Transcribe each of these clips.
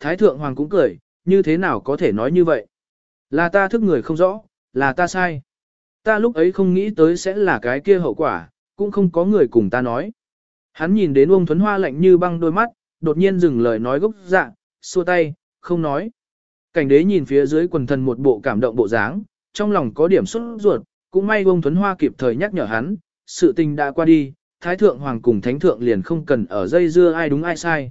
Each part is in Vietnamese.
Thái thượng hoàng cũng cười, như thế nào có thể nói như vậy? Là ta thức người không rõ, là ta sai. Ta lúc ấy không nghĩ tới sẽ là cái kia hậu quả, cũng không có người cùng ta nói. Hắn nhìn đến ông Thuấn Hoa lạnh như băng đôi mắt, đột nhiên dừng lời nói gốc dạ, xua tay, không nói. Cảnh đế nhìn phía dưới quần thần một bộ cảm động bộ dáng, trong lòng có điểm xuất ruột, cũng may ông Thuấn Hoa kịp thời nhắc nhở hắn, sự tình đã qua đi, Thái Thượng Hoàng cùng Thánh Thượng liền không cần ở dây dưa ai đúng ai sai.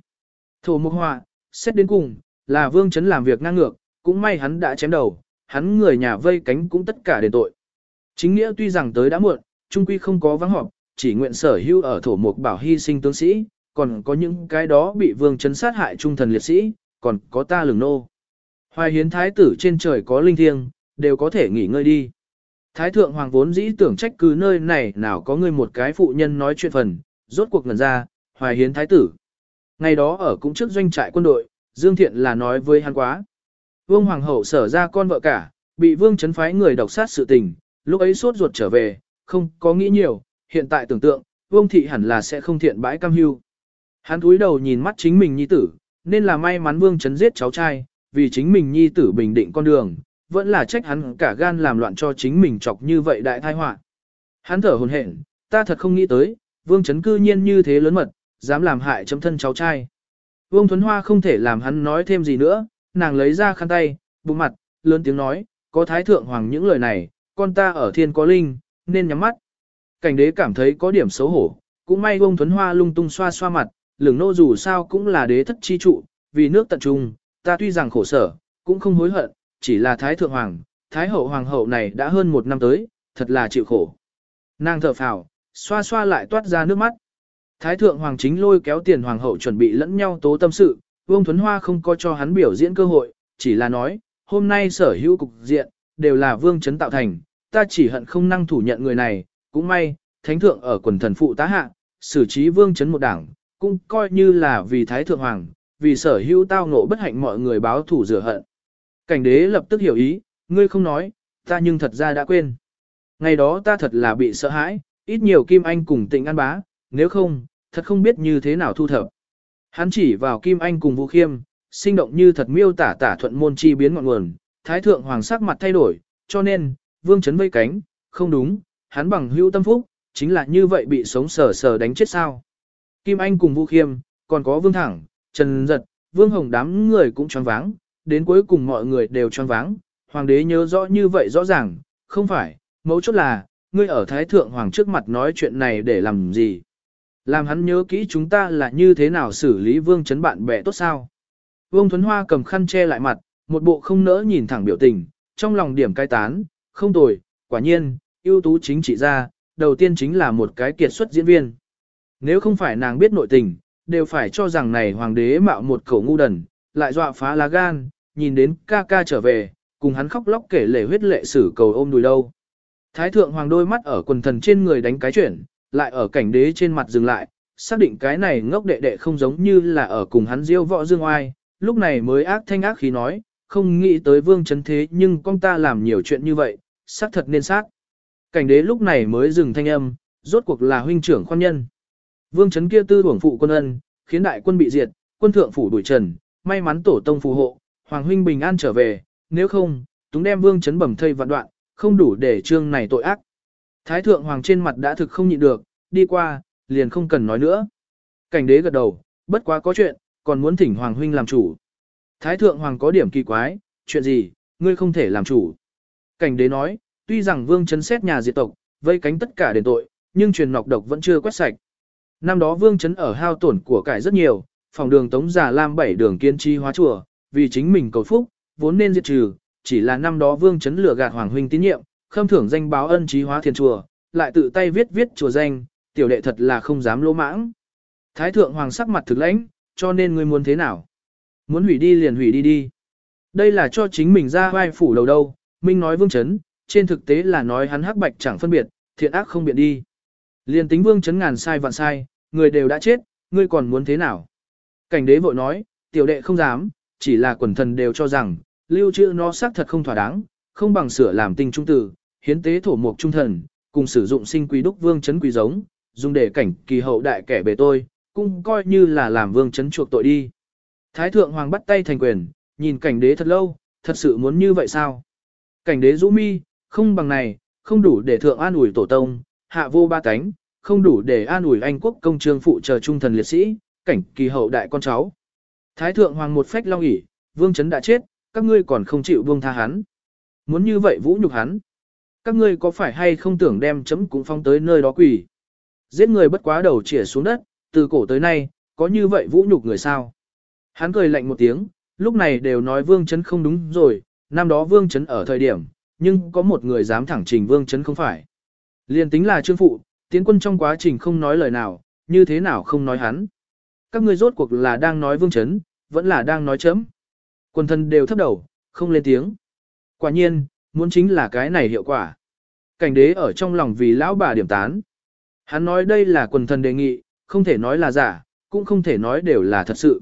Thổ Mộc Hoa, xét đến cùng, là Vương Chấn làm việc ngang ngược, cũng may hắn đã chém đầu, hắn người nhà vây cánh cũng tất cả đền tội. Chính nghĩa tuy rằng tới đã muộn, trung quy không có vắng họp, chỉ nguyện sở hữu ở thổ mục bảo hy sinh tướng sĩ, còn có những cái đó bị vương chấn sát hại trung thần liệt sĩ, còn có ta lừng nô. Hoài hiến thái tử trên trời có linh thiêng, đều có thể nghỉ ngơi đi. Thái thượng hoàng vốn dĩ tưởng trách cứ nơi này nào có người một cái phụ nhân nói chuyện phần, rốt cuộc ngần ra, hoài hiến thái tử. Ngày đó ở cũng trước doanh trại quân đội, Dương Thiện là nói với hắn quá. Vương Hoàng hậu sở ra con vợ cả, bị vương chấn phái người độc sát sự tình, lúc ấy sốt ruột trở về, không có nghĩ nhiều, hiện tại tưởng tượng, vương thị hẳn là sẽ không thiện bãi cam hưu. Hắn cúi đầu nhìn mắt chính mình nhi tử, nên là may mắn vương chấn giết cháu trai, vì chính mình nhi tử bình định con đường, vẫn là trách hắn cả gan làm loạn cho chính mình chọc như vậy đại tai họa. Hắn thở hồn hển, ta thật không nghĩ tới, vương chấn cư nhiên như thế lớn mật, dám làm hại chấm thân cháu trai. Vương Thuấn Hoa không thể làm hắn nói thêm gì nữa, nàng lấy ra khăn tay, bụng mặt, lớn tiếng nói, có thái thượng hoàng những lời này, con ta ở thiên có linh, nên nhắm mắt. Cảnh đế cảm thấy có điểm xấu hổ, cũng may Vương Thuấn Hoa lung tung xoa xoa mặt, lửng nô dù sao cũng là đế thất chi trụ, vì nước tận trung, ta tuy rằng khổ sở, cũng không hối hận, chỉ là thái thượng hoàng, thái hậu hoàng hậu này đã hơn một năm tới, thật là chịu khổ. Nàng thở phào, xoa xoa lại toát ra nước mắt. Thái thượng hoàng chính lôi kéo tiền hoàng hậu chuẩn bị lẫn nhau tố tâm sự, Vương Thuấn Hoa không có cho hắn biểu diễn cơ hội, chỉ là nói, hôm nay sở hữu cục diện, đều là vương chấn tạo thành, ta chỉ hận không năng thủ nhận người này, cũng may, thánh thượng ở quần thần phụ tá hạ, xử trí vương chấn một đảng, cũng coi như là vì thái thượng hoàng, vì sở hữu tao ngộ bất hạnh mọi người báo thủ rửa hận. Cảnh đế lập tức hiểu ý, ngươi không nói, ta nhưng thật ra đã quên. Ngày đó ta thật là bị sợ hãi, ít nhiều Kim Anh cùng tịnh an bá, nếu không, thật không biết như thế nào thu thập. Hắn chỉ vào Kim Anh cùng Vũ Khiêm, sinh động như thật miêu tả tả thuận môn chi biến ngọn nguồn, thái thượng hoàng sắc mặt thay đổi, cho nên, vương chấn vây cánh, không đúng, hắn bằng hữu tâm phúc, chính là như vậy bị sống sờ sờ đánh chết sao. Kim Anh cùng Vũ Khiêm, còn có Vương Thẳng, Trần Giật, Vương Hồng đám người cũng choáng váng, đến cuối cùng mọi người đều choáng váng, hoàng đế nhớ rõ như vậy rõ ràng, không phải, mấu chốt là, ngươi ở Thái Thượng Hoàng trước mặt nói chuyện này để làm gì. Làm hắn nhớ kỹ chúng ta là như thế nào xử lý vương chấn bạn bè tốt sao. Vương Thuấn Hoa cầm khăn che lại mặt, một bộ không nỡ nhìn thẳng biểu tình, trong lòng điểm cai tán, không tồi, quả nhiên, ưu tú chính trị ra, đầu tiên chính là một cái kiệt xuất diễn viên. Nếu không phải nàng biết nội tình, đều phải cho rằng này hoàng đế mạo một khẩu ngu đần, lại dọa phá lá gan, nhìn đến ca ca trở về, cùng hắn khóc lóc kể lể huyết lệ sử cầu ôm đùi đâu. Thái thượng hoàng đôi mắt ở quần thần trên người đánh cái chuyển, lại ở cảnh đế trên mặt dừng lại, xác định cái này ngốc đệ đệ không giống như là ở cùng hắn diêu võ dương oai, lúc này mới ác thanh ác khí nói, không nghĩ tới vương chấn thế nhưng con ta làm nhiều chuyện như vậy, xác thật nên xác. Cảnh đế lúc này mới dừng thanh âm, rốt cuộc là huynh trưởng khoan nhân. Vương chấn kia tư hưởng phụ quân ân, khiến đại quân bị diệt, quân thượng phủ đuổi trần, may mắn tổ tông phù hộ, hoàng huynh bình an trở về, nếu không, túng đem vương chấn bẩm thây vạn đoạn, không đủ để trương này tội ác. Thái thượng hoàng trên mặt đã thực không nhịn được, đi qua, liền không cần nói nữa. Cảnh đế gật đầu, bất quá có chuyện, còn muốn thỉnh hoàng huynh làm chủ. Thái thượng hoàng có điểm kỳ quái, chuyện gì, ngươi không thể làm chủ. Cảnh đế nói, tuy rằng vương chấn xét nhà diệt tộc, vây cánh tất cả đền tội, nhưng truyền nọc độc vẫn chưa quét sạch. Năm đó vương chấn ở hao tổn của cải rất nhiều, phòng đường tống giả lam bảy đường kiên trì hóa chùa, vì chính mình cầu phúc, vốn nên diệt trừ, chỉ là năm đó vương chấn lừa gạt hoàng huynh tín nhiệm, khâm thưởng danh báo ân trí hóa thiên chùa, lại tự tay viết viết chùa danh, tiểu đệ thật là không dám lỗ mãng. Thái thượng hoàng sắc mặt thực lãnh, cho nên ngươi muốn thế nào? Muốn hủy đi liền hủy đi đi. Đây là cho chính mình ra vai phủ đầu đâu, Minh nói vương chấn, trên thực tế là nói hắn hắc bạch chẳng phân biệt, thiện ác không biện đi. Liền tính vương chấn ngàn sai vạn sai, người đều đã chết, ngươi còn muốn thế nào? Cảnh đế vội nói, tiểu đệ không dám, chỉ là quần thần đều cho rằng, lưu trữ nó xác thật không thỏa đáng, không bằng sửa làm tình trung tử, hiến tế thổ mục trung thần, cùng sử dụng sinh quý đúc vương chấn quý giống, dùng để cảnh kỳ hậu đại kẻ bề tôi, cũng coi như là làm vương chấn chuộc tội đi. Thái thượng hoàng bắt tay thành quyền, nhìn cảnh đế thật lâu, thật sự muốn như vậy sao? Cảnh đế rũ mi, không bằng này, không đủ để thượng an ủi tổ tông, hạ vô ba cánh, không đủ để an ủi anh quốc công trương phụ chờ trung thần liệt sĩ, cảnh kỳ hậu đại con cháu. Thái thượng hoàng một phách long ỉ, vương chấn đã chết, các ngươi còn không chịu buông tha hắn. Muốn như vậy vũ nhục hắn. Các ngươi có phải hay không tưởng đem chấm cũng phong tới nơi đó quỷ. Giết người bất quá đầu chĩa xuống đất, từ cổ tới nay, có như vậy vũ nhục người sao? Hắn cười lạnh một tiếng, lúc này đều nói vương chấn không đúng rồi, năm đó vương chấn ở thời điểm, nhưng có một người dám thẳng trình vương chấn không phải. Liên tính là trương phụ, tiến quân trong quá trình không nói lời nào, như thế nào không nói hắn. Các ngươi rốt cuộc là đang nói vương chấn, vẫn là đang nói chấm. Quân thân đều thấp đầu, không lên tiếng. Quả nhiên, muốn chính là cái này hiệu quả. Cảnh đế ở trong lòng vì lão bà điểm tán. Hắn nói đây là quần thần đề nghị, không thể nói là giả, cũng không thể nói đều là thật sự.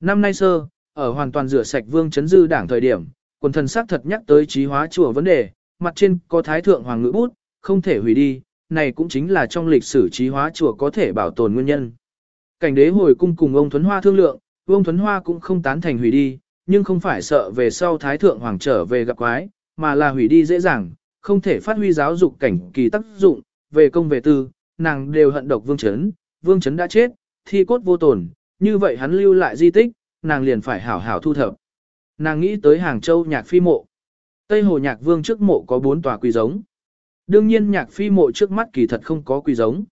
Năm nay sơ, ở hoàn toàn rửa sạch vương chấn dư đảng thời điểm, quần thần xác thật nhắc tới trí hóa chùa vấn đề, mặt trên có thái thượng hoàng ngữ bút, không thể hủy đi, này cũng chính là trong lịch sử trí hóa chùa có thể bảo tồn nguyên nhân. Cảnh đế hồi cung cùng ông Thuấn Hoa thương lượng, ông Thuấn Hoa cũng không tán thành hủy đi, nhưng không phải sợ về sau thái thượng hoàng trở về gặp quái, mà là hủy đi dễ dàng, không thể phát huy giáo dục cảnh kỳ tác dụng, về công về tư, nàng đều hận độc vương chấn, vương chấn đã chết, thi cốt vô tổn, như vậy hắn lưu lại di tích, nàng liền phải hảo hảo thu thập. Nàng nghĩ tới Hàng Châu nhạc phi mộ. Tây Hồ nhạc vương trước mộ có bốn tòa quỳ giống. Đương nhiên nhạc phi mộ trước mắt kỳ thật không có quỳ giống.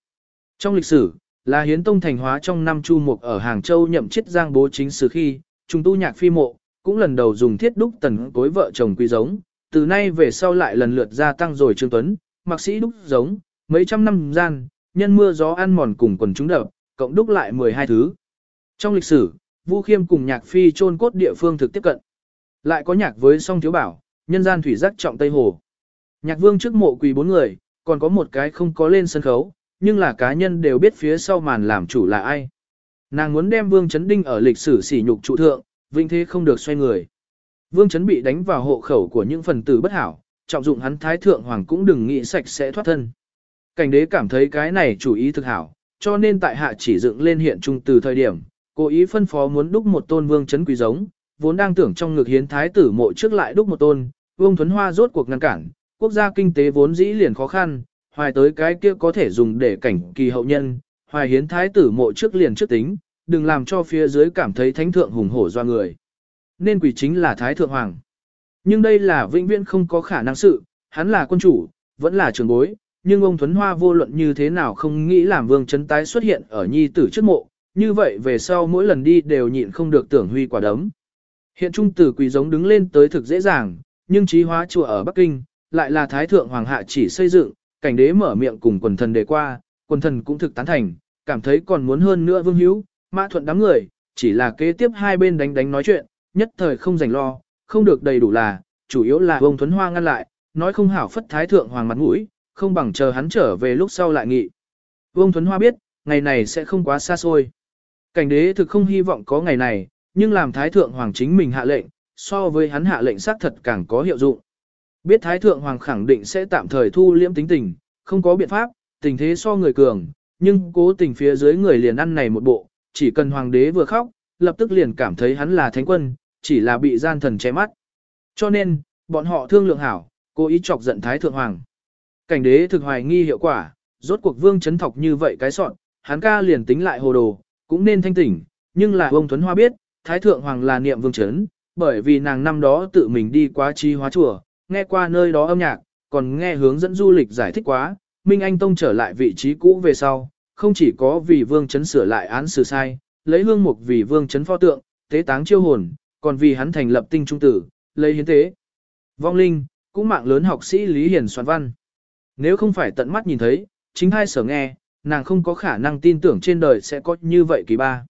Trong lịch sử, là hiến tông thành hóa trong năm chu mục ở Hàng Châu nhậm chiết giang bố chính sử khi, trùng tu nhạc phi mộ, cũng lần đầu dùng thiết đúc tần cối vợ chồng quỳ giống. Từ nay về sau lại lần lượt gia tăng rồi Trương Tuấn, mạc sĩ đúc giống, mấy trăm năm gian, nhân mưa gió ăn mòn cùng quần chúng đập, cộng đúc lại 12 thứ. Trong lịch sử, Vu Khiêm cùng Nhạc Phi chôn cốt địa phương thực tiếp cận. Lại có nhạc với song thiếu bảo, nhân gian thủy giác trọng Tây Hồ. Nhạc vương trước mộ quỳ bốn người, còn có một cái không có lên sân khấu, nhưng là cá nhân đều biết phía sau màn làm chủ là ai. Nàng muốn đem vương chấn đinh ở lịch sử sỉ nhục trụ thượng, vinh thế không được xoay người. Vương chấn bị đánh vào hộ khẩu của những phần tử bất hảo, trọng dụng hắn thái thượng hoàng cũng đừng nghĩ sạch sẽ thoát thân. Cảnh đế cảm thấy cái này chủ ý thực hảo, cho nên tại hạ chỉ dựng lên hiện trung từ thời điểm, cố ý phân phó muốn đúc một tôn vương chấn quý giống, vốn đang tưởng trong ngực hiến thái tử mộ trước lại đúc một tôn, vương thuấn hoa rốt cuộc ngăn cản, quốc gia kinh tế vốn dĩ liền khó khăn, hoài tới cái kia có thể dùng để cảnh kỳ hậu nhân, hoài hiến thái tử mộ trước liền trước tính, đừng làm cho phía dưới cảm thấy thánh thượng hùng hổ do người. Nên quỷ chính là thái thượng hoàng. Nhưng đây là vĩnh viễn không có khả năng sự, hắn là quân chủ, vẫn là trưởng bối, nhưng ông Thuấn Hoa vô luận như thế nào không nghĩ làm vương chấn tái xuất hiện ở nhi tử trước mộ, như vậy về sau mỗi lần đi đều nhịn không được tưởng huy quả đấm. Hiện trung tử quỷ giống đứng lên tới thực dễ dàng, nhưng trí hóa chùa ở Bắc Kinh, lại là thái thượng hoàng hạ chỉ xây dựng, cảnh đế mở miệng cùng quần thần đề qua, quần thần cũng thực tán thành, cảm thấy còn muốn hơn nữa vương hữu, mã thuận đám người, chỉ là kế tiếp hai bên đánh đánh nói chuyện, nhất thời không rảnh lo, không được đầy đủ là, chủ yếu là ông Thuấn Hoa ngăn lại, nói không hảo phất thái thượng hoàng mặt mũi, không bằng chờ hắn trở về lúc sau lại nghị. Vương Thuấn Hoa biết, ngày này sẽ không quá xa xôi. Cảnh đế thực không hy vọng có ngày này, nhưng làm thái thượng hoàng chính mình hạ lệnh, so với hắn hạ lệnh xác thật càng có hiệu dụng. Biết thái thượng hoàng khẳng định sẽ tạm thời thu liễm tính tình, không có biện pháp, tình thế so người cường, nhưng cố tình phía dưới người liền ăn này một bộ, chỉ cần hoàng đế vừa khóc, lập tức liền cảm thấy hắn là thánh quân, chỉ là bị gian thần che mắt. Cho nên, bọn họ thương lượng hảo, cố ý chọc giận thái thượng hoàng. Cảnh đế thực hoài nghi hiệu quả, rốt cuộc vương chấn thọc như vậy cái soạn, hắn ca liền tính lại hồ đồ, cũng nên thanh tỉnh, nhưng là ông Thuấn Hoa biết, Thái Thượng Hoàng là niệm vương chấn, bởi vì nàng năm đó tự mình đi quá chi hóa chùa, nghe qua nơi đó âm nhạc, còn nghe hướng dẫn du lịch giải thích quá, Minh Anh Tông trở lại vị trí cũ về sau, không chỉ có vì vương chấn sửa lại án xử sai, lấy hương mục vì vương chấn pho tượng, tế táng chiêu hồn, còn vì hắn thành lập tinh trung tử, lấy hiến tế. Vong linh, cũng mạng lớn học sĩ Lý Hiền soạn văn. Nếu không phải tận mắt nhìn thấy, chính hai sở nghe, nàng không có khả năng tin tưởng trên đời sẽ có như vậy kỳ ba.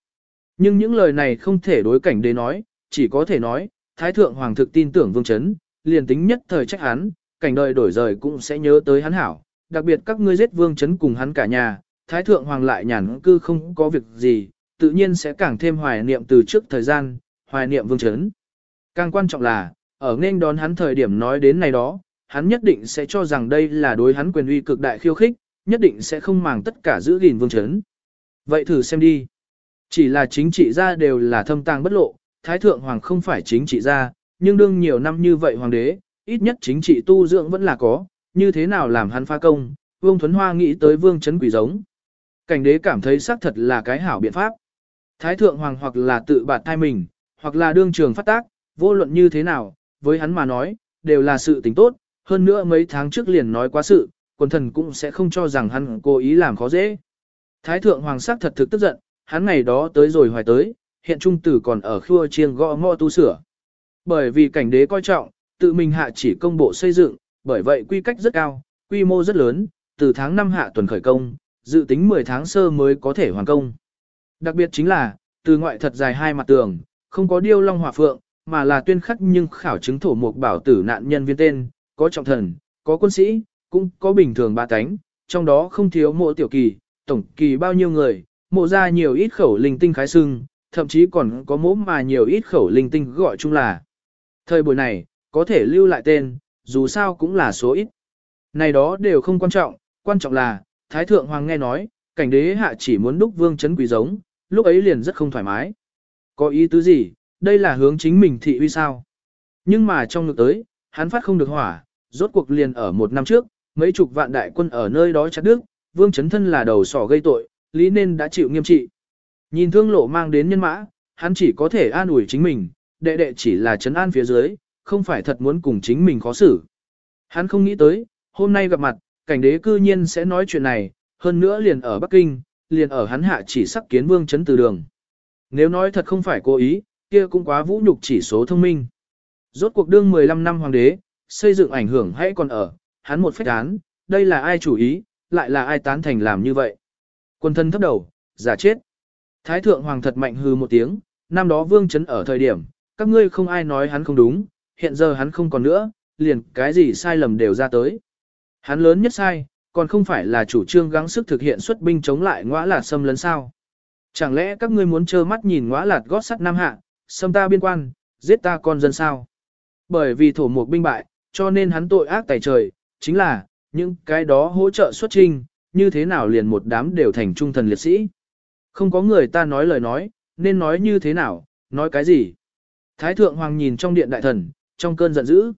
Nhưng những lời này không thể đối cảnh đế nói, chỉ có thể nói, Thái Thượng Hoàng thực tin tưởng vương chấn, liền tính nhất thời trách hắn, cảnh đời đổi rời cũng sẽ nhớ tới hắn hảo, đặc biệt các ngươi giết vương chấn cùng hắn cả nhà, Thái Thượng Hoàng lại nhàn cư không có việc gì, tự nhiên sẽ càng thêm hoài niệm từ trước thời gian, hoài niệm vương chấn. Càng quan trọng là, ở nên đón hắn thời điểm nói đến này đó, hắn nhất định sẽ cho rằng đây là đối hắn quyền uy cực đại khiêu khích, nhất định sẽ không màng tất cả giữ gìn vương chấn. Vậy thử xem đi. Chỉ là chính trị gia đều là thâm tàng bất lộ, Thái Thượng Hoàng không phải chính trị gia, nhưng đương nhiều năm như vậy Hoàng đế, ít nhất chính trị tu dưỡng vẫn là có, như thế nào làm hắn phá công, Vương Thuấn Hoa nghĩ tới Vương Chấn Quỷ giống. Cảnh đế cảm thấy xác thật là cái hảo biện pháp. Thái Thượng Hoàng hoặc là tự bạt thai mình, hoặc là đương trường phát tác, vô luận như thế nào, với hắn mà nói, đều là sự tình tốt, hơn nữa mấy tháng trước liền nói quá sự, quần thần cũng sẽ không cho rằng hắn cố ý làm khó dễ. Thái thượng hoàng sắc thật thực tức giận, hắn ngày đó tới rồi hoài tới, hiện trung tử còn ở khua chiêng gõ ngõ tu sửa. Bởi vì cảnh đế coi trọng, tự mình hạ chỉ công bộ xây dựng, bởi vậy quy cách rất cao, quy mô rất lớn, từ tháng 5 hạ tuần khởi công, dự tính 10 tháng sơ mới có thể hoàn công. Đặc biệt chính là, từ ngoại thật dài hai mặt tường, không có điêu long hỏa phượng, mà là tuyên khắc nhưng khảo chứng thổ mục bảo tử nạn nhân viên tên, có trọng thần, có quân sĩ, cũng có bình thường ba tánh, trong đó không thiếu mộ tiểu kỳ, tổng kỳ bao nhiêu người, mộ ra nhiều ít khẩu linh tinh khái sưng, thậm chí còn có mỗ mà nhiều ít khẩu linh tinh gọi chung là. Thời buổi này, có thể lưu lại tên, dù sao cũng là số ít. Này đó đều không quan trọng, quan trọng là, Thái Thượng Hoàng nghe nói, cảnh đế hạ chỉ muốn đúc vương chấn quỷ giống, lúc ấy liền rất không thoải mái. Có ý tứ gì, đây là hướng chính mình thị uy sao. Nhưng mà trong ngược tới, hắn phát không được hỏa, rốt cuộc liền ở một năm trước, mấy chục vạn đại quân ở nơi đó chặt đức, vương chấn thân là đầu sỏ gây tội, lý nên đã chịu nghiêm trị. Nhìn thương lộ mang đến nhân mã, hắn chỉ có thể an ủi chính mình, đệ đệ chỉ là chấn an phía dưới, không phải thật muốn cùng chính mình khó xử. Hắn không nghĩ tới, hôm nay gặp mặt, cảnh đế cư nhiên sẽ nói chuyện này, hơn nữa liền ở Bắc Kinh, liền ở hắn hạ chỉ sắc kiến vương chấn từ đường. Nếu nói thật không phải cố ý, kia cũng quá vũ nhục chỉ số thông minh. Rốt cuộc đương 15 năm hoàng đế, xây dựng ảnh hưởng hay còn ở, hắn một phép án, đây là ai chủ ý, lại là ai tán thành làm như vậy. Quân thân thấp đầu, giả chết. Thái thượng hoàng thật mạnh hư một tiếng, năm đó vương chấn ở thời điểm, các ngươi không ai nói hắn không đúng, hiện giờ hắn không còn nữa, liền cái gì sai lầm đều ra tới. Hắn lớn nhất sai, còn không phải là chủ trương gắng sức thực hiện xuất binh chống lại ngõa là xâm lấn sao. Chẳng lẽ các ngươi muốn trơ mắt nhìn ngõa lạt gót sắt Nam Hạ, xâm ta biên quan, giết ta con dân sao? Bởi vì thổ mục binh bại, cho nên hắn tội ác tài trời, chính là, những cái đó hỗ trợ xuất trinh, như thế nào liền một đám đều thành trung thần liệt sĩ. Không có người ta nói lời nói, nên nói như thế nào, nói cái gì. Thái thượng hoàng nhìn trong điện đại thần, trong cơn giận dữ.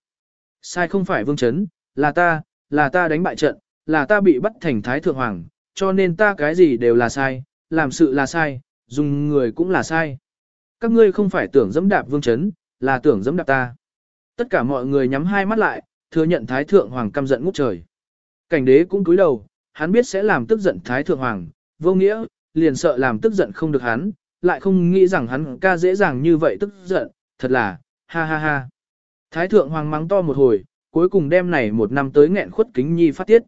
Sai không phải vương chấn, là ta, là ta đánh bại trận, là ta bị bắt thành thái thượng hoàng, cho nên ta cái gì đều là sai, làm sự là sai, dùng người cũng là sai. Các ngươi không phải tưởng dẫm đạp vương chấn, là tưởng dẫm đạp ta. Tất cả mọi người nhắm hai mắt lại, thừa nhận Thái Thượng Hoàng căm giận ngút trời. Cảnh đế cũng cúi đầu, hắn biết sẽ làm tức giận Thái Thượng Hoàng, vô nghĩa, liền sợ làm tức giận không được hắn, lại không nghĩ rằng hắn ca dễ dàng như vậy tức giận, thật là, ha ha ha. Thái Thượng Hoàng mắng to một hồi, cuối cùng đêm này một năm tới nghẹn khuất kính nhi phát tiết.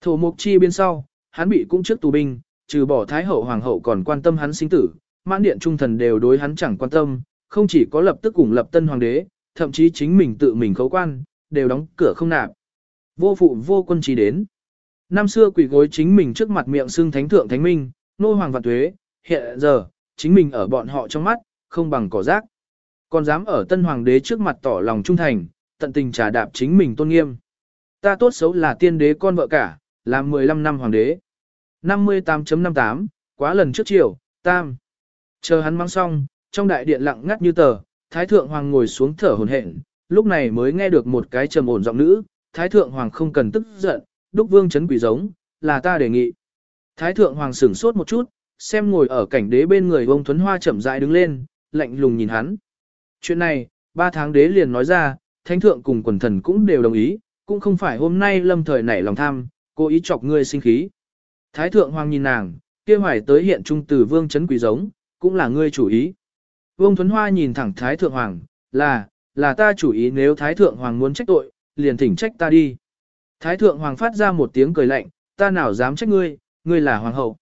Thổ mục chi bên sau, hắn bị cũng trước tù binh, trừ bỏ Thái Hậu Hoàng hậu còn quan tâm hắn sinh tử, mãn điện trung thần đều đối hắn chẳng quan tâm, không chỉ có lập tức cùng lập tân hoàng đế, thậm chí chính mình tự mình khấu quan, đều đóng cửa không nạp. Vô phụ vô quân trí đến. Năm xưa quỷ gối chính mình trước mặt miệng xưng thánh thượng thánh minh, nô hoàng vạn tuế, hiện giờ, chính mình ở bọn họ trong mắt, không bằng cỏ rác. Còn dám ở tân hoàng đế trước mặt tỏ lòng trung thành, tận tình trả đạp chính mình tôn nghiêm. Ta tốt xấu là tiên đế con vợ cả, làm 15 năm hoàng đế. 58.58, quá lần trước chiều, tam. Chờ hắn mang xong, trong đại điện lặng ngắt như tờ, Thái Thượng Hoàng ngồi xuống thở hồn hển, lúc này mới nghe được một cái trầm ổn giọng nữ, Thái Thượng Hoàng không cần tức giận, đúc vương chấn quỷ giống, là ta đề nghị. Thái Thượng Hoàng sửng sốt một chút, xem ngồi ở cảnh đế bên người ông thuấn hoa chậm rãi đứng lên, lạnh lùng nhìn hắn. Chuyện này, ba tháng đế liền nói ra, Thánh Thượng cùng quần thần cũng đều đồng ý, cũng không phải hôm nay lâm thời nảy lòng tham, cố ý chọc ngươi sinh khí. Thái Thượng Hoàng nhìn nàng, kia hoài tới hiện trung từ vương chấn quỷ giống, cũng là ngươi chủ ý. Vương Thuấn Hoa nhìn thẳng Thái Thượng Hoàng, là, là ta chủ ý nếu Thái Thượng Hoàng muốn trách tội, liền thỉnh trách ta đi. Thái Thượng Hoàng phát ra một tiếng cười lạnh, ta nào dám trách ngươi, ngươi là Hoàng hậu.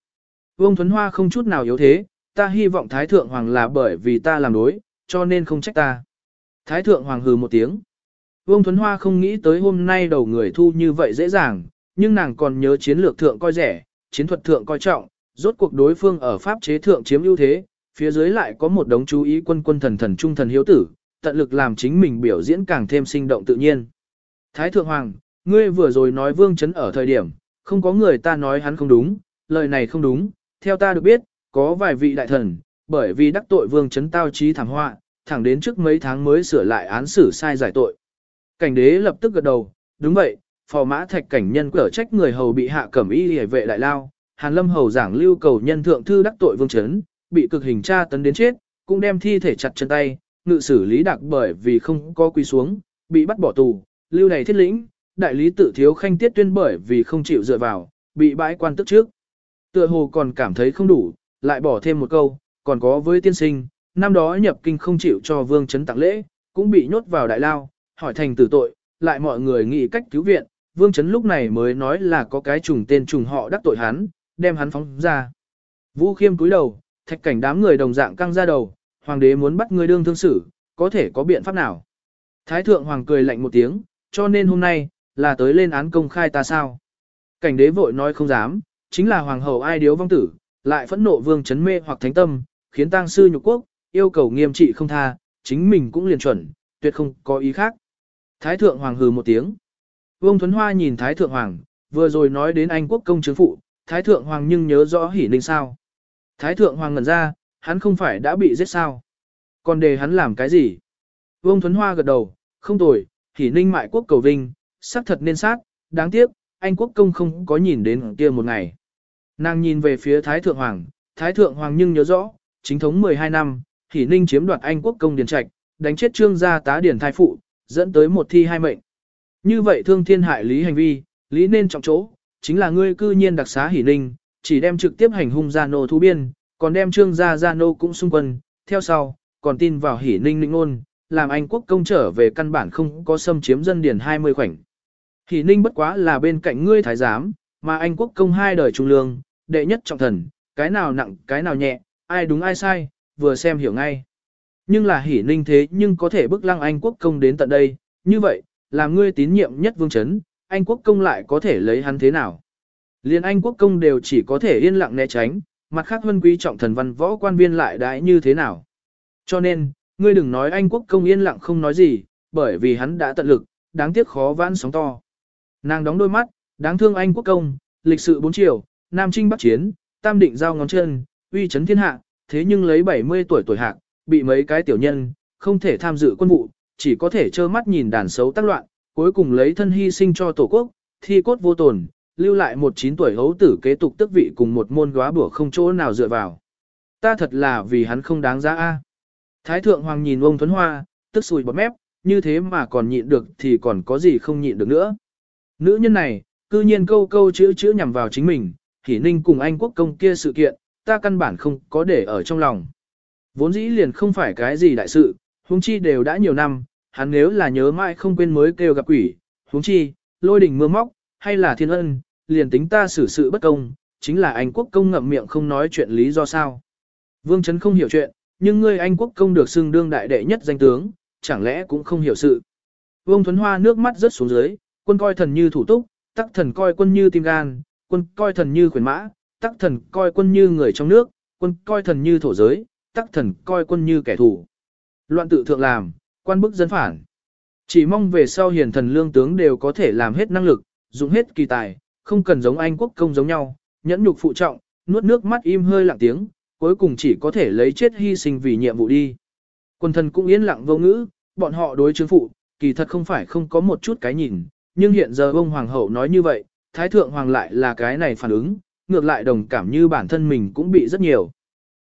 Vương Thuấn Hoa không chút nào yếu thế, ta hy vọng Thái Thượng Hoàng là bởi vì ta làm đối, cho nên không trách ta. Thái Thượng Hoàng hừ một tiếng. Vương Thuấn Hoa không nghĩ tới hôm nay đầu người thu như vậy dễ dàng, nhưng nàng còn nhớ chiến lược thượng coi rẻ, chiến thuật thượng coi trọng, rốt cuộc đối phương ở pháp chế thượng chiếm ưu thế, phía dưới lại có một đống chú ý quân quân thần thần trung thần hiếu tử, tận lực làm chính mình biểu diễn càng thêm sinh động tự nhiên. Thái Thượng Hoàng, ngươi vừa rồi nói vương chấn ở thời điểm, không có người ta nói hắn không đúng, lời này không đúng, theo ta được biết, có vài vị đại thần, bởi vì đắc tội vương chấn tao trí thảm họa, thẳng đến trước mấy tháng mới sửa lại án xử sai giải tội. Cảnh đế lập tức gật đầu, đúng vậy, phò mã thạch cảnh nhân cở trách người hầu bị hạ cẩm y hề vệ đại lao, hàn lâm hầu giảng lưu cầu nhân thượng thư đắc tội vương chấn, bị cực hình tra tấn đến chết, cũng đem thi thể chặt chân tay, ngự xử lý đặc bởi vì không có quy xuống, bị bắt bỏ tù, lưu này thiết lĩnh, đại lý tự thiếu khanh tiết tuyên bởi vì không chịu dựa vào, bị bãi quan tức trước. Tựa hồ còn cảm thấy không đủ, lại bỏ thêm một câu, còn có với tiên sinh, năm đó nhập kinh không chịu cho vương chấn tặng lễ, cũng bị nhốt vào đại lao, hỏi thành tử tội, lại mọi người nghĩ cách cứu viện, vương chấn lúc này mới nói là có cái trùng tên trùng họ đắc tội hắn, đem hắn phóng ra. Vũ khiêm cúi đầu, thạch cảnh đám người đồng dạng căng ra đầu, hoàng đế muốn bắt người đương thương xử, có thể có biện pháp nào. Thái thượng hoàng cười lạnh một tiếng, cho nên hôm nay, là tới lên án công khai ta sao. Cảnh đế vội nói không dám, chính là hoàng hậu ai điếu vong tử, lại phẫn nộ vương chấn mê hoặc thánh tâm, khiến tang sư nhục quốc, yêu cầu nghiêm trị không tha, chính mình cũng liền chuẩn, tuyệt không có ý khác. Thái thượng hoàng hừ một tiếng. Vương Thuấn Hoa nhìn Thái thượng hoàng, vừa rồi nói đến Anh quốc công chứng phụ, Thái thượng hoàng nhưng nhớ rõ hỉ ninh sao. Thái thượng hoàng ngẩn ra, hắn không phải đã bị giết sao. Còn để hắn làm cái gì? Vương Thuấn Hoa gật đầu, không tồi, hỉ ninh mại quốc cầu vinh, xác thật nên sát, đáng tiếc, anh quốc công không có nhìn đến kia một ngày. Nàng nhìn về phía Thái Thượng Hoàng, Thái Thượng Hoàng nhưng nhớ rõ, chính thống 12 năm, Hỉ Ninh chiếm đoạt Anh quốc công điền trạch, đánh chết trương gia tá điển thai phụ, dẫn tới một thi hai mệnh. Như vậy thương thiên hại lý hành vi, lý nên trọng chỗ, chính là ngươi cư nhiên đặc xá hỉ Ninh, chỉ đem trực tiếp hành hung gia nô thu biên, còn đem trương gia gia nô cũng xung quân, theo sau, còn tin vào hỉ Ninh ninh ngôn làm Anh quốc công trở về căn bản không có xâm chiếm dân điển 20 khoảnh. hỉ Ninh bất quá là bên cạnh ngươi thái giám, mà Anh quốc công hai đời trung lương, đệ nhất trọng thần, cái nào nặng, cái nào nhẹ, ai đúng ai sai, vừa xem hiểu ngay. Nhưng là hỉ ninh thế nhưng có thể bức lăng Anh quốc công đến tận đây, như vậy, làm ngươi tín nhiệm nhất vương chấn, Anh quốc công lại có thể lấy hắn thế nào. Liên Anh quốc công đều chỉ có thể yên lặng né tránh, mặt khác vân quý trọng thần văn võ quan viên lại đãi như thế nào. Cho nên, ngươi đừng nói Anh quốc công yên lặng không nói gì, bởi vì hắn đã tận lực, đáng tiếc khó vãn sóng to. Nàng đóng đôi mắt, đáng thương Anh quốc công, lịch sự bốn triều, Nam Trinh Bắc Chiến, Tam Định giao ngón chân, uy chấn thiên hạ, thế nhưng lấy 70 tuổi tuổi hạng, bị mấy cái tiểu nhân, không thể tham dự quân vụ, chỉ có thể trơ mắt nhìn đàn xấu tác loạn, cuối cùng lấy thân hy sinh cho tổ quốc, thi cốt vô tồn, lưu lại một chín tuổi hấu tử kế tục tức vị cùng một môn góa bữa không chỗ nào dựa vào. Ta thật là vì hắn không đáng giá a. Thái thượng hoàng nhìn ông Thuấn Hoa, tức sùi bọt mép, như thế mà còn nhịn được thì còn có gì không nhịn được nữa. Nữ nhân này, cư nhiên câu câu chữ chữ nhằm vào chính mình, Hỷ Ninh cùng Anh quốc công kia sự kiện, ta căn bản không có để ở trong lòng. Vốn dĩ liền không phải cái gì đại sự, huống chi đều đã nhiều năm, hắn nếu là nhớ mãi không quên mới kêu gặp quỷ, huống chi, lôi đỉnh mưa móc, hay là thiên ân, liền tính ta xử sự bất công, chính là Anh quốc công ngậm miệng không nói chuyện lý do sao. Vương Trấn không hiểu chuyện, nhưng ngươi Anh quốc công được xưng đương đại đệ nhất danh tướng, chẳng lẽ cũng không hiểu sự. Vương Thuấn Hoa nước mắt rớt xuống dưới, quân coi thần như thủ túc, tắc thần coi quân như tim gan, quân coi thần như quyền mã, tắc thần coi quân như người trong nước, quân coi thần như thổ giới, tắc thần coi quân như kẻ thù. Loạn tự thượng làm, quan bức dân phản. Chỉ mong về sau hiền thần lương tướng đều có thể làm hết năng lực, dùng hết kỳ tài, không cần giống Anh quốc công giống nhau, nhẫn nhục phụ trọng, nuốt nước mắt im hơi lặng tiếng, cuối cùng chỉ có thể lấy chết hy sinh vì nhiệm vụ đi. Quân thần cũng yên lặng vô ngữ, bọn họ đối chứng phụ, kỳ thật không phải không có một chút cái nhìn, nhưng hiện giờ ông hoàng hậu nói như vậy, thái thượng hoàng lại là cái này phản ứng, ngược lại đồng cảm như bản thân mình cũng bị rất nhiều.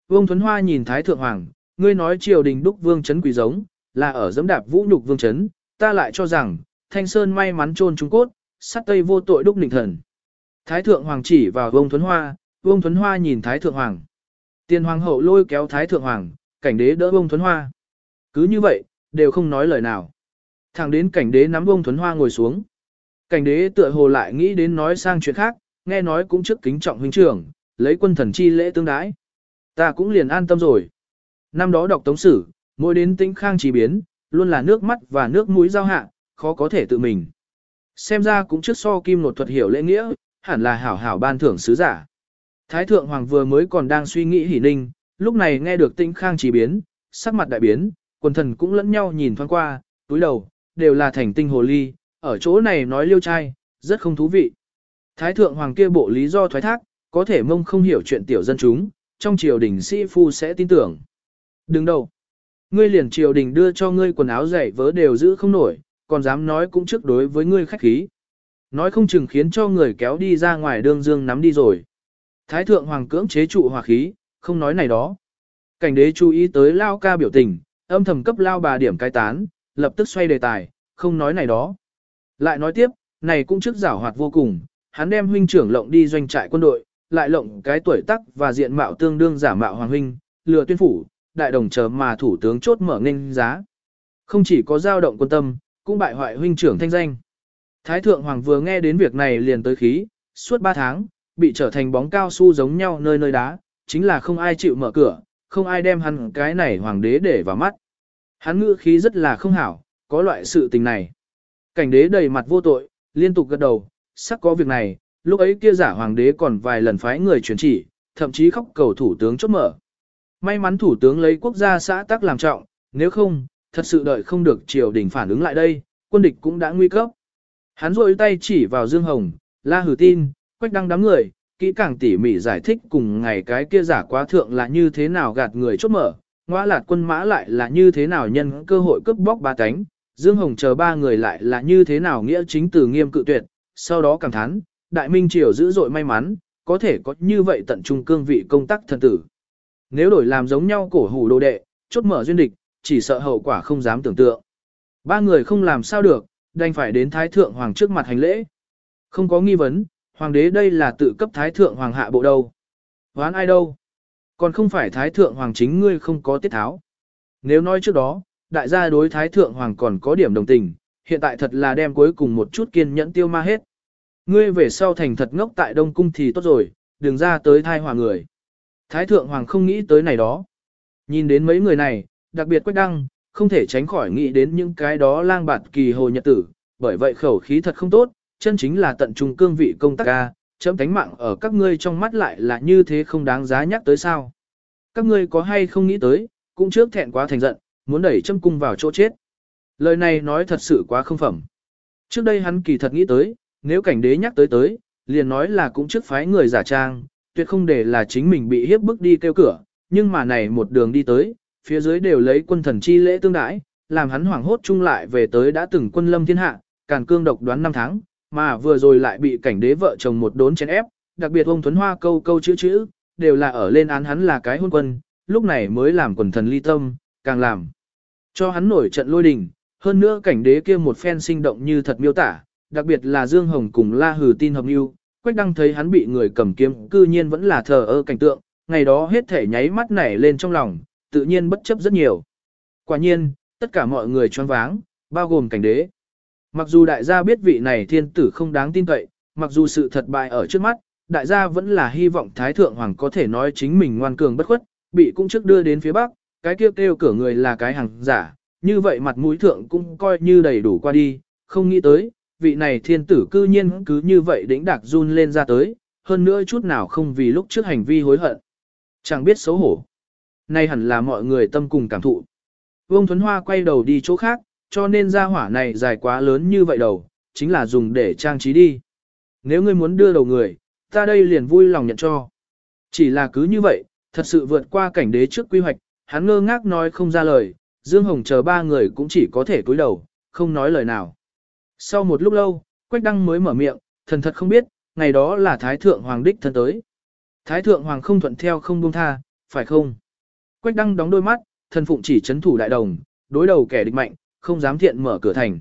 Vương Thuấn Hoa nhìn thái thượng hoàng, ngươi nói triều đình đúc vương chấn quỷ giống, là ở dẫm đạp vũ nhục vương chấn, ta lại cho rằng, thanh sơn may mắn trôn trung cốt, sát tây vô tội đúc nịnh thần. Thái thượng hoàng chỉ vào Vương Thuấn Hoa, Vương Thuấn Hoa nhìn thái thượng hoàng. Tiên hoàng hậu lôi kéo thái thượng hoàng, cảnh đế đỡ Vương Thuấn Hoa. Cứ như vậy, đều không nói lời nào. Thẳng đến cảnh đế nắm Vương Thuấn Hoa ngồi xuống. Cảnh đế tựa hồ lại nghĩ đến nói sang chuyện khác, nghe nói cũng trước kính trọng huynh trưởng, lấy quân thần chi lễ tương đái. Ta cũng liền an tâm rồi. Năm đó đọc tống sử, mỗi đến tĩnh khang chỉ biến, luôn là nước mắt và nước mũi giao hạ, khó có thể tự mình. Xem ra cũng trước so kim nột thuật hiểu lễ nghĩa, hẳn là hảo hảo ban thưởng sứ giả. Thái thượng hoàng vừa mới còn đang suy nghĩ hỉ ninh, lúc này nghe được tĩnh khang chỉ biến, sắc mặt đại biến, quần thần cũng lẫn nhau nhìn thoáng qua, túi đầu, đều là thành tinh hồ ly, ở chỗ này nói liêu trai, rất không thú vị. Thái thượng hoàng kia bộ lý do thoái thác, có thể mông không hiểu chuyện tiểu dân chúng, trong triều đình sĩ phu sẽ tin tưởng. Đừng đâu. Ngươi liền triều đình đưa cho ngươi quần áo giày vớ đều giữ không nổi, còn dám nói cũng trước đối với ngươi khách khí. Nói không chừng khiến cho người kéo đi ra ngoài đương dương nắm đi rồi. Thái thượng hoàng cưỡng chế trụ hòa khí, không nói này đó. Cảnh đế chú ý tới lao ca biểu tình, âm thầm cấp lao bà điểm cai tán, lập tức xoay đề tài, không nói này đó. Lại nói tiếp, này cũng trước giảo hoạt vô cùng, hắn đem huynh trưởng lộng đi doanh trại quân đội, lại lộng cái tuổi tác và diện mạo tương đương giả mạo hoàng huynh, lừa tuyên phủ, đại đồng chờ mà thủ tướng chốt mở nghênh giá. Không chỉ có dao động quân tâm, cũng bại hoại huynh trưởng thanh danh. Thái thượng hoàng vừa nghe đến việc này liền tới khí, suốt 3 tháng, bị trở thành bóng cao su giống nhau nơi nơi đá, chính là không ai chịu mở cửa, không ai đem hắn cái này hoàng đế để vào mắt. Hắn ngữ khí rất là không hảo, có loại sự tình này. Cảnh đế đầy mặt vô tội, liên tục gật đầu, sắc có việc này, lúc ấy kia giả hoàng đế còn vài lần phái người truyền chỉ, thậm chí khóc cầu thủ tướng chốt mở. May mắn thủ tướng lấy quốc gia xã tắc làm trọng, nếu không, thật sự đợi không được triều đình phản ứng lại đây, quân địch cũng đã nguy cấp. Hắn rôi tay chỉ vào Dương Hồng, la hử tin, quách đăng đám người, kỹ càng tỉ mỉ giải thích cùng ngày cái kia giả quá thượng là như thế nào gạt người chốt mở, ngoã lạt quân mã lại là như thế nào nhân cơ hội cướp bóc ba cánh, Dương Hồng chờ ba người lại là như thế nào nghĩa chính từ nghiêm cự tuyệt, sau đó cảm thán, đại minh triều dữ dội may mắn, có thể có như vậy tận trung cương vị công tác thần tử. Nếu đổi làm giống nhau cổ hủ đồ đệ, chốt mở duyên địch, chỉ sợ hậu quả không dám tưởng tượng. Ba người không làm sao được, đành phải đến Thái Thượng Hoàng trước mặt hành lễ. Không có nghi vấn, Hoàng đế đây là tự cấp Thái Thượng Hoàng hạ bộ đâu. Hoán ai đâu? Còn không phải Thái Thượng Hoàng chính ngươi không có tiết tháo. Nếu nói trước đó, đại gia đối Thái Thượng Hoàng còn có điểm đồng tình, hiện tại thật là đem cuối cùng một chút kiên nhẫn tiêu ma hết. Ngươi về sau thành thật ngốc tại Đông Cung thì tốt rồi, đừng ra tới thai hòa người. Thái Thượng Hoàng không nghĩ tới này đó. Nhìn đến mấy người này, đặc biệt Quách Đăng, không thể tránh khỏi nghĩ đến những cái đó lang bạt kỳ hồ nhật tử, bởi vậy khẩu khí thật không tốt, chân chính là tận trung cương vị công tác ca, chấm tánh mạng ở các ngươi trong mắt lại là như thế không đáng giá nhắc tới sao. Các ngươi có hay không nghĩ tới, cũng trước thẹn quá thành giận, muốn đẩy châm cung vào chỗ chết. Lời này nói thật sự quá không phẩm. Trước đây hắn kỳ thật nghĩ tới, nếu cảnh đế nhắc tới tới, liền nói là cũng trước phái người giả trang, tuyệt không để là chính mình bị hiếp bức đi kêu cửa, nhưng mà này một đường đi tới, phía dưới đều lấy quân thần chi lễ tương đãi, làm hắn hoảng hốt chung lại về tới đã từng quân lâm thiên hạ, càn cương độc đoán năm tháng, mà vừa rồi lại bị cảnh đế vợ chồng một đốn chén ép, đặc biệt ông Thuấn Hoa câu câu chữ chữ, đều là ở lên án hắn là cái hôn quân, lúc này mới làm quần thần ly tâm, càng làm cho hắn nổi trận lôi đình, hơn nữa cảnh đế kia một phen sinh động như thật miêu tả, đặc biệt là Dương Hồng cùng La Hử tin hợp lưu Quách Đăng thấy hắn bị người cầm kiếm, cư nhiên vẫn là thờ ơ cảnh tượng, ngày đó hết thể nháy mắt nảy lên trong lòng, tự nhiên bất chấp rất nhiều. Quả nhiên, tất cả mọi người choáng váng, bao gồm cảnh đế. Mặc dù đại gia biết vị này thiên tử không đáng tin cậy, mặc dù sự thật bại ở trước mắt, đại gia vẫn là hy vọng Thái Thượng Hoàng có thể nói chính mình ngoan cường bất khuất, bị cũng trước đưa đến phía Bắc, cái kêu kêu cửa người là cái hàng giả, như vậy mặt mũi thượng cũng coi như đầy đủ qua đi, không nghĩ tới, vị này thiên tử cư nhiên cứ như vậy đĩnh đạc run lên ra tới, hơn nữa chút nào không vì lúc trước hành vi hối hận. Chẳng biết xấu hổ. Nay hẳn là mọi người tâm cùng cảm thụ. Vương Thuấn Hoa quay đầu đi chỗ khác, cho nên ra hỏa này dài quá lớn như vậy đầu, chính là dùng để trang trí đi. Nếu ngươi muốn đưa đầu người, ta đây liền vui lòng nhận cho. Chỉ là cứ như vậy, thật sự vượt qua cảnh đế trước quy hoạch, hắn ngơ ngác nói không ra lời, Dương Hồng chờ ba người cũng chỉ có thể cúi đầu, không nói lời nào. Sau một lúc lâu, Quách Đăng mới mở miệng, thần thật không biết, ngày đó là Thái Thượng Hoàng đích thân tới. Thái Thượng Hoàng không thuận theo không buông tha, phải không? Quách Đăng đóng đôi mắt, thần phụng chỉ chấn thủ đại đồng, đối đầu kẻ địch mạnh, không dám thiện mở cửa thành.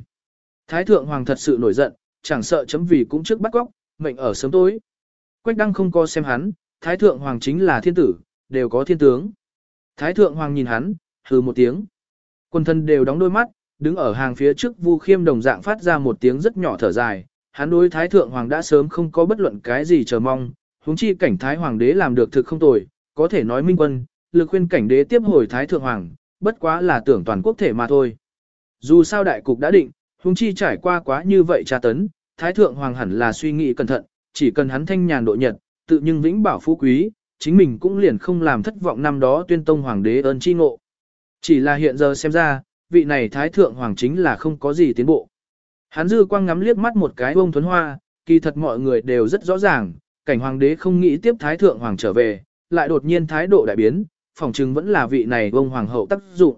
Thái Thượng Hoàng thật sự nổi giận, chẳng sợ chấm vì cũng trước bắt góc, mệnh ở sớm tối. Quách Đăng không co xem hắn, Thái Thượng Hoàng chính là thiên tử, đều có thiên tướng. Thái Thượng Hoàng nhìn hắn, hừ một tiếng. Quân thân đều đóng đôi mắt, đứng ở hàng phía trước Vu Khiêm đồng dạng phát ra một tiếng rất nhỏ thở dài, hắn đối Thái Thượng Hoàng đã sớm không có bất luận cái gì chờ mong, huống chi cảnh Thái Hoàng đế làm được thực không tồi, có thể nói minh quân, lực khuyên cảnh đế tiếp hồi Thái Thượng Hoàng, bất quá là tưởng toàn quốc thể mà thôi. Dù sao đại cục đã định, huống chi trải qua quá như vậy tra tấn, Thái Thượng Hoàng hẳn là suy nghĩ cẩn thận, chỉ cần hắn thanh nhàn độ nhật, tự nhưng vĩnh bảo phú quý, chính mình cũng liền không làm thất vọng năm đó tuyên tông hoàng đế ơn chi ngộ. Chỉ là hiện giờ xem ra, vị này thái thượng hoàng chính là không có gì tiến bộ. Hắn dư quang ngắm liếc mắt một cái ông thuấn hoa, kỳ thật mọi người đều rất rõ ràng, cảnh hoàng đế không nghĩ tiếp thái thượng hoàng trở về, lại đột nhiên thái độ đại biến, phỏng chừng vẫn là vị này ông hoàng hậu tác dụng.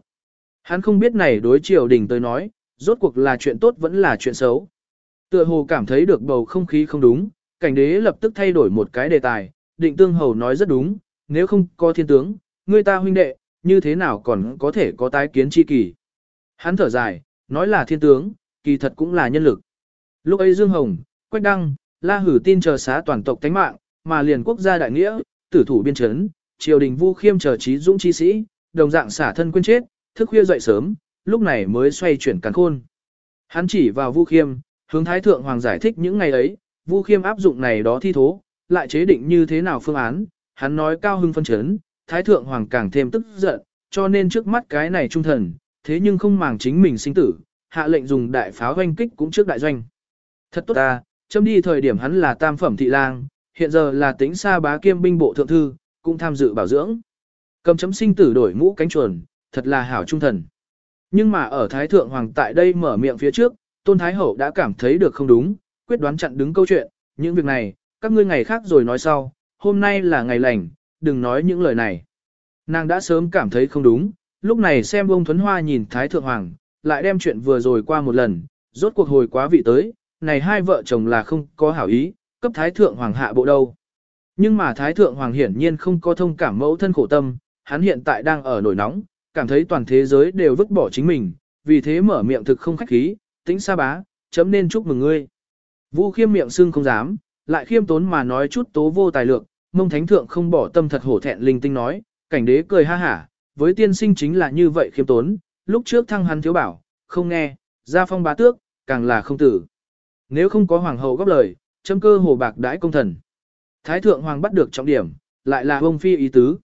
Hắn không biết này đối triều đình tới nói, rốt cuộc là chuyện tốt vẫn là chuyện xấu. Tựa hồ cảm thấy được bầu không khí không đúng, cảnh đế lập tức thay đổi một cái đề tài, định tương hầu nói rất đúng, nếu không có thiên tướng, người ta huynh đệ, như thế nào còn có thể có tái kiến chi kỳ. Hắn thở dài, nói là thiên tướng, kỳ thật cũng là nhân lực. Lúc ấy Dương Hồng, Quách Đăng, La Hử tin chờ xá toàn tộc tánh mạng, mà liền quốc gia đại nghĩa, tử thủ biên chấn, triều đình vu khiêm chờ trí dũng chi sĩ, đồng dạng xả thân quên chết, thức khuya dậy sớm, lúc này mới xoay chuyển càn khôn. Hắn chỉ vào vu khiêm, hướng thái thượng hoàng giải thích những ngày ấy, vu khiêm áp dụng này đó thi thố, lại chế định như thế nào phương án, hắn nói cao hưng phân chấn, thái thượng hoàng càng thêm tức giận, cho nên trước mắt cái này trung thần, thế nhưng không màng chính mình sinh tử, hạ lệnh dùng đại pháo hoanh kích cũng trước đại doanh. Thật tốt ta, châm đi thời điểm hắn là tam phẩm thị lang, hiện giờ là tính xa bá kiêm binh bộ thượng thư, cũng tham dự bảo dưỡng. Cầm chấm sinh tử đổi mũ cánh chuồn, thật là hảo trung thần. Nhưng mà ở Thái Thượng Hoàng tại đây mở miệng phía trước, Tôn Thái Hậu đã cảm thấy được không đúng, quyết đoán chặn đứng câu chuyện, những việc này, các ngươi ngày khác rồi nói sau, hôm nay là ngày lành, đừng nói những lời này. Nàng đã sớm cảm thấy không đúng, lúc này xem ông Thuấn Hoa nhìn Thái Thượng Hoàng, lại đem chuyện vừa rồi qua một lần, rốt cuộc hồi quá vị tới, này hai vợ chồng là không có hảo ý, cấp Thái Thượng Hoàng hạ bộ đâu. Nhưng mà Thái Thượng Hoàng hiển nhiên không có thông cảm mẫu thân khổ tâm, hắn hiện tại đang ở nổi nóng, cảm thấy toàn thế giới đều vứt bỏ chính mình, vì thế mở miệng thực không khách khí, tĩnh xa bá, chấm nên chúc mừng ngươi. Vũ khiêm miệng xưng không dám, lại khiêm tốn mà nói chút tố vô tài lược, mông thánh thượng không bỏ tâm thật hổ thẹn linh tinh nói, cảnh đế cười ha hả, với tiên sinh chính là như vậy khiêm tốn, lúc trước thăng hắn thiếu bảo, không nghe, ra phong bá tước, càng là không tử. Nếu không có hoàng hậu góp lời, châm cơ hồ bạc đãi công thần. Thái thượng hoàng bắt được trọng điểm, lại là ông phi ý tứ.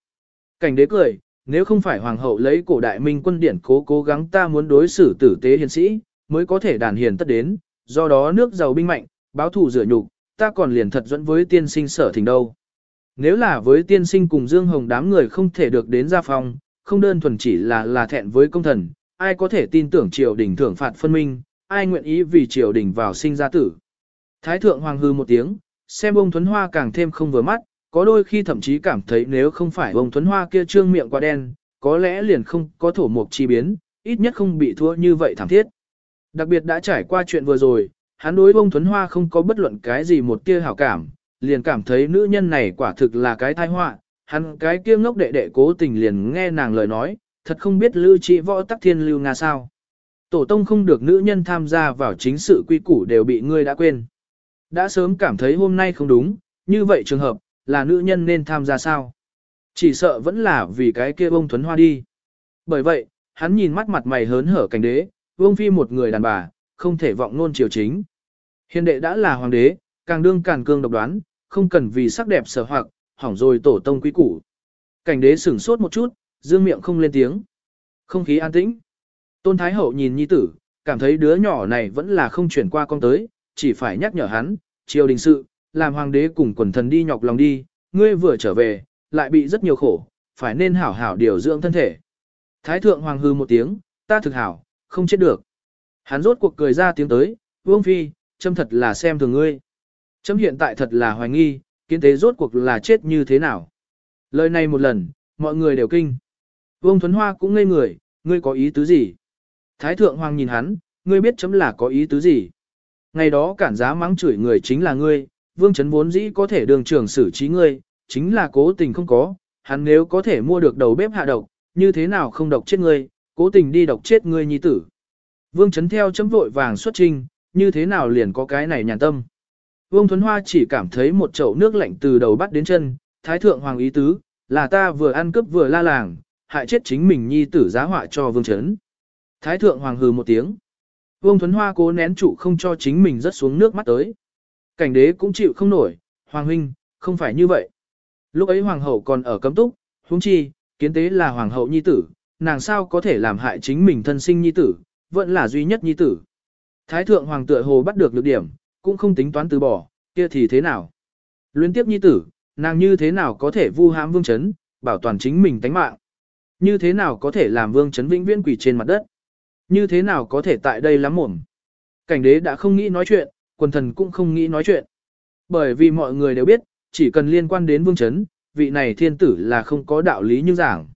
Cảnh đế cười, nếu không phải hoàng hậu lấy cổ đại minh quân điển cố cố gắng ta muốn đối xử tử tế hiền sĩ, mới có thể đàn hiền tất đến, do đó nước giàu binh mạnh, báo thù rửa nhục, ta còn liền thật dẫn với tiên sinh sở thỉnh đâu. Nếu là với tiên sinh cùng Dương Hồng đám người không thể được đến gia phong, không đơn thuần chỉ là là thẹn với công thần, ai có thể tin tưởng triều đình thưởng phạt phân minh, ai nguyện ý vì triều đình vào sinh ra tử. Thái thượng hoàng hư một tiếng, xem ông Thuấn Hoa càng thêm không vừa mắt, có đôi khi thậm chí cảm thấy nếu không phải ông Thuấn Hoa kia trương miệng quá đen, có lẽ liền không có thổ mục chi biến, ít nhất không bị thua như vậy thảm thiết. Đặc biệt đã trải qua chuyện vừa rồi, hắn đối ông Thuấn Hoa không có bất luận cái gì một tia hảo cảm, liền cảm thấy nữ nhân này quả thực là cái tai họa, hắn cái kia ngốc đệ đệ cố tình liền nghe nàng lời nói, thật không biết lưu trị võ tắc thiên lưu nga sao. Tổ tông không được nữ nhân tham gia vào chính sự quy củ đều bị ngươi đã quên. Đã sớm cảm thấy hôm nay không đúng, như vậy trường hợp, là nữ nhân nên tham gia sao? Chỉ sợ vẫn là vì cái kia bông thuấn hoa đi. Bởi vậy, hắn nhìn mắt mặt mày hớn hở cảnh đế, vương phi một người đàn bà, không thể vọng nôn triều chính. Hiền đệ đã là hoàng đế, càng đương càng cương độc đoán, không cần vì sắc đẹp sở hoặc, hỏng rồi tổ tông quý củ. Cảnh đế sửng sốt một chút, dương miệng không lên tiếng. Không khí an tĩnh. Tôn Thái Hậu nhìn nhi tử, cảm thấy đứa nhỏ này vẫn là không chuyển qua con tới, chỉ phải nhắc nhở hắn, triều đình sự, làm hoàng đế cùng quần thần đi nhọc lòng đi, ngươi vừa trở về, lại bị rất nhiều khổ, phải nên hảo hảo điều dưỡng thân thể. Thái thượng hoàng hư một tiếng, ta thực hảo, không chết được. Hắn rốt cuộc cười ra tiếng tới, vương phi, châm thật là xem thường ngươi. Châm hiện tại thật là hoài nghi, kiến tế rốt cuộc là chết như thế nào. Lời này một lần, mọi người đều kinh. Vương Thuấn Hoa cũng ngây người, ngươi có ý tứ gì? Thái thượng hoàng nhìn hắn, ngươi biết chấm là có ý tứ gì? Ngày đó cản giá mắng chửi người chính là ngươi, vương chấn vốn dĩ có thể đường trưởng xử trí ngươi, chính là cố tình không có, hắn nếu có thể mua được đầu bếp hạ độc, như thế nào không độc chết ngươi, cố tình đi độc chết ngươi nhi tử. Vương chấn theo chấm vội vàng xuất trinh, như thế nào liền có cái này nhàn tâm. Vương Thuấn Hoa chỉ cảm thấy một chậu nước lạnh từ đầu bắt đến chân, thái thượng hoàng ý tứ, là ta vừa ăn cướp vừa la làng, hại chết chính mình nhi tử giá họa cho vương chấn. Thái thượng hoàng hừ một tiếng. Vương Thuấn Hoa cố nén trụ không cho chính mình rớt xuống nước mắt tới. Cảnh đế cũng chịu không nổi, hoàng huynh, không phải như vậy. Lúc ấy hoàng hậu còn ở cấm túc, huống chi, kiến tế là hoàng hậu nhi tử, nàng sao có thể làm hại chính mình thân sinh nhi tử, vẫn là duy nhất nhi tử. Thái thượng hoàng tựa hồ bắt được lược điểm, cũng không tính toán từ bỏ, kia thì thế nào? Luyến tiếp nhi tử, nàng như thế nào có thể vu hãm vương chấn, bảo toàn chính mình tánh mạng? Như thế nào có thể làm vương chấn vĩnh viễn quỷ trên mặt đất? Như thế nào có thể tại đây lắm mồm? Cảnh đế đã không nghĩ nói chuyện, quần thần cũng không nghĩ nói chuyện. Bởi vì mọi người đều biết, chỉ cần liên quan đến vương chấn, vị này thiên tử là không có đạo lý như giảng.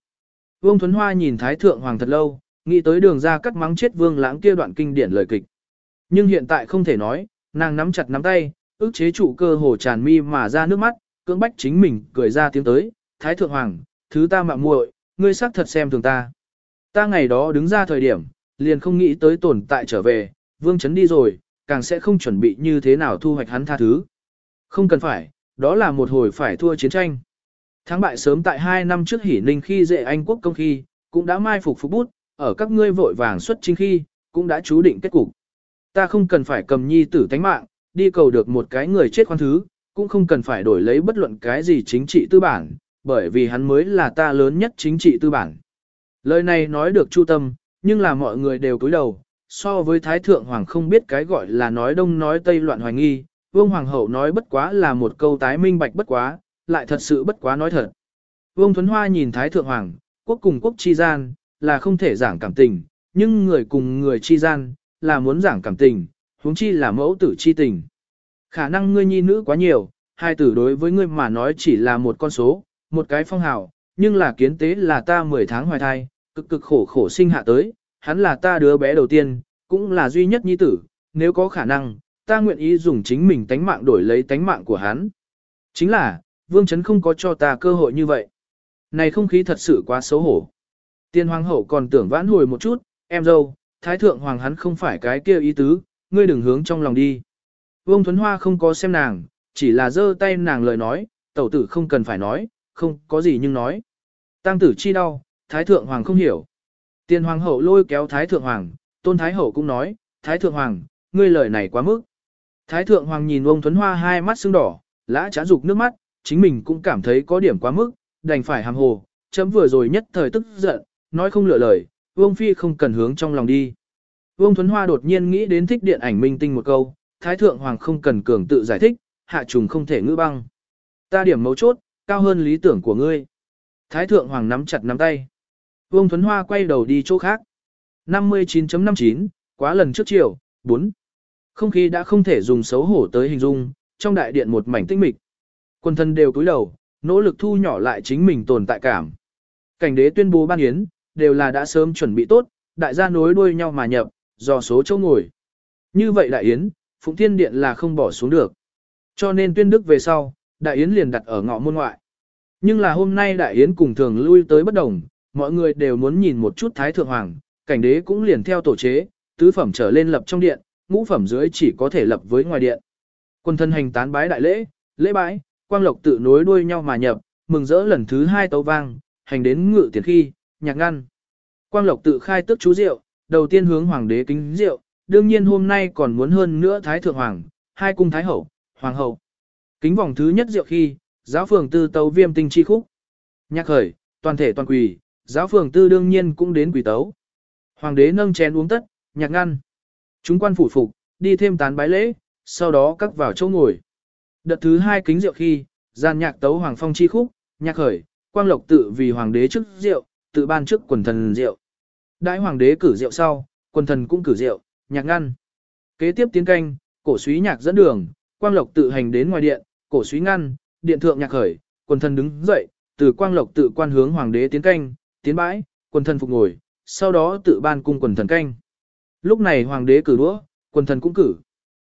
Vương Thuấn Hoa nhìn Thái Thượng Hoàng thật lâu, nghĩ tới đường ra cắt mắng chết vương lãng kia đoạn kinh điển lời kịch. Nhưng hiện tại không thể nói, nàng nắm chặt nắm tay, ức chế trụ cơ hồ tràn mi mà ra nước mắt, cưỡng bách chính mình cười ra tiếng tới, Thái Thượng Hoàng, thứ ta mạ muội, ngươi xác thật xem thường ta. Ta ngày đó đứng ra thời điểm, liền không nghĩ tới tồn tại trở về, vương chấn đi rồi, càng sẽ không chuẩn bị như thế nào thu hoạch hắn tha thứ. Không cần phải, đó là một hồi phải thua chiến tranh. Thắng bại sớm tại hai năm trước hỉ ninh khi dệ Anh quốc công khi, cũng đã mai phục phục bút, ở các ngươi vội vàng xuất chính khi, cũng đã chú định kết cục. Ta không cần phải cầm nhi tử tánh mạng, đi cầu được một cái người chết khoan thứ, cũng không cần phải đổi lấy bất luận cái gì chính trị tư bản, bởi vì hắn mới là ta lớn nhất chính trị tư bản. Lời này nói được chu tâm, nhưng là mọi người đều cúi đầu, so với Thái Thượng Hoàng không biết cái gọi là nói đông nói tây loạn hoài nghi, Vương Hoàng hậu nói bất quá là một câu tái minh bạch bất quá, lại thật sự bất quá nói thật. Vương Thuấn Hoa nhìn Thái Thượng Hoàng, quốc cùng quốc chi gian, là không thể giảng cảm tình, nhưng người cùng người chi gian, là muốn giảng cảm tình, huống chi là mẫu tử chi tình. Khả năng ngươi nhi nữ quá nhiều, hai tử đối với ngươi mà nói chỉ là một con số, một cái phong hào, nhưng là kiến tế là ta 10 tháng hoài thai, cực cực khổ khổ sinh hạ tới, hắn là ta đứa bé đầu tiên, cũng là duy nhất nhi tử, nếu có khả năng, ta nguyện ý dùng chính mình tánh mạng đổi lấy tánh mạng của hắn. Chính là, Vương Trấn không có cho ta cơ hội như vậy. Này không khí thật sự quá xấu hổ. Tiên hoàng hậu còn tưởng vãn hồi một chút, em dâu, thái thượng hoàng hắn không phải cái kia ý tứ, ngươi đừng hướng trong lòng đi. Vương Thuấn Hoa không có xem nàng, chỉ là giơ tay nàng lời nói, tẩu tử không cần phải nói, không có gì nhưng nói. Tăng tử chi đau, thái thượng hoàng không hiểu. Tiền hoàng hậu lôi kéo thái thượng hoàng, tôn thái hậu cũng nói, thái thượng hoàng, ngươi lời này quá mức. Thái thượng hoàng nhìn ông Thuấn Hoa hai mắt sưng đỏ, lã trá dục nước mắt, chính mình cũng cảm thấy có điểm quá mức, đành phải hàm hồ, chấm vừa rồi nhất thời tức giận, nói không lựa lời, Vương Phi không cần hướng trong lòng đi. Vương Thuấn Hoa đột nhiên nghĩ đến thích điện ảnh minh tinh một câu, Thái Thượng Hoàng không cần cường tự giải thích, hạ trùng không thể ngữ băng. Ta điểm mấu chốt, cao hơn lý tưởng của ngươi. Thái Thượng Hoàng nắm chặt nắm tay. Vương Thuấn Hoa quay đầu đi chỗ khác. 59.59, quá lần trước chiều, 4. Không khí đã không thể dùng xấu hổ tới hình dung, trong đại điện một mảnh tinh mịch. Quân thân đều cúi đầu, nỗ lực thu nhỏ lại chính mình tồn tại cảm. Cảnh đế tuyên bố ban yến, đều là đã sớm chuẩn bị tốt, đại gia nối đuôi nhau mà nhập, do số chỗ ngồi. Như vậy đại yến, Phụng Thiên Điện là không bỏ xuống được. Cho nên tuyên đức về sau, đại yến liền đặt ở ngõ môn ngoại. Nhưng là hôm nay đại yến cùng thường lui tới bất đồng, mọi người đều muốn nhìn một chút Thái Thượng Hoàng, cảnh đế cũng liền theo tổ chế, tứ phẩm trở lên lập trong điện, ngũ phẩm dưới chỉ có thể lập với ngoài điện. Quân thân hành tán bái đại lễ, lễ bái, quang lộc tự nối đuôi nhau mà nhập, mừng rỡ lần thứ hai tấu vang, hành đến ngự tiền khi, nhạc ngăn. Quang lộc tự khai tức chú rượu, đầu tiên hướng hoàng đế kính rượu, đương nhiên hôm nay còn muốn hơn nữa thái thượng hoàng, hai cung thái hậu, hoàng hậu. Kính vòng thứ nhất rượu khi, giáo phường tư tấu viêm tinh chi khúc. Nhạc khởi, toàn thể toàn quỳ, giáo phường tư đương nhiên cũng đến quỳ tấu. Hoàng đế nâng chén uống tất, nhạc ngăn. Chúng quan phủ phục, đi thêm tán bái lễ, sau đó cắt vào chỗ ngồi. Đợt thứ hai kính rượu khi, gian nhạc tấu hoàng phong chi khúc, nhạc khởi, quang lộc tự vì hoàng đế trước rượu, tự ban trước quần thần rượu. Đại hoàng đế cử rượu sau, quần thần cũng cử rượu, nhạc ngăn. Kế tiếp tiến canh, cổ suý nhạc dẫn đường, quang lộc tự hành đến ngoài điện, cổ suý ngăn, điện thượng nhạc khởi, quần thần đứng dậy, từ quang lộc tự quan hướng hoàng đế tiến canh, tiến bãi, quần thần phục ngồi, sau đó tự ban cung quần thần canh. Lúc này hoàng đế cử đũa, quần thần cũng cử.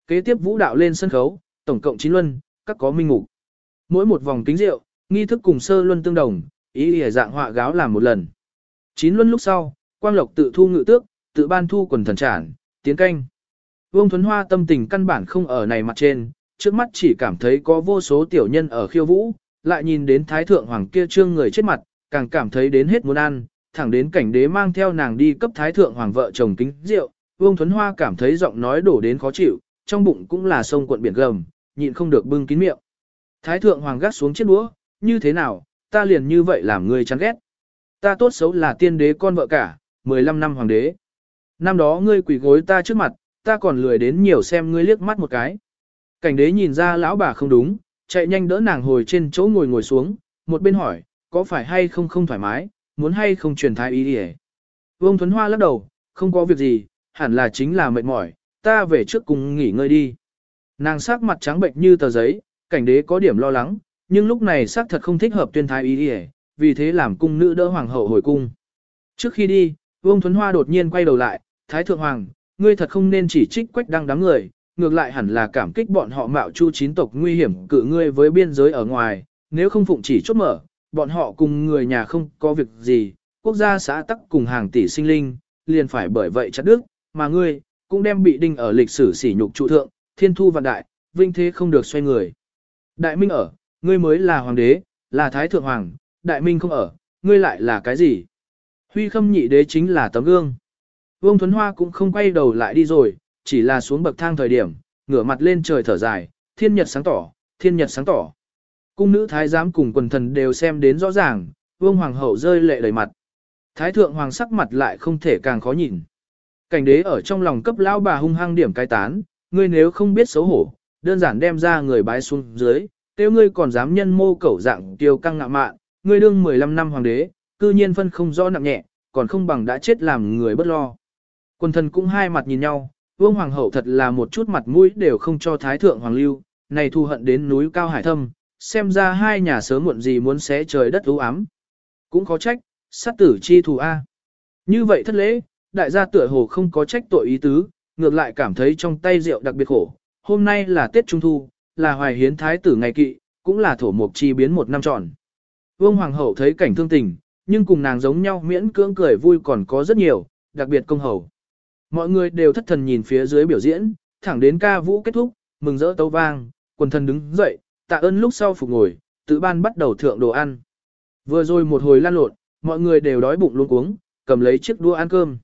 Kế tiếp vũ đạo lên sân khấu, tổng cộng 9 luân, các có minh mục. Mỗi một vòng kính rượu, nghi thức cùng sơ luân tương đồng, ý lìa dạng họa gáo làm một lần. Chín luân lúc sau, quang lộc tự thu ngự tước, tự ban thu quần thần trản, tiến canh. Vương Thuấn Hoa tâm tình căn bản không ở này mặt trên, trước mắt chỉ cảm thấy có vô số tiểu nhân ở khiêu vũ, lại nhìn đến thái thượng hoàng kia trương người chết mặt, càng cảm thấy đến hết muốn ăn, thẳng đến cảnh đế mang theo nàng đi cấp thái thượng hoàng vợ chồng kính rượu, Vương Thuấn Hoa cảm thấy giọng nói đổ đến khó chịu, trong bụng cũng là sông cuộn biển gầm, nhịn không được bưng kín miệng. Thái thượng hoàng gắt xuống chiếc đũa, như thế nào, ta liền như vậy làm người chán ghét. Ta tốt xấu là tiên đế con vợ cả, 15 năm hoàng đế. Năm đó ngươi quỳ gối ta trước mặt, ta còn lười đến nhiều xem ngươi liếc mắt một cái. Cảnh đế nhìn ra lão bà không đúng, chạy nhanh đỡ nàng hồi trên chỗ ngồi ngồi xuống, một bên hỏi, có phải hay không không thoải mái, muốn hay không truyền thái ý đi Vương Thuấn Hoa lắc đầu, không có việc gì, hẳn là chính là mệt mỏi, ta về trước cùng nghỉ ngơi đi. Nàng sắc mặt trắng bệnh như tờ giấy, cảnh đế có điểm lo lắng, nhưng lúc này xác thật không thích hợp tuyên thái ý đi vì thế làm cung nữ đỡ hoàng hậu hồi cung. Trước khi đi, Vương Thuấn Hoa đột nhiên quay đầu lại, Thái Thượng Hoàng, ngươi thật không nên chỉ trích quách đăng đám người, ngược lại hẳn là cảm kích bọn họ mạo chu chín tộc nguy hiểm cự ngươi với biên giới ở ngoài, nếu không phụng chỉ chốt mở, bọn họ cùng người nhà không có việc gì, quốc gia xã tắc cùng hàng tỷ sinh linh, liền phải bởi vậy chặt đức, mà ngươi, cũng đem bị đinh ở lịch sử sỉ nhục trụ thượng, thiên thu vạn đại, vinh thế không được xoay người. Đại minh ở, ngươi mới là hoàng đế, là thái thượng hoàng, đại minh không ở, ngươi lại là cái gì? Huy khâm nhị đế chính là tấm gương. Vương Thuấn Hoa cũng không quay đầu lại đi rồi, chỉ là xuống bậc thang thời điểm, ngửa mặt lên trời thở dài, thiên nhật sáng tỏ, thiên nhật sáng tỏ. Cung nữ thái giám cùng quần thần đều xem đến rõ ràng, vương hoàng hậu rơi lệ đầy mặt. Thái thượng hoàng sắc mặt lại không thể càng khó nhìn. Cảnh đế ở trong lòng cấp lão bà hung hăng điểm cai tán, ngươi nếu không biết xấu hổ, đơn giản đem ra người bái xuống dưới, tiêu ngươi còn dám nhân mô cẩu dạng tiêu căng ngạo mạn, ngươi đương 15 năm hoàng đế, cư nhiên phân không rõ nặng nhẹ, còn không bằng đã chết làm người bất lo. Quân thần cũng hai mặt nhìn nhau, vương hoàng hậu thật là một chút mặt mũi đều không cho thái thượng hoàng lưu, này thu hận đến núi cao hải thâm, xem ra hai nhà sớm muộn gì muốn xé trời đất u ám. Cũng khó trách, sát tử chi thù A. Như vậy thất lễ, đại gia tựa hồ không có trách tội ý tứ, ngược lại cảm thấy trong tay rượu đặc biệt khổ. Hôm nay là Tết Trung Thu, là hoài hiến thái tử ngày kỵ, cũng là thổ mục chi biến một năm tròn. Vương Hoàng hậu thấy cảnh thương tình, nhưng cùng nàng giống nhau miễn cưỡng cười vui còn có rất nhiều, đặc biệt công hầu. Mọi người đều thất thần nhìn phía dưới biểu diễn, thẳng đến ca vũ kết thúc, mừng rỡ tấu vang, quần thần đứng dậy, tạ ơn lúc sau phục ngồi, tự ban bắt đầu thượng đồ ăn. Vừa rồi một hồi lan lộn, mọi người đều đói bụng luôn cuống, cầm lấy chiếc đũa ăn cơm.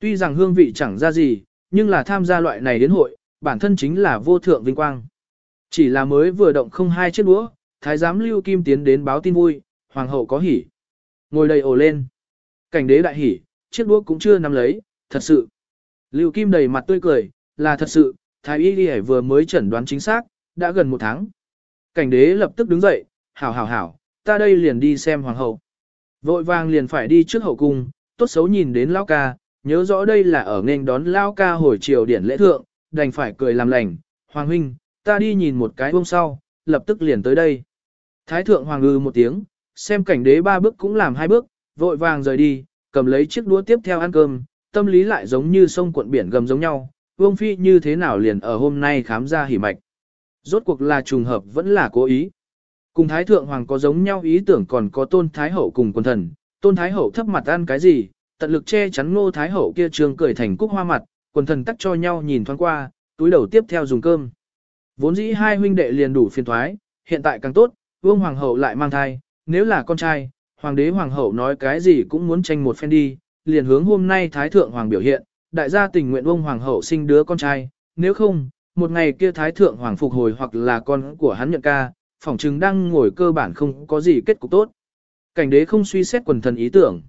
Tuy rằng hương vị chẳng ra gì, nhưng là tham gia loại này đến hội, bản thân chính là vô thượng vinh quang. Chỉ là mới vừa động không hai chiếc đũa, thái giám lưu kim tiến đến báo tin vui, hoàng hậu có hỉ. Ngồi đầy ồ lên. Cảnh đế đại hỉ, chiếc đũa cũng chưa nắm lấy, thật sự. Lưu kim đầy mặt tươi cười, là thật sự, thái y liễu vừa mới chẩn đoán chính xác, đã gần một tháng. Cảnh đế lập tức đứng dậy, hảo hảo hảo, ta đây liền đi xem hoàng hậu. Vội vàng liền phải đi trước hậu cung, tốt xấu nhìn đến lão ca, nhớ rõ đây là ở nên đón lão ca hồi triều điển lễ thượng, đành phải cười làm lành, hoàng huynh, ta đi nhìn một cái hôm sau, lập tức liền tới đây. Thái thượng hoàng ngư một tiếng, xem cảnh đế ba bước cũng làm hai bước, vội vàng rời đi, cầm lấy chiếc đũa tiếp theo ăn cơm, tâm lý lại giống như sông cuộn biển gầm giống nhau, vương phi như thế nào liền ở hôm nay khám ra hỉ mạch. Rốt cuộc là trùng hợp vẫn là cố ý. Cùng Thái Thượng Hoàng có giống nhau ý tưởng còn có Tôn Thái Hậu cùng quần thần, Tôn Thái Hậu thấp mặt ăn cái gì, tận lực che chắn Ngô Thái Hậu kia trường cười thành cúc hoa mặt, quần thần tắt cho nhau nhìn thoáng qua, túi đầu tiếp theo dùng cơm. Vốn dĩ hai huynh đệ liền đủ phiền thoái, hiện tại càng tốt, Vương Hoàng Hậu lại mang thai, nếu là con trai, Hoàng đế Hoàng Hậu nói cái gì cũng muốn tranh một phen đi, liền hướng hôm nay Thái Thượng Hoàng biểu hiện, đại gia tình nguyện Vương Hoàng Hậu sinh đứa con trai, nếu không, một ngày kia Thái Thượng Hoàng phục hồi hoặc là con của hắn nhận ca, phỏng chứng đang ngồi cơ bản không có gì kết cục tốt. Cảnh đế không suy xét quần thần ý tưởng.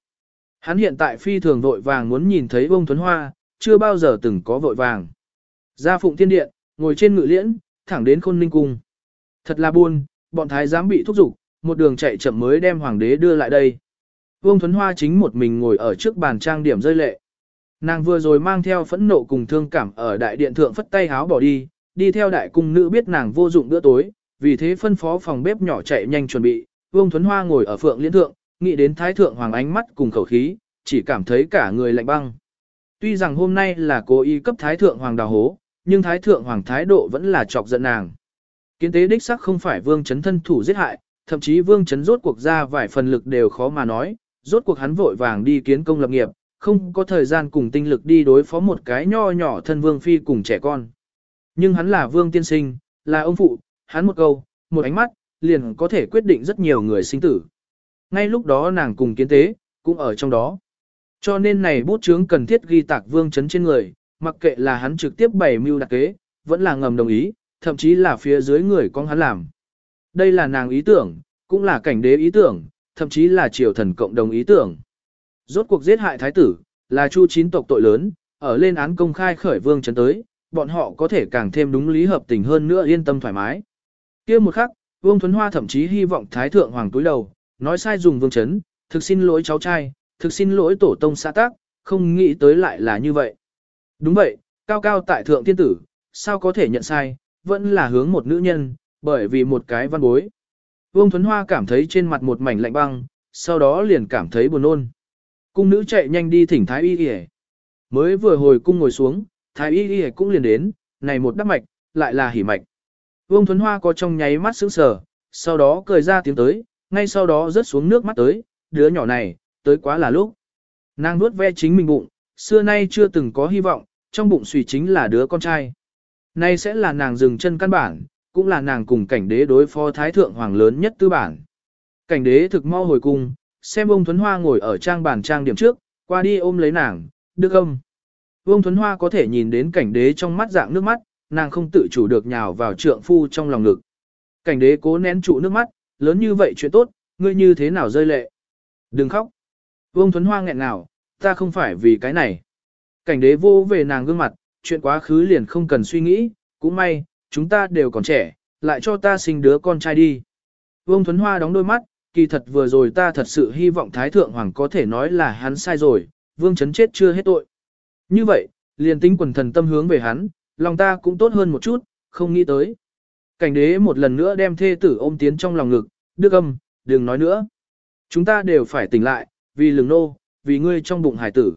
Hắn hiện tại phi thường vội vàng muốn nhìn thấy vương thuấn hoa, chưa bao giờ từng có vội vàng. Ra phụng thiên điện, ngồi trên ngự liễn, thẳng đến khôn ninh cung. Thật là buồn, bọn thái giám bị thúc giục, một đường chạy chậm mới đem hoàng đế đưa lại đây. Vương Thuấn Hoa chính một mình ngồi ở trước bàn trang điểm rơi lệ. Nàng vừa rồi mang theo phẫn nộ cùng thương cảm ở đại điện thượng phất tay háo bỏ đi, đi theo đại cung nữ biết nàng vô dụng bữa tối, vì thế phân phó phòng bếp nhỏ chạy nhanh chuẩn bị, Vương Thuấn Hoa ngồi ở phượng liên thượng, nghĩ đến thái thượng hoàng ánh mắt cùng khẩu khí, chỉ cảm thấy cả người lạnh băng. Tuy rằng hôm nay là cố ý cấp thái thượng hoàng đào hố, nhưng thái thượng hoàng thái độ vẫn là chọc giận nàng. Kiến tế đích sắc không phải vương chấn thân thủ giết hại, thậm chí vương chấn rốt cuộc ra vài phần lực đều khó mà nói, rốt cuộc hắn vội vàng đi kiến công lập nghiệp, không có thời gian cùng tinh lực đi đối phó một cái nho nhỏ thân vương phi cùng trẻ con. Nhưng hắn là vương tiên sinh, là ông phụ, hắn một câu, một ánh mắt, liền có thể quyết định rất nhiều người sinh tử. Ngay lúc đó nàng cùng kiến tế, cũng ở trong đó. Cho nên này bút chướng cần thiết ghi tạc vương chấn trên người, mặc kệ là hắn trực tiếp bày mưu đặc kế, vẫn là ngầm đồng ý, thậm chí là phía dưới người con hắn làm. Đây là nàng ý tưởng, cũng là cảnh đế ý tưởng, thậm chí là triều thần cộng đồng ý tưởng. Rốt cuộc giết hại thái tử, là chu chín tộc tội lớn, ở lên án công khai khởi vương chấn tới, bọn họ có thể càng thêm đúng lý hợp tình hơn nữa yên tâm thoải mái. kia một khắc, Vương Thuấn Hoa thậm chí hy vọng Thái Thượng Hoàng túi đầu, nói sai dùng vương chấn, thực xin lỗi cháu trai, thực xin lỗi tổ tông xã tác, không nghĩ tới lại là như vậy. Đúng vậy, cao cao tại Thượng Tiên Tử, sao có thể nhận sai, vẫn là hướng một nữ nhân, bởi vì một cái văn bối. Vương Thuấn Hoa cảm thấy trên mặt một mảnh lạnh băng, sau đó liền cảm thấy buồn nôn. Cung nữ chạy nhanh đi thỉnh Thái Y Y. Mới vừa hồi cung ngồi xuống, Thái Y Y cũng liền đến, này một đắp mạch, lại là hỉ mạch. Vương Thuấn Hoa có trong nháy mắt sững sờ, sau đó cười ra tiếng tới, ngay sau đó rớt xuống nước mắt tới, đứa nhỏ này, tới quá là lúc. Nàng nuốt ve chính mình bụng, xưa nay chưa từng có hy vọng, trong bụng suy chính là đứa con trai. Nay sẽ là nàng dừng chân căn bản, cũng là nàng cùng cảnh đế đối phó thái thượng hoàng lớn nhất tư bản. Cảnh đế thực mau hồi cung, xem ông Thuấn Hoa ngồi ở trang bàn trang điểm trước, qua đi ôm lấy nàng, đức âm. Vương Thuấn Hoa có thể nhìn đến cảnh đế trong mắt dạng nước mắt, nàng không tự chủ được nhào vào trượng phu trong lòng ngực. Cảnh đế cố nén trụ nước mắt, lớn như vậy chuyện tốt, ngươi như thế nào rơi lệ. Đừng khóc. Vương Thuấn Hoa nghẹn ngào, ta không phải vì cái này. Cảnh đế vô về nàng gương mặt, chuyện quá khứ liền không cần suy nghĩ, cũng may, chúng ta đều còn trẻ, lại cho ta sinh đứa con trai đi. Vương Thuấn Hoa đóng đôi mắt, kỳ thật vừa rồi ta thật sự hy vọng Thái Thượng Hoàng có thể nói là hắn sai rồi, Vương Chấn chết chưa hết tội. Như vậy, liền tính quần thần tâm hướng về hắn, lòng ta cũng tốt hơn một chút, không nghĩ tới. Cảnh đế một lần nữa đem thê tử ôm tiến trong lòng ngực, đức âm, đừng nói nữa. Chúng ta đều phải tỉnh lại, vì lừng nô, vì ngươi trong bụng hải tử.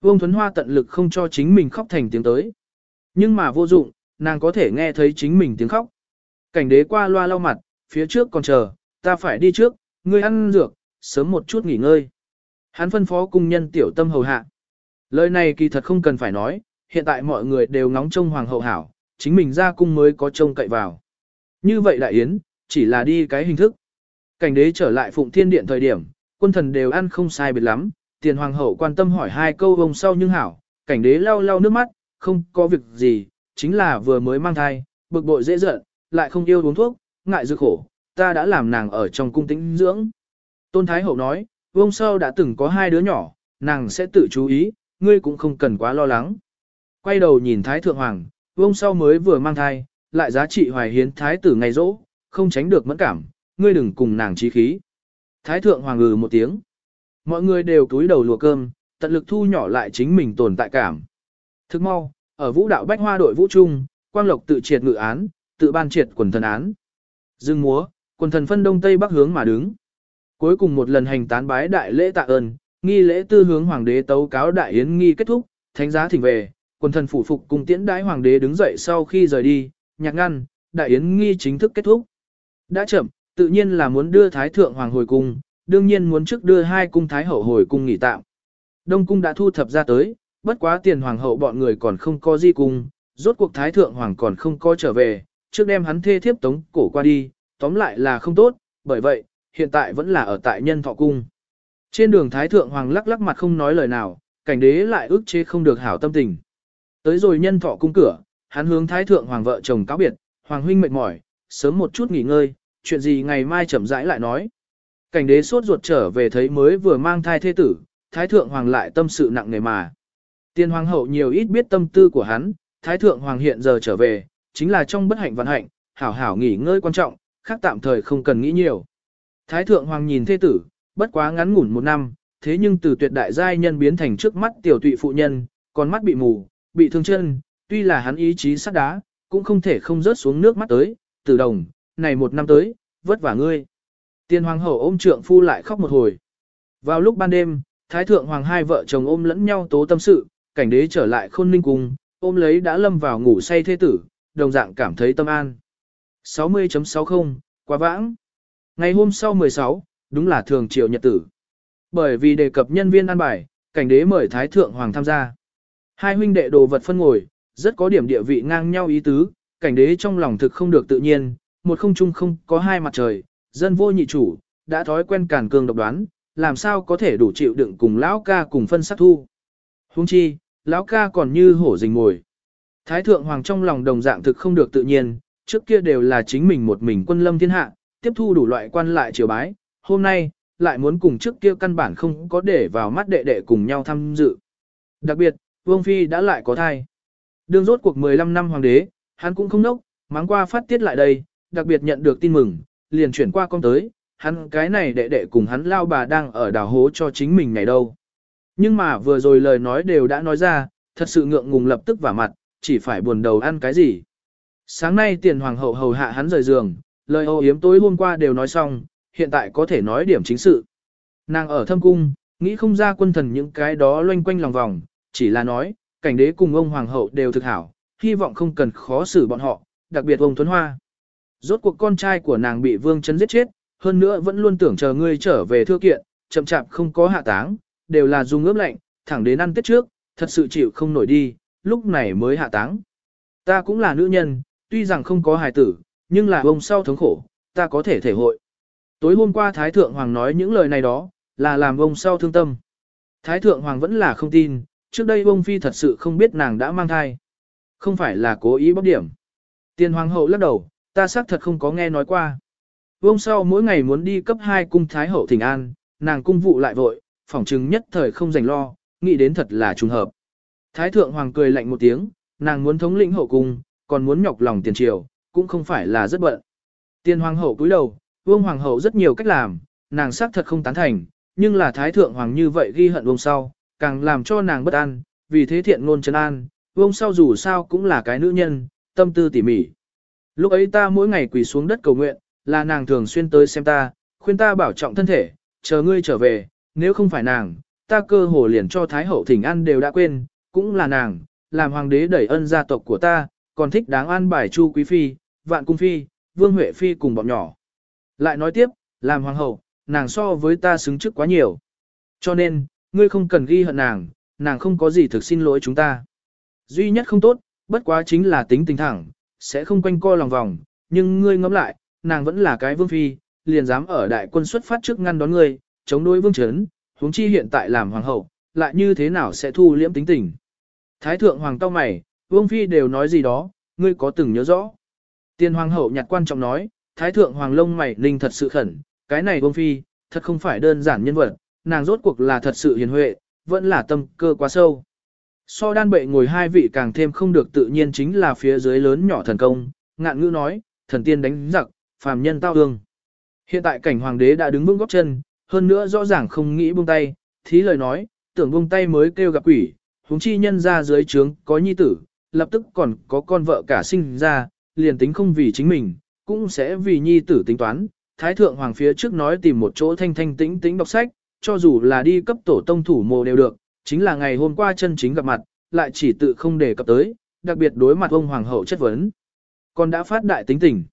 Vương Thuấn Hoa tận lực không cho chính mình khóc thành tiếng tới. Nhưng mà vô dụng, nàng có thể nghe thấy chính mình tiếng khóc. Cảnh đế qua loa lau mặt, phía trước còn chờ, ta phải đi trước, ngươi ăn dược, sớm một chút nghỉ ngơi. Hắn phân phó cung nhân tiểu tâm hầu hạ. Lời này kỳ thật không cần phải nói, hiện tại mọi người đều ngóng trông hoàng hậu hảo, chính mình ra cung mới có trông cậy vào. Như vậy đại yến, chỉ là đi cái hình thức. Cảnh đế trở lại phụng thiên điện thời điểm, quân thần đều ăn không sai biệt lắm, tiền hoàng hậu quan tâm hỏi hai câu vông sau nhưng hảo, cảnh đế lau lau nước mắt, không có việc gì, chính là vừa mới mang thai, bực bội dễ giận, lại không yêu uống thuốc, ngại dư khổ, ta đã làm nàng ở trong cung tĩnh dưỡng. Tôn Thái Hậu nói, vông sau đã từng có hai đứa nhỏ, nàng sẽ tự chú ý, ngươi cũng không cần quá lo lắng. Quay đầu nhìn Thái Thượng Hoàng, vông sau mới vừa mang thai, lại giá trị hoài hiến Thái tử ngày rỗ, không tránh được mẫn cảm, ngươi đừng cùng nàng trí khí. Thái Thượng Hoàng ngừ một tiếng. Mọi người đều cúi đầu lùa cơm, tận lực thu nhỏ lại chính mình tồn tại cảm. Thức mau, ở vũ đạo bách hoa đội vũ trung, Quang Lộc tự triệt ngự án, tự ban triệt quần thần án. Dương múa, quần thần phân đông tây bắc hướng mà đứng. Cuối cùng một lần hành tán bái đại lễ tạ ơn, nghi lễ tư hướng hoàng đế tấu cáo đại yến nghi kết thúc, thánh giá thỉnh về, quần thần phủ phục cùng tiễn đái hoàng đế đứng dậy sau khi rời đi, nhạc ngăn, đại yến nghi chính thức kết thúc. Đã chậm, tự nhiên là muốn đưa thái thượng hoàng hồi cung, đương nhiên muốn trước đưa hai cung thái hậu hồi cung nghỉ tạm. Đông cung đã thu thập ra tới, bất quá tiền hoàng hậu bọn người còn không có di cung, rốt cuộc thái thượng hoàng còn không có trở về, trước đem hắn thê thiếp tống cổ qua đi, tóm lại là không tốt, bởi vậy, hiện tại vẫn là ở tại nhân thọ cung. Trên đường thái thượng hoàng lắc lắc mặt không nói lời nào, cảnh đế lại ức chế không được hảo tâm tình. Tới rồi nhân thọ cung cửa, hắn hướng thái thượng hoàng vợ chồng cáo biệt, hoàng huynh mệt mỏi, sớm một chút nghỉ ngơi, chuyện gì ngày mai chậm rãi lại nói. Cảnh đế sốt ruột trở về thấy mới vừa mang thai thế tử, thái thượng hoàng lại tâm sự nặng nề mà. Tiên hoàng hậu nhiều ít biết tâm tư của hắn, thái thượng hoàng hiện giờ trở về, chính là trong bất hạnh vận hạnh, hảo hảo nghỉ ngơi quan trọng, khác tạm thời không cần nghĩ nhiều. Thái thượng hoàng nhìn thế tử, bất quá ngắn ngủn một năm, thế nhưng từ tuyệt đại giai nhân biến thành trước mắt tiểu tụy phụ nhân, còn mắt bị mù, bị thương chân, tuy là hắn ý chí sắt đá, cũng không thể không rớt xuống nước mắt tới, tử đồng, này một năm tới, vất vả ngươi. Tiên hoàng hậu ôm trượng phu lại khóc một hồi. Vào lúc ban đêm, thái thượng hoàng hai vợ chồng ôm lẫn nhau tố tâm sự, cảnh đế trở lại khôn ninh cung, ôm lấy đã lâm vào ngủ say thế tử, đồng dạng cảm thấy tâm an. 60.60, quá vãng. Ngày hôm sau 16, đúng là thường triều nhật tử. Bởi vì đề cập nhân viên an bài, cảnh đế mời thái thượng hoàng tham gia. Hai huynh đệ đồ vật phân ngồi, rất có điểm địa vị ngang nhau ý tứ, cảnh đế trong lòng thực không được tự nhiên, một không chung không có hai mặt trời, dân vô nhị chủ, đã thói quen càn cường độc đoán, làm sao có thể đủ chịu đựng cùng lão ca cùng phân sát thu. Huống chi, lão ca còn như hổ rình ngồi. Thái thượng hoàng trong lòng đồng dạng thực không được tự nhiên, trước kia đều là chính mình một mình quân lâm thiên hạ, tiếp thu đủ loại quan lại triều bái, hôm nay, lại muốn cùng trước kia căn bản không có để vào mắt đệ đệ cùng nhau tham dự. Đặc biệt, Vương Phi đã lại có thai. Đương rốt cuộc 15 năm hoàng đế, hắn cũng không nốc, mắng qua phát tiết lại đây, đặc biệt nhận được tin mừng, liền chuyển qua con tới, hắn cái này đệ đệ cùng hắn lao bà đang ở đào hố cho chính mình ngày đâu. Nhưng mà vừa rồi lời nói đều đã nói ra, thật sự ngượng ngùng lập tức vả mặt, chỉ phải buồn đầu ăn cái gì. Sáng nay tiền hoàng hậu hầu hạ hắn rời giường, lời ô yếm tối hôm qua đều nói xong, hiện tại có thể nói điểm chính sự. Nàng ở thâm cung, nghĩ không ra quân thần những cái đó loanh quanh lòng vòng, chỉ là nói, cảnh đế cùng ông hoàng hậu đều thực hảo, hy vọng không cần khó xử bọn họ, đặc biệt ông Tuấn Hoa. Rốt cuộc con trai của nàng bị vương chấn giết chết, hơn nữa vẫn luôn tưởng chờ ngươi trở về thưa kiện, chậm chạp không có hạ táng, đều là dùng ướp lạnh, thẳng đến ăn tết trước, thật sự chịu không nổi đi, lúc này mới hạ táng. Ta cũng là nữ nhân, tuy rằng không có hài tử, nhưng là ông sau thống khổ, ta có thể thể hội. Tối hôm qua Thái Thượng Hoàng nói những lời này đó, là làm ông sau thương tâm. Thái Thượng Hoàng vẫn là không tin, trước đây ông Phi thật sự không biết nàng đã mang thai. Không phải là cố ý bóc điểm. Tiên Hoàng hậu lắc đầu, ta xác thật không có nghe nói qua. Vương sau mỗi ngày muốn đi cấp 2 cung Thái hậu thỉnh an, nàng cung vụ lại vội, phỏng chứng nhất thời không dành lo, nghĩ đến thật là trùng hợp. Thái Thượng Hoàng cười lạnh một tiếng, nàng muốn thống lĩnh hậu cung, còn muốn nhọc lòng tiền triều, cũng không phải là rất bận. Tiên Hoàng hậu cúi đầu, Vương Hoàng hậu rất nhiều cách làm, nàng xác thật không tán thành, nhưng là Thái Thượng Hoàng như vậy ghi hận Vương sau, càng làm cho nàng bất an, vì thế thiện ngôn trấn an, Vương sau dù sao cũng là cái nữ nhân, tâm tư tỉ mỉ. Lúc ấy ta mỗi ngày quỳ xuống đất cầu nguyện, là nàng thường xuyên tới xem ta, khuyên ta bảo trọng thân thể, chờ ngươi trở về, nếu không phải nàng, ta cơ hồ liền cho Thái Hậu thỉnh an đều đã quên, cũng là nàng, làm hoàng đế đẩy ân gia tộc của ta, còn thích đáng an bài Chu Quý Phi, Vạn Cung Phi, Vương Huệ Phi cùng bọn nhỏ. Lại nói tiếp, làm hoàng hậu, nàng so với ta xứng chức quá nhiều. Cho nên, ngươi không cần ghi hận nàng, nàng không có gì thực xin lỗi chúng ta. Duy nhất không tốt, bất quá chính là tính tình thẳng, sẽ không quanh co lòng vòng, nhưng ngươi ngẫm lại, nàng vẫn là cái vương phi, liền dám ở đại quân xuất phát trước ngăn đón ngươi, chống đối vương chấn, huống chi hiện tại làm hoàng hậu, lại như thế nào sẽ thu liễm tính tình. Thái thượng hoàng cao mày, vương phi đều nói gì đó, ngươi có từng nhớ rõ. Tiên hoàng hậu nhặt quan trọng nói, thái thượng hoàng lông mày linh thật sự khẩn, cái này vương phi, thật không phải đơn giản nhân vật, nàng rốt cuộc là thật sự hiền huệ, vẫn là tâm cơ quá sâu. So đan bệ ngồi hai vị càng thêm không được tự nhiên chính là phía dưới lớn nhỏ thần công, ngạn ngữ nói, thần tiên đánh giặc, phàm nhân tao ương. Hiện tại cảnh hoàng đế đã đứng vững góc chân, hơn nữa rõ ràng không nghĩ buông tay, thí lời nói, tưởng buông tay mới kêu gặp quỷ, huống chi nhân ra dưới trướng có nhi tử, lập tức còn có con vợ cả sinh ra, liền tính không vì chính mình, cũng sẽ vì nhi tử tính toán. Thái thượng hoàng phía trước nói tìm một chỗ thanh thanh tĩnh tĩnh đọc sách, cho dù là đi cấp tổ tông thủ mộ đều được, chính là ngày hôm qua chân chính gặp mặt, lại chỉ tự không đề cập tới, đặc biệt đối mặt ông hoàng hậu chất vấn. Còn đã phát đại tính tình.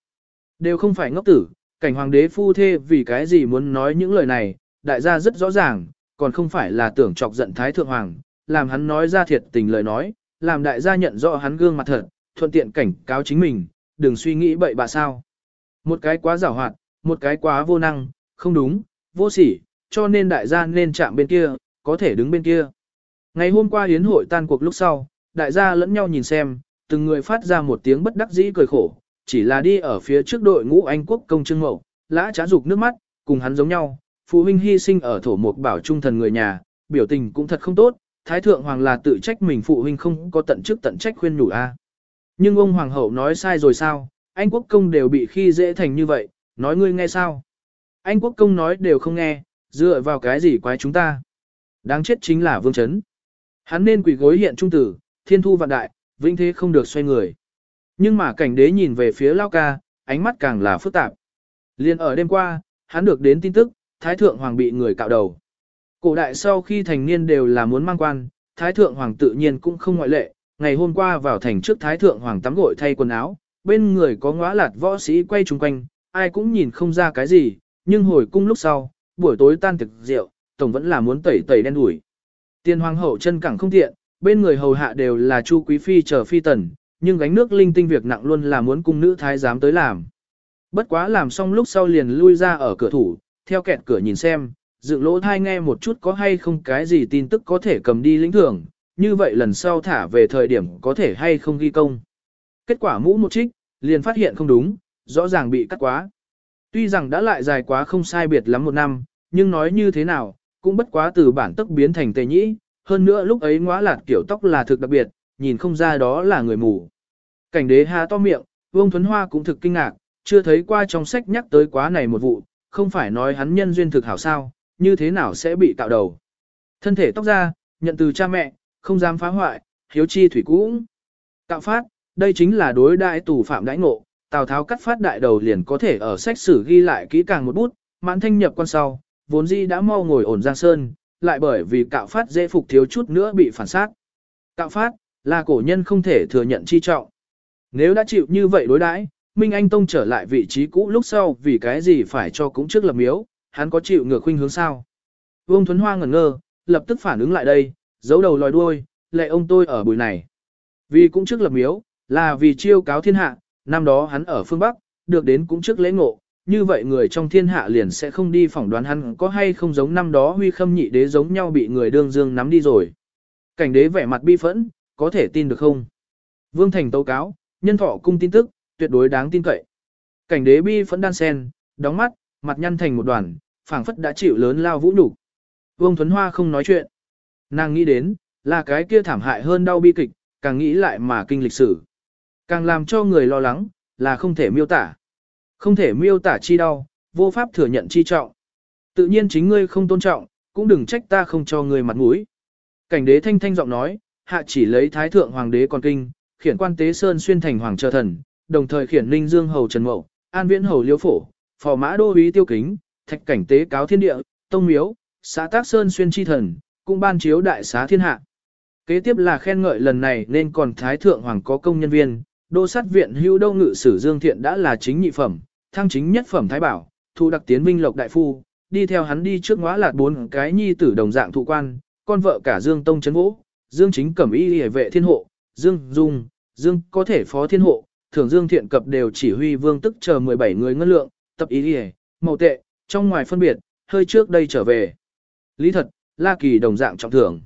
Đều không phải ngốc tử, cảnh hoàng đế phu thê vì cái gì muốn nói những lời này, đại gia rất rõ ràng, còn không phải là tưởng chọc giận thái thượng hoàng, làm hắn nói ra thiệt tình lời nói, làm đại gia nhận rõ hắn gương mặt thật, thuận tiện cảnh cáo chính mình, đừng suy nghĩ bậy bạ sao. Một cái quá giảo hoạt, một cái quá vô năng, không đúng, vô sỉ, cho nên đại gia nên chạm bên kia, có thể đứng bên kia. Ngày hôm qua hiến hội tan cuộc lúc sau, đại gia lẫn nhau nhìn xem, từng người phát ra một tiếng bất đắc dĩ cười khổ, chỉ là đi ở phía trước đội ngũ Anh quốc công trưng mậu, lã trá dục nước mắt, cùng hắn giống nhau, phụ huynh hy sinh ở thổ mục bảo trung thần người nhà, biểu tình cũng thật không tốt, thái thượng hoàng là tự trách mình phụ huynh không có tận chức tận trách khuyên nhủ a. Nhưng ông hoàng hậu nói sai rồi sao, anh quốc công đều bị khi dễ thành như vậy, nói ngươi nghe sao? Anh quốc công nói đều không nghe, dựa vào cái gì quái chúng ta? Đáng chết chính là vương chấn. Hắn nên quỷ gối hiện trung tử, thiên thu vạn đại, vinh thế không được xoay người. Nhưng mà cảnh đế nhìn về phía Lao ca, ánh mắt càng là phức tạp. Liên ở đêm qua, hắn được đến tin tức, Thái Thượng Hoàng bị người cạo đầu. Cổ đại sau khi thành niên đều là muốn mang quan, Thái Thượng Hoàng tự nhiên cũng không ngoại lệ. Ngày hôm qua vào thành trước Thái Thượng Hoàng tắm gội thay quần áo, bên người có ngõa lạt võ sĩ quay chung quanh, ai cũng nhìn không ra cái gì, nhưng hồi cung lúc sau, buổi tối tan thực rượu, tổng vẫn là muốn tẩy tẩy đen đuổi. Tiên hoàng hậu chân cẳng không tiện, bên người hầu hạ đều là Chu quý phi chờ phi tần, nhưng gánh nước linh tinh việc nặng luôn là muốn cung nữ thái giám tới làm. Bất quá làm xong lúc sau liền lui ra ở cửa thủ, theo kẹt cửa nhìn xem, dựng lỗ thai nghe một chút có hay không cái gì tin tức có thể cầm đi lĩnh thưởng, như vậy lần sau thả về thời điểm có thể hay không ghi công. Kết quả mũ một trích, liền phát hiện không đúng, rõ ràng bị cắt quá. Tuy rằng đã lại dài quá không sai biệt lắm một năm, nhưng nói như thế nào, cũng bất quá từ bản tức biến thành tề nhĩ, hơn nữa lúc ấy ngóa lạt kiểu tóc là thực đặc biệt, nhìn không ra đó là người mù. Cảnh đế há to miệng, Vương Thuấn Hoa cũng thực kinh ngạc, chưa thấy qua trong sách nhắc tới quá này một vụ, không phải nói hắn nhân duyên thực hảo sao, như thế nào sẽ bị cạo đầu. Thân thể tóc ra, nhận từ cha mẹ, không dám phá hoại, hiếu chi thủy cũng. Cạo phát, đây chính là đối đại tù phạm đãi ngộ, Tào Tháo cắt phát đại đầu liền có thể ở sách sử ghi lại kỹ càng một bút, mãn thanh nhập quan sau, vốn di đã mau ngồi ổn giang sơn, lại bởi vì cạo phát dễ phục thiếu chút nữa bị phản sát. Cạo phát, là cổ nhân không thể thừa nhận chi trọng. Nếu đã chịu như vậy đối đãi, Minh Anh Tông trở lại vị trí cũ lúc sau vì cái gì phải cho cũng trước lập miếu, hắn có chịu ngược khuynh hướng sao? Vương Thuấn Hoa ngẩn ngơ, lập tức phản ứng lại đây, giấu đầu lòi đuôi, lệ ông tôi ở buổi này. Vì cũng trước lập miếu, là vì chiêu cáo thiên hạ, năm đó hắn ở phương Bắc, được đến cũng trước lễ ngộ, như vậy người trong thiên hạ liền sẽ không đi phỏng đoán hắn có hay không giống năm đó huy khâm nhị đế giống nhau bị người đương dương nắm đi rồi. Cảnh đế vẻ mặt bi phẫn, có thể tin được không? Vương Thành tố cáo, nhân thọ cung tin tức, tuyệt đối đáng tin cậy. Cảnh đế bi phẫn đan sen, đóng mắt, mặt nhăn thành một đoàn, phảng phất đã chịu lớn lao vũ nhục. Vương Thuấn Hoa không nói chuyện. Nàng nghĩ đến, là cái kia thảm hại hơn đau bi kịch, càng nghĩ lại mà kinh lịch sử. Càng làm cho người lo lắng, là không thể miêu tả. Không thể miêu tả chi đau, vô pháp thừa nhận chi trọng. Tự nhiên chính ngươi không tôn trọng, cũng đừng trách ta không cho ngươi mặt mũi. Cảnh đế thanh thanh giọng nói, hạ chỉ lấy thái thượng hoàng đế còn kinh, khiển quan tế sơn xuyên thành hoàng trợ thần, đồng thời khiển ninh dương hầu trần mậu, an viễn hầu liêu phổ, phò mã đô úy tiêu kính, thạch cảnh tế cáo thiên địa, tông miếu, xã tác sơn xuyên chi thần, cũng ban chiếu đại xá thiên hạ. Kế tiếp là khen ngợi lần này nên còn thái thượng hoàng có công nhân viên, đô sát viện hưu đô ngự sử dương thiện đã là chính nhị phẩm, thăng chính nhất phẩm thái bảo, thu đặc tiến vinh lộc đại phu, đi theo hắn đi trước ngõ lạt bốn cái nhi tử đồng dạng thụ quan, con vợ cả Dương Tông chấn vũ, Dương chính cẩm y hề vệ thiên hộ, Dương Dung, Dương có thể phó thiên hộ, thưởng Dương thiện cập đều chỉ huy vương tức chờ 17 người ngân lượng, tập y hề, màu tệ, trong ngoài phân biệt, hơi trước đây trở về. Lý thật, La Kỳ đồng dạng trọng thưởng.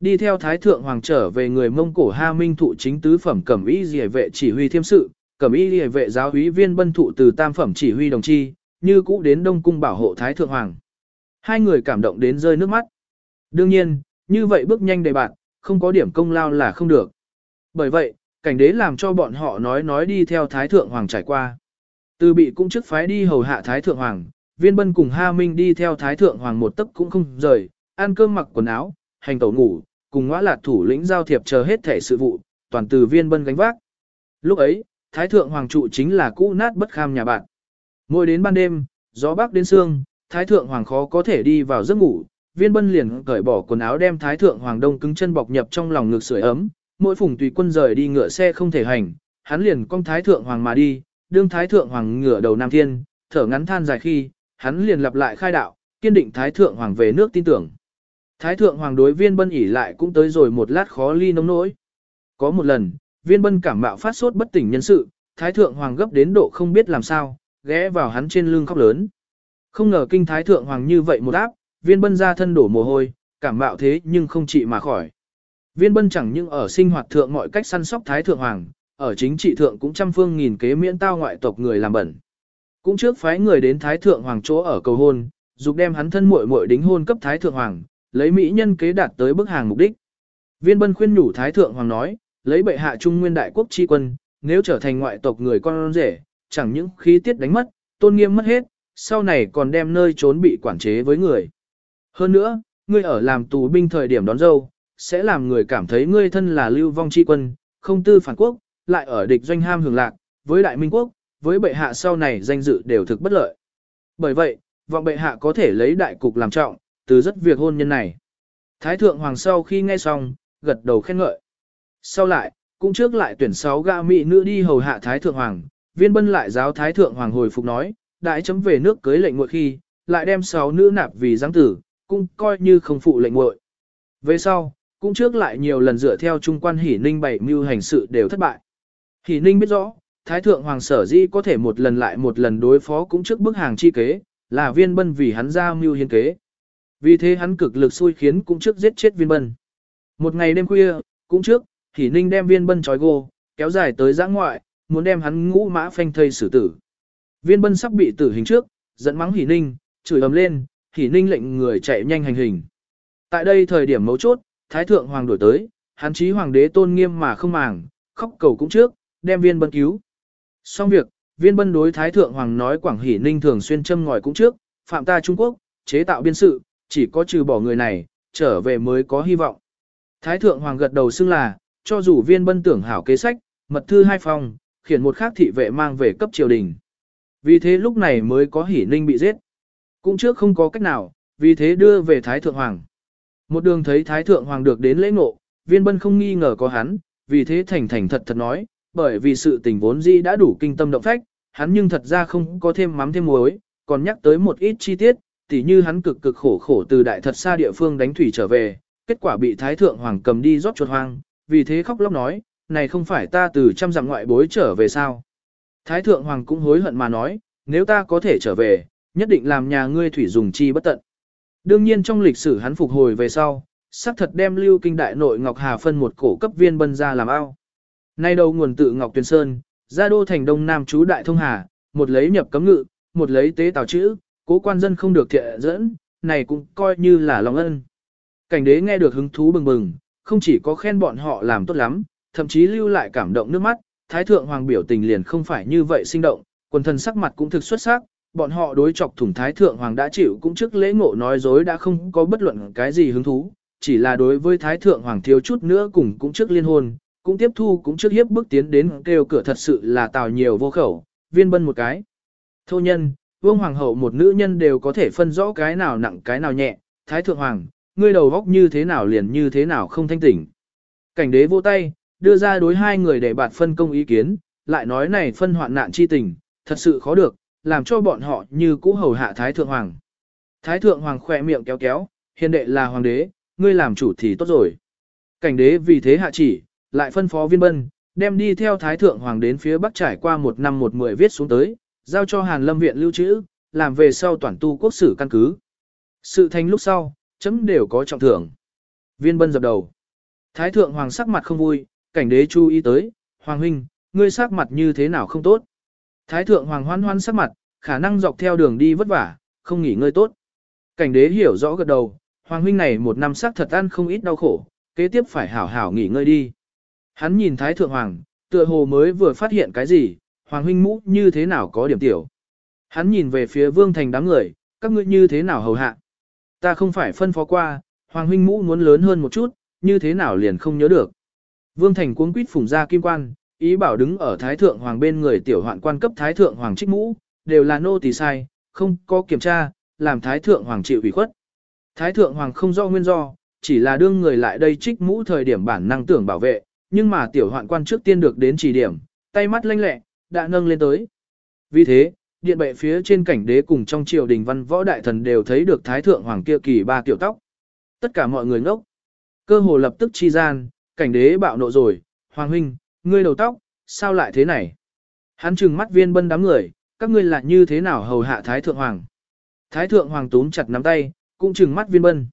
Đi theo Thái Thượng Hoàng trở về người Mông Cổ Ha Minh thụ chính tứ phẩm cẩm y dì vệ chỉ huy thiêm sự, cẩm y dì vệ giáo úy viên bân thụ từ tam phẩm chỉ huy đồng chi, như cũ đến Đông Cung bảo hộ Thái Thượng Hoàng. Hai người cảm động đến rơi nước mắt. Đương nhiên, như vậy bước nhanh đầy bạn, không có điểm công lao là không được. Bởi vậy, cảnh đế làm cho bọn họ nói nói đi theo Thái Thượng Hoàng trải qua. Từ bị cũng trước phái đi hầu hạ Thái Thượng Hoàng, viên bân cùng Ha Minh đi theo Thái Thượng Hoàng một tấc cũng không rời, ăn cơm mặc quần áo, hành tẩu ngủ, cùng ngõ lạt thủ lĩnh giao thiệp chờ hết thể sự vụ, toàn từ viên bân gánh vác. Lúc ấy, Thái Thượng Hoàng trụ chính là cũ nát bất kham nhà bạn. Ngồi đến ban đêm, gió bắc đến sương, Thái Thượng Hoàng khó có thể đi vào giấc ngủ, viên bân liền cởi bỏ quần áo đem Thái Thượng Hoàng đông cứng chân bọc nhập trong lòng ngực sưởi ấm, mỗi phùng tùy quân rời đi ngựa xe không thể hành, hắn liền cong Thái Thượng Hoàng mà đi, đương Thái Thượng Hoàng ngựa đầu Nam Thiên, thở ngắn than dài khi, hắn liền lặp lại khai đạo, kiên định Thái Thượng Hoàng về nước tin tưởng. Thái thượng hoàng đối viên bân ỉ lại cũng tới rồi một lát khó ly nông nỗi. Có một lần, viên bân cảm mạo phát sốt bất tỉnh nhân sự, thái thượng hoàng gấp đến độ không biết làm sao, ghé vào hắn trên lưng khóc lớn. Không ngờ kinh thái thượng hoàng như vậy một áp, viên bân ra thân đổ mồ hôi, cảm mạo thế nhưng không trị mà khỏi. Viên bân chẳng những ở sinh hoạt thượng mọi cách săn sóc thái thượng hoàng, ở chính trị thượng cũng trăm phương nghìn kế miễn tao ngoại tộc người làm bẩn. Cũng trước phái người đến thái thượng hoàng chỗ ở cầu hôn, dục đem hắn thân muội muội đính hôn cấp thái thượng hoàng, lấy mỹ nhân kế đạt tới bức hàng mục đích. Viên bân khuyên nhủ Thái Thượng Hoàng nói, lấy bệ hạ trung nguyên đại quốc chi quân, nếu trở thành ngoại tộc người con rể, chẳng những khí tiết đánh mất, tôn nghiêm mất hết, sau này còn đem nơi trốn bị quản chế với người. Hơn nữa, ngươi ở làm tù binh thời điểm đón dâu, sẽ làm người cảm thấy ngươi thân là lưu vong chi quân, không tư phản quốc, lại ở địch doanh ham hưởng lạc, với đại minh quốc, với bệ hạ sau này danh dự đều thực bất lợi. Bởi vậy, vọng bệ hạ có thể lấy đại cục làm trọng, từ rất việc hôn nhân này. Thái thượng hoàng sau khi nghe xong, gật đầu khen ngợi. Sau lại, cũng trước lại tuyển sáu gã mỹ nữ đi hầu hạ thái thượng hoàng, viên bân lại giáo thái thượng hoàng hồi phục nói, đại chấm về nước cưới lệnh muội khi, lại đem sáu nữ nạp vì giáng tử, cũng coi như không phụ lệnh muội. Về sau, cũng trước lại nhiều lần dựa theo trung quan hỷ ninh bảy mưu hành sự đều thất bại. Hỷ ninh biết rõ, thái thượng hoàng sở dĩ có thể một lần lại một lần đối phó cũng trước bức hàng chi kế, là viên bân vì hắn ra mưu hiên kế. Vì thế hắn cực lực xui khiến cũng trước giết chết viên bân. Một ngày đêm khuya, cũng trước, Hỷ Ninh đem viên bân trói gô, kéo dài tới giã ngoại, muốn đem hắn ngũ mã phanh thây xử tử. Viên bân sắp bị tử hình trước, giận mắng Hỷ Ninh, chửi ầm lên, Hỷ Ninh lệnh người chạy nhanh hành hình. Tại đây thời điểm mấu chốt, Thái Thượng Hoàng đổi tới, hắn chí Hoàng đế tôn nghiêm mà không màng, khóc cầu cũng trước, đem viên bân cứu. Xong việc, viên bân đối Thái Thượng Hoàng nói Quảng Hỷ Ninh thường xuyên châm ngòi cũng trước, phạm ta Trung Quốc, chế tạo biên sự, chỉ có trừ bỏ người này, trở về mới có hy vọng. Thái thượng hoàng gật đầu xưng là, cho dù viên bân tưởng hảo kế sách, mật thư hai phòng, khiển một khác thị vệ mang về cấp triều đình. Vì thế lúc này mới có hỉ ninh bị giết. Cũng trước không có cách nào, vì thế đưa về Thái Thượng Hoàng. Một đường thấy Thái Thượng Hoàng được đến lễ ngộ, viên bân không nghi ngờ có hắn, vì thế thành thành thật thật nói, bởi vì sự tình vốn dĩ đã đủ kinh tâm động phách, hắn nhưng thật ra không có thêm mắm thêm muối, còn nhắc tới một ít chi tiết, tỉ như hắn cực cực khổ khổ từ đại thật xa địa phương đánh thủy trở về, kết quả bị Thái Thượng Hoàng cầm đi rót chuột hoang, vì thế khóc lóc nói, này không phải ta từ trăm dặm ngoại bối trở về sao. Thái Thượng Hoàng cũng hối hận mà nói, nếu ta có thể trở về, nhất định làm nhà ngươi thủy dùng chi bất tận. Đương nhiên trong lịch sử hắn phục hồi về sau, xác thật đem lưu kinh đại nội Ngọc Hà phân một cổ cấp viên bân ra làm ao. Nay đầu nguồn tự Ngọc Tuyền Sơn, ra đô thành đông nam chú đại thông hà, một lấy nhập cấm ngự, một lấy tế tào chữ, cố quan dân không được thiện dẫn, này cũng coi như là lòng ân. Cảnh đế nghe được hứng thú bừng bừng, không chỉ có khen bọn họ làm tốt lắm, thậm chí lưu lại cảm động nước mắt, thái thượng hoàng biểu tình liền không phải như vậy sinh động, quần thần sắc mặt cũng thực xuất sắc, bọn họ đối chọc thủng thái thượng hoàng đã chịu cũng trước lễ ngộ nói dối đã không có bất luận cái gì hứng thú, chỉ là đối với thái thượng hoàng thiếu chút nữa cùng cũng trước liên hôn, cũng tiếp thu cũng trước hiếp bước tiến đến kêu cửa thật sự là tào nhiều vô khẩu, viên bân một cái. Thô nhân, vương hoàng hậu một nữ nhân đều có thể phân rõ cái nào nặng cái nào nhẹ, thái thượng hoàng, ngươi đầu góc như thế nào liền như thế nào không thanh tỉnh. Cảnh đế vỗ tay, đưa ra đối hai người để bạt phân công ý kiến, lại nói này phân hoạn nạn chi tình, thật sự khó được, làm cho bọn họ như cũ hầu hạ Thái Thượng Hoàng. Thái Thượng Hoàng khỏe miệng kéo kéo, hiền đệ là hoàng đế, ngươi làm chủ thì tốt rồi. Cảnh đế vì thế hạ chỉ, lại phân phó viên bân, đem đi theo Thái Thượng Hoàng đến phía Bắc trải qua một năm một mười viết xuống tới, giao cho Hàn Lâm Viện lưu trữ, làm về sau toàn tu quốc sử căn cứ. Sự thành lúc sau, chấm đều có trọng thưởng. Viên bân dập đầu. Thái Thượng Hoàng sắc mặt không vui, cảnh đế chú ý tới, Hoàng huynh, ngươi sắc mặt như thế nào không tốt. Thái thượng hoàng hoan hoan sắc mặt, khả năng dọc theo đường đi vất vả, không nghỉ ngơi tốt. Cảnh đế hiểu rõ gật đầu, hoàng huynh này một năm sắc thật ăn không ít đau khổ, kế tiếp phải hảo hảo nghỉ ngơi đi. Hắn nhìn thái thượng hoàng, tựa hồ mới vừa phát hiện cái gì, hoàng huynh mũ như thế nào có điểm tiểu. Hắn nhìn về phía vương thành đám người, các ngươi như thế nào hầu hạ. Ta không phải phân phó qua, hoàng huynh mũ muốn lớn hơn một chút, như thế nào liền không nhớ được. Vương thành cuống quýt phủng ra kim quan, ý bảo đứng ở Thái Thượng Hoàng bên người tiểu hoạn quan cấp Thái Thượng Hoàng trích mũ, đều là nô tỳ sai, không có kiểm tra, làm Thái Thượng Hoàng chịu ủy khuất. Thái Thượng Hoàng không do nguyên do, chỉ là đương người lại đây trích mũ thời điểm bản năng tưởng bảo vệ, nhưng mà tiểu hoạn quan trước tiên được đến chỉ điểm, tay mắt lanh lẹ, đã nâng lên tới. Vì thế, điện bệ phía trên cảnh đế cùng trong triều đình văn võ đại thần đều thấy được Thái Thượng Hoàng kia kỳ ba tiểu tóc. Tất cả mọi người ngốc. Cơ hồ lập tức chi gian, cảnh đế bạo nộ rồi, Hoàng huynh, ngươi đầu tóc, sao lại thế này? Hắn trừng mắt viên bân đám người, các ngươi là như thế nào hầu hạ Thái Thượng Hoàng? Thái Thượng Hoàng túm chặt nắm tay, cũng trừng mắt viên bân.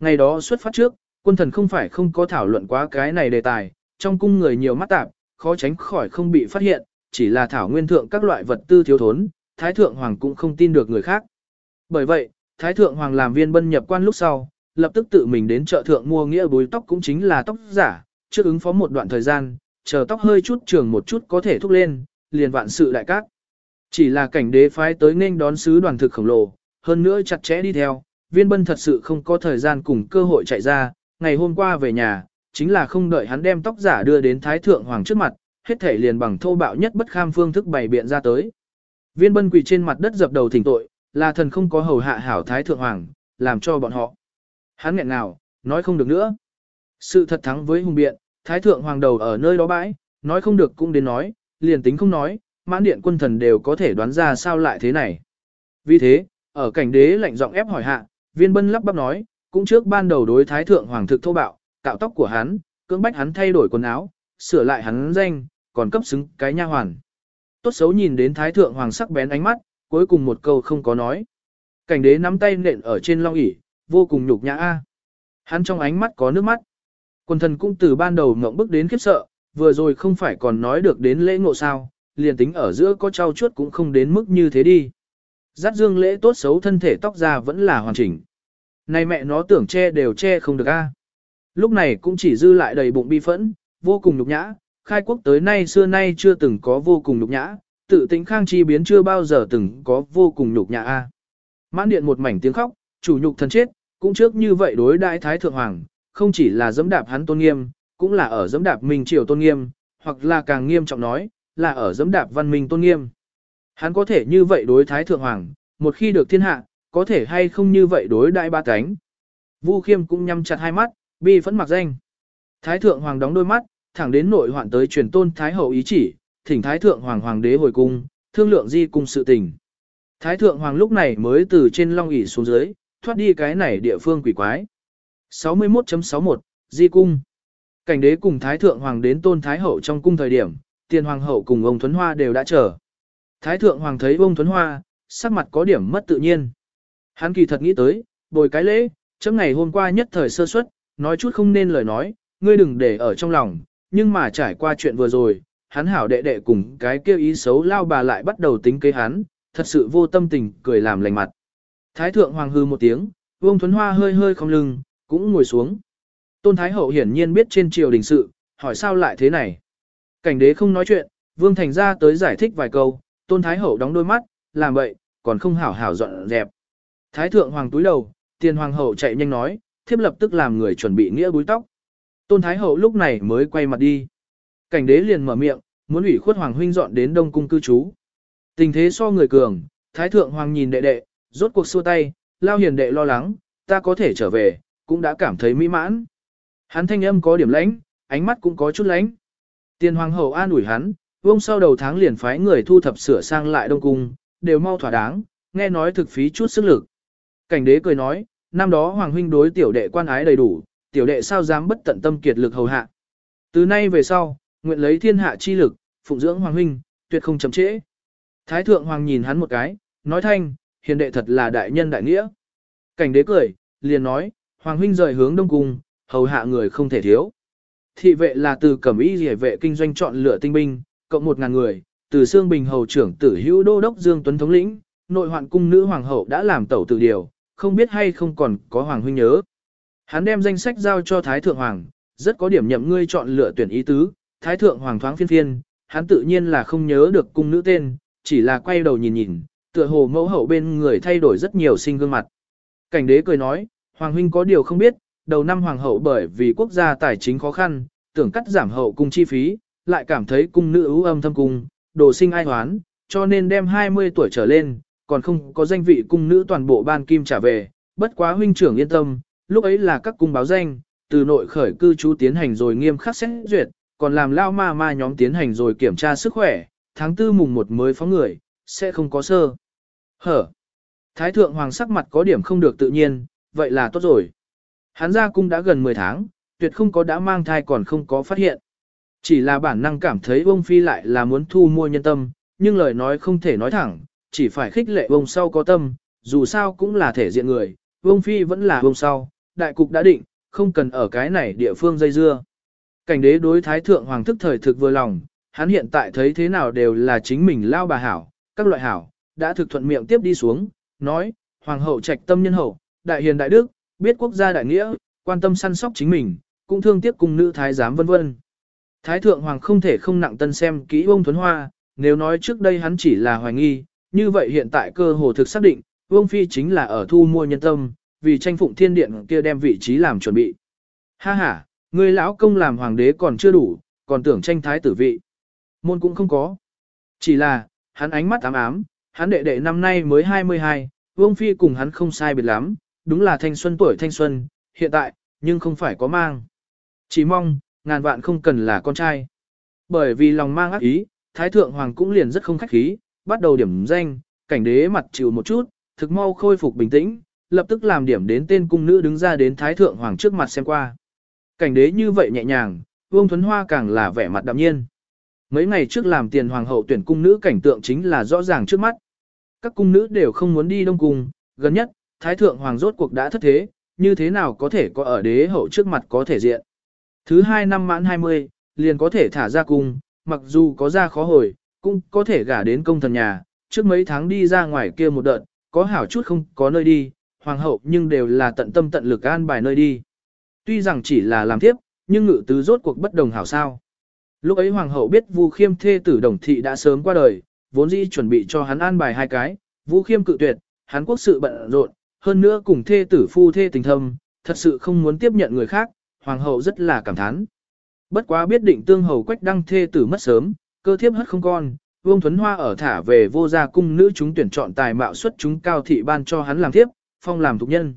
Ngày đó xuất phát trước, quân thần không phải không có thảo luận quá cái này đề tài, trong cung người nhiều mắt tạp, khó tránh khỏi không bị phát hiện, chỉ là thảo nguyên thượng các loại vật tư thiếu thốn, Thái Thượng Hoàng cũng không tin được người khác. Bởi vậy, Thái Thượng Hoàng làm viên bân nhập quan lúc sau, lập tức tự mình đến chợ thượng mua nghĩa bối tóc cũng chính là tóc giả, trước ứng phó một đoạn thời gian, chờ tóc hơi chút trường một chút có thể thúc lên, liền vạn sự đại các. Chỉ là cảnh đế phái tới nên đón sứ đoàn thực khổng lồ, hơn nữa chặt chẽ đi theo, viên bân thật sự không có thời gian cùng cơ hội chạy ra, ngày hôm qua về nhà, chính là không đợi hắn đem tóc giả đưa đến Thái Thượng Hoàng trước mặt, hết thể liền bằng thô bạo nhất bất kham phương thức bày biện ra tới. Viên bân quỳ trên mặt đất dập đầu thỉnh tội, là thần không có hầu hạ hảo Thái Thượng Hoàng, làm cho bọn họ. Hắn nghẹn nào, nói không được nữa. Sự thật thắng với hùng biện, Thái thượng hoàng đầu ở nơi đó bãi, nói không được cũng đến nói, liền tính không nói, mãn điện quân thần đều có thể đoán ra sao lại thế này. Vì thế, ở cảnh đế lạnh giọng ép hỏi hạ, viên bân lắp bắp nói, cũng trước ban đầu đối thái thượng hoàng thực thô bạo, cạo tóc của hắn, cưỡng bách hắn thay đổi quần áo, sửa lại hắn danh, còn cấp xứng cái nha hoàn. Tốt xấu nhìn đến thái thượng hoàng sắc bén ánh mắt, cuối cùng một câu không có nói. Cảnh đế nắm tay nện ở trên long ỷ, vô cùng nhục nhã a. Hắn trong ánh mắt có nước mắt. Quân thần cũng từ ban đầu ngộng bức đến khiếp sợ, vừa rồi không phải còn nói được đến lễ ngộ sao, liền tính ở giữa có trao chuốt cũng không đến mức như thế đi. Giác dương lễ tốt xấu thân thể tóc ra vẫn là hoàn chỉnh. Này mẹ nó tưởng che đều che không được a. Lúc này cũng chỉ dư lại đầy bụng bi phẫn, vô cùng nhục nhã, khai quốc tới nay xưa nay chưa từng có vô cùng nhục nhã, tự tính khang chi biến chưa bao giờ từng có vô cùng nhục nhã a. Mãn điện một mảnh tiếng khóc, chủ nhục thần chết, cũng trước như vậy đối đại thái thượng hoàng, không chỉ là dẫm đạp hắn tôn nghiêm, cũng là ở dẫm đạp mình triều tôn nghiêm, hoặc là càng nghiêm trọng nói, là ở dẫm đạp văn minh tôn nghiêm. Hắn có thể như vậy đối thái thượng hoàng, một khi được thiên hạ, có thể hay không như vậy đối đại ba cánh. Vu Khiêm cũng nhắm chặt hai mắt, bi phẫn mặc danh. Thái thượng hoàng đóng đôi mắt, thẳng đến nội hoạn tới truyền tôn thái hậu ý chỉ, thỉnh thái thượng hoàng hoàng đế hồi cung, thương lượng di cung sự tình. Thái thượng hoàng lúc này mới từ trên long ỷ xuống dưới, thoát đi cái này địa phương quỷ quái. 61.61 Di cung Cảnh đế cùng thái thượng hoàng đến tôn thái hậu trong cung thời điểm, tiền hoàng hậu cùng ông Thuấn Hoa đều đã chờ. Thái thượng hoàng thấy ông Thuấn Hoa, sắc mặt có điểm mất tự nhiên. Hắn kỳ thật nghĩ tới, bồi cái lễ, chấm ngày hôm qua nhất thời sơ suất, nói chút không nên lời nói, ngươi đừng để ở trong lòng, nhưng mà trải qua chuyện vừa rồi, hắn hảo đệ đệ cùng cái kêu ý xấu lao bà lại bắt đầu tính kế hắn, thật sự vô tâm tình, cười làm lành mặt. Thái thượng hoàng hư một tiếng, Vương Thuấn Hoa hơi hơi không lưng, cũng ngồi xuống. Tôn Thái Hậu hiển nhiên biết trên triều đình sự, hỏi sao lại thế này. Cảnh đế không nói chuyện, Vương Thành ra tới giải thích vài câu, Tôn Thái Hậu đóng đôi mắt, làm vậy, còn không hảo hảo dọn dẹp. Thái thượng hoàng túi đầu, tiền hoàng hậu chạy nhanh nói, thiếp lập tức làm người chuẩn bị nghĩa búi tóc. Tôn Thái Hậu lúc này mới quay mặt đi. Cảnh đế liền mở miệng, muốn ủy khuất hoàng huynh dọn đến đông cung cư trú. Tình thế so người cường, Thái thượng hoàng nhìn đệ đệ, rốt cuộc xua tay, lao hiền đệ lo lắng, ta có thể trở về, cũng đã cảm thấy mỹ mãn. Hắn thanh âm có điểm lãnh, ánh mắt cũng có chút lãnh. Tiền hoàng hậu an ủi hắn, vông sau đầu tháng liền phái người thu thập sửa sang lại đông cung, đều mau thỏa đáng, nghe nói thực phí chút sức lực. Cảnh đế cười nói, năm đó hoàng huynh đối tiểu đệ quan ái đầy đủ, tiểu đệ sao dám bất tận tâm kiệt lực hầu hạ. Từ nay về sau, nguyện lấy thiên hạ chi lực, phụng dưỡng hoàng huynh, tuyệt không chậm trễ. Thái thượng hoàng nhìn hắn một cái, nói thanh, hiền đệ thật là đại nhân đại nghĩa. Cảnh đế cười, liền nói, hoàng huynh rời hướng đông cung, hầu hạ người không thể thiếu. Thị vệ là từ cẩm y rỉa vệ kinh doanh chọn lựa tinh binh, cộng một ngàn người, từ xương bình hầu trưởng tử hữu đô đốc Dương Tuấn thống lĩnh, nội hoạn cung nữ hoàng hậu đã làm tẩu tự điều, không biết hay không còn có hoàng huynh nhớ. Hắn đem danh sách giao cho Thái Thượng Hoàng, rất có điểm nhậm ngươi chọn lựa tuyển ý tứ, Thái Thượng Hoàng thoáng phiên phiên, hắn tự nhiên là không nhớ được cung nữ tên, chỉ là quay đầu nhìn nhìn, tựa hồ mẫu hậu bên người thay đổi rất nhiều sinh gương mặt. Cảnh đế cười nói, Hoàng huynh có điều không biết, đầu năm Hoàng hậu bởi vì quốc gia tài chính khó khăn, tưởng cắt giảm hậu cung chi phí, lại cảm thấy cung nữ ưu âm thâm cung, đồ sinh ai hoán, cho nên đem 20 tuổi trở lên, còn không có danh vị cung nữ toàn bộ ban kim trả về, bất quá huynh trưởng yên tâm, lúc ấy là các cung báo danh, từ nội khởi cư trú tiến hành rồi nghiêm khắc xét duyệt, còn làm lao ma ma nhóm tiến hành rồi kiểm tra sức khỏe, tháng tư mùng một mới phóng người, sẽ không có sơ. Hở. Thái thượng hoàng sắc mặt có điểm không được tự nhiên, vậy là tốt rồi. Hắn ra cung đã gần 10 tháng, tuyệt không có đã mang thai còn không có phát hiện. Chỉ là bản năng cảm thấy ông phi lại là muốn thu mua nhân tâm, nhưng lời nói không thể nói thẳng, chỉ phải khích lệ ông sau có tâm, dù sao cũng là thể diện người, ông phi vẫn là ông sau, đại cục đã định, không cần ở cái này địa phương dây dưa. Cảnh đế đối thái thượng hoàng thức thời thực vừa lòng, hắn hiện tại thấy thế nào đều là chính mình lao bà hảo, các loại hảo, đã thực thuận miệng tiếp đi xuống, nói, hoàng hậu trạch tâm nhân hậu, đại hiền đại đức, biết quốc gia đại nghĩa, quan tâm săn sóc chính mình, cũng thương tiếc cùng nữ thái giám vân vân. Thái thượng hoàng không thể không nặng tân xem kỹ ông Thuấn Hoa, nếu nói trước đây hắn chỉ là hoài nghi, như vậy hiện tại cơ hồ thực xác định, Vương Phi chính là ở thu mua nhân tâm, vì tranh phụng thiên điện kia đem vị trí làm chuẩn bị. Ha ha, người lão công làm hoàng đế còn chưa đủ, còn tưởng tranh thái tử vị. Môn cũng không có. Chỉ là, hắn ánh mắt ám ám, hắn đệ đệ năm nay mới 22, Vương Phi cùng hắn không sai biệt lắm, đúng là thanh xuân tuổi thanh xuân, hiện tại, nhưng không phải có mang. Chỉ mong, ngàn vạn không cần là con trai. Bởi vì lòng mang ác ý, Thái Thượng Hoàng cũng liền rất không khách khí, bắt đầu điểm danh, cảnh đế mặt chịu một chút, thực mau khôi phục bình tĩnh, lập tức làm điểm đến tên cung nữ đứng ra đến Thái Thượng Hoàng trước mặt xem qua. Cảnh đế như vậy nhẹ nhàng, Vương Thuấn Hoa càng là vẻ mặt đạm nhiên. Mấy ngày trước làm tiền hoàng hậu tuyển cung nữ cảnh tượng chính là rõ ràng trước mắt. Các cung nữ đều không muốn đi đông cung, gần nhất, Thái Thượng Hoàng rốt cuộc đã thất thế, như thế nào có thể có ở đế hậu trước mặt có thể diện. Thứ hai năm mãn 20, liền có thể thả ra cung, mặc dù có ra khó hồi, cũng có thể gả đến công thần nhà, trước mấy tháng đi ra ngoài kia một đợt, có hảo chút không có nơi đi, hoàng hậu nhưng đều là tận tâm tận lực an bài nơi đi. Tuy rằng chỉ là làm tiếp, nhưng ngự tứ rốt cuộc bất đồng hảo sao. Lúc ấy hoàng hậu biết Vu Khiêm thê tử đồng thị đã sớm qua đời, vốn dĩ chuẩn bị cho hắn an bài hai cái, Vu Khiêm cự tuyệt, hắn quốc sự bận rộn, hơn nữa cùng thê tử phu thê tình thâm, thật sự không muốn tiếp nhận người khác, hoàng hậu rất là cảm thán. Bất quá biết định tương hầu quách đăng thê tử mất sớm, cơ thiếp hất không con, Vương Thuấn Hoa ở thả về vô gia cung nữ chúng tuyển chọn tài mạo xuất chúng cao thị ban cho hắn làm thiếp, phong làm thục nhân.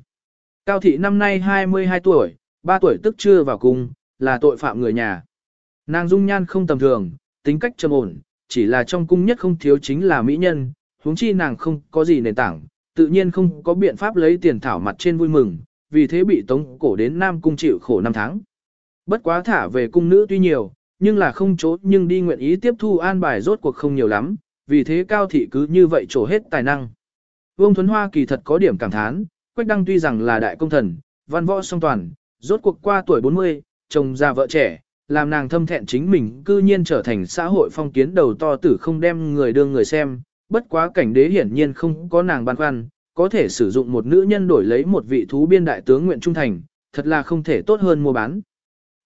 Cao thị năm nay 22 tuổi, 3 tuổi tức chưa vào cung, là tội phạm người nhà. Nàng dung nhan không tầm thường, tính cách trầm ổn, chỉ là trong cung nhất không thiếu chính là mỹ nhân, huống chi nàng không có gì nền tảng, tự nhiên không có biện pháp lấy tiền thảo mặt trên vui mừng, vì thế bị tống cổ đến Nam cung chịu khổ năm tháng. Bất quá thả về cung nữ tuy nhiều, nhưng là không chốt nhưng đi nguyện ý tiếp thu an bài rốt cuộc không nhiều lắm, vì thế cao thị cứ như vậy trổ hết tài năng. Vương Thuấn Hoa kỳ thật có điểm cảm thán, Quách Đăng tuy rằng là đại công thần, văn võ song toàn, rốt cuộc qua tuổi 40, chồng già vợ trẻ, làm nàng thâm thẹn chính mình cư nhiên trở thành xã hội phong kiến đầu to tử không đem người đương người xem, bất quá cảnh đế hiển nhiên không có nàng băn khoăn, có thể sử dụng một nữ nhân đổi lấy một vị thú biên đại tướng nguyện trung thành, thật là không thể tốt hơn mua bán.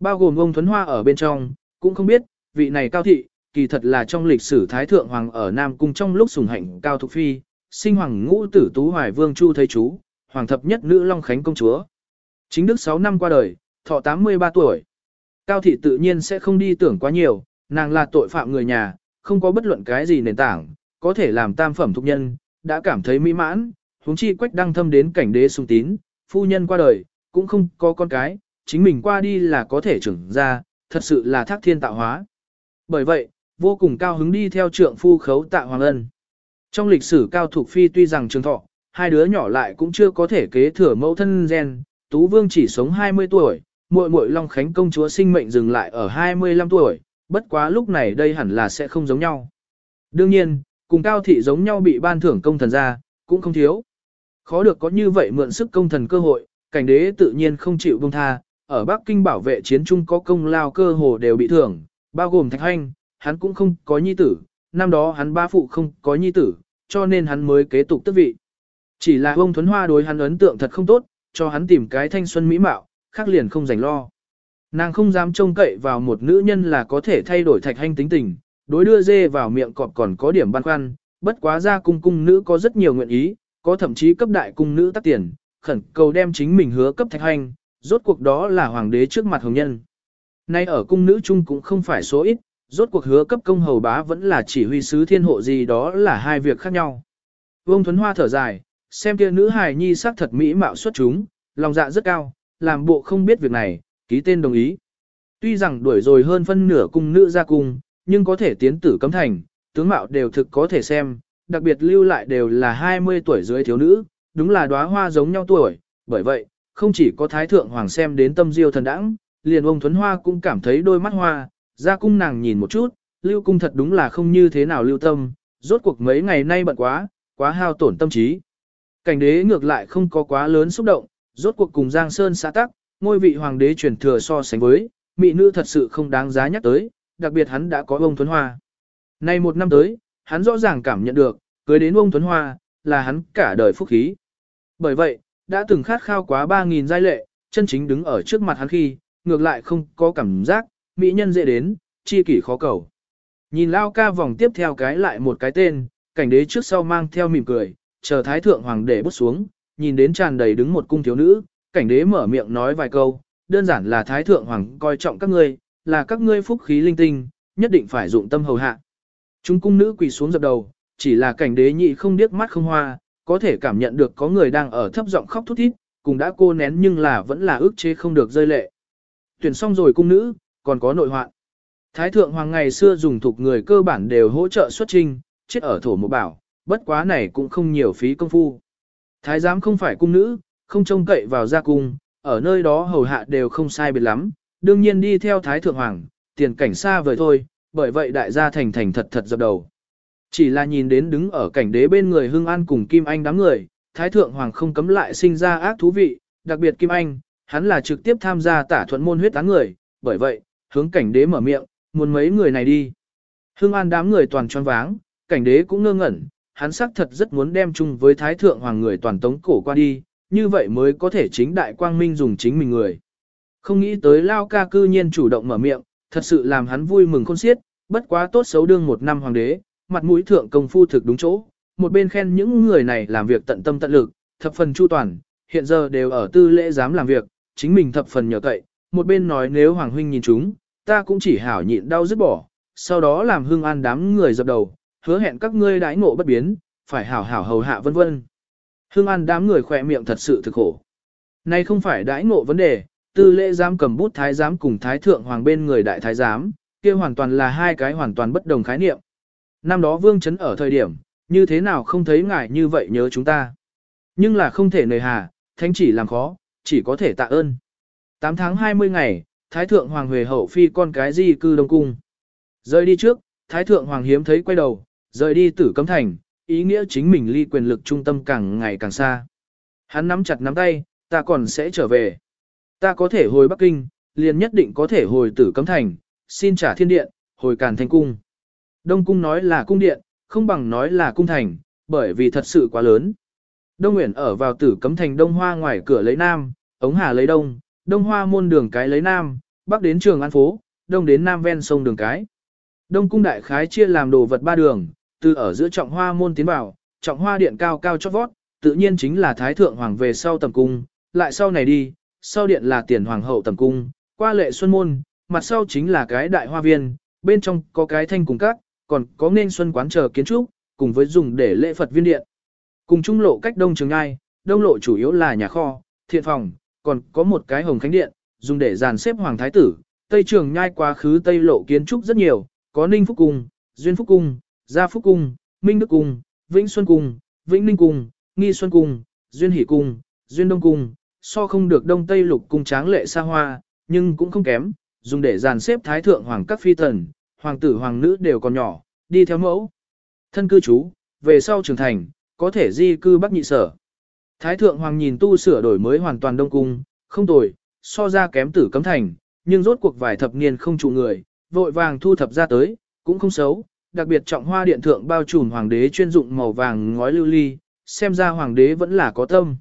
Bao gồm ông Thuấn Hoa ở bên trong, cũng không biết, vị này cao thị, kỳ thật là trong lịch sử Thái Thượng Hoàng ở Nam Cung trong lúc sùng hạnh cao thục phi, sinh hoàng ngũ tử tú hoài vương chu thấy chú, hoàng thập nhất nữ Long Khánh công chúa. Chính đức 6 năm qua đời, thọ 83 tuổi. Cao thị tự nhiên sẽ không đi tưởng quá nhiều, nàng là tội phạm người nhà, không có bất luận cái gì nền tảng, có thể làm tam phẩm thục nhân, đã cảm thấy mỹ mãn, huống chi quách đăng thâm đến cảnh đế sung tín, phu nhân qua đời, cũng không có con cái, chính mình qua đi là có thể trưởng ra, thật sự là thác thiên tạo hóa. Bởi vậy, vô cùng cao hứng đi theo trượng phu khấu tạ hoàng ân. Trong lịch sử cao thuộc phi tuy rằng trường thọ, hai đứa nhỏ lại cũng chưa có thể kế thừa mẫu thân gen, Tú Vương chỉ sống 20 tuổi, muội muội Long Khánh công chúa sinh mệnh dừng lại ở 25 tuổi, bất quá lúc này đây hẳn là sẽ không giống nhau. Đương nhiên, cùng cao thị giống nhau bị ban thưởng công thần ra, cũng không thiếu. Khó được có như vậy mượn sức công thần cơ hội, cảnh đế tự nhiên không chịu buông tha, ở Bắc Kinh bảo vệ chiến trung có công lao cơ hồ đều bị thưởng, bao gồm Thạch Hành, hắn cũng không có nhi tử, năm đó hắn ba phụ không có nhi tử, cho nên hắn mới kế tục tước vị. Chỉ là ông Thuấn Hoa đối hắn ấn tượng thật không tốt, cho hắn tìm cái thanh xuân mỹ mạo, khác liền không rảnh lo. Nàng không dám trông cậy vào một nữ nhân là có thể thay đổi Thạch Hành tính tình, đối đưa dê vào miệng cọp còn có điểm băn khoăn, bất quá ra cung cung nữ có rất nhiều nguyện ý, có thậm chí cấp đại cung nữ tác tiền, khẩn cầu đem chính mình hứa cấp Thạch Hành, rốt cuộc đó là hoàng đế trước mặt hồng nhân. Nay ở cung nữ chung cũng không phải số ít, rốt cuộc hứa cấp công hầu bá vẫn là chỉ huy sứ thiên hộ gì đó là hai việc khác nhau. Vương Thuấn Hoa thở dài, xem kia nữ hài nhi sắc thật mỹ mạo xuất chúng, lòng dạ rất cao, làm bộ không biết việc này, ký tên đồng ý. Tuy rằng đuổi rồi hơn phân nửa cung nữ ra cung, nhưng có thể tiến tử cấm thành, tướng mạo đều thực có thể xem, đặc biệt lưu lại đều là 20 tuổi dưới thiếu nữ, đúng là đóa hoa giống nhau tuổi, bởi vậy, không chỉ có thái thượng hoàng xem đến tâm diêu thần đãng, liền ông Thuấn Hoa cũng cảm thấy đôi mắt hoa, ra cung nàng nhìn một chút, lưu cung thật đúng là không như thế nào lưu tâm, rốt cuộc mấy ngày nay bận quá, quá hao tổn tâm trí. Cảnh đế ngược lại không có quá lớn xúc động, rốt cuộc cùng Giang Sơn xã tắc, ngôi vị hoàng đế truyền thừa so sánh với, mỹ nữ thật sự không đáng giá nhắc tới, đặc biệt hắn đã có ông Thuấn Hoa. Nay một năm tới, hắn rõ ràng cảm nhận được, cưới đến ông Thuấn Hoa, là hắn cả đời phúc khí. Bởi vậy, đã từng khát khao quá 3.000 giai lệ, chân chính đứng ở trước mặt hắn khi, ngược lại không có cảm giác, mỹ nhân dễ đến, chi kỷ khó cầu. Nhìn lao ca vòng tiếp theo cái lại một cái tên, cảnh đế trước sau mang theo mỉm cười, chờ thái thượng hoàng để bút xuống, nhìn đến tràn đầy đứng một cung thiếu nữ, cảnh đế mở miệng nói vài câu, đơn giản là thái thượng hoàng coi trọng các ngươi, là các ngươi phúc khí linh tinh, nhất định phải dụng tâm hầu hạ. Chúng cung nữ quỳ xuống dập đầu, chỉ là cảnh đế nhị không điếc mắt không hoa, có thể cảm nhận được có người đang ở thấp giọng khóc thút thít, cùng đã cô nén nhưng là vẫn là ức chế không được rơi lệ. Tuyển xong rồi cung nữ, còn có nội hoạn. Thái thượng hoàng ngày xưa dùng thuộc người cơ bản đều hỗ trợ xuất trinh, chết ở thổ một bảo, bất quá này cũng không nhiều phí công phu. Thái giám không phải cung nữ, không trông cậy vào gia cung, ở nơi đó hầu hạ đều không sai biệt lắm, đương nhiên đi theo thái thượng hoàng, tiền cảnh xa vời thôi, bởi vậy đại gia thành thành thật thật dập đầu. Chỉ là nhìn đến đứng ở cảnh đế bên người Hưng An cùng Kim Anh đám người, Thái Thượng Hoàng không cấm lại sinh ra ác thú vị, đặc biệt Kim Anh, hắn là trực tiếp tham gia tả thuận môn huyết tán người, bởi vậy, hướng cảnh đế mở miệng, muốn mấy người này đi. Hương An đám người toàn tròn váng, cảnh đế cũng ngơ ngẩn, hắn xác thật rất muốn đem chung với Thái Thượng Hoàng người toàn tống cổ qua đi, như vậy mới có thể chính đại quang minh dùng chính mình người. Không nghĩ tới Lao ca cư nhiên chủ động mở miệng, thật sự làm hắn vui mừng khôn xiết, bất quá tốt xấu đương một năm hoàng đế, mặt mũi thượng công phu thực đúng chỗ, một bên khen những người này làm việc tận tâm tận lực, thập phần chu toàn, hiện giờ đều ở tư lễ dám làm việc, chính mình thập phần nhờ cậy, một bên nói nếu Hoàng Huynh nhìn chúng, ta cũng chỉ hảo nhịn đau dứt bỏ, sau đó làm hương an đám người dập đầu, hứa hẹn các ngươi đãi ngộ bất biến, phải hảo hảo hầu hạ vân vân. Hương an đám người khỏe miệng thật sự thực khổ. Nay không phải đãi ngộ vấn đề, tư lễ giám cầm bút thái giám cùng thái thượng hoàng bên người đại thái giám, kia hoàn toàn là hai cái hoàn toàn bất đồng khái niệm. Năm đó vương chấn ở thời điểm, như thế nào không thấy ngại như vậy nhớ chúng ta. Nhưng là không thể nề hà, thanh chỉ làm khó, chỉ có thể tạ ơn. 8 tháng 20 ngày, Thái Thượng Hoàng Huệ Hậu Phi con cái di cư Đông Cung. Rời đi trước, Thái Thượng Hoàng hiếm thấy quay đầu, rời đi tử cấm thành, ý nghĩa chính mình ly quyền lực trung tâm càng ngày càng xa. Hắn nắm chặt nắm tay, ta còn sẽ trở về. Ta có thể hồi Bắc Kinh, liền nhất định có thể hồi tử cấm thành, xin trả thiên điện, hồi càn thanh cung. Đông cung nói là cung điện, không bằng nói là cung thành, bởi vì thật sự quá lớn. Đông Nguyễn ở vào tử cấm thành Đông Hoa ngoài cửa lấy Nam, Ống Hà lấy Đông, Đông Hoa môn đường cái lấy Nam, Bắc đến trường An Phố, Đông đến Nam ven sông đường cái. Đông cung đại khái chia làm đồ vật ba đường, từ ở giữa trọng hoa môn tiến vào, trọng hoa điện cao cao chót vót, tự nhiên chính là Thái Thượng Hoàng về sau tầm cung, lại sau này đi, sau điện là tiền Hoàng hậu tầm cung, qua lệ xuân môn, mặt sau chính là cái đại hoa viên, bên trong có cái thanh cùng các, còn có nên xuân quán chờ kiến trúc, cùng với dùng để lễ Phật viên điện. Cùng trung lộ cách đông trường ngai, đông lộ chủ yếu là nhà kho, thiện phòng, còn có một cái hồng khánh điện, dùng để dàn xếp hoàng thái tử. Tây trường nhai quá khứ Tây lộ kiến trúc rất nhiều, có Ninh Phúc Cung, Duyên Phúc Cung, Gia Phúc Cung, Minh Đức Cung, Vĩnh Xuân Cung, Vĩnh Ninh Cung, Nghi Xuân Cung, Duyên Hỷ Cung, Duyên Đông Cung, so không được Đông Tây lục cung tráng lệ xa hoa, nhưng cũng không kém, dùng để dàn xếp thái thượng hoàng các phi tần, hoàng tử hoàng nữ đều còn nhỏ, đi theo mẫu. Thân cư trú, về sau trưởng thành, có thể di cư bắc nhị sở. Thái thượng hoàng nhìn tu sửa đổi mới hoàn toàn đông cung, không tồi, so ra kém tử cấm thành, nhưng rốt cuộc vài thập niên không trụ người, vội vàng thu thập ra tới, cũng không xấu, đặc biệt trọng hoa điện thượng bao trùm hoàng đế chuyên dụng màu vàng ngói lưu ly, xem ra hoàng đế vẫn là có tâm.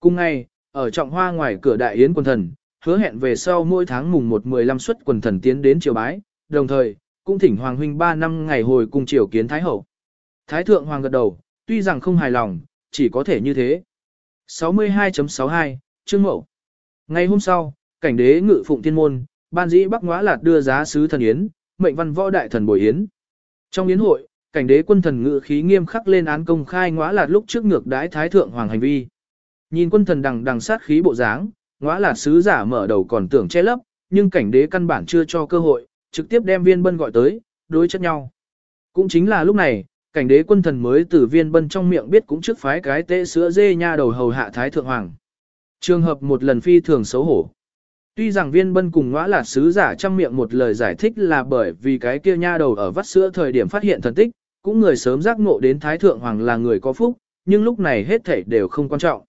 Cùng ngày, ở trọng hoa ngoài cửa đại yến quần thần, hứa hẹn về sau mỗi tháng mùng 1-15 suất quần thần tiến đến triều bái, đồng thời, cũng thỉnh Hoàng huynh 3 năm ngày hồi cùng triều kiến Thái Hậu. Thái Thượng Hoàng gật đầu, tuy rằng không hài lòng, chỉ có thể như thế. 62.62, Trương Mậu Ngày hôm sau, cảnh đế ngự phụng thiên môn, ban dĩ Bắc Ngoã Lạt đưa giá sứ thần yến, mệnh văn võ đại thần bồi yến. Trong yến hội, cảnh đế quân thần ngự khí nghiêm khắc lên án công khai Ngoã Lạt lúc trước ngược đái Thái Thượng Hoàng hành vi. Nhìn quân thần đằng đằng sát khí bộ dáng, Ngoã Lạt sứ giả mở đầu còn tưởng che lấp, nhưng cảnh đế căn bản chưa cho cơ hội, trực tiếp đem viên bân gọi tới, đối chất nhau. Cũng chính là lúc này, cảnh đế quân thần mới từ viên bân trong miệng biết cũng trước phái cái tệ sữa dê nha đầu hầu hạ thái thượng hoàng. Trường hợp một lần phi thường xấu hổ. Tuy rằng viên bân cùng ngõa là sứ giả trong miệng một lời giải thích là bởi vì cái kia nha đầu ở vắt sữa thời điểm phát hiện thần tích, cũng người sớm giác ngộ đến thái thượng hoàng là người có phúc, nhưng lúc này hết thảy đều không quan trọng.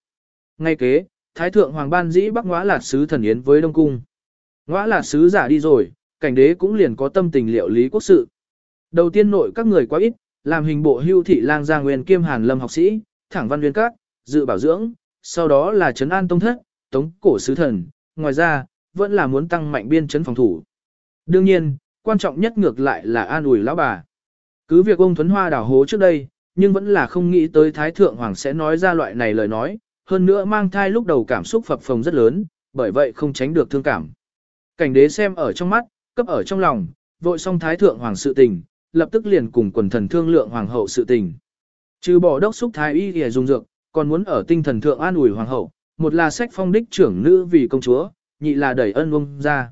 Ngay kế, thái thượng hoàng ban dĩ bắc ngõa là sứ thần yến với đông cung. Ngõa là sứ giả đi rồi, cảnh đế cũng liền có tâm tình liệu lý quốc sự. Đầu tiên nội các người quá ít, làm hình bộ hưu thị lang gia nguyên kiêm hàn lâm học sĩ, thẳng văn viên các, dự bảo dưỡng, sau đó là trấn an tông thất, tống cổ sứ thần, ngoài ra, vẫn là muốn tăng mạnh biên chấn phòng thủ. Đương nhiên, quan trọng nhất ngược lại là an ủi lão bà. Cứ việc ông Thuấn Hoa đảo hố trước đây, nhưng vẫn là không nghĩ tới Thái Thượng Hoàng sẽ nói ra loại này lời nói, hơn nữa mang thai lúc đầu cảm xúc phập phồng rất lớn, bởi vậy không tránh được thương cảm. Cảnh đế xem ở trong mắt, cấp ở trong lòng, vội xong thái thượng hoàng sự tình, lập tức liền cùng quần thần thương lượng hoàng hậu sự tình. Trừ bỏ đốc xúc thái y để dùng dược, còn muốn ở tinh thần thượng an ủi hoàng hậu, một là sách phong đích trưởng nữ vì công chúa, nhị là đẩy ân ông ra.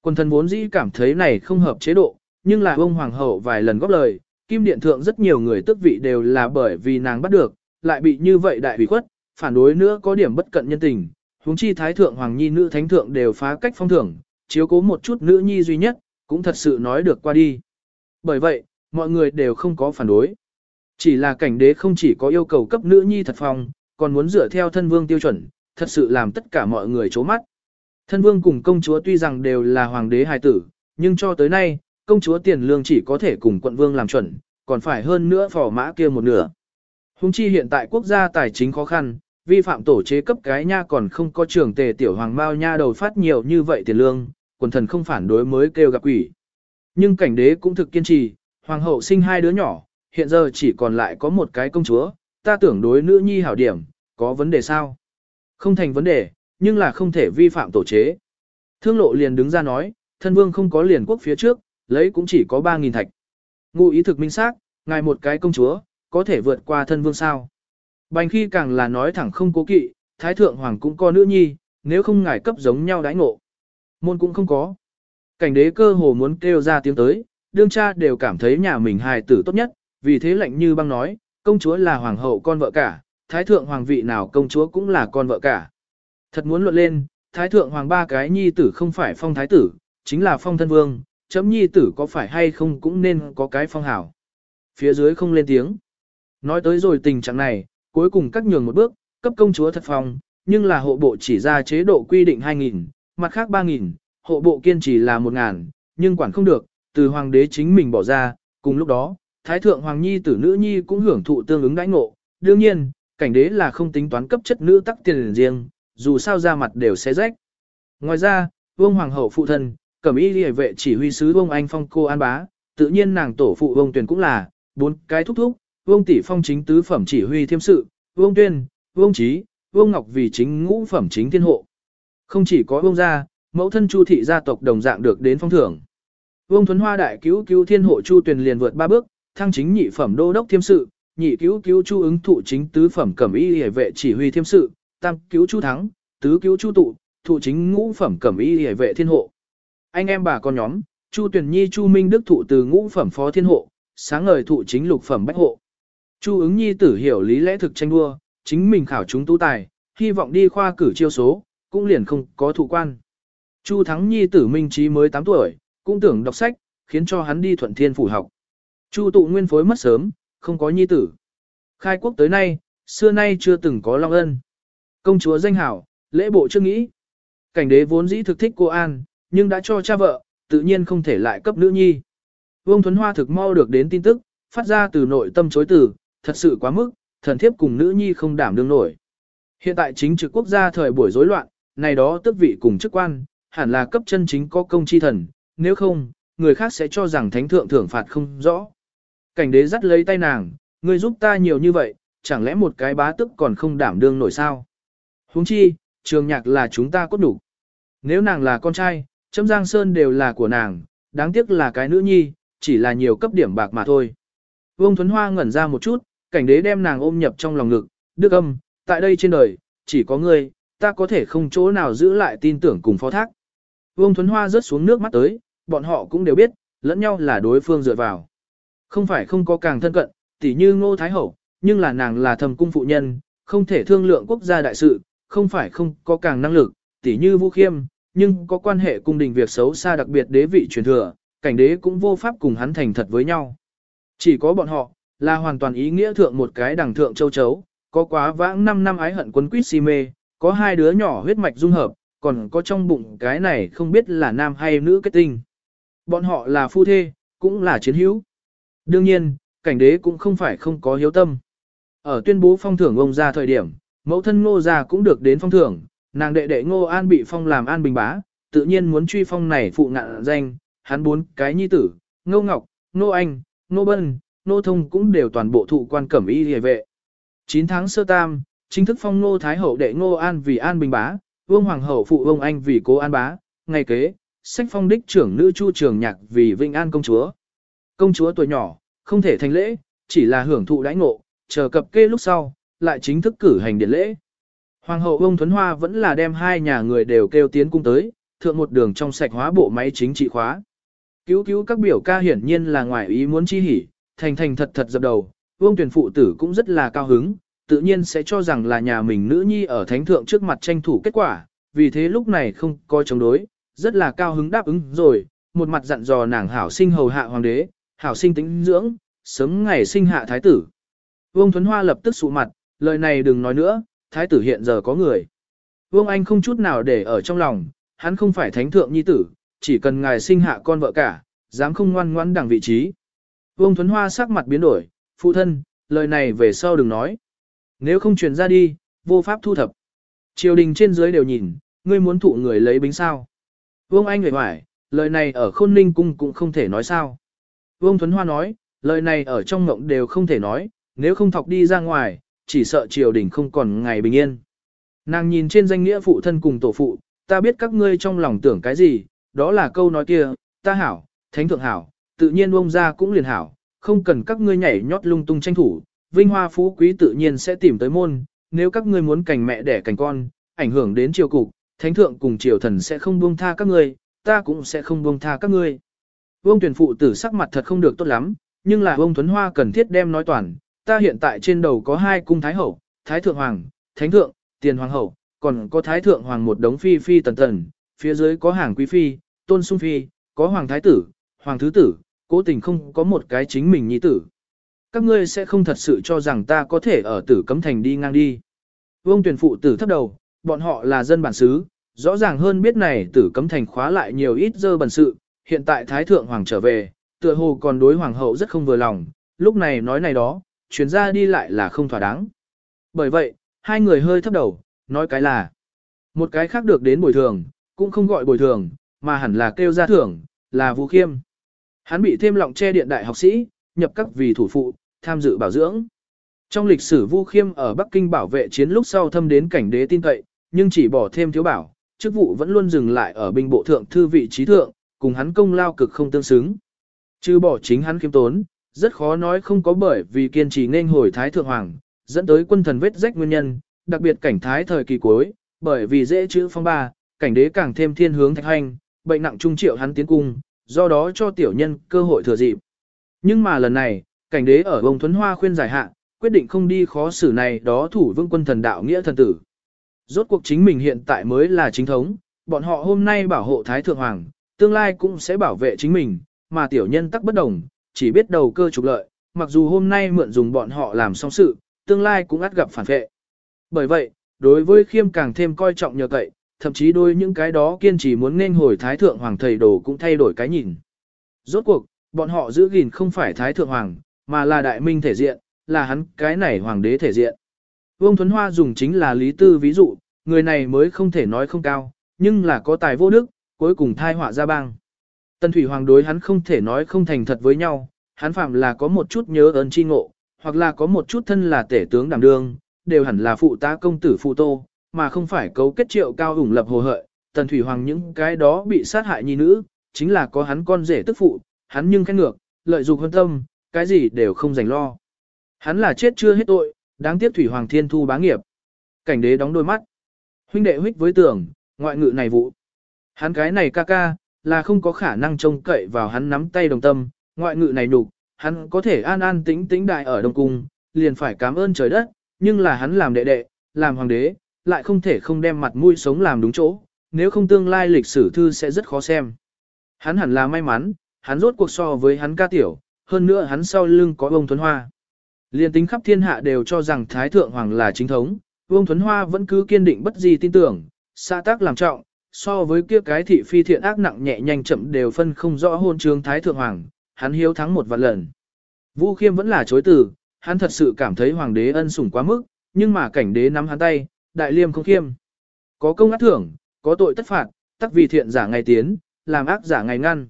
Quần thần vốn dĩ cảm thấy này không hợp chế độ, nhưng là ông hoàng hậu vài lần góp lời, kim điện thượng rất nhiều người tức vị đều là bởi vì nàng bắt được, lại bị như vậy đại hủy khuất, phản đối nữa có điểm bất cận nhân tình, huống chi thái thượng hoàng nhi nữ thánh thượng đều phá cách phong thưởng, chiếu cố một chút nữ nhi duy nhất, cũng thật sự nói được qua đi. Bởi vậy, mọi người đều không có phản đối. Chỉ là cảnh đế không chỉ có yêu cầu cấp nữ nhi thật phong, còn muốn dựa theo thân vương tiêu chuẩn, thật sự làm tất cả mọi người chố mắt. Thân vương cùng công chúa tuy rằng đều là hoàng đế hài tử, nhưng cho tới nay, công chúa tiền lương chỉ có thể cùng quận vương làm chuẩn, còn phải hơn nữa phò mã kia một nửa. Hùng chi hiện tại quốc gia tài chính khó khăn, vi phạm tổ chế cấp cái nha còn không có trưởng tề tiểu hoàng bao nha đầu phát nhiều như vậy tiền lương, quần thần không phản đối mới kêu gặp quỷ. Nhưng cảnh đế cũng thực kiên trì, hoàng hậu sinh hai đứa nhỏ, hiện giờ chỉ còn lại có một cái công chúa, ta tưởng đối nữ nhi hảo điểm, có vấn đề sao? Không thành vấn đề, nhưng là không thể vi phạm tổ chế. Thương lộ liền đứng ra nói, thân vương không có liền quốc phía trước, lấy cũng chỉ có 3.000 thạch. Ngụ ý thực minh xác, ngài một cái công chúa, có thể vượt qua thân vương sao. Bành khi càng là nói thẳng không cố kỵ, thái thượng hoàng cũng có nữ nhi, nếu không ngài cấp giống nhau đãi ngộ. Môn cũng không có. Cảnh đế cơ hồ muốn kêu ra tiếng tới, đương cha đều cảm thấy nhà mình hài tử tốt nhất, vì thế lạnh như băng nói, công chúa là hoàng hậu con vợ cả, thái thượng hoàng vị nào công chúa cũng là con vợ cả. Thật muốn luận lên, thái thượng hoàng ba cái nhi tử không phải phong thái tử, chính là phong thân vương, chấm nhi tử có phải hay không cũng nên có cái phong hảo. Phía dưới không lên tiếng. Nói tới rồi tình trạng này, cuối cùng cắt nhường một bước, cấp công chúa thật phong, nhưng là hộ bộ chỉ ra chế độ quy định 2.000, mặt khác 3.000, hộ bộ kiên trì là một ngàn, nhưng quản không được, từ hoàng đế chính mình bỏ ra, cùng lúc đó, thái thượng hoàng nhi tử nữ nhi cũng hưởng thụ tương ứng đãi ngộ, đương nhiên, cảnh đế là không tính toán cấp chất nữ tắc tiền riêng, dù sao ra mặt đều sẽ rách. Ngoài ra, vương hoàng hậu phụ thân, cẩm y liề vệ chỉ huy sứ vương anh phong cô an bá, tự nhiên nàng tổ phụ vương tuyển cũng là, bốn cái thúc thúc, vương tỷ phong chính tứ phẩm chỉ huy thiêm sự, vương tuyên, vương trí, vương ngọc vì chính ngũ phẩm chính thiên hộ. Không chỉ có vương gia, mẫu thân chu thị gia tộc đồng dạng được đến phong thưởng. Vương Thuấn Hoa đại cứu cứu thiên hộ chu tuyền liền vượt ba bước, thăng chính nhị phẩm đô đốc thiêm sự, nhị cứu cứu chu ứng thụ chính tứ phẩm cẩm y hề vệ chỉ huy thiêm sự, tam cứu chu thắng, tứ cứu chu tụ, thụ chính ngũ phẩm cẩm y hề vệ thiên hộ. Anh em bà con nhóm, chu tuyền nhi chu minh đức thụ từ ngũ phẩm phó thiên hộ, sáng ngời thụ chính lục phẩm bách hộ. Chu ứng nhi tử hiểu lý lẽ thực tranh đua, chính mình khảo chúng tu tài, hy vọng đi khoa cử chiêu số, cũng liền không có thụ quan. Chu thắng nhi tử minh trí mới 8 tuổi, cũng tưởng đọc sách, khiến cho hắn đi thuận thiên phủ học. Chu tụ nguyên phối mất sớm, không có nhi tử. Khai quốc tới nay, xưa nay chưa từng có long ân. Công chúa danh hảo, lễ bộ chưa nghĩ. Cảnh đế vốn dĩ thực thích cô An, nhưng đã cho cha vợ, tự nhiên không thể lại cấp nữ nhi. Vương Thuấn Hoa thực mau được đến tin tức, phát ra từ nội tâm chối từ, thật sự quá mức, thần thiếp cùng nữ nhi không đảm đương nổi. Hiện tại chính trực quốc gia thời buổi rối loạn, này đó tước vị cùng chức quan, hẳn là cấp chân chính có công chi thần, nếu không, người khác sẽ cho rằng thánh thượng thưởng phạt không rõ. Cảnh đế dắt lấy tay nàng, ngươi giúp ta nhiều như vậy, chẳng lẽ một cái bá tức còn không đảm đương nổi sao? Huống chi, trường nhạc là chúng ta cốt đủ. Nếu nàng là con trai, chấm giang sơn đều là của nàng, đáng tiếc là cái nữ nhi, chỉ là nhiều cấp điểm bạc mà thôi. Vương Thuấn Hoa ngẩn ra một chút, cảnh đế đem nàng ôm nhập trong lòng ngực, đức âm, tại đây trên đời, chỉ có ngươi, ta có thể không chỗ nào giữ lại tin tưởng cùng phó thác. Vương Thuấn Hoa rớt xuống nước mắt tới, bọn họ cũng đều biết, lẫn nhau là đối phương dựa vào. Không phải không có càng thân cận, tỉ như ngô thái hậu, nhưng là nàng là thầm cung phụ nhân, không thể thương lượng quốc gia đại sự, không phải không có càng năng lực, tỉ như vũ khiêm, nhưng có quan hệ cung đình việc xấu xa đặc biệt đế vị truyền thừa, cảnh đế cũng vô pháp cùng hắn thành thật với nhau. Chỉ có bọn họ, là hoàn toàn ý nghĩa thượng một cái đẳng thượng châu chấu, có quá vãng 5 năm ái hận quấn quýt si mê, có hai đứa nhỏ huyết mạch dung hợp, còn có trong bụng cái này không biết là nam hay nữ kết tinh. Bọn họ là phu thê, cũng là chiến hữu. Đương nhiên, cảnh đế cũng không phải không có hiếu tâm. Ở tuyên bố phong thưởng ông ra thời điểm, mẫu thân ngô gia cũng được đến phong thưởng, nàng đệ đệ ngô an bị phong làm an bình bá, tự nhiên muốn truy phong này phụ ngạn danh, hắn bốn cái nhi tử, ngô ngọc, ngô anh, ngô bân, ngô thông cũng đều toàn bộ thụ quan cẩm y hề vệ. 9 tháng sơ tam, chính thức phong ngô thái hậu đệ ngô an vì an bình bá, vương hoàng hậu phụ vương anh vì cố an bá, ngày kế, sách phong đích trưởng nữ chu trường nhạc vì vinh an công chúa. Công chúa tuổi nhỏ, không thể thành lễ, chỉ là hưởng thụ đãi ngộ, chờ cập kê lúc sau, lại chính thức cử hành điện lễ. Hoàng hậu ông Thuấn Hoa vẫn là đem hai nhà người đều kêu tiến cung tới, thượng một đường trong sạch hóa bộ máy chính trị khóa. Cứu cứu các biểu ca hiển nhiên là ngoài ý muốn chi hỉ, thành thành thật thật dập đầu, vương tuyển phụ tử cũng rất là cao hứng, tự nhiên sẽ cho rằng là nhà mình nữ nhi ở thánh thượng trước mặt tranh thủ kết quả, vì thế lúc này không có chống đối, rất là cao hứng đáp ứng rồi, một mặt dặn dò nàng hảo sinh hầu hạ hoàng đế, hảo sinh tính dưỡng, sớm ngày sinh hạ thái tử. Vương Thuấn Hoa lập tức sụ mặt, lời này đừng nói nữa, thái tử hiện giờ có người. Vương Anh không chút nào để ở trong lòng, hắn không phải thánh thượng nhi tử, chỉ cần ngài sinh hạ con vợ cả, dám không ngoan ngoãn đẳng vị trí. Vương Thuấn Hoa sắc mặt biến đổi, phụ thân, lời này về sau đừng nói. Nếu không truyền ra đi, vô pháp thu thập. Triều đình trên dưới đều nhìn, ngươi muốn thụ người lấy bính sao. Vương Anh người hoài, lời này ở khôn ninh cung cũng không thể nói sao. Vương Thuấn Hoa nói, lời này ở trong mộng đều không thể nói, nếu không thọc đi ra ngoài, chỉ sợ triều đình không còn ngày bình yên. Nàng nhìn trên danh nghĩa phụ thân cùng tổ phụ, ta biết các ngươi trong lòng tưởng cái gì, đó là câu nói kia, ta hảo, thánh thượng hảo, tự nhiên ông ra cũng liền hảo, không cần các ngươi nhảy nhót lung tung tranh thủ, vinh hoa phú quý tự nhiên sẽ tìm tới môn, nếu các ngươi muốn cảnh mẹ đẻ cảnh con, ảnh hưởng đến triều cục, thánh thượng cùng triều thần sẽ không buông tha các ngươi, ta cũng sẽ không buông tha các ngươi. Vương tuyển phụ tử sắc mặt thật không được tốt lắm, nhưng là ông Thuấn Hoa cần thiết đem nói toàn, ta hiện tại trên đầu có hai cung thái hậu, thái thượng hoàng, thánh thượng, tiền hoàng hậu, còn có thái thượng hoàng một đống phi phi tần tần, phía dưới có hàng quý phi, tôn sung phi, có hoàng thái tử, hoàng thứ tử, cố tình không có một cái chính mình nhi tử. Các ngươi sẽ không thật sự cho rằng ta có thể ở tử cấm thành đi ngang đi. Vương tuyển phụ tử thấp đầu, bọn họ là dân bản xứ, rõ ràng hơn biết này tử cấm thành khóa lại nhiều ít dơ bẩn sự, hiện tại thái thượng hoàng trở về, tựa hồ còn đối hoàng hậu rất không vừa lòng, lúc này nói này đó, chuyến ra đi lại là không thỏa đáng. Bởi vậy, hai người hơi thấp đầu, nói cái là một cái khác được đến bồi thường, cũng không gọi bồi thường, mà hẳn là kêu ra thưởng, là Vũ Khiêm. Hắn bị thêm lọng che điện đại học sĩ, nhập các vì thủ phụ, tham dự bảo dưỡng. Trong lịch sử Vu Khiêm ở Bắc Kinh bảo vệ chiến lúc sau thâm đến cảnh đế tin cậy, nhưng chỉ bỏ thêm thiếu bảo, chức vụ vẫn luôn dừng lại ở binh bộ thượng thư vị trí thượng, cùng hắn công lao cực không tương xứng. Chứ bỏ chính hắn khiêm tốn, rất khó nói không có bởi vì kiên trì nên hồi Thái Thượng Hoàng, dẫn tới quân thần vết rách nguyên nhân, đặc biệt cảnh Thái thời kỳ cuối, bởi vì dễ chữ phong ba, cảnh đế càng thêm thiên hướng thạch hành, bệnh nặng trung triệu hắn tiến cung, do đó cho tiểu nhân cơ hội thừa dịp. Nhưng mà lần này, cảnh đế ở bông thuấn hoa khuyên giải hạ, quyết định không đi khó xử này đó thủ vương quân thần đạo nghĩa thần tử. Rốt cuộc chính mình hiện tại mới là chính thống, bọn họ hôm nay bảo hộ Thái Thượng Hoàng, tương lai cũng sẽ bảo vệ chính mình, mà tiểu nhân tắc bất đồng, chỉ biết đầu cơ trục lợi, mặc dù hôm nay mượn dùng bọn họ làm xong sự, tương lai cũng ắt gặp phản vệ. Bởi vậy, đối với khiêm càng thêm coi trọng nhờ cậy, thậm chí đôi những cái đó kiên trì muốn nên hồi Thái Thượng Hoàng thầy đồ cũng thay đổi cái nhìn. Rốt cuộc, bọn họ giữ gìn không phải Thái Thượng Hoàng, mà là đại minh thể diện, là hắn cái này Hoàng đế thể diện. Vương Thuấn Hoa dùng chính là lý tư ví dụ, người này mới không thể nói không cao, nhưng là có tài vô đức, cuối cùng thai họa ra bang. Tần Thủy Hoàng đối hắn không thể nói không thành thật với nhau, hắn phạm là có một chút nhớ ơn chi ngộ, hoặc là có một chút thân là tể tướng đảm đương, đều hẳn là phụ tá công tử phụ tô, mà không phải cấu kết triệu cao ủng lập hồ hợi. Tần Thủy Hoàng những cái đó bị sát hại nhi nữ, chính là có hắn con rể tức phụ, hắn nhưng khen ngược, lợi dụng hơn tâm, cái gì đều không dành lo. Hắn là chết chưa hết tội, đáng tiếc Thủy Hoàng Thiên Thu bá nghiệp. Cảnh đế đóng đôi mắt. Huynh đệ huyết với tưởng, ngoại ngự này vụ. Hắn cái này ca ca, là không có khả năng trông cậy vào hắn nắm tay đồng tâm, ngoại ngự này nục, hắn có thể an an tĩnh tĩnh đại ở Đông Cung, liền phải cảm ơn trời đất, nhưng là hắn làm đệ đệ, làm hoàng đế, lại không thể không đem mặt mũi sống làm đúng chỗ, nếu không tương lai lịch sử thư sẽ rất khó xem. Hắn hẳn là may mắn, hắn rốt cuộc so với hắn ca tiểu, hơn nữa hắn sau lưng có ông Thuấn Hoa. Liên tính khắp thiên hạ đều cho rằng Thái Thượng Hoàng là chính thống, Ông Thuấn Hoa vẫn cứ kiên định bất di tin tưởng, xa tác làm trọng, so với kia cái thị phi thiện ác nặng nhẹ nhanh chậm đều phân không rõ hôn trường Thái Thượng Hoàng, hắn hiếu thắng một vạn lần. Vũ Khiêm vẫn là chối từ, hắn thật sự cảm thấy Hoàng đế ân sủng quá mức, nhưng mà cảnh đế nắm hắn tay, đại liêm không khiêm. Có công ác thưởng, có tội tất phạt, tắc vì thiện giả ngày tiến, làm ác giả ngày ngăn.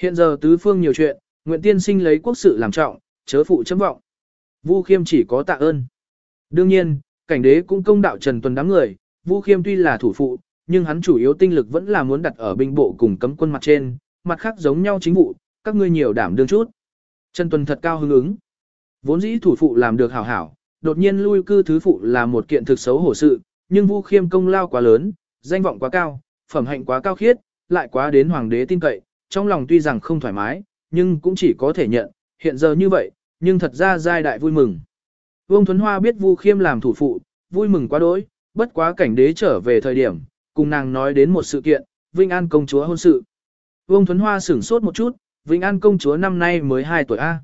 Hiện giờ tứ phương nhiều chuyện, nguyện tiên sinh lấy quốc sự làm trọng, chớ phụ chấm vọng. Vu Khiêm chỉ có tạ ơn. Đương nhiên, cảnh đế cũng công đạo Trần Tuần đám người, Vu Khiêm tuy là thủ phụ, nhưng hắn chủ yếu tinh lực vẫn là muốn đặt ở binh bộ cùng cấm quân mặt trên, mặt khác giống nhau chính vụ, các ngươi nhiều đảm đương chút. Trần Tuần thật cao hứng ứng. Vốn dĩ thủ phụ làm được hảo hảo, đột nhiên lui cư thứ phụ là một kiện thực xấu hổ sự, nhưng Vu Khiêm công lao quá lớn, danh vọng quá cao, phẩm hạnh quá cao khiết, lại quá đến hoàng đế tin cậy, trong lòng tuy rằng không thoải mái, nhưng cũng chỉ có thể nhận, hiện giờ như vậy, nhưng thật ra giai đại vui mừng. Vương Thuấn Hoa biết Vu Khiêm làm thủ phụ, vui mừng quá đỗi, bất quá cảnh đế trở về thời điểm, cùng nàng nói đến một sự kiện, Vinh An công chúa hôn sự. Vương Thuấn Hoa sửng sốt một chút, Vinh An công chúa năm nay mới 2 tuổi A.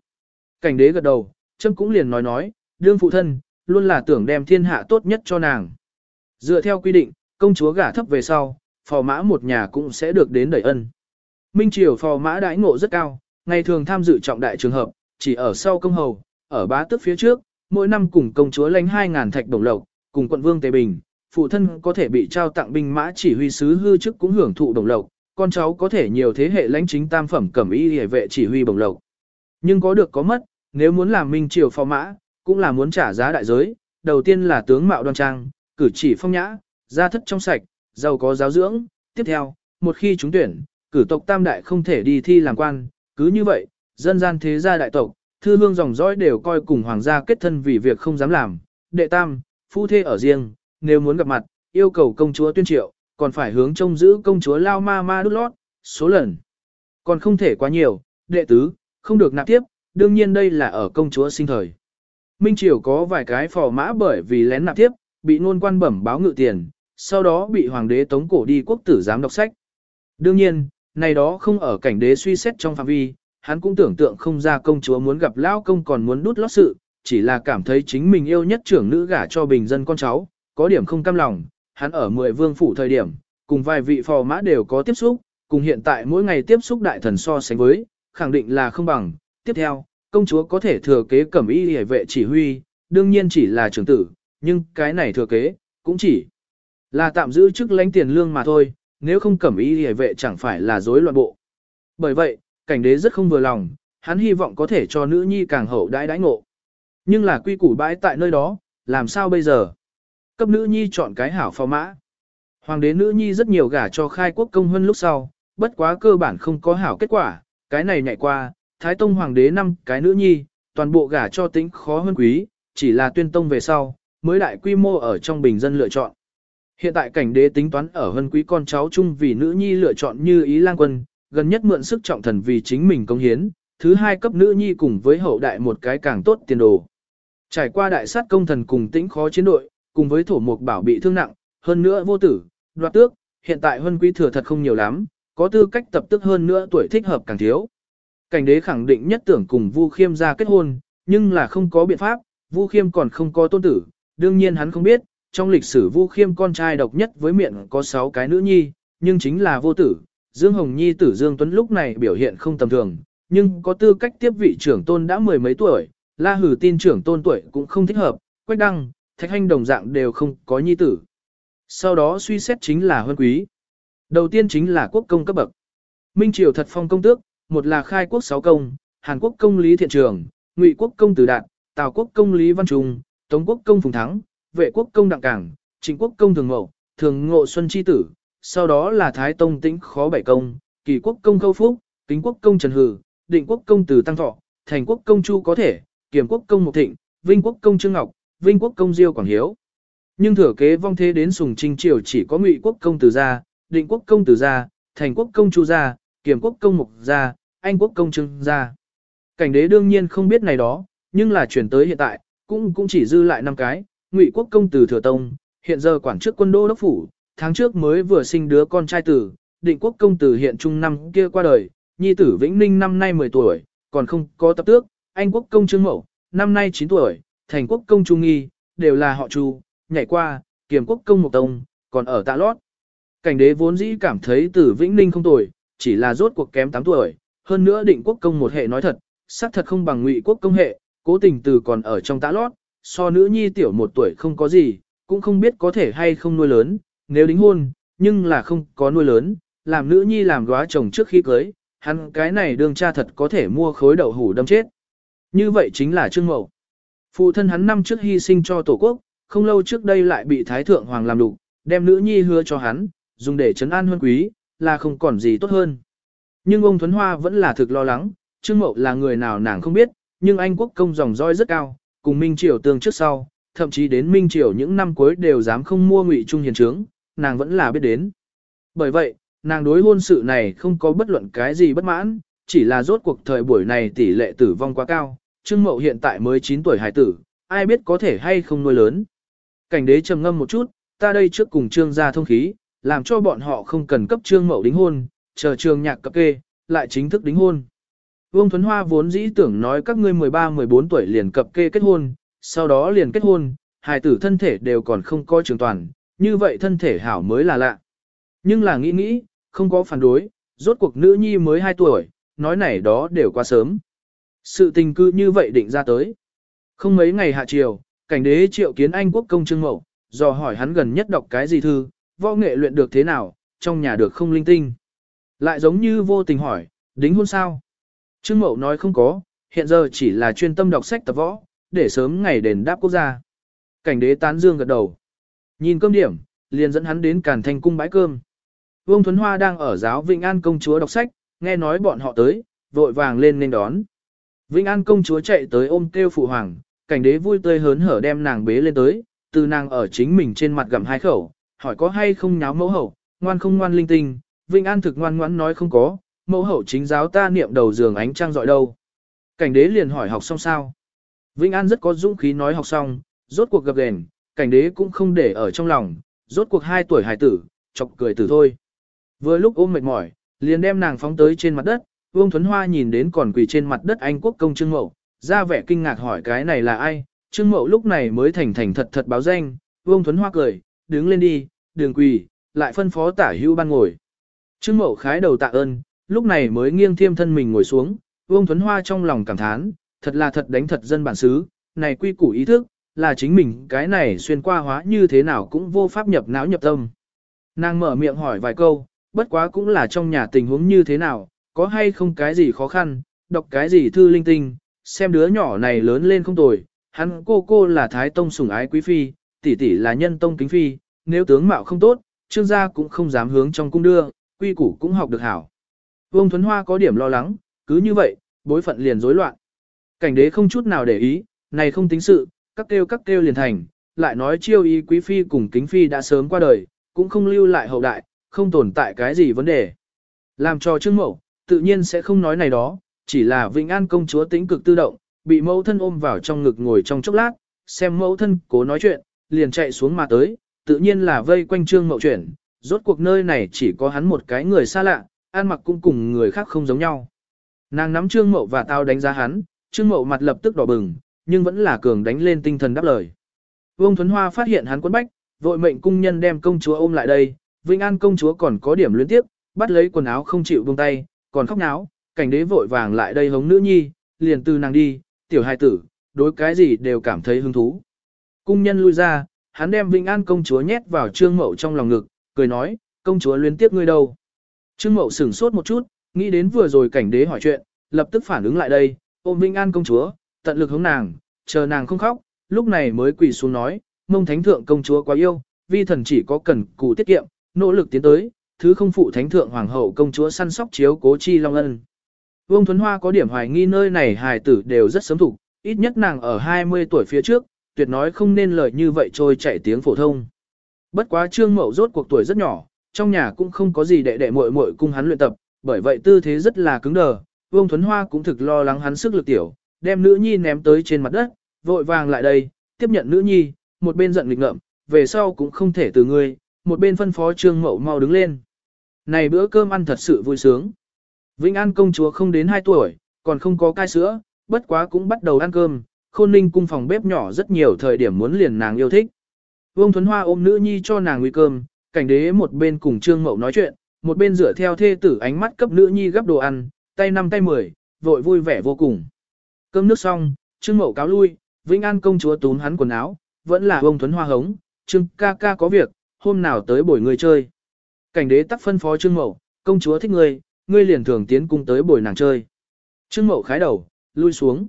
Cảnh đế gật đầu, châm cũng liền nói nói, đương phụ thân, luôn là tưởng đem thiên hạ tốt nhất cho nàng. Dựa theo quy định, công chúa gả thấp về sau, phò mã một nhà cũng sẽ được đến đẩy ân. Minh Triều phò mã đãi ngộ rất cao, ngày thường tham dự trọng đại trường hợp, chỉ ở sau công hầu, ở bá tước phía trước, mỗi năm cùng công chúa lãnh 2.000 thạch đồng lộc, cùng quận vương Tề Bình, phụ thân có thể bị trao tặng binh mã chỉ huy sứ hư chức cũng hưởng thụ đồng lộc, con cháu có thể nhiều thế hệ lãnh chính tam phẩm cẩm y hề vệ chỉ huy bổng lộc. Nhưng có được có mất, nếu muốn làm minh triều phò mã, cũng là muốn trả giá đại giới, đầu tiên là tướng mạo đoan trang, cử chỉ phong nhã, gia thất trong sạch, giàu có giáo dưỡng, tiếp theo, một khi chúng tuyển, cử tộc tam đại không thể đi thi làm quan, cứ như vậy, dân gian thế gia đại tộc, thư hương dòng dõi đều coi cùng hoàng gia kết thân vì việc không dám làm. Đệ tam, phu thê ở riêng, nếu muốn gặp mặt, yêu cầu công chúa tuyên triệu, còn phải hướng trông giữ công chúa lao ma ma đút lót, số lần. Còn không thể quá nhiều, đệ tứ, không được nạp tiếp, đương nhiên đây là ở công chúa sinh thời. Minh Triều có vài cái phò mã bởi vì lén nạp tiếp, bị nôn quan bẩm báo ngự tiền, sau đó bị hoàng đế tống cổ đi quốc tử giám đọc sách. Đương nhiên, này đó không ở cảnh đế suy xét trong phạm vi, hắn cũng tưởng tượng không ra công chúa muốn gặp lão công còn muốn đút lót sự, chỉ là cảm thấy chính mình yêu nhất trưởng nữ gả cho bình dân con cháu, có điểm không cam lòng, hắn ở mười vương phủ thời điểm, cùng vài vị phò mã đều có tiếp xúc, cùng hiện tại mỗi ngày tiếp xúc đại thần so sánh với, khẳng định là không bằng. Tiếp theo, công chúa có thể thừa kế cẩm y hề vệ chỉ huy, đương nhiên chỉ là trưởng tử, nhưng cái này thừa kế, cũng chỉ là tạm giữ chức lãnh tiền lương mà thôi, nếu không cẩm y hề vệ chẳng phải là rối loạn bộ. Bởi vậy, cảnh đế rất không vừa lòng, hắn hy vọng có thể cho nữ nhi càng hậu đãi đãi ngộ. Nhưng là quy củ bãi tại nơi đó, làm sao bây giờ? Cấp nữ nhi chọn cái hảo phò mã. Hoàng đế nữ nhi rất nhiều gả cho khai quốc công hơn lúc sau, bất quá cơ bản không có hảo kết quả, cái này nhảy qua, Thái Tông Hoàng đế năm cái nữ nhi, toàn bộ gả cho tính khó hơn quý, chỉ là tuyên tông về sau, mới đại quy mô ở trong bình dân lựa chọn. Hiện tại cảnh đế tính toán ở hân quý con cháu chung vì nữ nhi lựa chọn như ý lang quân, gần nhất mượn sức trọng thần vì chính mình công hiến, thứ hai cấp nữ nhi cùng với hậu đại một cái càng tốt tiền đồ. Trải qua đại sát công thần cùng tĩnh khó chiến đội, cùng với thổ mục bảo bị thương nặng, hơn nữa vô tử, đoạt tước, hiện tại hân quý thừa thật không nhiều lắm, có tư cách tập tức hơn nữa tuổi thích hợp càng thiếu. Cảnh đế khẳng định nhất tưởng cùng Vu Khiêm ra kết hôn, nhưng là không có biện pháp, Vu Khiêm còn không có tôn tử, đương nhiên hắn không biết, trong lịch sử Vu Khiêm con trai độc nhất với miệng có 6 cái nữ nhi, nhưng chính là vô tử. Dương Hồng Nhi tử Dương Tuấn lúc này biểu hiện không tầm thường, nhưng có tư cách tiếp vị trưởng tôn đã mười mấy tuổi, La Hử tin trưởng tôn tuổi cũng không thích hợp, Quách Đăng, Thạch Hành đồng dạng đều không có nhi tử. Sau đó suy xét chính là huân quý. Đầu tiên chính là quốc công cấp bậc. Minh Triều thật phong công tước, một là khai quốc sáu công, Hàn Quốc công Lý Thiện Trường, Ngụy Quốc công Từ Đạt, Tào Quốc công Lý Văn Trung, Tống Quốc công Phùng Thắng, Vệ Quốc công Đặng Cảng, Trịnh Quốc công Thường mậu, Thường Ngộ Xuân Chi Tử, sau đó là Thái Tông Tĩnh Khó Bảy Công, Kỳ Quốc công Khâu Phúc, Kính Quốc công Trần Hử, Định Quốc công Từ Tăng Thọ, Thành Quốc công Chu Có Thể, Kiểm Quốc công Mục Thịnh, Vinh Quốc công Trương Ngọc, Vinh Quốc công Diêu Quảng Hiếu. Nhưng thừa kế vong thế đến sùng trinh triều chỉ có Ngụy Quốc công Từ gia, Định Quốc công Từ gia, Thành Quốc công Chu gia, Kiểm Quốc công Mục gia, Anh Quốc công Trương gia. Cảnh đế đương nhiên không biết này đó, nhưng là chuyển tới hiện tại, cũng cũng chỉ dư lại năm cái, Ngụy Quốc công Từ Thừa Tông, hiện giờ quản chức quân đô đốc phủ, tháng trước mới vừa sinh đứa con trai tử, Định Quốc công tử hiện trung năm kia qua đời, nhi tử Vĩnh Ninh năm nay 10 tuổi, còn không có tập tước, Anh Quốc công Trương Mậu, năm nay 9 tuổi, Thành Quốc công Trung Nghi, đều là họ Chu, nhảy qua, Kiềm Quốc công Mộc Tông, còn ở tạ lót. Cảnh đế vốn dĩ cảm thấy Tử Vĩnh Ninh không tuổi, chỉ là rốt cuộc kém 8 tuổi, hơn nữa định quốc công một hệ nói thật, xác thật không bằng ngụy quốc công hệ, cố tình từ còn ở trong tạ lót, so nữ nhi tiểu một tuổi không có gì, cũng không biết có thể hay không nuôi lớn, nếu đính hôn, nhưng là không có nuôi lớn, làm nữ nhi làm góa chồng trước khi cưới, hắn cái này đương cha thật có thể mua khối đậu hủ đâm chết. Như vậy chính là Trương Mậu. Phụ thân hắn năm trước hy sinh cho tổ quốc, không lâu trước đây lại bị Thái Thượng Hoàng làm đục, đem nữ nhi hứa cho hắn, dùng để trấn an huân quý, là không còn gì tốt hơn. Nhưng ông Thuấn Hoa vẫn là thực lo lắng, Trương Mậu là người nào nàng không biết, nhưng Anh quốc công dòng roi rất cao, cùng Minh Triều tương trước sau, thậm chí đến Minh Triều những năm cuối đều dám không mua ngụy trung hiền trướng, nàng vẫn là biết đến. Bởi vậy, nàng đối hôn sự này không có bất luận cái gì bất mãn, chỉ là rốt cuộc thời buổi này tỷ lệ tử vong quá cao, Trương Mậu hiện tại mới 9 tuổi hải tử, ai biết có thể hay không nuôi lớn. Cảnh đế trầm ngâm một chút, ta đây trước cùng Trương gia thông khí, làm cho bọn họ không cần cấp Trương Mậu đính hôn, chờ Trương nhạc cập kê, lại chính thức đính hôn. Vương Thuấn Hoa vốn dĩ tưởng nói các ngươi 13-14 tuổi liền cập kê kết hôn, sau đó liền kết hôn, hài tử thân thể đều còn không coi trường toàn, như vậy thân thể hảo mới là lạ. Nhưng là nghĩ nghĩ, không có phản đối, rốt cuộc nữ nhi mới 2 tuổi, nói này đó đều quá sớm. Sự tình cư như vậy định ra tới. Không mấy ngày hạ chiều, cảnh đế triệu kiến anh quốc công trương mậu, dò hỏi hắn gần nhất đọc cái gì thư, võ nghệ luyện được thế nào, trong nhà được không linh tinh. Lại giống như vô tình hỏi, đính hôn sao? Trương mậu nói không có, hiện giờ chỉ là chuyên tâm đọc sách tập võ, để sớm ngày đền đáp quốc gia. Cảnh đế tán dương gật đầu. Nhìn cơm điểm, liền dẫn hắn đến càn thanh cung bãi cơm. Vương Thuấn Hoa đang ở giáo Vĩnh An công chúa đọc sách, nghe nói bọn họ tới, vội vàng lên nên đón. Vĩnh An công chúa chạy tới ôm kêu phụ hoàng, cảnh đế vui tươi hớn hở đem nàng bế lên tới, từ nàng ở chính mình trên mặt gặm hai khẩu, hỏi có hay không nháo mẫu hậu, ngoan không ngoan linh tinh, Vĩnh An thực ngoan ngoãn nói không có, mẫu hậu chính giáo ta niệm đầu giường ánh trăng dọi đâu. Cảnh đế liền hỏi học xong sao. Vĩnh An rất có dũng khí nói học xong, rốt cuộc gặp gền, cảnh đế cũng không để ở trong lòng, rốt cuộc hai tuổi hài tử, chọc cười tử thôi. Vừa lúc ôm mệt mỏi, liền đem nàng phóng tới trên mặt đất, Vương Thuấn Hoa nhìn đến còn quỳ trên mặt đất Anh quốc công Trương Mậu, ra vẻ kinh ngạc hỏi cái này là ai, Trương Mậu lúc này mới thành thành thật thật báo danh, Vương Thuấn Hoa cười, đứng lên đi, đường quỳ, lại phân phó tả hữu ban ngồi. Trương Mậu khái đầu tạ ơn, lúc này mới nghiêng thiêm thân mình ngồi xuống, Vương Thuấn Hoa trong lòng cảm thán, thật là thật đánh thật dân bản xứ, này quy củ ý thức, là chính mình cái này xuyên qua hóa như thế nào cũng vô pháp nhập não nhập tâm. Nàng mở miệng hỏi vài câu, bất quá cũng là trong nhà tình huống như thế nào, có hay không cái gì khó khăn, đọc cái gì thư linh tinh, xem đứa nhỏ này lớn lên không tồi, hắn cô cô là thái tông sủng ái quý phi, tỷ tỷ là nhân tông kính phi, nếu tướng mạo không tốt, trương gia cũng không dám hướng trong cung đưa, quy củ cũng học được hảo. Vương Thuấn Hoa có điểm lo lắng, cứ như vậy, bối phận liền rối loạn. Cảnh đế không chút nào để ý, này không tính sự, các kêu các kêu liền thành, lại nói chiêu ý quý phi cùng kính phi đã sớm qua đời, cũng không lưu lại hậu đại, không tồn tại cái gì vấn đề. Làm cho trương mẫu, tự nhiên sẽ không nói này đó, chỉ là Vĩnh An công chúa tính cực tự động, bị mẫu thân ôm vào trong ngực ngồi trong chốc lát, xem mẫu thân cố nói chuyện, liền chạy xuống mà tới, tự nhiên là vây quanh trương mậu chuyển, rốt cuộc nơi này chỉ có hắn một cái người xa lạ, ăn mặc cũng cùng người khác không giống nhau. Nàng nắm trương mậu và tao đánh giá hắn, trương mậu mặt lập tức đỏ bừng, nhưng vẫn là cường đánh lên tinh thần đáp lời. Vương Thuấn Hoa phát hiện hắn quấn bách, vội mệnh cung nhân đem công chúa ôm lại đây, Vinh An công chúa còn có điểm luyến tiếp, bắt lấy quần áo không chịu buông tay, còn khóc náo, cảnh đế vội vàng lại đây hống nữ nhi, liền từ nàng đi, tiểu hài tử, đối cái gì đều cảm thấy hứng thú. Cung nhân lui ra, hắn đem Vinh An công chúa nhét vào trương mậu trong lòng ngực, cười nói, công chúa luyến tiếp ngươi đâu. Trương mậu sửng sốt một chút, nghĩ đến vừa rồi cảnh đế hỏi chuyện, lập tức phản ứng lại đây, ôm vinh An công chúa, tận lực hướng nàng, chờ nàng không khóc, lúc này mới quỳ xuống nói, mông thánh thượng công chúa quá yêu, vi thần chỉ có cần cù tiết kiệm, nỗ lực tiến tới, thứ không phụ thánh thượng hoàng hậu công chúa săn sóc chiếu cố chi long ân. Vương Thuấn Hoa có điểm hoài nghi nơi này hài tử đều rất sớm thủ, ít nhất nàng ở 20 tuổi phía trước, tuyệt nói không nên lời như vậy trôi chạy tiếng phổ thông. Bất quá trương mậu rốt cuộc tuổi rất nhỏ, trong nhà cũng không có gì đệ đệ muội muội cung hắn luyện tập, bởi vậy tư thế rất là cứng đờ. Vương Thuấn Hoa cũng thực lo lắng hắn sức lực tiểu, đem nữ nhi ném tới trên mặt đất, vội vàng lại đây, tiếp nhận nữ nhi, một bên giận nghịch ngợm, về sau cũng không thể từ ngươi, một bên phân phó trương mậu mau đứng lên. Này bữa cơm ăn thật sự vui sướng. Vĩnh An công chúa không đến 2 tuổi, còn không có cai sữa, bất quá cũng bắt đầu ăn cơm, khôn ninh cung phòng bếp nhỏ rất nhiều thời điểm muốn liền nàng yêu thích. Vương Thuấn Hoa ôm nữ nhi cho nàng nguy cơm, cảnh đế một bên cùng trương mậu nói chuyện, một bên rửa theo thê tử ánh mắt cấp nữ nhi gấp đồ ăn, tay năm tay mười, vội vui vẻ vô cùng. Cơm nước xong, trương mậu cáo lui, Vĩnh An công chúa túm hắn quần áo, vẫn là ông Thuấn Hoa hống, trương ca ca có việc, hôm nào tới bồi người chơi. Cảnh đế tắc phân phó trương mậu, công chúa thích ngươi, ngươi liền thường tiến cung tới bồi nàng chơi. Trương mậu khái đầu, lui xuống.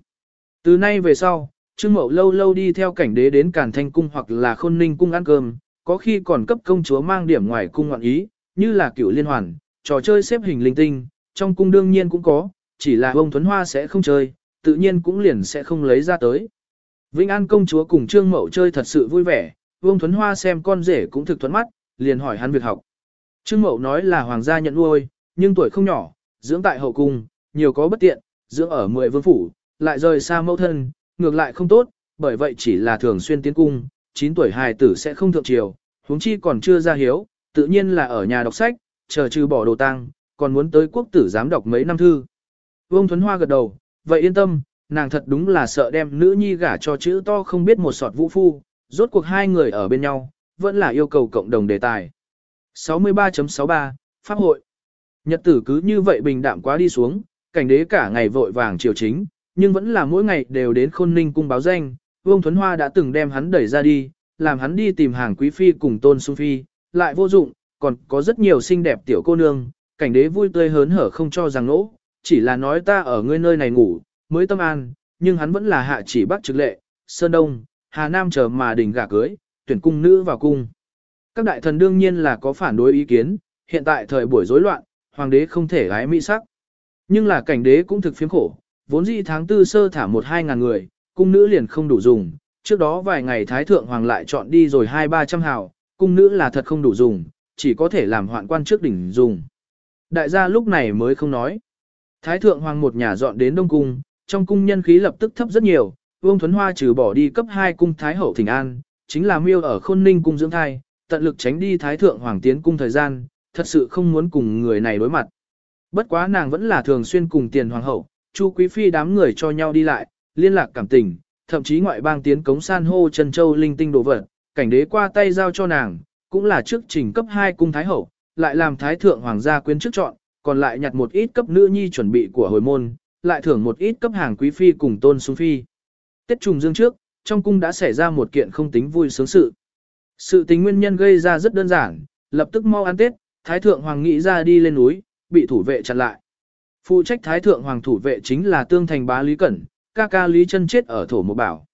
Từ nay về sau, Trương Mậu lâu lâu đi theo cảnh đế đến Càn Thanh cung hoặc là Khôn Ninh cung ăn cơm, có khi còn cấp công chúa mang điểm ngoài cung ngoạn ý, như là cựu liên hoàn, trò chơi xếp hình linh tinh, trong cung đương nhiên cũng có, chỉ là ông Thuấn Hoa sẽ không chơi, tự nhiên cũng liền sẽ không lấy ra tới. Vĩnh An công chúa cùng Trương Mậu chơi thật sự vui vẻ, Vương Thuấn Hoa xem con rể cũng thực thuẫn mắt, liền hỏi hắn việc học. Trương Mậu nói là hoàng gia nhận nuôi, nhưng tuổi không nhỏ, dưỡng tại hậu cung, nhiều có bất tiện, dưỡng ở mười vương phủ, lại rời xa mẫu thân, ngược lại không tốt, bởi vậy chỉ là thường xuyên tiến cung, 9 tuổi hài tử sẽ không thượng triều, huống chi còn chưa ra hiếu, tự nhiên là ở nhà đọc sách, chờ trừ bỏ đồ tăng, còn muốn tới quốc tử giám đọc mấy năm thư. Vương Thuấn Hoa gật đầu, vậy yên tâm, nàng thật đúng là sợ đem nữ nhi gả cho chữ to không biết một sọt vũ phu, rốt cuộc hai người ở bên nhau, vẫn là yêu cầu cộng đồng đề tài. 63.63 Pháp hội Nhật tử cứ như vậy bình đạm quá đi xuống, cảnh đế cả ngày vội vàng triều chính, nhưng vẫn là mỗi ngày đều đến khôn ninh cung báo danh, Vương Thuấn Hoa đã từng đem hắn đẩy ra đi, làm hắn đi tìm hàng quý phi cùng tôn sung phi, lại vô dụng, còn có rất nhiều xinh đẹp tiểu cô nương, cảnh đế vui tươi hớn hở không cho rằng nỗ, chỉ là nói ta ở ngươi nơi này ngủ, mới tâm an, nhưng hắn vẫn là hạ chỉ bắc trực lệ, Sơn Đông, Hà Nam chờ mà đình gả cưới, tuyển cung nữ vào cung. Các đại thần đương nhiên là có phản đối ý kiến, hiện tại thời buổi rối loạn, hoàng đế không thể gái mỹ sắc. Nhưng là cảnh đế cũng thực phiếm khổ, vốn dĩ tháng tư sơ thả một hai ngàn người, cung nữ liền không đủ dùng, trước đó vài ngày thái thượng hoàng lại chọn đi rồi hai ba trăm hào, cung nữ là thật không đủ dùng, chỉ có thể làm hoạn quan trước đỉnh dùng. Đại gia lúc này mới không nói. Thái thượng hoàng một nhà dọn đến Đông Cung, trong cung nhân khí lập tức thấp rất nhiều, Vương Thuấn Hoa trừ bỏ đi cấp 2 cung Thái Hậu Thịnh An, chính là miêu ở khôn ninh cung dưỡng thai, tận lực tránh đi Thái thượng hoàng tiến cung thời gian, thật sự không muốn cùng người này đối mặt. Bất quá nàng vẫn là thường xuyên cùng tiền hoàng hậu, Chu Quý Phi đám người cho nhau đi lại, liên lạc cảm tình, thậm chí ngoại bang tiến cống san hô Trần Châu linh tinh đồ vật, cảnh đế qua tay giao cho nàng, cũng là trước trình cấp 2 cung Thái Hậu, lại làm Thái Thượng Hoàng gia quyến chức chọn, còn lại nhặt một ít cấp nữ nhi chuẩn bị của hồi môn, lại thưởng một ít cấp hàng quý phi cùng tôn xuống phi. Tết trùng dương trước, trong cung đã xảy ra một kiện không tính vui sướng sự. Sự tính nguyên nhân gây ra rất đơn giản, lập tức mau ăn Tết, Thái Thượng Hoàng nghĩ ra đi lên núi, bị thủ vệ chặn lại. Phụ trách Thái Thượng Hoàng thủ vệ chính là Tương Thành bá Lý Cẩn, ca ca Lý chân chết ở thổ một bảo.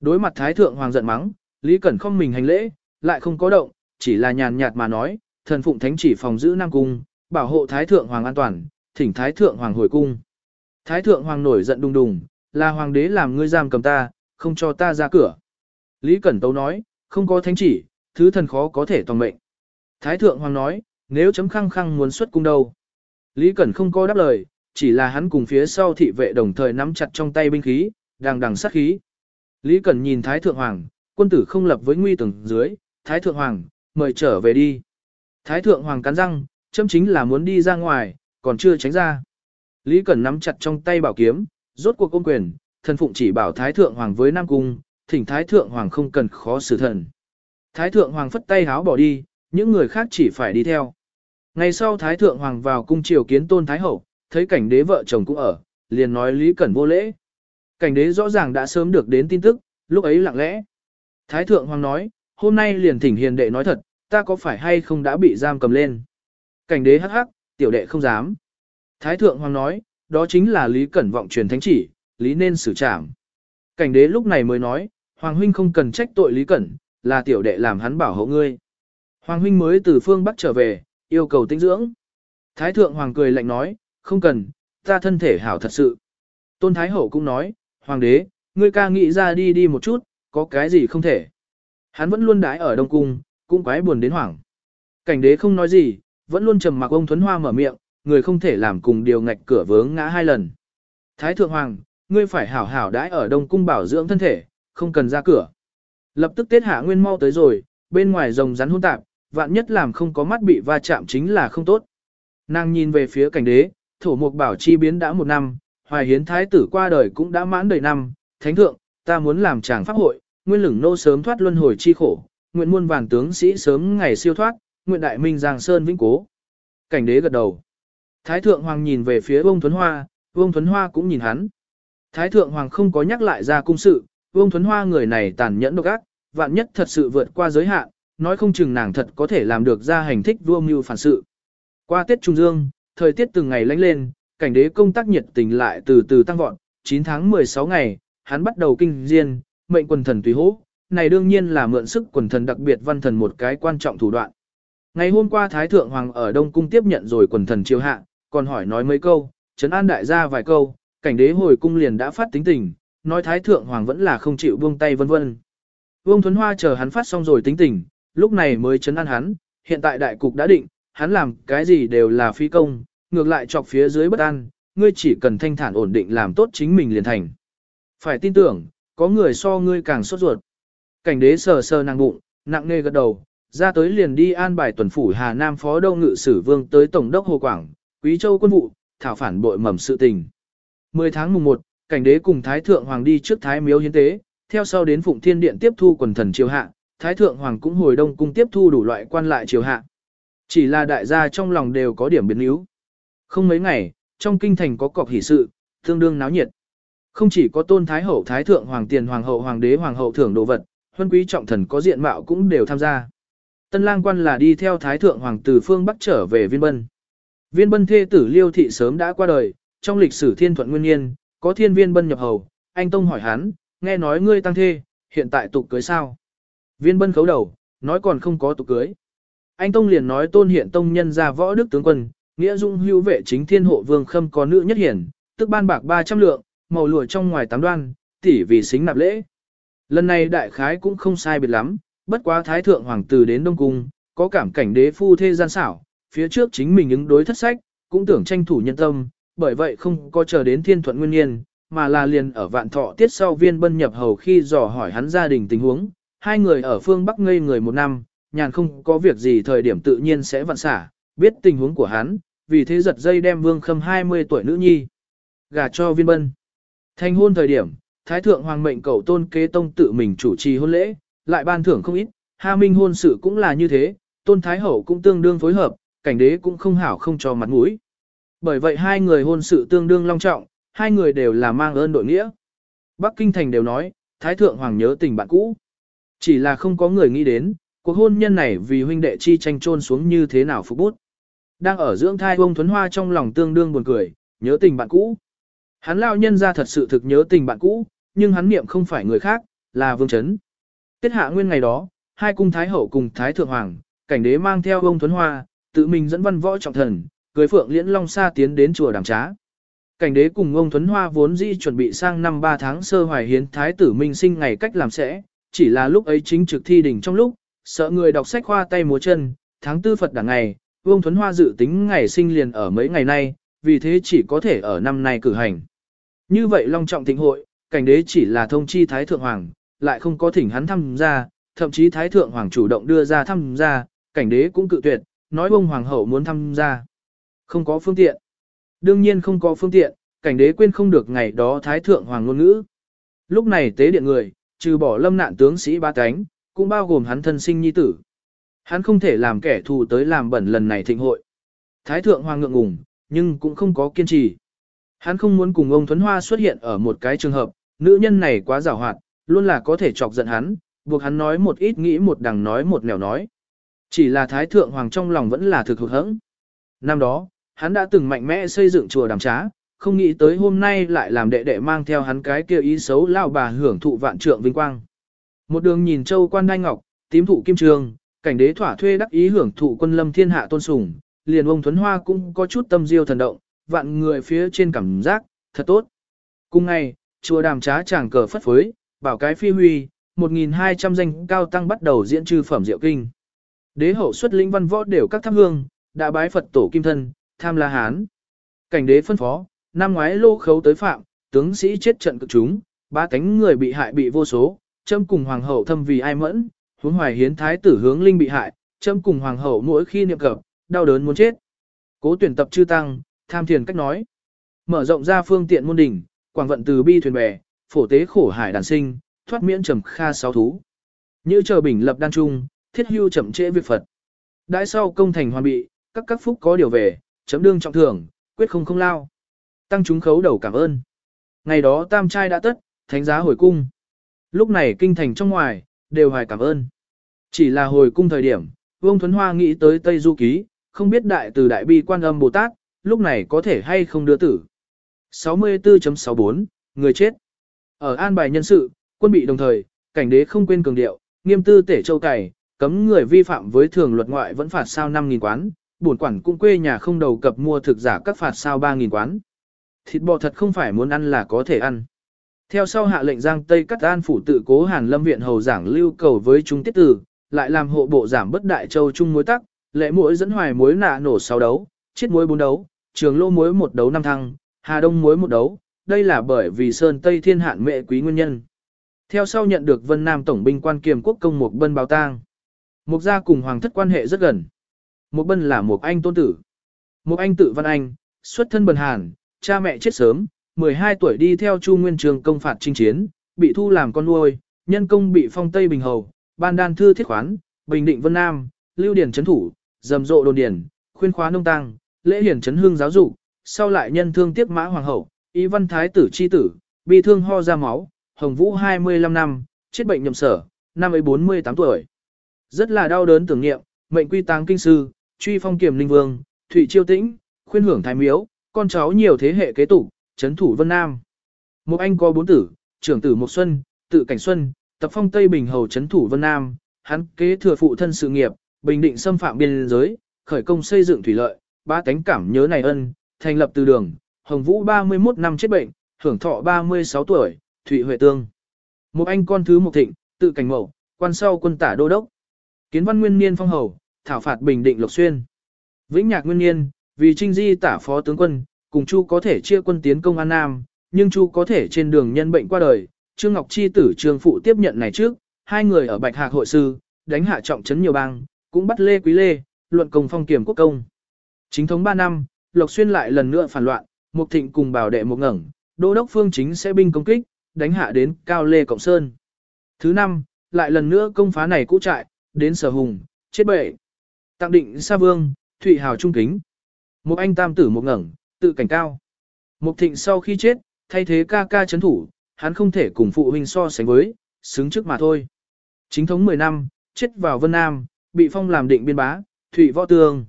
Đối mặt Thái Thượng Hoàng giận mắng, Lý Cẩn không mình hành lễ, lại không có động, chỉ là nhàn nhạt mà nói, thần phụng thánh chỉ phòng giữ Nam Cung, bảo hộ Thái Thượng Hoàng an toàn, thỉnh Thái Thượng Hoàng hồi cung. Thái Thượng Hoàng nổi giận đùng đùng, là Hoàng đế làm ngươi giam cầm ta, không cho ta ra cửa. Lý Cẩn Tấu nói, không có thánh chỉ, thứ thần khó có thể toàn mệnh. Thái Thượng Hoàng nói, nếu chấm khăng khăng muốn xuất cung đâu. Lý Cẩn không có đáp lời, chỉ là hắn cùng phía sau thị vệ đồng thời nắm chặt trong tay binh khí, đang đằng sát khí. Lý Cẩn nhìn Thái Thượng Hoàng, quân tử không lập với nguy tầng dưới, Thái Thượng Hoàng, mời trở về đi. Thái Thượng Hoàng cắn răng, châm chính là muốn đi ra ngoài, còn chưa tránh ra. Lý Cẩn nắm chặt trong tay bảo kiếm, rốt cuộc công quyền, thần phụng chỉ bảo Thái Thượng Hoàng với Nam Cung, thỉnh Thái Thượng Hoàng không cần khó xử thần. Thái Thượng Hoàng phất tay háo bỏ đi, những người khác chỉ phải đi theo. Ngày sau Thái Thượng Hoàng vào cung triều kiến tôn Thái Hậu, thấy cảnh đế vợ chồng cũng ở, liền nói Lý Cẩn vô lễ. Cảnh đế rõ ràng đã sớm được đến tin tức, lúc ấy lặng lẽ. Thái Thượng Hoàng nói, hôm nay liền thỉnh hiền đệ nói thật, ta có phải hay không đã bị giam cầm lên. Cảnh đế hắc hắc, tiểu đệ không dám. Thái Thượng Hoàng nói, đó chính là Lý Cẩn vọng truyền thánh chỉ, Lý nên xử trảm. Cảnh đế lúc này mới nói, Hoàng huynh không cần trách tội Lý Cẩn, là tiểu đệ làm hắn bảo hộ ngươi. Hoàng huynh mới từ phương Bắc trở về, yêu cầu tinh dưỡng. Thái Thượng Hoàng cười lạnh nói, không cần, ta thân thể hảo thật sự. Tôn Thái Hậu cũng nói, Hoàng đế, ngươi ca nghĩ ra đi đi một chút, có cái gì không thể. Hắn vẫn luôn đái ở Đông Cung, cũng quái buồn đến hoảng. Cảnh đế không nói gì, vẫn luôn trầm mặc ông Thuấn Hoa mở miệng, người không thể làm cùng điều ngạch cửa vướng ngã hai lần. Thái Thượng Hoàng, ngươi phải hảo hảo đái ở Đông Cung bảo dưỡng thân thể, không cần ra cửa. Lập tức Tết Hạ Nguyên mau tới rồi, bên ngoài rồng rắn hôn tạp, vạn nhất làm không có mắt bị va chạm chính là không tốt. Nàng nhìn về phía cảnh đế, thổ mục bảo chi biến đã một năm, hoài hiến thái tử qua đời cũng đã mãn đầy năm, thánh thượng, ta muốn làm chàng pháp hội, nguyên lửng nô sớm thoát luân hồi chi khổ, nguyện muôn vàng tướng sĩ sớm ngày siêu thoát, nguyện đại minh giang sơn vĩnh cố. Cảnh đế gật đầu. Thái thượng hoàng nhìn về phía Vương Thuấn Hoa, Vương Thuấn Hoa cũng nhìn hắn. Thái thượng hoàng không có nhắc lại ra cung sự, Vương Thuấn Hoa người này tàn nhẫn độc ác, vạn nhất thật sự vượt qua giới hạn, nói không chừng nàng thật có thể làm được ra hành thích vua mưu phản sự. Qua Tết Trung Dương, thời tiết từng ngày lánh lên, cảnh đế công tác nhiệt tình lại từ từ tăng vọt, 9 tháng 16 ngày, hắn bắt đầu kinh diên, mệnh quần thần tùy hỗ, này đương nhiên là mượn sức quần thần đặc biệt văn thần một cái quan trọng thủ đoạn. Ngày hôm qua Thái Thượng Hoàng ở Đông Cung tiếp nhận rồi quần thần chiêu hạ, còn hỏi nói mấy câu, trấn an đại gia vài câu, cảnh đế hồi cung liền đã phát tính tình, nói Thái Thượng Hoàng vẫn là không chịu buông tay vân vân. Vương Thuấn Hoa chờ hắn phát xong rồi tính tình, lúc này mới trấn an hắn, hiện tại đại cục đã định, hắn làm cái gì đều là phi công, ngược lại chọc phía dưới bất an, ngươi chỉ cần thanh thản ổn định làm tốt chính mình liền thành. Phải tin tưởng, có người so ngươi càng sốt ruột. Cảnh đế sờ sờ nàng bụng, nặng nề gật đầu, ra tới liền đi an bài tuần phủ Hà Nam phó đô ngự sử vương tới tổng đốc Hồ Quảng, Quý Châu quân vụ, thảo phản bội mầm sự tình. 10 tháng mùng 1, cảnh đế cùng Thái Thượng Hoàng đi trước Thái Miếu Hiến Tế, theo sau đến Phụng Thiên Điện tiếp thu quần thần triều hạ, Thái Thượng Hoàng cũng hồi đông cung tiếp thu đủ loại quan lại triều hạ. Chỉ là đại gia trong lòng đều có điểm biến yếu. Không mấy ngày, trong kinh thành có cọc hỷ sự, tương đương náo nhiệt. Không chỉ có tôn thái hậu thái thượng hoàng tiền hoàng hậu hoàng đế hoàng hậu thưởng đồ vật, huân quý trọng thần có diện mạo cũng đều tham gia. Tân lang quan là đi theo thái thượng hoàng từ phương bắc trở về viên bân. Viên bân thê tử liêu thị sớm đã qua đời, trong lịch sử thiên thuận nguyên nhiên, có thiên viên bân nhập hầu, anh Tông hỏi hắn, nghe nói ngươi tăng thê, hiện tại tục cưới sao? Viên bân khấu đầu, nói còn không có tục cưới anh Tông liền nói tôn hiện tông nhân ra võ đức tướng quân, nghĩa dung hữu vệ chính thiên hộ vương khâm có nữ nhất hiển, tức ban bạc 300 lượng, màu lụa trong ngoài tám đoan, tỷ vì xính nạp lễ. Lần này đại khái cũng không sai biệt lắm, bất quá thái thượng hoàng tử đến Đông Cung, có cảm cảnh đế phu thê gian xảo, phía trước chính mình ứng đối thất sách, cũng tưởng tranh thủ nhân tâm, bởi vậy không có chờ đến thiên thuận nguyên nhiên, mà là liền ở vạn thọ tiết sau viên bân nhập hầu khi dò hỏi hắn gia đình tình huống, hai người ở phương Bắc ngây người một năm, nhàn không có việc gì thời điểm tự nhiên sẽ vặn xả, biết tình huống của hắn, vì thế giật dây đem vương khâm 20 tuổi nữ nhi, gả cho viên bân. Thành hôn thời điểm, Thái thượng hoàng mệnh cầu tôn kế tông tự mình chủ trì hôn lễ, lại ban thưởng không ít, Hà Minh hôn sự cũng là như thế, tôn thái hậu cũng tương đương phối hợp, cảnh đế cũng không hảo không cho mặt mũi. Bởi vậy hai người hôn sự tương đương long trọng, hai người đều là mang ơn đội nghĩa. Bắc Kinh Thành đều nói, Thái Thượng Hoàng nhớ tình bạn cũ. Chỉ là không có người nghĩ đến, cuộc hôn nhân này vì huynh đệ chi tranh trôn xuống như thế nào phục bút. Đang ở dưỡng thai ông Thuấn Hoa trong lòng tương đương buồn cười, nhớ tình bạn cũ. Hắn lao nhân ra thật sự thực nhớ tình bạn cũ, nhưng hắn niệm không phải người khác, là Vương Trấn. Tiết hạ nguyên ngày đó, hai cung Thái Hậu cùng Thái Thượng Hoàng, cảnh đế mang theo ông Thuấn Hoa, tự mình dẫn văn võ trọng thần, cưới phượng liễn long xa tiến đến chùa đàm trá. Cảnh đế cùng ông Thuấn Hoa vốn dĩ chuẩn bị sang năm 3 tháng sơ hoài hiến Thái tử Minh sinh ngày cách làm sẽ, chỉ là lúc ấy chính trực thi đỉnh trong lúc, sợ người đọc sách khoa tay múa chân, tháng tư Phật đảng ngày, Vương Thuấn Hoa dự tính ngày sinh liền ở mấy ngày nay, vì thế chỉ có thể ở năm nay cử hành. Như vậy long trọng thịnh hội, cảnh đế chỉ là thông chi Thái Thượng Hoàng, lại không có thỉnh hắn tham gia, thậm chí Thái Thượng Hoàng chủ động đưa ra tham gia, cảnh đế cũng cự tuyệt, nói bông Hoàng hậu muốn tham gia. Không có phương tiện. Đương nhiên không có phương tiện, cảnh đế quên không được ngày đó Thái Thượng Hoàng ngôn ngữ. Lúc này tế điện người, trừ bỏ lâm nạn tướng sĩ ba cánh, cũng bao gồm hắn thân sinh nhi tử. Hắn không thể làm kẻ thù tới làm bẩn lần này thịnh hội. Thái Thượng Hoàng ngượng ngùng, nhưng cũng không có kiên trì. Hắn không muốn cùng ông Thuấn Hoa xuất hiện ở một cái trường hợp, nữ nhân này quá giàu hoạt, luôn là có thể chọc giận hắn, buộc hắn nói một ít nghĩ một đằng nói một nẻo nói. Chỉ là Thái Thượng Hoàng trong lòng vẫn là thực hụt hẫng. Năm đó, hắn đã từng mạnh mẽ xây dựng chùa đàm trá, không nghĩ tới hôm nay lại làm đệ đệ mang theo hắn cái kia ý xấu lao bà hưởng thụ vạn trượng vinh quang. Một đường nhìn châu quan đai ngọc, tím thụ kim trường, cảnh đế thỏa thuê đắc ý hưởng thụ quân lâm thiên hạ tôn sùng, liền ông Thuấn Hoa cũng có chút tâm diêu thần động, vạn người phía trên cảm giác, thật tốt. Cùng ngày, chùa đàm trá chàng cờ phất phới, bảo cái phi huy, 1.200 danh cao tăng bắt đầu diễn trừ phẩm diệu kinh. Đế hậu xuất lĩnh văn võ đều các tháp hương, đã bái Phật tổ kim thân, tham la hán. Cảnh đế phân phó, năm ngoái lô khấu tới phạm, tướng sĩ chết trận cực chúng, ba cánh người bị hại bị vô số, châm cùng hoàng hậu thâm vì ai mẫn, huống hoài hiến thái tử hướng linh bị hại, châm cùng hoàng hậu mỗi khi niệm cập, đau đớn muốn chết. Cố tuyển tập chư tăng, tham thiền cách nói. Mở rộng ra phương tiện môn đỉnh, quảng vận từ bi thuyền bè, phổ tế khổ hải đàn sinh, thoát miễn trầm kha sáu thú. Như chờ bình lập đan trung, thiết hưu chậm trễ việc Phật. Đãi sau công thành hoàn bị, các các phúc có điều về, chấm đương trọng thưởng, quyết không không lao. Tăng chúng khấu đầu cảm ơn. Ngày đó tam trai đã tất, thánh giá hồi cung. Lúc này kinh thành trong ngoài, đều hoài cảm ơn. Chỉ là hồi cung thời điểm, Vương Thuấn Hoa nghĩ tới Tây Du Ký, không biết đại từ đại bi quan âm Bồ Tát, lúc này có thể hay không đưa tử. 64.64, người chết. Ở an bài nhân sự, quân bị đồng thời, cảnh đế không quên cường điệu, nghiêm tư tể châu cày, cấm người vi phạm với thường luật ngoại vẫn phạt sao 5.000 quán, bổn quản cung quê nhà không đầu cập mua thực giả các phạt sao 3.000 quán. Thịt bò thật không phải muốn ăn là có thể ăn. Theo sau hạ lệnh Giang Tây cắt an phủ tự cố Hàn Lâm viện hầu giảng lưu cầu với chúng tiết tử, lại làm hộ bộ giảm bất đại châu trung mối tắc, lệ muối dẫn hoài muối nạ nổ 6 đấu, chết muối 4 đấu, trường lô muối một đấu năm thăng, hà đông muối một đấu, đây là bởi vì Sơn Tây thiên hạn mệ quý nguyên nhân. Theo sau nhận được Vân Nam Tổng binh quan kiềm quốc công Mục Bân báo tang. Mục gia cùng Hoàng thất quan hệ rất gần. Mục Bân là một anh tôn tử. Mục anh tự Văn Anh, xuất thân bần hàn, cha mẹ chết sớm, 12 tuổi đi theo Chu Nguyên Trường công phạt chinh chiến, bị thu làm con nuôi, nhân công bị phong Tây Bình Hầu, ban đan thư thiết khoán, bình định Vân Nam, lưu điển chấn thủ, dầm rộ đồn điển, khuyên khóa nông tăng, lễ hiển chấn hương giáo dục, sau lại nhân thương tiếp mã hoàng hậu, ý văn thái tử chi tử, bị thương ho ra máu, hồng vũ 25 năm, chết bệnh nhậm sở, năm ấy 48 tuổi. Rất là đau đớn tưởng niệm, mệnh quy táng kinh sư, truy phong kiểm linh vương, thụy chiêu tĩnh, khuyên hưởng thái miếu, con cháu nhiều thế hệ kế tục, chấn thủ vân nam. Một anh có bốn tử, trưởng tử Mộc Xuân, tự cảnh Xuân, tập phong Tây Bình hầu chấn thủ vân nam, hắn kế thừa phụ thân sự nghiệp, bình định xâm phạm biên giới, khởi công xây dựng thủy lợi, ba tánh cảm nhớ này ân, thành lập từ đường, Hồng Vũ 31 năm chết bệnh, hưởng thọ 36 tuổi, Thụy Huệ Tương. Một anh con thứ Mộc thịnh, tự cảnh Mậu, quan sau quân tả đô đốc. Kiến văn nguyên niên phong hầu, thảo phạt bình định lộc xuyên. Vĩnh nhạc nguyên niên, vì trinh di tả phó tướng quân, cùng Chu có thể chia quân tiến công An Nam, nhưng Chu có thể trên đường nhân bệnh qua đời, Trương Ngọc Chi tử Trương Phụ tiếp nhận này trước, hai người ở Bạch Hạc hội sư, đánh hạ trọng trấn nhiều bang, cũng bắt Lê Quý Lê, luận công phong kiểm quốc công. Chính thống 3 năm, Lộc Xuyên lại lần nữa phản loạn, Mục Thịnh cùng bảo đệ một ngẩng, Đô đốc Phương Chính sẽ binh công kích, đánh hạ đến Cao Lê Cộng Sơn. Thứ năm, lại lần nữa công phá này cũ trại, đến Sở Hùng, chết bệ. Tặng định Sa Vương, Thụy Hào trung kính. Một anh tam tử một ngẩng, tự cảnh cao. Mục Thịnh sau khi chết, thay thế ca ca chấn thủ, hắn không thể cùng phụ huynh so sánh với, xứng trước mà thôi. Chính thống 10 năm, chết vào Vân Nam, bị phong làm định biên bá, Thụy Võ tường.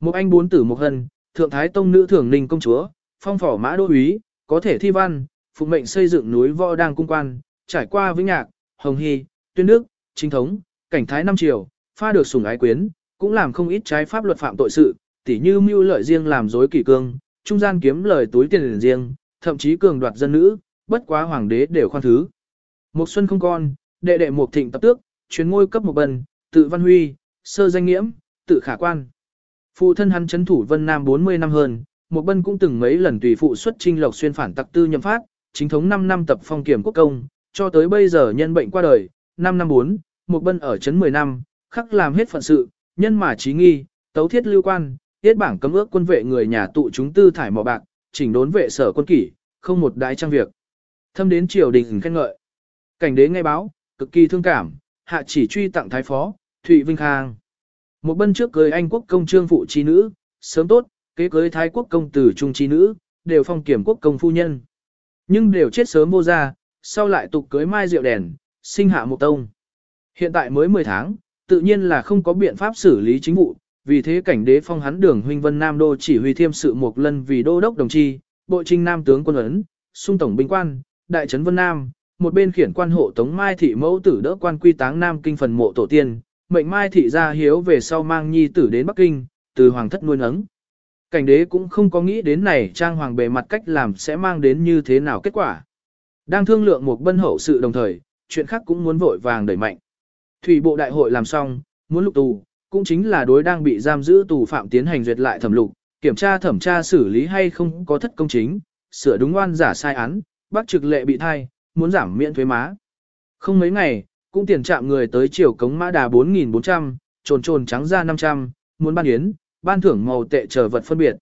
Một anh bốn tử một hân, thượng thái tông nữ thường ninh công chúa, phong phỏ mã đô úy, có thể thi văn, phụ mệnh xây dựng núi võ đang cung quan, trải qua vĩnh nhạc, hồng hy, tuyên đức, chính thống, cảnh thái năm triều, pha được sủng ái quyến, cũng làm không ít trái pháp luật phạm tội sự, tỉ như mưu lợi riêng làm dối kỷ cương, trung gian kiếm lời túi tiền riêng, thậm chí cường đoạt dân nữ, bất quá hoàng đế đều khoan thứ. Mục xuân không con, đệ đệ Mục thịnh tập tước, chuyến ngôi cấp một bần, tự văn huy, sơ danh nghiễm, tự khả quan. Phụ thân hắn chấn thủ Vân Nam 40 năm hơn, một bân cũng từng mấy lần tùy phụ xuất trinh lộc xuyên phản tặc tư nhậm phát, chính thống 5 năm tập phong kiểm quốc công, cho tới bây giờ nhân bệnh qua đời, 5 năm 4, một bân ở chấn 10 năm, khắc làm hết phận sự, nhân mà trí nghi, tấu thiết lưu quan, tiết bảng cấm ước quân vệ người nhà tụ chúng tư thải mỏ bạc, chỉnh đốn vệ sở quân kỷ, không một đại trang việc. Thâm đến triều đình khen ngợi. Cảnh đế nghe báo, cực kỳ thương cảm, hạ chỉ truy tặng thái phó, Thụy Vinh Khang. Một bân trước cưới anh quốc công trương phụ chi nữ, sớm tốt, kế cưới thái quốc công tử trung chi nữ, đều phong kiểm quốc công phu nhân. Nhưng đều chết sớm vô gia sau lại tục cưới mai rượu đèn, sinh hạ một tông. Hiện tại mới 10 tháng, tự nhiên là không có biện pháp xử lý chính vụ, vì thế cảnh đế phong hắn đường huynh vân Nam Đô chỉ huy thiêm sự một lần vì đô đốc đồng chi, bộ trinh Nam tướng quân ấn, sung tổng binh quan, đại trấn vân Nam, một bên khiển quan hộ tống mai thị mẫu tử đỡ quan quy táng Nam kinh phần mộ tổ tiên, mệnh mai thị gia hiếu về sau mang nhi tử đến Bắc Kinh, từ hoàng thất nuôi nấng. Cảnh đế cũng không có nghĩ đến này trang hoàng bề mặt cách làm sẽ mang đến như thế nào kết quả. Đang thương lượng một bân hậu sự đồng thời, chuyện khác cũng muốn vội vàng đẩy mạnh. Thủy bộ đại hội làm xong, muốn lục tù, cũng chính là đối đang bị giam giữ tù phạm tiến hành duyệt lại thẩm lục, kiểm tra thẩm tra xử lý hay không có thất công chính, sửa đúng oan giả sai án, bác trực lệ bị thai, muốn giảm miễn thuế má. Không mấy ngày, cũng tiền chạm người tới chiều cống mã đà 4.400, trồn trồn trắng ra 500, muốn ban yến, ban thưởng màu tệ chờ vật phân biệt.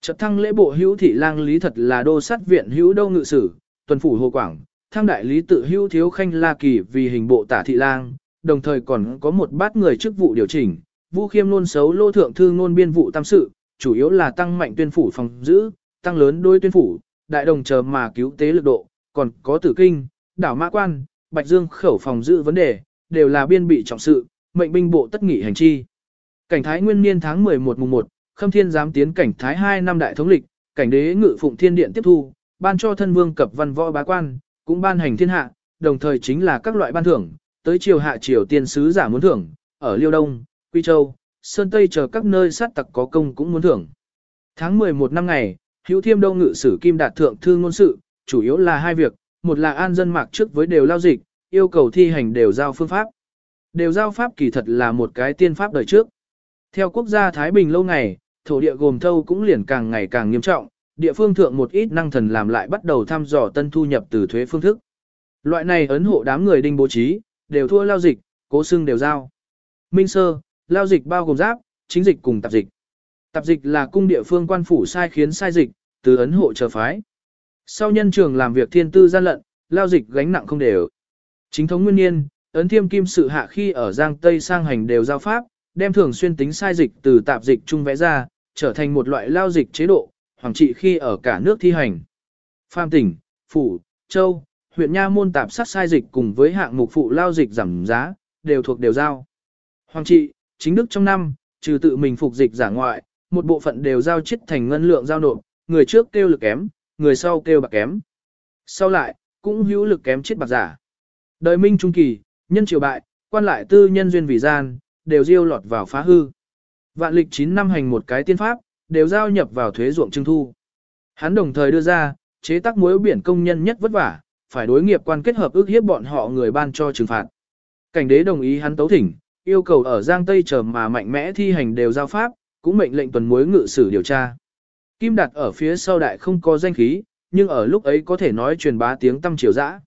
Trật thăng lễ bộ hữu thị lang lý thật là đô sát viện hữu đâu ngự sử, tuần phủ hồ quảng, thăng đại lý tự hữu thiếu khanh la kỳ vì hình bộ tả thị lang, đồng thời còn có một bát người chức vụ điều chỉnh, Vu Khiêm luôn xấu lô thượng thư ngôn biên vụ tam sự, chủ yếu là tăng mạnh tuyên phủ phòng giữ, tăng lớn đôi tuyên phủ, đại đồng chờ mà cứu tế lực độ, còn có tử kinh, đảo mã quan, bạch dương khẩu phòng giữ vấn đề, đều là biên bị trọng sự, mệnh binh bộ tất nghị hành chi. Cảnh thái nguyên niên tháng 11 mùng 1, khâm thiên giám tiến cảnh thái 2 năm đại thống lịch, cảnh đế ngự phụng thiên điện tiếp thu, ban cho thân vương cập văn võ bá quan, cũng ban hành thiên hạ, đồng thời chính là các loại ban thưởng, tới triều hạ triều tiên sứ giả muốn thưởng, ở Liêu Đông, Quy Châu, Sơn Tây chờ các nơi sát tặc có công cũng muốn thưởng. Tháng 11 năm ngày, hữu thiêm đông ngự sử kim đạt thượng thư ngôn sự, chủ yếu là hai việc, một là an dân mạc trước với đều lao dịch, yêu cầu thi hành đều giao phương pháp. Đều giao pháp kỳ thật là một cái tiên pháp đời trước. Theo quốc gia Thái Bình lâu ngày, thổ địa gồm thâu cũng liền càng ngày càng nghiêm trọng, địa phương thượng một ít năng thần làm lại bắt đầu thăm dò tân thu nhập từ thuế phương thức. Loại này ấn hộ đám người đinh bố trí, đều thua lao dịch, cố xưng đều giao. Minh sơ, lao dịch bao gồm giáp, chính dịch cùng tạp dịch. Tạp dịch là cung địa phương quan phủ sai khiến sai dịch, từ ấn hộ chờ phái. Sau nhân trường làm việc thiên tư gian lận, lao dịch gánh nặng không đều. Chính thống nguyên niên, ấn thiêm kim sự hạ khi ở Giang Tây sang hành đều giao pháp, đem thường xuyên tính sai dịch từ tạp dịch trung vẽ ra, trở thành một loại lao dịch chế độ, hoàng trị khi ở cả nước thi hành. Phàm tỉnh, phủ, châu, huyện nha môn tạp sát sai dịch cùng với hạng mục phụ lao dịch giảm giá, đều thuộc đều giao. Hoàng trị, chính đức trong năm, trừ tự mình phục dịch giả ngoại, một bộ phận đều giao chết thành ngân lượng giao nộp, người trước kêu lực kém, người sau kêu bạc kém. Sau lại, cũng hữu lực kém chết bạc giả. Đời minh trung kỳ, nhân triều bại, quan lại tư nhân duyên vì gian, đều diêu lọt vào phá hư. Vạn lịch 9 năm hành một cái tiên pháp, đều giao nhập vào thuế ruộng trưng thu. Hắn đồng thời đưa ra, chế tác muối biển công nhân nhất vất vả, phải đối nghiệp quan kết hợp ước hiếp bọn họ người ban cho trừng phạt. Cảnh đế đồng ý hắn tấu thỉnh, yêu cầu ở Giang Tây chờ mà mạnh mẽ thi hành đều giao pháp, cũng mệnh lệnh tuần muối ngự sử điều tra. Kim đặt ở phía sau đại không có danh khí, nhưng ở lúc ấy có thể nói truyền bá tiếng tâm triều dã.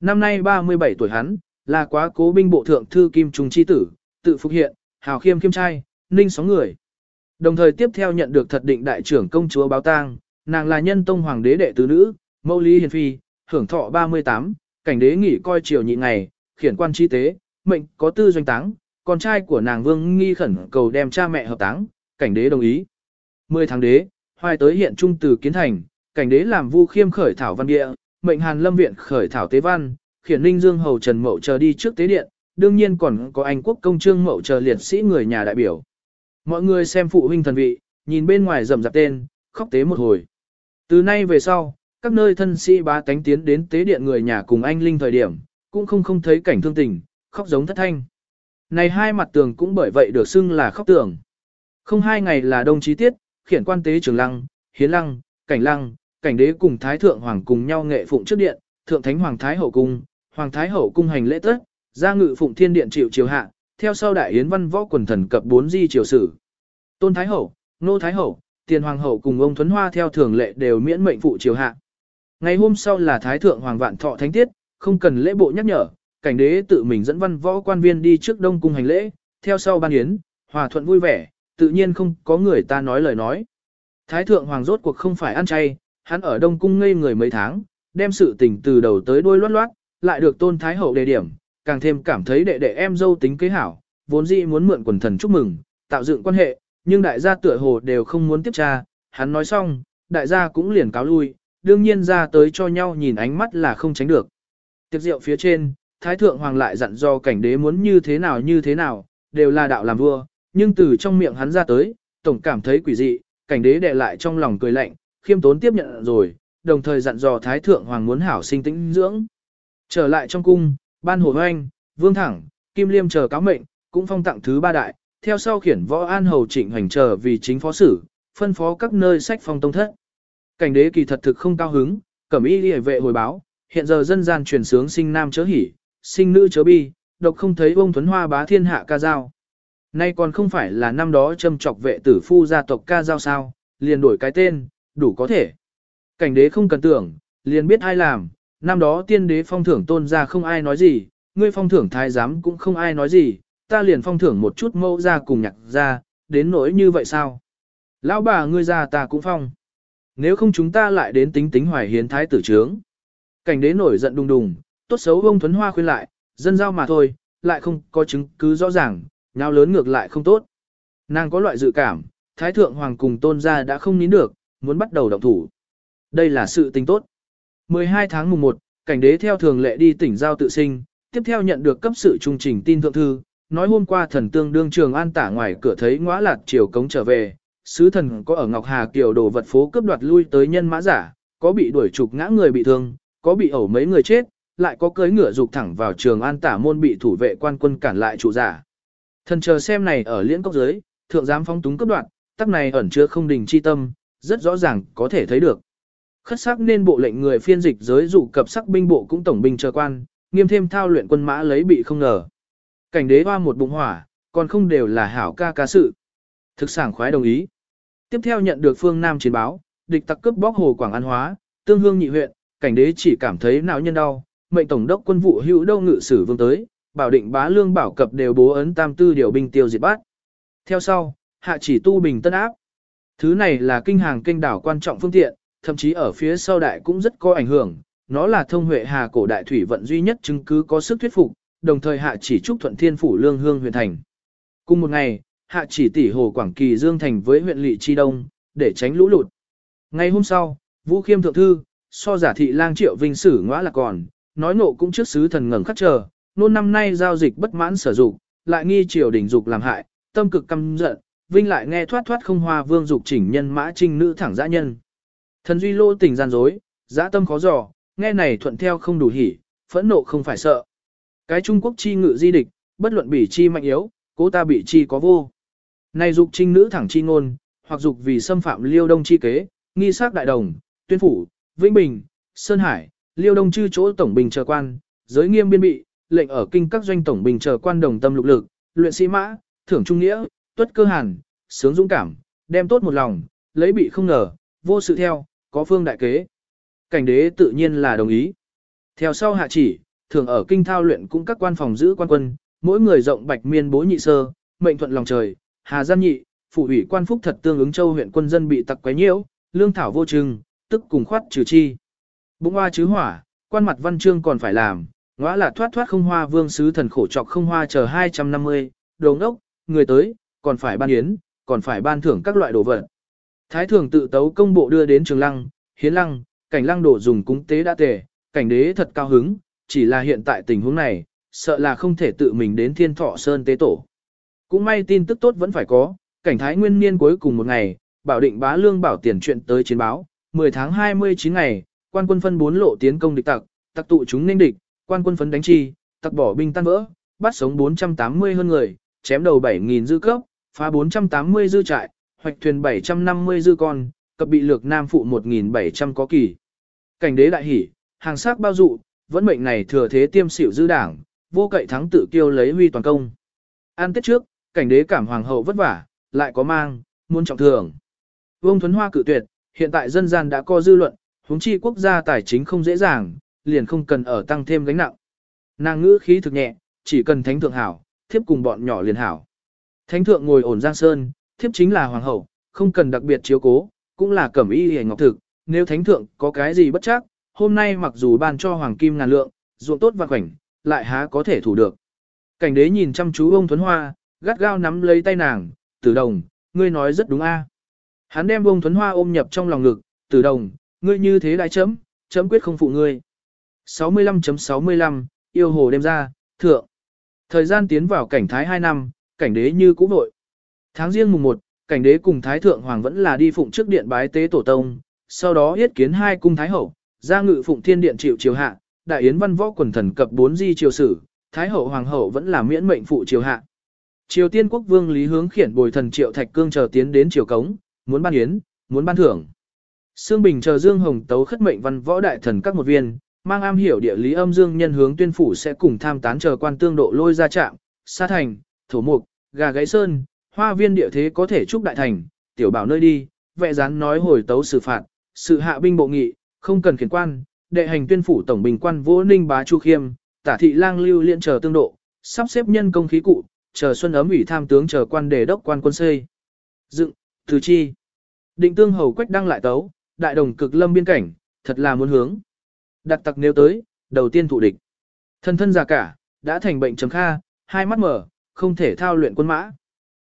Năm nay 37 tuổi hắn, là quá cố binh bộ thượng thư Kim Trung Chi tử, tự phục hiện, hào khiêm khiêm trai, ninh sóng người. Đồng thời tiếp theo nhận được thật định đại trưởng công chúa báo tang, nàng là nhân tông hoàng đế đệ tứ nữ, mẫu lý hiền phi, hưởng thọ 38, cảnh đế nghỉ coi chiều nhị ngày, khiển quan chi tế, mệnh có tư doanh táng, con trai của nàng vương nghi khẩn cầu đem cha mẹ hợp táng, cảnh đế đồng ý. 10 tháng đế, hoài tới hiện trung từ kiến thành, cảnh đế làm vu khiêm khởi thảo văn địa, mệnh hàn lâm viện khởi thảo tế văn, khiển ninh dương hầu trần mậu chờ đi trước tế điện, đương nhiên còn có anh quốc công trương mậu chờ liệt sĩ người nhà đại biểu. Mọi người xem phụ huynh thần vị, nhìn bên ngoài rầm rạp tên, khóc tế một hồi. Từ nay về sau, các nơi thân sĩ bá tánh tiến đến tế điện người nhà cùng anh linh thời điểm, cũng không không thấy cảnh thương tình, khóc giống thất thanh. Này hai mặt tường cũng bởi vậy được xưng là khóc tường. Không hai ngày là đông chí tiết, khiển quan tế trường lăng, hiến lăng, cảnh lăng, cảnh đế cùng thái thượng hoàng cùng nhau nghệ phụng trước điện, thượng thánh hoàng thái hậu cung, hoàng thái hậu cung hành lễ tất, gia ngự phụng thiên điện chịu chiều hạ, theo sau đại yến văn võ quần thần cập bốn di triều sử. Tôn thái hậu, nô thái hậu, tiền hoàng hậu cùng ông thuấn hoa theo thường lệ đều miễn mệnh phụ triều hạ. Ngày hôm sau là thái thượng hoàng vạn thọ thánh tiết, không cần lễ bộ nhắc nhở, cảnh đế tự mình dẫn văn võ quan viên đi trước đông cung hành lễ, theo sau ban yến, hòa thuận vui vẻ, tự nhiên không có người ta nói lời nói. Thái thượng hoàng rốt cuộc không phải ăn chay, hắn ở đông cung ngây người mấy tháng, đem sự tình từ đầu tới đuôi loát loát, lại được tôn thái hậu đề điểm, càng thêm cảm thấy đệ đệ em dâu tính kế hảo, vốn dĩ muốn mượn quần thần chúc mừng, tạo dựng quan hệ, nhưng đại gia tựa hồ đều không muốn tiếp tra, hắn nói xong, đại gia cũng liền cáo lui, đương nhiên ra tới cho nhau nhìn ánh mắt là không tránh được. Tiệc rượu phía trên, Thái Thượng Hoàng lại dặn do cảnh đế muốn như thế nào như thế nào, đều là đạo làm vua, nhưng từ trong miệng hắn ra tới, tổng cảm thấy quỷ dị, cảnh đế đệ lại trong lòng cười lạnh, khiêm tốn tiếp nhận rồi, đồng thời dặn dò Thái Thượng Hoàng muốn hảo sinh tĩnh dưỡng. Trở lại trong cung, ban hồ hoanh, vương thẳng, kim liêm chờ cáo mệnh, cũng phong tặng thứ ba đại, theo sau khiển võ an hầu trịnh hành chờ vì chính phó sử, phân phó các nơi sách phong tông thất. Cảnh đế kỳ thật thực không cao hứng, cẩm y liễu vệ hồi báo, hiện giờ dân gian truyền sướng sinh nam chớ hỉ, sinh nữ chớ bi, độc không thấy ông Thuấn Hoa bá thiên hạ ca dao, Nay còn không phải là năm đó châm trọc vệ tử phu gia tộc ca dao sao, liền đổi cái tên, đủ có thể. Cảnh đế không cần tưởng, liền biết ai làm, năm đó tiên đế phong thưởng tôn ra không ai nói gì, ngươi phong thưởng thái giám cũng không ai nói gì, ta liền phong thưởng một chút mẫu ra cùng nhạc ra, đến nỗi như vậy sao? Lão bà ngươi ra ta cũng phong. Nếu không chúng ta lại đến tính tính hoài hiến thái tử trướng. Cảnh đế nổi giận đùng đùng, tốt xấu ông Thuấn Hoa khuyên lại, dân giao mà thôi, lại không có chứng cứ rõ ràng, nhau lớn ngược lại không tốt. Nàng có loại dự cảm, Thái Thượng Hoàng cùng tôn gia đã không nín được, muốn bắt đầu động thủ. Đây là sự tình tốt. 12 tháng mùng 1, cảnh đế theo thường lệ đi tỉnh giao tự sinh, tiếp theo nhận được cấp sự trung trình tin thượng thư, nói hôm qua thần tương đương trường an tả ngoài cửa thấy ngõa lạt chiều cống trở về, sứ thần có ở Ngọc Hà Kiều đồ vật phố cướp đoạt lui tới nhân mã giả, có bị đuổi trục ngã người bị thương, có bị ẩu mấy người chết, lại có cưới ngựa dục thẳng vào trường an tả môn bị thủ vệ quan quân cản lại trụ giả. Thần chờ xem này ở liễn cốc giới, thượng giám phong túng cấp đoạn, tắc này ẩn chứa không đình chi tâm, rất rõ ràng có thể thấy được. Khất sắc nên bộ lệnh người phiên dịch giới dụ cập sắc binh bộ cũng tổng binh chờ quan, nghiêm thêm thao luyện quân mã lấy bị không ngờ. Cảnh đế hoa một bụng hỏa, còn không đều là hảo ca ca sự. Thực sản khoái đồng ý. Tiếp theo nhận được phương Nam chiến báo, địch tặc cướp bóc hồ Quảng An Hóa, tương hương nhị huyện, cảnh đế chỉ cảm thấy não nhân đau, mệnh tổng đốc quân vụ hữu đâu ngự sử vương tới, bảo định bá lương bảo cập đều bố ấn tam tư điều binh tiêu diệt bát. Theo sau, hạ chỉ tu bình tân áp. Thứ này là kinh hàng kinh đảo quan trọng phương tiện, thậm chí ở phía sau đại cũng rất có ảnh hưởng, nó là thông huệ hà cổ đại thủy vận duy nhất chứng cứ có sức thuyết phục, đồng thời hạ chỉ trúc thuận thiên phủ lương hương huyện thành. Cùng một ngày, hạ chỉ tỷ hồ Quảng Kỳ Dương thành với huyện lỵ Chi Đông, để tránh lũ lụt. Ngày hôm sau, Vũ Khiêm thượng thư, so giả thị lang triệu vinh sử ngõa là còn, nói nộ cũng trước sứ thần ngẩng khắc chờ, nôn năm nay giao dịch bất mãn sử dụng, lại nghi triều đình dục làm hại, tâm cực căm giận, vinh lại nghe thoát thoát không hoa vương dục chỉnh nhân mã trinh nữ thẳng dã nhân. Thần duy lô tình gian dối, dã tâm khó dò, nghe này thuận theo không đủ hỉ, phẫn nộ không phải sợ. Cái Trung Quốc chi ngự di địch, bất luận bỉ chi mạnh yếu, Cố ta bị chi có vô. Này dục trinh nữ thẳng chi ngôn, hoặc dục vì xâm phạm liêu đông chi kế, nghi sát đại đồng, tuyên phủ, vĩnh bình, sơn hải, liêu đông chư chỗ tổng bình chờ quan, giới nghiêm biên bị, lệnh ở kinh các doanh tổng bình chờ quan đồng tâm lục lực, luyện sĩ mã, thưởng trung nghĩa, tuất cơ hàn, sướng dũng cảm, đem tốt một lòng, lấy bị không ngờ, vô sự theo, có phương đại kế. Cảnh đế tự nhiên là đồng ý. Theo sau hạ chỉ, thường ở kinh thao luyện cũng các quan phòng giữ quan quân, mỗi người rộng bạch miên bố nhị sơ, mệnh thuận lòng trời, hà gian nhị, phụ ủy quan phúc thật tương ứng châu huyện quân dân bị tặc quấy nhiễu, lương thảo vô trừng, tức cùng khoát trừ chi. Bụng hoa chứ hỏa, quan mặt văn chương còn phải làm, ngõ là thoát thoát không hoa vương sứ thần khổ trọc không hoa chờ 250, đồ ngốc, người tới, còn phải ban yến, còn phải ban thưởng các loại đồ vật. Thái thường tự tấu công bộ đưa đến trường lăng, hiến lăng, cảnh lăng đổ dùng cúng tế đã tề, cảnh đế thật cao hứng, chỉ là hiện tại tình huống này, sợ là không thể tự mình đến thiên thọ sơn tế tổ. Cũng may tin tức tốt vẫn phải có, cảnh thái nguyên niên cuối cùng một ngày, bảo định bá lương bảo tiền chuyện tới chiến báo, 10 tháng 29 ngày, quan quân phân bốn lộ tiến công địch tặc, tặc tụ chúng nên địch, quan quân phấn đánh chi, tặc bỏ binh tan vỡ, bắt sống 480 hơn người, chém đầu 7.000 dư cấp, phá 480 dư trại, hoạch thuyền 750 dư con, cập bị lược nam phụ 1.700 có kỳ. Cảnh đế đại hỉ, hàng sắc bao dụ, vẫn mệnh này thừa thế tiêm xỉu dư đảng, vô cậy thắng tự kiêu lấy huy toàn công. An tết trước, cảnh đế cảm hoàng hậu vất vả, lại có mang, muốn trọng thường. Vương Thuấn Hoa cự tuyệt, hiện tại dân gian đã có dư luận, huống chi quốc gia tài chính không dễ dàng, liền không cần ở tăng thêm gánh nặng. Nàng ngữ khí thực nhẹ, chỉ cần thánh thượng hảo, thiếp cùng bọn nhỏ liền hảo. Thánh thượng ngồi ổn giang sơn, thiếp chính là hoàng hậu, không cần đặc biệt chiếu cố, cũng là cẩm y hề ngọc thực, nếu thánh thượng có cái gì bất chắc, hôm nay mặc dù ban cho hoàng kim ngàn lượng, ruộng tốt và khoảnh, lại há có thể thủ được. Cảnh đế nhìn chăm chú ông Thuấn Hoa, gắt gao nắm lấy tay nàng, tử đồng, ngươi nói rất đúng a. Hắn đem bông Thuấn Hoa ôm nhập trong lòng ngực, tử đồng, ngươi như thế đại chấm, chấm quyết không phụ ngươi. 65.65, yêu hồ đem ra, thượng. Thời gian tiến vào cảnh thái 2 năm, cảnh đế như cũ vội. Tháng riêng mùng 1, cảnh đế cùng thái thượng hoàng vẫn là đi phụng trước điện bái tế tổ tông, sau đó yết kiến hai cung thái hậu, ra ngự phụng thiên điện chịu triều hạ, đại yến văn võ quần thần cập bốn di triều sử, thái hậu hoàng hậu vẫn là miễn mệnh phụ triều hạ. Triều tiên quốc vương lý hướng khiển bồi thần triệu thạch cương chờ tiến đến triều cống, muốn ban yến, muốn ban thưởng. Sương Bình chờ Dương Hồng tấu khất mệnh văn võ đại thần các một viên, mang am hiểu địa lý âm dương nhân hướng tuyên phủ sẽ cùng tham tán chờ quan tương độ lôi ra trạm, xa thành, thổ mục, gà gáy sơn, hoa viên địa thế có thể trúc đại thành, tiểu bảo nơi đi, vẽ rán nói hồi tấu xử phạt, sự hạ binh bộ nghị, không cần khiển quan, đệ hành tuyên phủ tổng bình quan Vũ ninh bá chu khiêm, tả thị lang lưu liên chờ tương độ, sắp xếp nhân công khí cụ, chờ xuân ấm ủy tham tướng chờ quan đề đốc quan quân xây. Dựng, từ chi. Định tương hầu quách đăng lại tấu, đại đồng cực lâm biên cảnh, thật là muốn hướng. Đặt tặc nếu tới, đầu tiên thụ địch. Thân thân già cả, đã thành bệnh chấm kha, hai mắt mở, không thể thao luyện quân mã.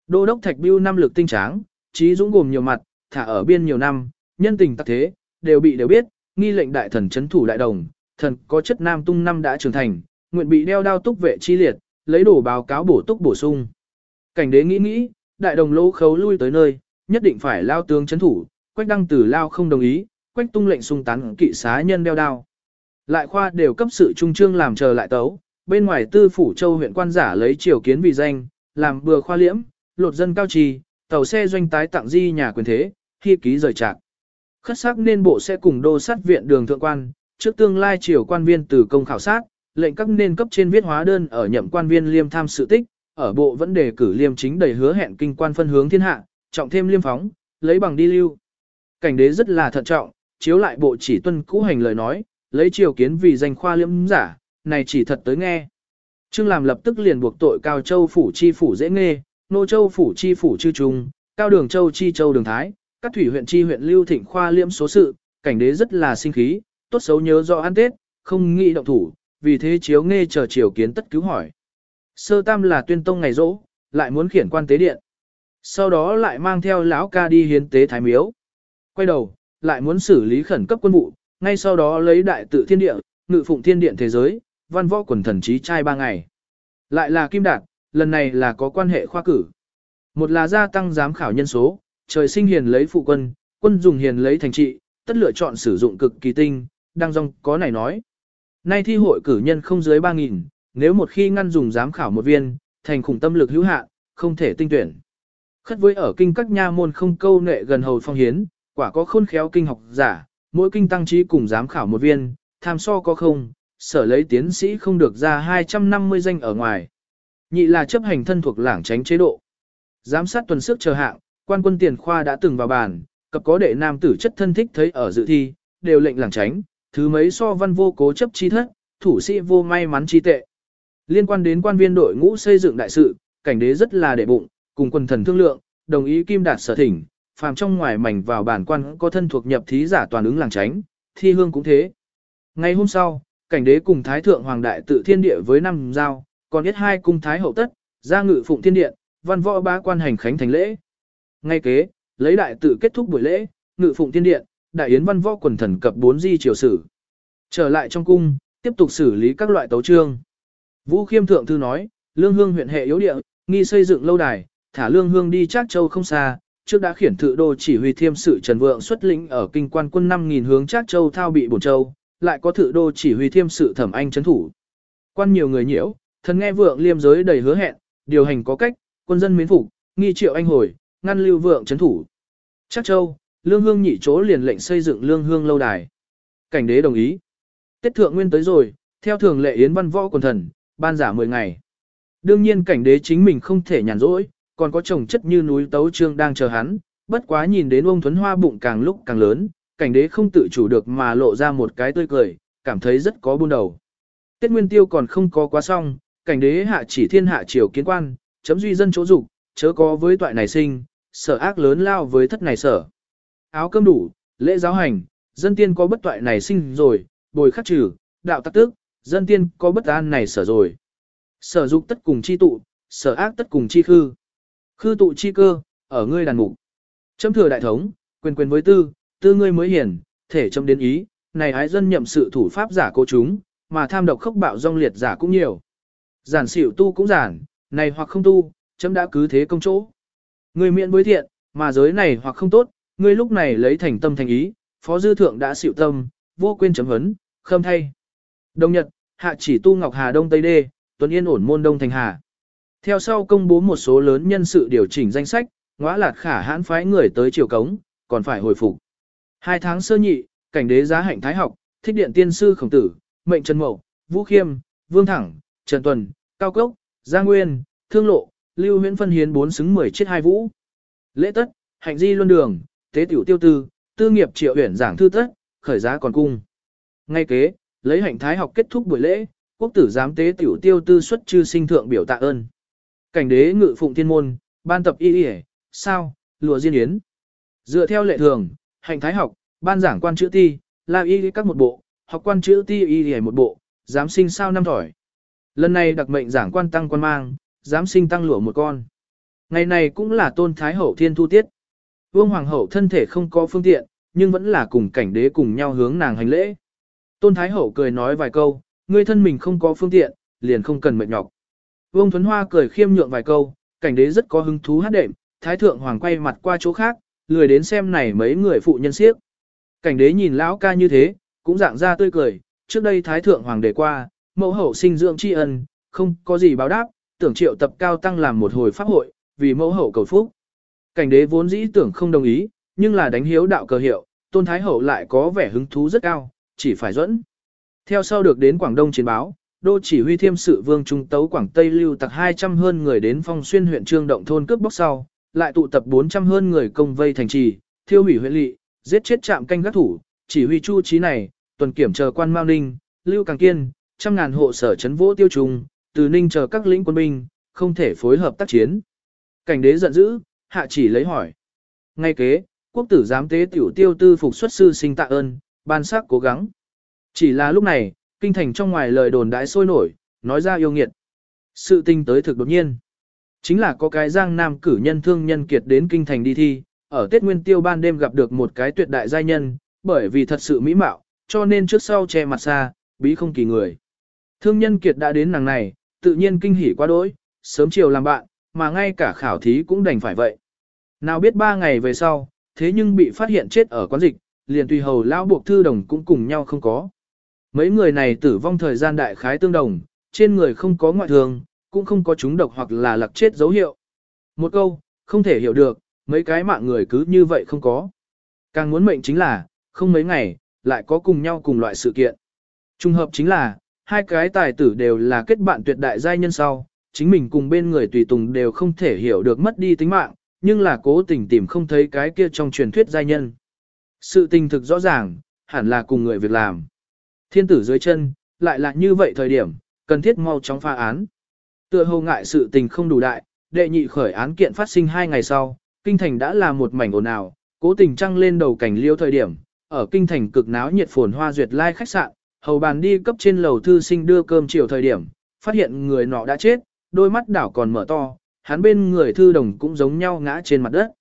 Đô đốc Thạch bưu năm lực tinh tráng, trí dũng gồm nhiều mặt, thả ở biên nhiều năm, nhân tình tắc thế, đều bị đều biết, nghi lệnh đại thần chấn thủ đại đồng, thần có chất nam tung năm đã trưởng thành, nguyện bị đeo đao túc vệ chi liệt, lấy đổ báo cáo bổ túc bổ sung. Cảnh đế nghĩ nghĩ, đại đồng lỗ khấu lui tới nơi, nhất định phải lao tướng chấn thủ, quách đăng tử lao không đồng ý, quách tung lệnh sung tán kỵ xá nhân đeo đao. Lại khoa đều cấp sự trung trương làm chờ lại tấu, bên ngoài tư phủ châu huyện quan giả lấy triều kiến vì danh, làm bừa khoa liễm, lột dân cao trì, tàu xe doanh tái tặng di nhà quyền thế, thi ký rời trạc. Khất sắc nên bộ sẽ cùng đô sát viện đường thượng quan, trước tương lai triều quan viên từ công khảo sát, lệnh các nên cấp trên viết hóa đơn ở nhậm quan viên liêm tham sự tích, ở bộ vẫn đề cử liêm chính đầy hứa hẹn kinh quan phân hướng thiên hạ, trọng thêm liêm phóng, lấy bằng đi lưu. Cảnh đế rất là thận trọng, chiếu lại bộ chỉ tuân cũ hành lời nói, lấy triều kiến vì danh khoa liêm giả, này chỉ thật tới nghe. Trương làm lập tức liền buộc tội Cao Châu phủ chi phủ dễ nghe, Nô Châu phủ chi phủ chư trung, Cao Đường Châu chi châu đường thái, các thủy huyện chi huyện lưu thịnh khoa liêm số sự, cảnh đế rất là sinh khí, tốt xấu nhớ rõ ăn Tết, không nghĩ động thủ, vì thế chiếu nghe chờ chiều kiến tất cứu hỏi. Sơ tam là tuyên tông ngày rỗ, lại muốn khiển quan tế điện. Sau đó lại mang theo lão ca đi hiến tế thái miếu. Quay đầu, lại muốn xử lý khẩn cấp quân vụ, ngay sau đó lấy đại tự thiên địa, ngự phụng thiên điện thế giới, văn võ quần thần trí trai ba ngày. Lại là kim đạt, lần này là có quan hệ khoa cử. Một là gia tăng giám khảo nhân số, trời sinh hiền lấy phụ quân, quân dùng hiền lấy thành trị, tất lựa chọn sử dụng cực kỳ tinh, đang dòng có này nói. Nay thi hội cử nhân không dưới 3.000, nếu một khi ngăn dùng giám khảo một viên, thành khủng tâm lực hữu hạ, không thể tinh tuyển. Khất với ở kinh các nha môn không câu nệ gần hầu phong hiến, quả có khôn khéo kinh học giả, mỗi kinh tăng trí cùng giám khảo một viên, tham so có không, sở lấy tiến sĩ không được ra 250 danh ở ngoài. Nhị là chấp hành thân thuộc lảng tránh chế độ. Giám sát tuần sức chờ hạng, quan quân tiền khoa đã từng vào bàn, cập có đệ nam tử chất thân thích thấy ở dự thi, đều lệnh lảng tránh, thứ mấy so văn vô cố chấp chi thất, thủ sĩ vô may mắn chi tệ. Liên quan đến quan viên đội ngũ xây dựng đại sự, cảnh đế rất là đệ bụng, cùng quần thần thương lượng, đồng ý kim đạt sở thỉnh, phàm trong ngoài mảnh vào bản quan có thân thuộc nhập thí giả toàn ứng làng tránh, thi hương cũng thế. Ngày hôm sau, cảnh đế cùng thái thượng hoàng đại tự thiên địa với năm giao, còn biết hai cung thái hậu tất, ra ngự phụng thiên điện, văn võ ba quan hành khánh thành lễ. Ngay kế, lấy đại tự kết thúc buổi lễ, ngự phụng thiên điện, đại yến văn võ quần thần cập bốn di triều sử. Trở lại trong cung, tiếp tục xử lý các loại tấu trương. Vũ Khiêm thượng thư nói, Lương Hương huyện hệ yếu địa, nghi xây dựng lâu đài, thả Lương Hương đi Trác Châu không xa, trước đã khiển thự đô chỉ huy thiêm sự Trần Vượng xuất lĩnh ở kinh quan quân 5000 hướng Trác Châu thao bị bổn châu, lại có thự đô chỉ huy thiêm sự Thẩm Anh trấn thủ. Quan nhiều người nhiễu, thần nghe Vượng liêm giới đầy hứa hẹn, điều hành có cách, quân dân miến phục, nghi triệu anh hồi, ngăn lưu Vượng trấn thủ. Trác Châu, Lương Hương nhị chỗ liền lệnh xây dựng Lương Hương lâu đài. Cảnh đế đồng ý. Tết thượng nguyên tới rồi, theo thường lệ yến văn võ quần thần, ban giả 10 ngày. Đương nhiên cảnh đế chính mình không thể nhàn rỗi, còn có chồng chất như núi tấu trương đang chờ hắn, bất quá nhìn đến ông Thuấn Hoa bụng càng lúc càng lớn, cảnh đế không tự chủ được mà lộ ra một cái tươi cười, cảm thấy rất có buôn đầu. Tết Nguyên Tiêu còn không có quá xong, cảnh đế hạ chỉ thiên hạ triều kiến quan, chấm duy dân chỗ dục, chớ có với toại này sinh, sở ác lớn lao với thất này sở. Áo cơm đủ, lễ giáo hành, dân tiên có bất toại này sinh rồi, bồi khắc trừ, đạo tắc tức, dân tiên có bất an này sở rồi. Sở dục tất cùng chi tụ, sở ác tất cùng chi khư. Khư tụ chi cơ, ở ngươi đàn mục. Châm thừa đại thống, quyền quyền với tư, tư ngươi mới hiển, thể châm đến ý, này ái dân nhậm sự thủ pháp giả cố chúng, mà tham độc khốc bạo rong liệt giả cũng nhiều. Giản xỉu tu cũng giản, này hoặc không tu, chấm đã cứ thế công chỗ. Ngươi miệng với thiện, mà giới này hoặc không tốt, ngươi lúc này lấy thành tâm thành ý, phó dư thượng đã xỉu tâm, vô quên chấm vấn, khâm thay. Đông Nhật, hạ chỉ tu Ngọc Hà Đông Tây Đê, Tuấn Yên ổn môn Đông Thành Hà. Theo sau công bố một số lớn nhân sự điều chỉnh danh sách, ngõa lạt khả hãn phái người tới triều cống, còn phải hồi phục. Hai tháng sơ nhị, cảnh đế giá hạnh thái học, thích điện tiên sư khổng tử, mệnh Trần Mậu, Vũ Khiêm, Vương Thẳng, Trần Tuần, Cao Cốc, Gia Nguyên, Thương Lộ, Lưu Huyễn phân hiến bốn xứng mười chiếc hai vũ. Lễ tất, hạnh di luân đường, tế tiểu tiêu tư, tư nghiệp triệu huyển giảng thư tất, khởi giá còn cung. Ngay kế, lấy hạnh thái học kết thúc buổi lễ, quốc tử giám tế tiểu tiêu tư xuất chư sinh thượng biểu tạ ơn. Cảnh đế ngự phụng thiên môn, ban tập y y sao, lùa diên yến. Dựa theo lệ thường, hạnh thái học, ban giảng quan chữ ti, la y các một bộ, học quan chữ ti y y một bộ, giám sinh sao năm thỏi. Lần này đặc mệnh giảng quan tăng quan mang, giám sinh tăng lụa một con. Ngày này cũng là tôn thái hậu thiên thu tiết. Vương hoàng hậu thân thể không có phương tiện, nhưng vẫn là cùng cảnh đế cùng nhau hướng nàng hành lễ. Tôn thái hậu cười nói vài câu, ngươi thân mình không có phương tiện, liền không cần mệt nhọc. Vương Thuấn Hoa cười khiêm nhượng vài câu, cảnh đế rất có hứng thú hát đệm, thái thượng hoàng quay mặt qua chỗ khác, lười đến xem này mấy người phụ nhân siếc. Cảnh đế nhìn lão ca như thế, cũng dạng ra tươi cười, trước đây thái thượng hoàng đề qua, mẫu hậu sinh dưỡng tri ân, không có gì báo đáp, tưởng triệu tập cao tăng làm một hồi pháp hội, vì mẫu hậu cầu phúc. Cảnh đế vốn dĩ tưởng không đồng ý, nhưng là đánh hiếu đạo cờ hiệu, tôn thái hậu lại có vẻ hứng thú rất cao, chỉ phải dẫn. Theo sau được đến Quảng Đông chiến báo, đô chỉ huy thiêm sự vương trung tấu Quảng Tây lưu tặc 200 hơn người đến phong xuyên huyện trương động thôn cướp bóc sau, lại tụ tập 400 hơn người công vây thành trì, thiêu hủy huyện lỵ, giết chết trạm canh gác thủ, chỉ huy chu trí này, tuần kiểm chờ quan Mao Ninh, Lưu Càng Kiên, trăm ngàn hộ sở chấn vỗ tiêu trùng, từ Ninh chờ các lĩnh quân binh, không thể phối hợp tác chiến. Cảnh đế giận dữ, hạ chỉ lấy hỏi. Ngay kế, quốc tử giám tế tiểu tiêu tư phục xuất sư sinh tạ ơn, ban sắc cố gắng. Chỉ là lúc này, kinh thành trong ngoài lời đồn đãi sôi nổi, nói ra yêu nghiệt. Sự tình tới thực đột nhiên. Chính là có cái giang nam cử nhân thương nhân kiệt đến kinh thành đi thi, ở Tết Nguyên Tiêu ban đêm gặp được một cái tuyệt đại giai nhân, bởi vì thật sự mỹ mạo, cho nên trước sau che mặt xa, bí không kỳ người. Thương nhân kiệt đã đến nàng này, tự nhiên kinh hỉ quá đỗi, sớm chiều làm bạn, mà ngay cả khảo thí cũng đành phải vậy. Nào biết ba ngày về sau, thế nhưng bị phát hiện chết ở quán dịch, liền tùy hầu lão buộc thư đồng cũng cùng nhau không có. Mấy người này tử vong thời gian đại khái tương đồng, trên người không có ngoại thương, cũng không có chúng độc hoặc là lặc chết dấu hiệu. Một câu, không thể hiểu được, mấy cái mạng người cứ như vậy không có. Càng muốn mệnh chính là, không mấy ngày, lại có cùng nhau cùng loại sự kiện. Trung hợp chính là, hai cái tài tử đều là kết bạn tuyệt đại giai nhân sau, chính mình cùng bên người tùy tùng đều không thể hiểu được mất đi tính mạng, nhưng là cố tình tìm không thấy cái kia trong truyền thuyết giai nhân. Sự tình thực rõ ràng, hẳn là cùng người việc làm. Thiên tử dưới chân, lại là như vậy thời điểm, cần thiết mau chóng pha án. Tựa hồ ngại sự tình không đủ đại, đệ nhị khởi án kiện phát sinh hai ngày sau, kinh thành đã là một mảnh ồn ào, cố tình trăng lên đầu cảnh liêu thời điểm, ở kinh thành cực náo nhiệt phồn hoa duyệt lai khách sạn, hầu bàn đi cấp trên lầu thư sinh đưa cơm chiều thời điểm, phát hiện người nọ đã chết, đôi mắt đảo còn mở to, hắn bên người thư đồng cũng giống nhau ngã trên mặt đất.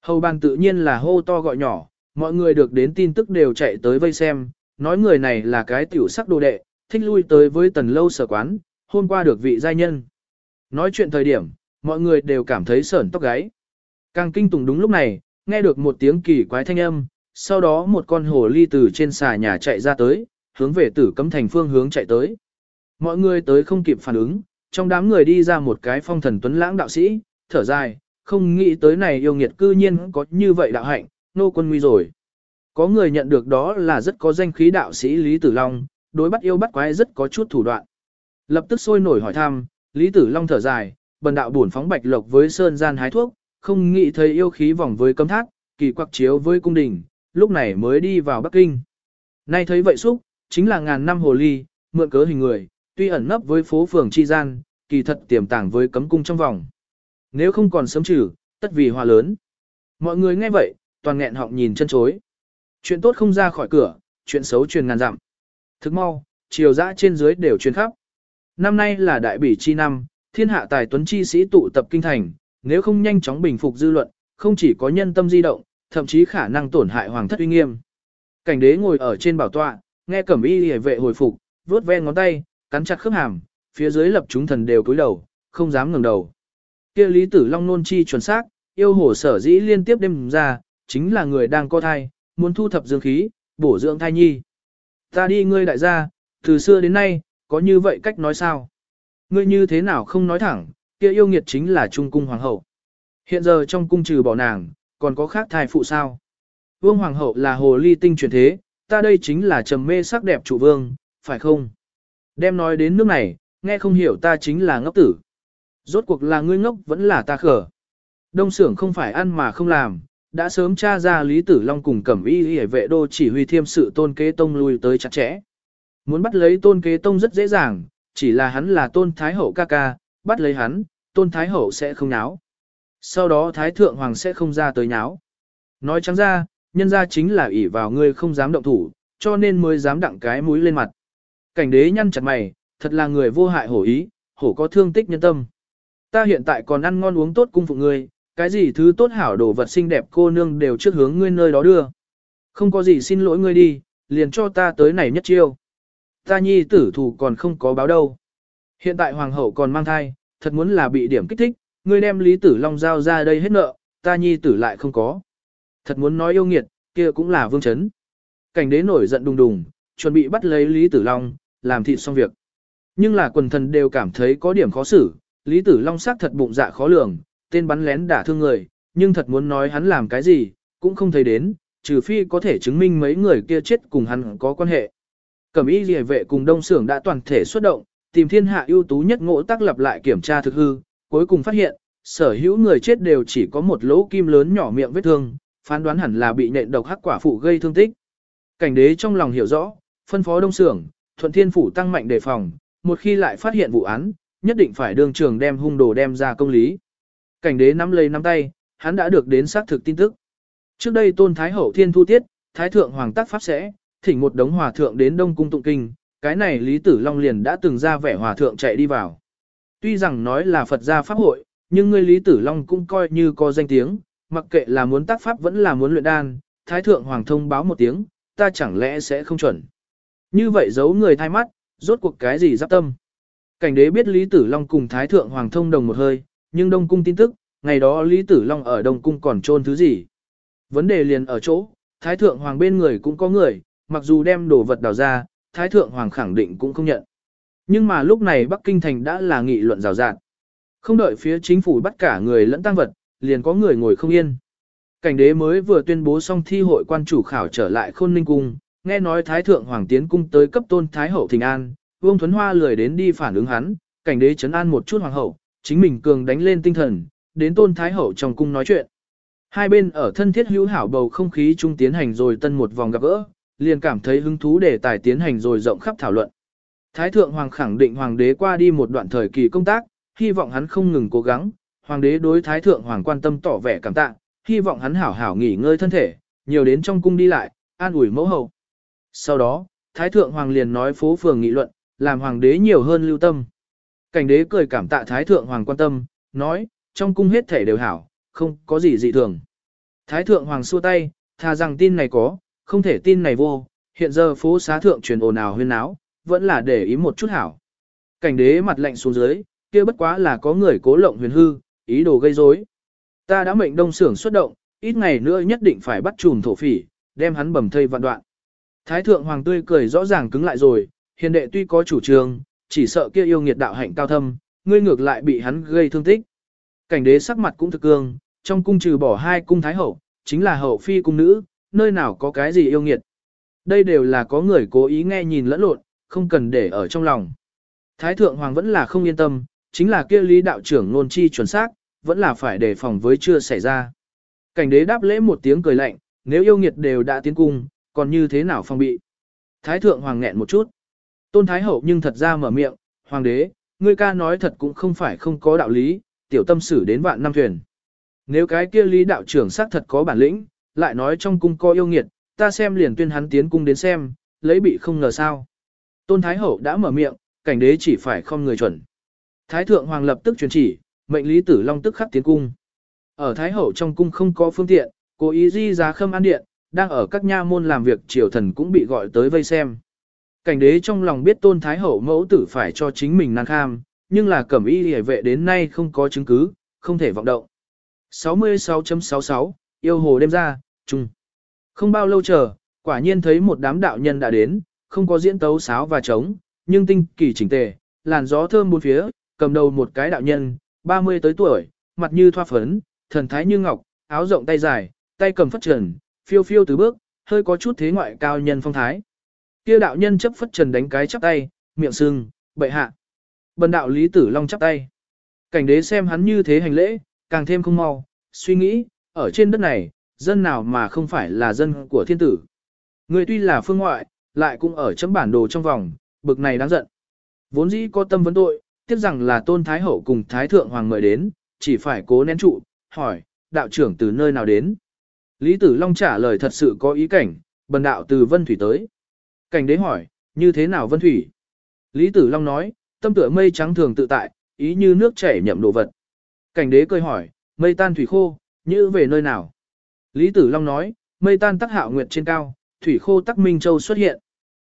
Hầu bàn tự nhiên là hô to gọi nhỏ, mọi người được đến tin tức đều chạy tới vây xem, nói người này là cái tiểu sắc đồ đệ, thích lui tới với tần lâu sở quán, hôm qua được vị giai nhân. Nói chuyện thời điểm, mọi người đều cảm thấy sởn tóc gáy. Càng kinh tùng đúng lúc này, nghe được một tiếng kỳ quái thanh âm, sau đó một con hồ ly từ trên xà nhà chạy ra tới, hướng về tử cấm thành phương hướng chạy tới. Mọi người tới không kịp phản ứng, trong đám người đi ra một cái phong thần tuấn lãng đạo sĩ, thở dài, không nghĩ tới này yêu nghiệt cư nhiên có như vậy đạo hạnh, nô quân nguy rồi. Có người nhận được đó là rất có danh khí đạo sĩ Lý Tử Long, đối bắt yêu bắt quái rất có chút thủ đoạn. Lập tức sôi nổi hỏi thăm, Lý Tử Long thở dài, bần đạo buồn phóng bạch lộc với sơn gian hái thuốc, không nghĩ thấy yêu khí vòng với cấm thác, kỳ quặc chiếu với cung đình, lúc này mới đi vào Bắc Kinh. Nay thấy vậy xúc, chính là ngàn năm hồ ly, mượn cớ hình người, tuy ẩn nấp với phố phường chi gian, kỳ thật tiềm tàng với cấm cung trong vòng. Nếu không còn sớm trừ, tất vì hòa lớn. Mọi người nghe vậy, toàn nghẹn họng nhìn chân chối. Chuyện tốt không ra khỏi cửa, chuyện xấu truyền ngàn dặm. Thức mau, chiều dã trên dưới đều truyền khắp. Năm nay là đại bỉ chi năm, thiên hạ tài tuấn chi sĩ tụ tập kinh thành, nếu không nhanh chóng bình phục dư luận, không chỉ có nhân tâm di động, thậm chí khả năng tổn hại hoàng thất uy nghiêm. Cảnh đế ngồi ở trên bảo tọa, nghe cẩm y hề vệ hồi phục, vuốt ve ngón tay, cắn chặt khớp hàm, phía dưới lập chúng thần đều cúi đầu, không dám ngẩng đầu. Kia Lý Tử Long nôn chi chuẩn xác, yêu hồ sở dĩ liên tiếp đêm ra, chính là người đang có thai, muốn thu thập dương khí, bổ dưỡng thai nhi. Ta đi ngươi đại gia, từ xưa đến nay, có như vậy cách nói sao? Ngươi như thế nào không nói thẳng, kia yêu nghiệt chính là trung cung hoàng hậu. Hiện giờ trong cung trừ bỏ nàng, còn có khác thai phụ sao? Vương hoàng hậu là hồ ly tinh truyền thế, ta đây chính là trầm mê sắc đẹp chủ vương, phải không? Đem nói đến nước này, nghe không hiểu ta chính là ngốc tử. Rốt cuộc là ngươi ngốc vẫn là ta khở. Đông xưởng không phải ăn mà không làm, đã sớm tra ra Lý Tử Long cùng cẩm y hề vệ đô chỉ huy thiêm sự tôn kế tông lui tới chặt chẽ. Muốn bắt lấy tôn kế tông rất dễ dàng, chỉ là hắn là tôn thái hậu ca ca, bắt lấy hắn, tôn thái hậu sẽ không náo. Sau đó thái thượng hoàng sẽ không ra tới náo. Nói trắng ra, nhân ra chính là ỷ vào ngươi không dám động thủ, cho nên mới dám đặng cái mũi lên mặt. Cảnh đế nhăn chặt mày, thật là người vô hại hổ ý, hổ có thương tích nhân tâm. Ta hiện tại còn ăn ngon uống tốt cung phụ ngươi, cái gì thứ tốt hảo đồ vật xinh đẹp cô nương đều trước hướng ngươi nơi đó đưa. Không có gì xin lỗi ngươi đi, liền cho ta tới này nhất chiêu. Ta nhi tử thủ còn không có báo đâu. Hiện tại hoàng hậu còn mang thai, thật muốn là bị điểm kích thích, ngươi đem Lý Tử Long giao ra đây hết nợ, ta nhi tử lại không có. Thật muốn nói yêu nghiệt, kia cũng là vương chấn. Cảnh đế nổi giận đùng đùng, chuẩn bị bắt lấy Lý Tử Long, làm thịt xong việc. Nhưng là quần thần đều cảm thấy có điểm khó xử, Lý Tử Long xác thật bụng dạ khó lường, tên bắn lén đả thương người, nhưng thật muốn nói hắn làm cái gì, cũng không thấy đến, trừ phi có thể chứng minh mấy người kia chết cùng hắn có quan hệ. Cẩm y liề vệ cùng đông xưởng đã toàn thể xuất động, tìm thiên hạ ưu tú nhất ngộ tác lập lại kiểm tra thực hư, cuối cùng phát hiện, sở hữu người chết đều chỉ có một lỗ kim lớn nhỏ miệng vết thương, phán đoán hẳn là bị nện độc hắc quả phụ gây thương tích. Cảnh đế trong lòng hiểu rõ, phân phó đông xưởng, thuận thiên phủ tăng mạnh đề phòng, một khi lại phát hiện vụ án, nhất định phải đương trường đem hung đồ đem ra công lý. Cảnh đế nắm lấy nắm tay, hắn đã được đến xác thực tin tức. Trước đây tôn thái hậu thiên thu tiết, thái thượng hoàng tác pháp sẽ, thỉnh một đống hòa thượng đến đông cung tụng kinh, cái này Lý Tử Long liền đã từng ra vẻ hòa thượng chạy đi vào. Tuy rằng nói là Phật gia pháp hội, nhưng người Lý Tử Long cũng coi như có danh tiếng, mặc kệ là muốn tác pháp vẫn là muốn luyện đan, thái thượng hoàng thông báo một tiếng, ta chẳng lẽ sẽ không chuẩn. Như vậy giấu người thay mắt, rốt cuộc cái gì giáp tâm. Cảnh đế biết Lý Tử Long cùng thái thượng hoàng thông đồng một hơi, nhưng Đông Cung tin tức, ngày đó Lý Tử Long ở Đông Cung còn trôn thứ gì. Vấn đề liền ở chỗ, Thái Thượng Hoàng bên người cũng có người, mặc dù đem đồ vật đào ra, Thái Thượng Hoàng khẳng định cũng không nhận. Nhưng mà lúc này Bắc Kinh Thành đã là nghị luận rào rạt. Không đợi phía chính phủ bắt cả người lẫn tăng vật, liền có người ngồi không yên. Cảnh đế mới vừa tuyên bố xong thi hội quan chủ khảo trở lại khôn ninh cung, nghe nói Thái Thượng Hoàng tiến cung tới cấp tôn Thái Hậu Thịnh An, Vương Thuấn Hoa lười đến đi phản ứng hắn, cảnh đế chấn an một chút Hoàng Hậu, chính mình cường đánh lên tinh thần, đến tôn Thái Hậu trong cung nói chuyện. Hai bên ở thân thiết hữu hảo bầu không khí chung tiến hành rồi tân một vòng gặp gỡ, liền cảm thấy hứng thú để tài tiến hành rồi rộng khắp thảo luận. Thái thượng hoàng khẳng định hoàng đế qua đi một đoạn thời kỳ công tác, hy vọng hắn không ngừng cố gắng, hoàng đế đối thái thượng hoàng quan tâm tỏ vẻ cảm tạ, hy vọng hắn hảo hảo nghỉ ngơi thân thể, nhiều đến trong cung đi lại, an ủi mẫu hậu. Sau đó, thái thượng hoàng liền nói phố phường nghị luận, làm hoàng đế nhiều hơn lưu tâm. Cảnh đế cười cảm tạ thái thượng hoàng quan tâm, nói, trong cung hết thể đều hảo, không có gì dị thường. Thái thượng hoàng xua tay, thà rằng tin này có, không thể tin này vô, hiện giờ phố xá thượng truyền ồn ào huyên náo, vẫn là để ý một chút hảo. Cảnh đế mặt lạnh xuống dưới, kia bất quá là có người cố lộng huyền hư, ý đồ gây rối. Ta đã mệnh đông xưởng xuất động, ít ngày nữa nhất định phải bắt chùm thổ phỉ, đem hắn bầm thây vạn đoạn. Thái thượng hoàng tươi cười rõ ràng cứng lại rồi, hiền đệ tuy có chủ trương, chỉ sợ kia yêu nghiệt đạo hạnh cao thâm, ngươi ngược lại bị hắn gây thương tích. Cảnh đế sắc mặt cũng thực cương, trong cung trừ bỏ hai cung thái hậu, chính là hậu phi cung nữ, nơi nào có cái gì yêu nghiệt. Đây đều là có người cố ý nghe nhìn lẫn lộn, không cần để ở trong lòng. Thái thượng hoàng vẫn là không yên tâm, chính là kia lý đạo trưởng nôn chi chuẩn xác, vẫn là phải đề phòng với chưa xảy ra. Cảnh đế đáp lễ một tiếng cười lạnh, nếu yêu nghiệt đều đã tiến cung, còn như thế nào phòng bị. Thái thượng hoàng nghẹn một chút. Tôn thái hậu nhưng thật ra mở miệng, hoàng đế, ngươi ca nói thật cũng không phải không có đạo lý, tiểu tâm xử đến vạn năm thuyền. Nếu cái kia lý đạo trưởng xác thật có bản lĩnh, lại nói trong cung có yêu nghiệt, ta xem liền tuyên hắn tiến cung đến xem, lấy bị không ngờ sao. Tôn Thái Hậu đã mở miệng, cảnh đế chỉ phải không người chuẩn. Thái Thượng Hoàng lập tức truyền chỉ, mệnh Lý Tử Long tức khắc tiến cung. Ở Thái Hậu trong cung không có phương tiện, cố ý di giá khâm an điện, đang ở các nha môn làm việc triều thần cũng bị gọi tới vây xem. Cảnh đế trong lòng biết tôn Thái Hậu mẫu tử phải cho chính mình năng kham, nhưng là cẩm y hề vệ đến nay không có chứng cứ, không thể vọng động. 66.66, yêu hồ đêm ra, chung. Không bao lâu chờ, quả nhiên thấy một đám đạo nhân đã đến, không có diễn tấu sáo và trống, nhưng tinh kỳ chỉnh tề, làn gió thơm bốn phía, cầm đầu một cái đạo nhân, 30 tới tuổi, mặt như thoa phấn, thần thái như ngọc, áo rộng tay dài, tay cầm phất trần, phiêu phiêu từ bước, hơi có chút thế ngoại cao nhân phong thái. Kia đạo nhân chấp phất trần đánh cái chắp tay, miệng sưng, bệ hạ. Bần đạo Lý Tử Long chắp tay. Cảnh đế xem hắn như thế hành lễ, càng thêm không mau, suy nghĩ, ở trên đất này, dân nào mà không phải là dân của thiên tử. Người tuy là phương ngoại, lại cũng ở chấm bản đồ trong vòng, bực này đáng giận. Vốn dĩ có tâm vấn tội, tiếc rằng là tôn thái hậu cùng thái thượng hoàng mời đến, chỉ phải cố nén trụ, hỏi, đạo trưởng từ nơi nào đến. Lý Tử Long trả lời thật sự có ý cảnh, bần đạo từ Vân Thủy tới. Cảnh đế hỏi, như thế nào Vân Thủy? Lý Tử Long nói, tâm tựa mây trắng thường tự tại, ý như nước chảy nhậm đồ vật. Cảnh đế cười hỏi, mây tan thủy khô, như về nơi nào? Lý Tử Long nói, mây tan tắc hạo nguyệt trên cao, thủy khô tắc Minh Châu xuất hiện.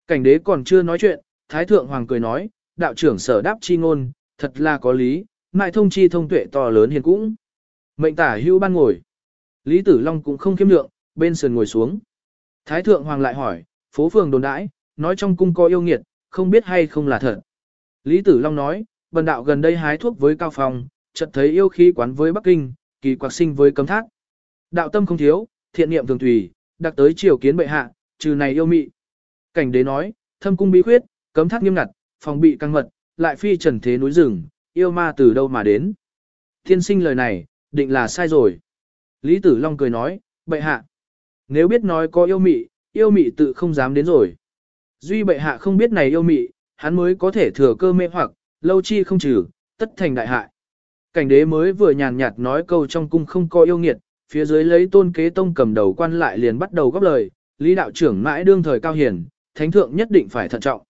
Cảnh đế còn chưa nói chuyện, Thái Thượng Hoàng cười nói, đạo trưởng sở đáp chi ngôn, thật là có lý, mại thông chi thông tuệ to lớn hiền cũng. Mệnh tả hưu ban ngồi. Lý Tử Long cũng không khiêm lượng, bên sườn ngồi xuống. Thái Thượng Hoàng lại hỏi, phố phường đồn đãi, nói trong cung có yêu nghiệt, không biết hay không là thật. Lý Tử Long nói, bần đạo gần đây hái thuốc với Cao Phong, chợt thấy yêu khí quán với Bắc Kinh, kỳ quặc sinh với cấm thác. Đạo tâm không thiếu, thiện niệm thường tùy, đặc tới triều kiến bệ hạ, trừ này yêu mị. Cảnh đế nói, thâm cung bí khuyết, cấm thác nghiêm ngặt, phòng bị căng mật, lại phi trần thế núi rừng, yêu ma từ đâu mà đến. Thiên sinh lời này, định là sai rồi. Lý Tử Long cười nói, bệ hạ. Nếu biết nói có yêu mị, yêu mị tự không dám đến rồi. Duy bệ hạ không biết này yêu mị, hắn mới có thể thừa cơ mê hoặc, lâu chi không trừ, tất thành đại hại. Cảnh đế mới vừa nhàn nhạt nói câu trong cung không có yêu nghiệt, phía dưới lấy tôn kế tông cầm đầu quan lại liền bắt đầu góp lời, lý đạo trưởng mãi đương thời cao hiển, thánh thượng nhất định phải thận trọng.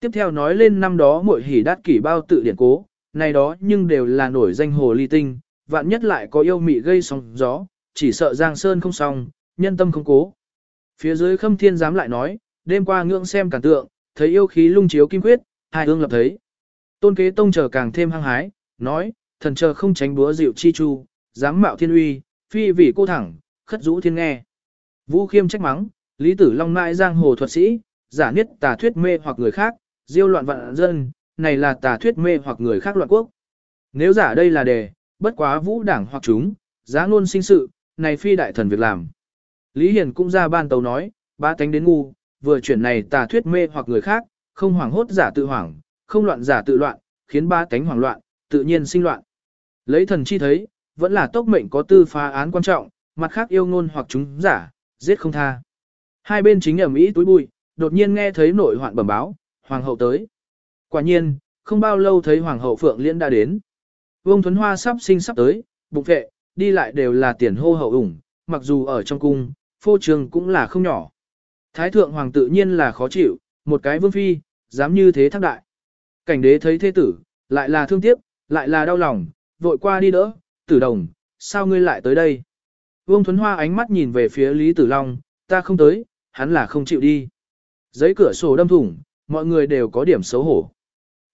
Tiếp theo nói lên năm đó muội hỉ đát kỷ bao tự điển cố, này đó nhưng đều là nổi danh hồ ly tinh, vạn nhất lại có yêu mị gây sóng gió, chỉ sợ giang sơn không xong, nhân tâm không cố. Phía dưới khâm thiên dám lại nói, đêm qua ngưỡng xem cản tượng, thấy yêu khí lung chiếu kim quyết, hai hương lập thấy. Tôn kế tông chờ càng thêm hăng hái, nói, thần chờ không tránh búa dịu chi chu, dám mạo thiên uy, phi vì cô thẳng, khất rũ thiên nghe. Vũ khiêm trách mắng, Lý Tử Long mãi giang hồ thuật sĩ, giả niết tà thuyết mê hoặc người khác, diêu loạn vạn dân, này là tà thuyết mê hoặc người khác loạn quốc. Nếu giả đây là đề, bất quá vũ đảng hoặc chúng, giá ngôn sinh sự, này phi đại thần việc làm. Lý Hiền cũng ra ban tấu nói, ba tánh đến ngu, vừa chuyển này tà thuyết mê hoặc người khác, không hoảng hốt giả tự hoảng, không loạn giả tự loạn, khiến ba tánh hoảng loạn, tự nhiên sinh loạn. Lấy thần chi thấy, vẫn là tốc mệnh có tư phá án quan trọng, mặt khác yêu ngôn hoặc chúng giả, giết không tha. Hai bên chính ở Mỹ túi bụi, đột nhiên nghe thấy nội hoạn bẩm báo, hoàng hậu tới. Quả nhiên, không bao lâu thấy hoàng hậu Phượng Liên đã đến. Vương Thuấn Hoa sắp sinh sắp tới, bụng vệ, đi lại đều là tiền hô hậu ủng, mặc dù ở trong cung, phô trường cũng là không nhỏ. Thái thượng hoàng tự nhiên là khó chịu, một cái vương phi, dám như thế thác đại. Cảnh đế thấy thế tử, lại là thương tiếc, lại là đau lòng, vội qua đi đỡ, tử đồng, sao ngươi lại tới đây? Vương Thuấn Hoa ánh mắt nhìn về phía Lý Tử Long, ta không tới, hắn là không chịu đi. Giấy cửa sổ đâm thủng, mọi người đều có điểm xấu hổ.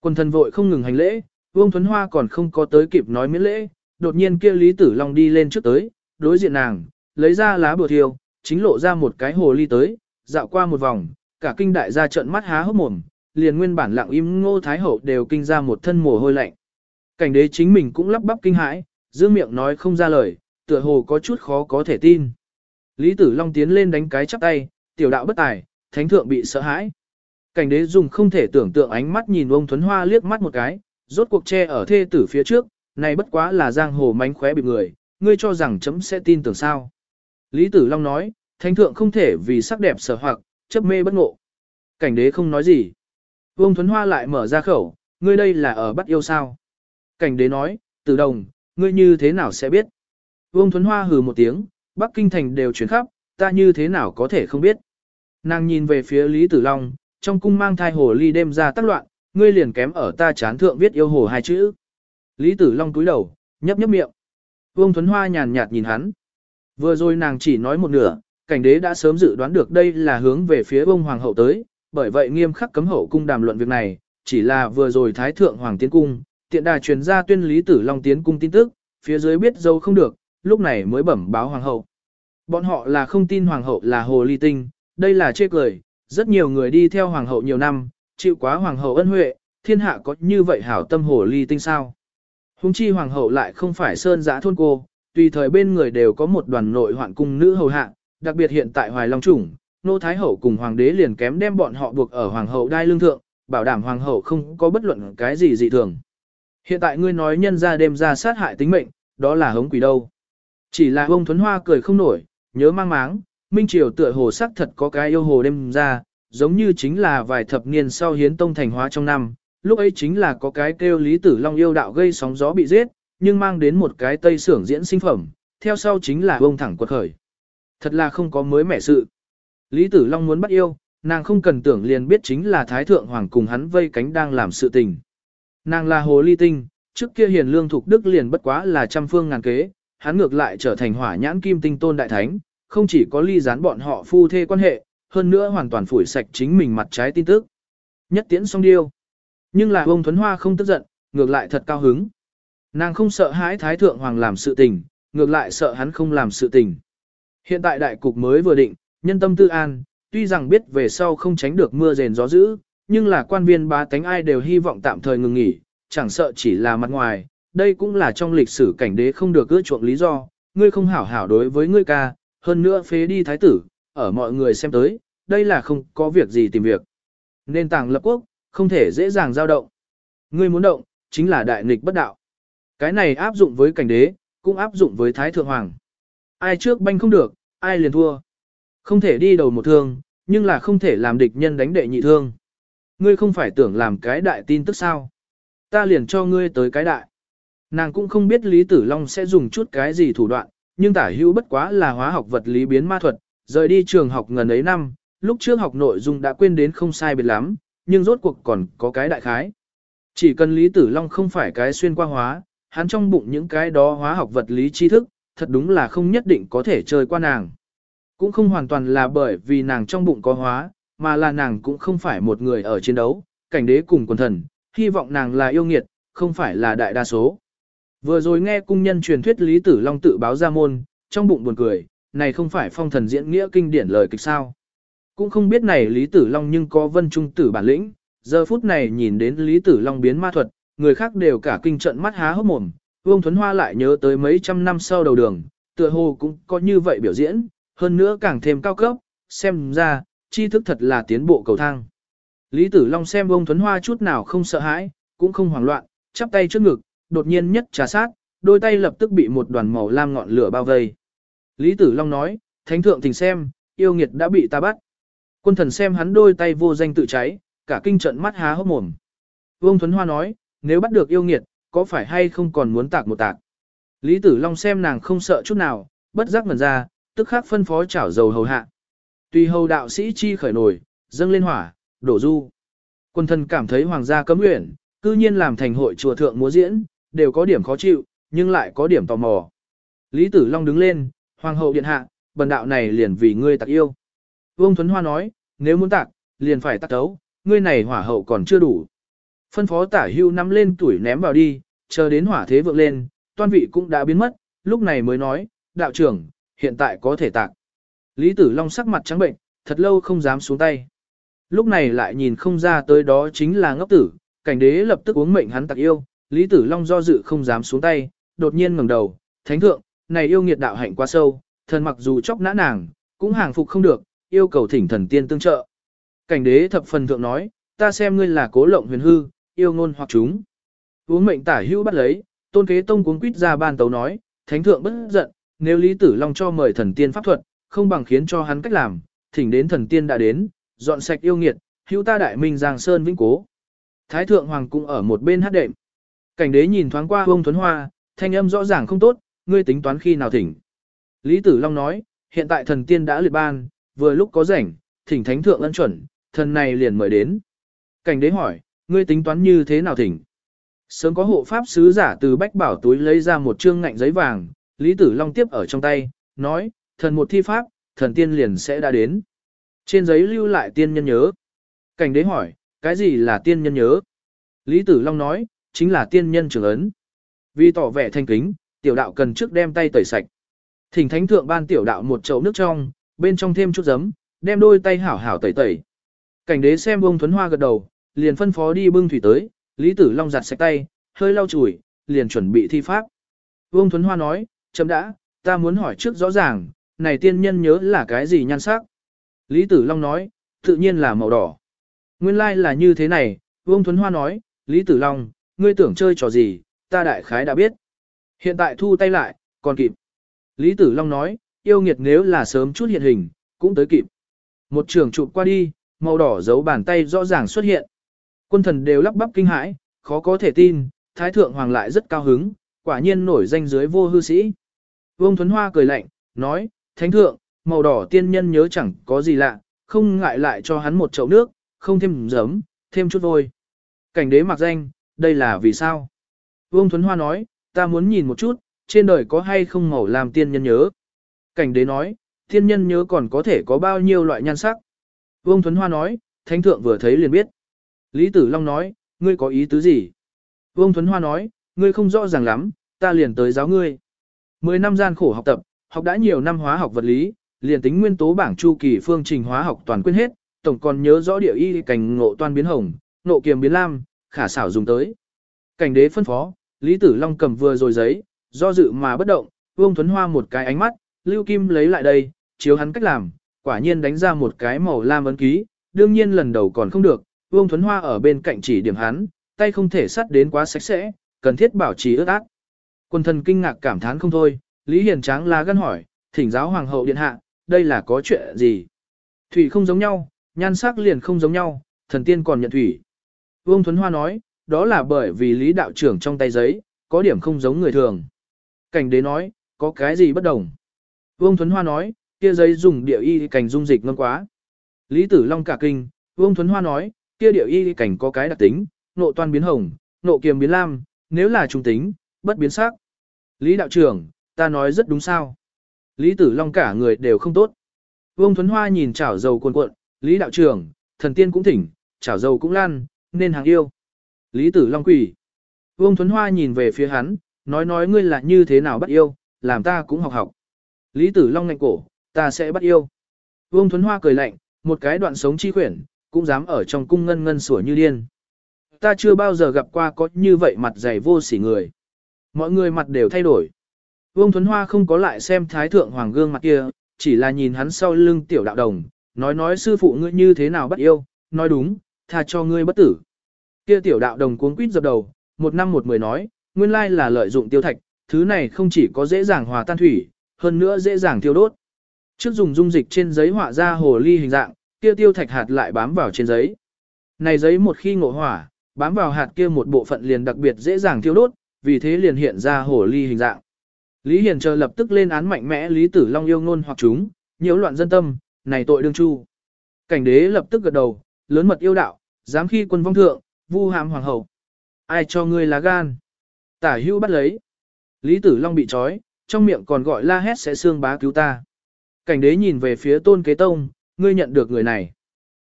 Quân thần vội không ngừng hành lễ, Vương Thuấn Hoa còn không có tới kịp nói miễn lễ, đột nhiên kia Lý Tử Long đi lên trước tới, đối diện nàng, lấy ra lá bùa thiêu, chính lộ ra một cái hồ ly tới, dạo qua một vòng, cả kinh đại gia trợn mắt há hốc mồm, liền nguyên bản lặng im ngô thái hậu đều kinh ra một thân mồ hôi lạnh. Cảnh đế chính mình cũng lắp bắp kinh hãi, giữ miệng nói không ra lời, tựa hồ có chút khó có thể tin. Lý Tử Long tiến lên đánh cái chắp tay, tiểu đạo bất tài, thánh thượng bị sợ hãi. Cảnh đế dùng không thể tưởng tượng ánh mắt nhìn ông Thuấn Hoa liếc mắt một cái, rốt cuộc che ở thê tử phía trước, này bất quá là giang hồ mánh khóe bị người, ngươi cho rằng chấm sẽ tin tưởng sao. Lý Tử Long nói, thánh thượng không thể vì sắc đẹp sở hoặc, chấp mê bất ngộ. Cảnh đế không nói gì. Vương Thuấn Hoa lại mở ra khẩu, ngươi đây là ở bắt yêu sao. Cảnh đế nói, tử đồng, ngươi như thế nào sẽ biết. Vương Thuấn Hoa hừ một tiếng, Bắc Kinh Thành đều chuyển khắp, ta như thế nào có thể không biết. Nàng nhìn về phía Lý Tử Long, trong cung mang thai hồ ly đêm ra tác loạn, ngươi liền kém ở ta chán thượng viết yêu hồ hai chữ. Lý Tử Long cúi đầu, nhấp nhấp miệng. Vương Thuấn Hoa nhàn nhạt nhìn hắn. Vừa rồi nàng chỉ nói một nửa, cảnh đế đã sớm dự đoán được đây là hướng về phía bông hoàng hậu tới, bởi vậy nghiêm khắc cấm hậu cung đàm luận việc này, chỉ là vừa rồi thái thượng hoàng tiến cung, tiện đà truyền ra tuyên lý tử long tiến cung tin tức, phía dưới biết dâu không được, lúc này mới bẩm báo hoàng hậu. Bọn họ là không tin hoàng hậu là hồ ly tinh, đây là chê cười, rất nhiều người đi theo hoàng hậu nhiều năm, chịu quá hoàng hậu ân huệ, thiên hạ có như vậy hảo tâm hồ ly tinh sao. Hùng chi hoàng hậu lại không phải sơn giã thôn cô, tùy thời bên người đều có một đoàn nội hoạn cung nữ hầu hạ, đặc biệt hiện tại hoài long chủng, nô thái hậu cùng hoàng đế liền kém đem bọn họ buộc ở hoàng hậu đai lương thượng, bảo đảm hoàng hậu không có bất luận cái gì dị thường. Hiện tại ngươi nói nhân ra đêm ra sát hại tính mệnh, đó là hống quỷ đâu. Chỉ là ông Thuấn Hoa cười không nổi, nhớ mang máng, Minh Triều tựa hồ sắc thật có cái yêu hồ đêm ra, giống như chính là vài thập niên sau hiến tông thành hóa trong năm, lúc ấy chính là có cái kêu Lý Tử Long yêu đạo gây sóng gió bị giết, nhưng mang đến một cái tây xưởng diễn sinh phẩm, theo sau chính là bông thẳng quật khởi. Thật là không có mới mẻ sự. Lý Tử Long muốn bắt yêu, nàng không cần tưởng liền biết chính là Thái Thượng Hoàng cùng hắn vây cánh đang làm sự tình. Nàng là hồ ly tinh, trước kia hiền lương thuộc đức liền bất quá là trăm phương ngàn kế, hắn ngược lại trở thành hỏa nhãn kim tinh tôn đại thánh, không chỉ có ly gián bọn họ phu thê quan hệ, hơn nữa hoàn toàn phủi sạch chính mình mặt trái tin tức. Nhất tiễn xong điêu. Nhưng là ông Thuấn Hoa không tức giận, ngược lại thật cao hứng. Nàng không sợ hãi Thái Thượng Hoàng làm sự tình, ngược lại sợ hắn không làm sự tình. Hiện tại đại cục mới vừa định, nhân tâm tư an, tuy rằng biết về sau không tránh được mưa rền gió dữ, nhưng là quan viên bá tánh ai đều hy vọng tạm thời ngừng nghỉ, chẳng sợ chỉ là mặt ngoài, đây cũng là trong lịch sử cảnh đế không được ưa chuộng lý do, ngươi không hảo hảo đối với ngươi ca, hơn nữa phế đi thái tử, ở mọi người xem tới, đây là không có việc gì tìm việc. Nên tàng lập quốc, không thể dễ dàng giao động. Ngươi muốn động, chính là đại nghịch bất đạo. Cái này áp dụng với cảnh đế, cũng áp dụng với thái thượng hoàng. Ai trước banh không được, ai liền thua. Không thể đi đầu một thương, nhưng là không thể làm địch nhân đánh đệ nhị thương. Ngươi không phải tưởng làm cái đại tin tức sao. Ta liền cho ngươi tới cái đại. Nàng cũng không biết Lý Tử Long sẽ dùng chút cái gì thủ đoạn, nhưng tả hữu bất quá là hóa học vật lý biến ma thuật, rời đi trường học ngần ấy năm, lúc trước học nội dung đã quên đến không sai biệt lắm, nhưng rốt cuộc còn có cái đại khái. Chỉ cần Lý Tử Long không phải cái xuyên qua hóa, hắn trong bụng những cái đó hóa học vật lý tri thức, thật đúng là không nhất định có thể chơi qua nàng. Cũng không hoàn toàn là bởi vì nàng trong bụng có hóa, mà là nàng cũng không phải một người ở chiến đấu, cảnh đế cùng quần thần, hy vọng nàng là yêu nghiệt, không phải là đại đa số. Vừa rồi nghe cung nhân truyền thuyết Lý Tử Long tự báo ra môn, trong bụng buồn cười, này không phải phong thần diễn nghĩa kinh điển lời kịch sao. Cũng không biết này Lý Tử Long nhưng có vân trung tử bản lĩnh, giờ phút này nhìn đến Lý Tử Long biến ma thuật, người khác đều cả kinh trận mắt há hốc mồm, Vương Thuấn Hoa lại nhớ tới mấy trăm năm sau đầu đường, tựa hồ cũng có như vậy biểu diễn, hơn nữa càng thêm cao cấp, xem ra, tri thức thật là tiến bộ cầu thang. Lý Tử Long xem Vương Thuấn Hoa chút nào không sợ hãi, cũng không hoảng loạn, chắp tay trước ngực, đột nhiên nhất trà sát, đôi tay lập tức bị một đoàn màu lam ngọn lửa bao vây. Lý Tử Long nói, Thánh thượng thỉnh xem, yêu nghiệt đã bị ta bắt. Quân thần xem hắn đôi tay vô danh tự cháy, cả kinh trận mắt há hốc mồm. Vương Thuấn Hoa nói, nếu bắt được yêu nghiệt, có phải hay không còn muốn tạc một tạc. Lý Tử Long xem nàng không sợ chút nào, bất giác ngần ra, tức khắc phân phó chảo dầu hầu hạ. Tùy hầu đạo sĩ chi khởi nổi, dâng lên hỏa, đổ du. Quân thần cảm thấy hoàng gia cấm nguyện, cư nhiên làm thành hội chùa thượng múa diễn, đều có điểm khó chịu, nhưng lại có điểm tò mò. Lý Tử Long đứng lên, hoàng hậu điện hạ, bần đạo này liền vì ngươi tạc yêu. Vương Thuấn Hoa nói, nếu muốn tạc, liền phải tạc tấu, ngươi này hỏa hậu còn chưa đủ. Phân phó tả hưu nắm lên tuổi ném vào đi, chờ đến hỏa thế vượng lên, toan vị cũng đã biến mất, lúc này mới nói, đạo trưởng, hiện tại có thể tạc. Lý Tử Long sắc mặt trắng bệnh, thật lâu không dám xuống tay. Lúc này lại nhìn không ra tới đó chính là ngốc tử, cảnh đế lập tức uống mệnh hắn tạc yêu, Lý Tử Long do dự không dám xuống tay, đột nhiên ngẩng đầu, thánh thượng, này yêu nghiệt đạo hạnh quá sâu, thần mặc dù chóc nã nàng, cũng hàng phục không được, yêu cầu thỉnh thần tiên tương trợ. Cảnh đế thập phần thượng nói, ta xem ngươi là cố lộng huyền hư, yêu ngôn hoặc chúng. Uống mệnh tả hữu bắt lấy, tôn kế tông cuống quýt ra ban tấu nói, thánh thượng bất giận, nếu Lý Tử Long cho mời thần tiên pháp thuật, không bằng khiến cho hắn cách làm, thỉnh đến thần tiên đã đến, dọn sạch yêu nghiệt, hữu ta đại minh giang sơn vĩnh cố. Thái thượng hoàng cũng ở một bên hát đệm. Cảnh đế nhìn thoáng qua Vương thuấn Hoa, thanh âm rõ ràng không tốt, ngươi tính toán khi nào thỉnh. Lý Tử Long nói, hiện tại thần tiên đã liệt ban, vừa lúc có rảnh, thỉnh thánh thượng ân chuẩn, thần này liền mời đến. Cảnh đế hỏi, ngươi tính toán như thế nào thỉnh? Sớm có hộ pháp sứ giả từ bách bảo túi lấy ra một trương ngạnh giấy vàng, Lý Tử Long tiếp ở trong tay, nói, thần một thi pháp, thần tiên liền sẽ đã đến. Trên giấy lưu lại tiên nhân nhớ. Cảnh đế hỏi, cái gì là tiên nhân nhớ? Lý Tử Long nói, chính là tiên nhân trưởng ấn. Vì tỏ vẻ thanh kính, tiểu đạo cần trước đem tay tẩy sạch. Thỉnh thánh thượng ban tiểu đạo một chậu nước trong, bên trong thêm chút giấm, đem đôi tay hảo hảo tẩy tẩy. Cảnh đế xem bông thuấn hoa gật đầu, liền phân phó đi bưng thủy tới, Lý Tử Long giặt sạch tay, hơi lau chùi, liền chuẩn bị thi pháp. Vương Thuấn Hoa nói, chấm đã, ta muốn hỏi trước rõ ràng, này tiên nhân nhớ là cái gì nhan sắc? Lý Tử Long nói, tự nhiên là màu đỏ. Nguyên lai like là như thế này, Vương Thuấn Hoa nói, Lý Tử Long, ngươi tưởng chơi trò gì, ta đại khái đã biết. Hiện tại thu tay lại, còn kịp. Lý Tử Long nói, yêu nghiệt nếu là sớm chút hiện hình, cũng tới kịp. Một trường chụp qua đi, màu đỏ giấu bàn tay rõ ràng xuất hiện. Quân thần đều lắp bắp kinh hãi, khó có thể tin, Thái Thượng Hoàng lại rất cao hứng, quả nhiên nổi danh dưới vô hư sĩ. Vương Thuấn Hoa cười lạnh, nói, Thánh Thượng, màu đỏ tiên nhân nhớ chẳng có gì lạ, không ngại lại cho hắn một chậu nước, không thêm giấm, thêm chút vôi. Cảnh đế mặc danh, đây là vì sao? Vương Thuấn Hoa nói, ta muốn nhìn một chút, trên đời có hay không màu làm tiên nhân nhớ. Cảnh đế nói, tiên nhân nhớ còn có thể có bao nhiêu loại nhan sắc. Vương Thuấn Hoa nói, Thánh Thượng vừa thấy liền biết. Lý Tử Long nói, ngươi có ý tứ gì? Vương Thuấn Hoa nói, ngươi không rõ ràng lắm, ta liền tới giáo ngươi. Mười năm gian khổ học tập, học đã nhiều năm hóa học vật lý, liền tính nguyên tố bảng chu kỳ phương trình hóa học toàn quên hết, tổng còn nhớ rõ địa y cảnh ngộ toan biến hồng, nộ kiềm biến lam, khả xảo dùng tới. Cảnh đế phân phó, Lý Tử Long cầm vừa rồi giấy, do dự mà bất động, Vương Thuấn Hoa một cái ánh mắt, Lưu Kim lấy lại đây, chiếu hắn cách làm, quả nhiên đánh ra một cái màu lam ấn ký, đương nhiên lần đầu còn không được, Vương Thuấn Hoa ở bên cạnh chỉ điểm hắn, tay không thể sắt đến quá sạch sẽ, cần thiết bảo trì ướt át. Quân thần kinh ngạc cảm thán không thôi, Lý Hiền Tráng la gân hỏi, thỉnh giáo hoàng hậu điện hạ, đây là có chuyện gì? Thủy không giống nhau, nhan sắc liền không giống nhau, thần tiên còn nhận thủy. Vương Thuấn Hoa nói, đó là bởi vì Lý đạo trưởng trong tay giấy, có điểm không giống người thường. Cảnh đế nói, có cái gì bất đồng? Vương Thuấn Hoa nói, kia giấy dùng địa y cảnh dung dịch ngâm quá. Lý Tử Long cả kinh, Vương Thuấn Hoa nói, kia điệu y cảnh có cái đặc tính, nộ toan biến hồng, nộ kiềm biến lam, nếu là trung tính, bất biến sắc. Lý đạo trưởng, ta nói rất đúng sao. Lý Tử Long cả người đều không tốt. Vương Thuấn Hoa nhìn chảo dầu cuồn cuộn, Lý đạo trưởng, thần tiên cũng thỉnh, chảo dầu cũng lan, nên hàng yêu. Lý Tử Long quỷ. Vương Thuấn Hoa nhìn về phía hắn, nói nói ngươi là như thế nào bắt yêu, làm ta cũng học học. Lý Tử Long ngạnh cổ, ta sẽ bắt yêu. Vương Thuấn Hoa cười lạnh, một cái đoạn sống chi khuyển, cũng dám ở trong cung ngân ngân sủa như điên. Ta chưa bao giờ gặp qua có như vậy mặt dày vô sỉ người. Mọi người mặt đều thay đổi. Vương Thuấn Hoa không có lại xem thái thượng hoàng gương mặt kia, chỉ là nhìn hắn sau lưng tiểu đạo đồng, nói nói sư phụ ngươi như thế nào bắt yêu, nói đúng, tha cho ngươi bất tử. Kia tiểu đạo đồng cuống quýt dập đầu, một năm một mười nói, nguyên lai là lợi dụng tiêu thạch, thứ này không chỉ có dễ dàng hòa tan thủy, hơn nữa dễ dàng tiêu đốt. Trước dùng dung dịch trên giấy họa ra hồ ly hình dạng, kia tiêu thạch hạt lại bám vào trên giấy. Này giấy một khi ngộ hỏa, bám vào hạt kia một bộ phận liền đặc biệt dễ dàng tiêu đốt, vì thế liền hiện ra hồ ly hình dạng. Lý Hiền chờ lập tức lên án mạnh mẽ Lý Tử Long yêu ngôn hoặc chúng, nhiễu loạn dân tâm, này tội đương chu. Cảnh đế lập tức gật đầu, lớn mật yêu đạo, dám khi quân vong thượng, vu hàm hoàng hậu. Ai cho ngươi lá gan? Tả hưu bắt lấy. Lý Tử Long bị trói, trong miệng còn gọi la hét sẽ xương bá cứu ta. Cảnh đế nhìn về phía tôn kế tông, ngươi nhận được người này.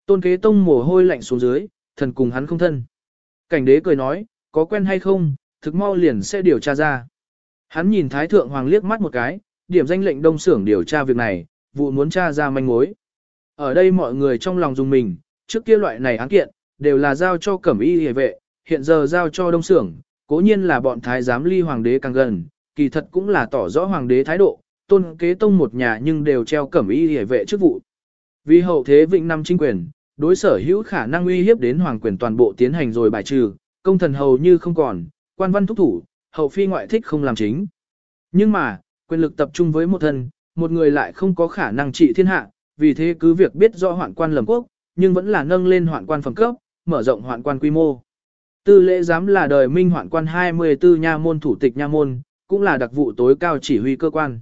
Tôn kế tông mồ hôi lạnh xuống dưới, thần cùng hắn không thân. Cảnh đế cười nói, có quen hay không, thực mau liền sẽ điều tra ra. Hắn nhìn Thái Thượng Hoàng liếc mắt một cái, điểm danh lệnh đông xưởng điều tra việc này, vụ muốn tra ra manh mối. Ở đây mọi người trong lòng dùng mình, trước kia loại này án kiện, đều là giao cho cẩm y hề vệ, hiện giờ giao cho đông xưởng, cố nhiên là bọn thái giám ly hoàng đế càng gần, kỳ thật cũng là tỏ rõ hoàng đế thái độ, tôn kế tông một nhà nhưng đều treo cẩm y hề vệ chức vụ. Vì hậu thế vịnh năm chính quyền, đối sở hữu khả năng uy hiếp đến hoàng quyền toàn bộ tiến hành rồi bài trừ, công thần hầu như không còn, quan văn thúc thủ, hậu phi ngoại thích không làm chính. Nhưng mà, quyền lực tập trung với một thân, một người lại không có khả năng trị thiên hạ, vì thế cứ việc biết rõ hoạn quan lầm quốc, nhưng vẫn là nâng lên hoạn quan phẩm cấp, mở rộng hoạn quan quy mô. Tư lễ giám là đời minh hoạn quan 24 nha môn thủ tịch nha môn, cũng là đặc vụ tối cao chỉ huy cơ quan.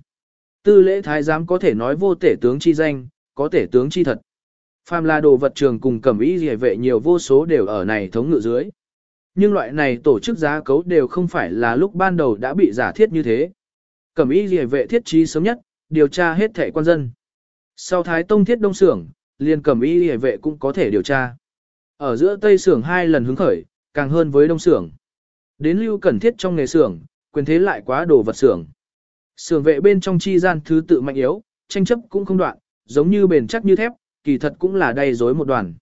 Tư lễ thái giám có thể nói vô tể tướng chi danh, có tể tướng chi thật. Phàm là đồ vật trường cùng cẩm ý gì vệ nhiều vô số đều ở này thống ngự dưới. Nhưng loại này tổ chức giá cấu đều không phải là lúc ban đầu đã bị giả thiết như thế. Cẩm ý gì vệ thiết trí sớm nhất, điều tra hết thẻ quan dân. Sau Thái Tông thiết đông xưởng, liền cẩm ý gì vệ cũng có thể điều tra. Ở giữa Tây xưởng hai lần hứng khởi, càng hơn với đông xưởng. Đến lưu cần thiết trong nghề xưởng, quyền thế lại quá đồ vật xưởng. Xưởng vệ bên trong chi gian thứ tự mạnh yếu, tranh chấp cũng không đoạn, giống như bền chắc như thép, kỳ thật cũng là đầy rối một đoàn.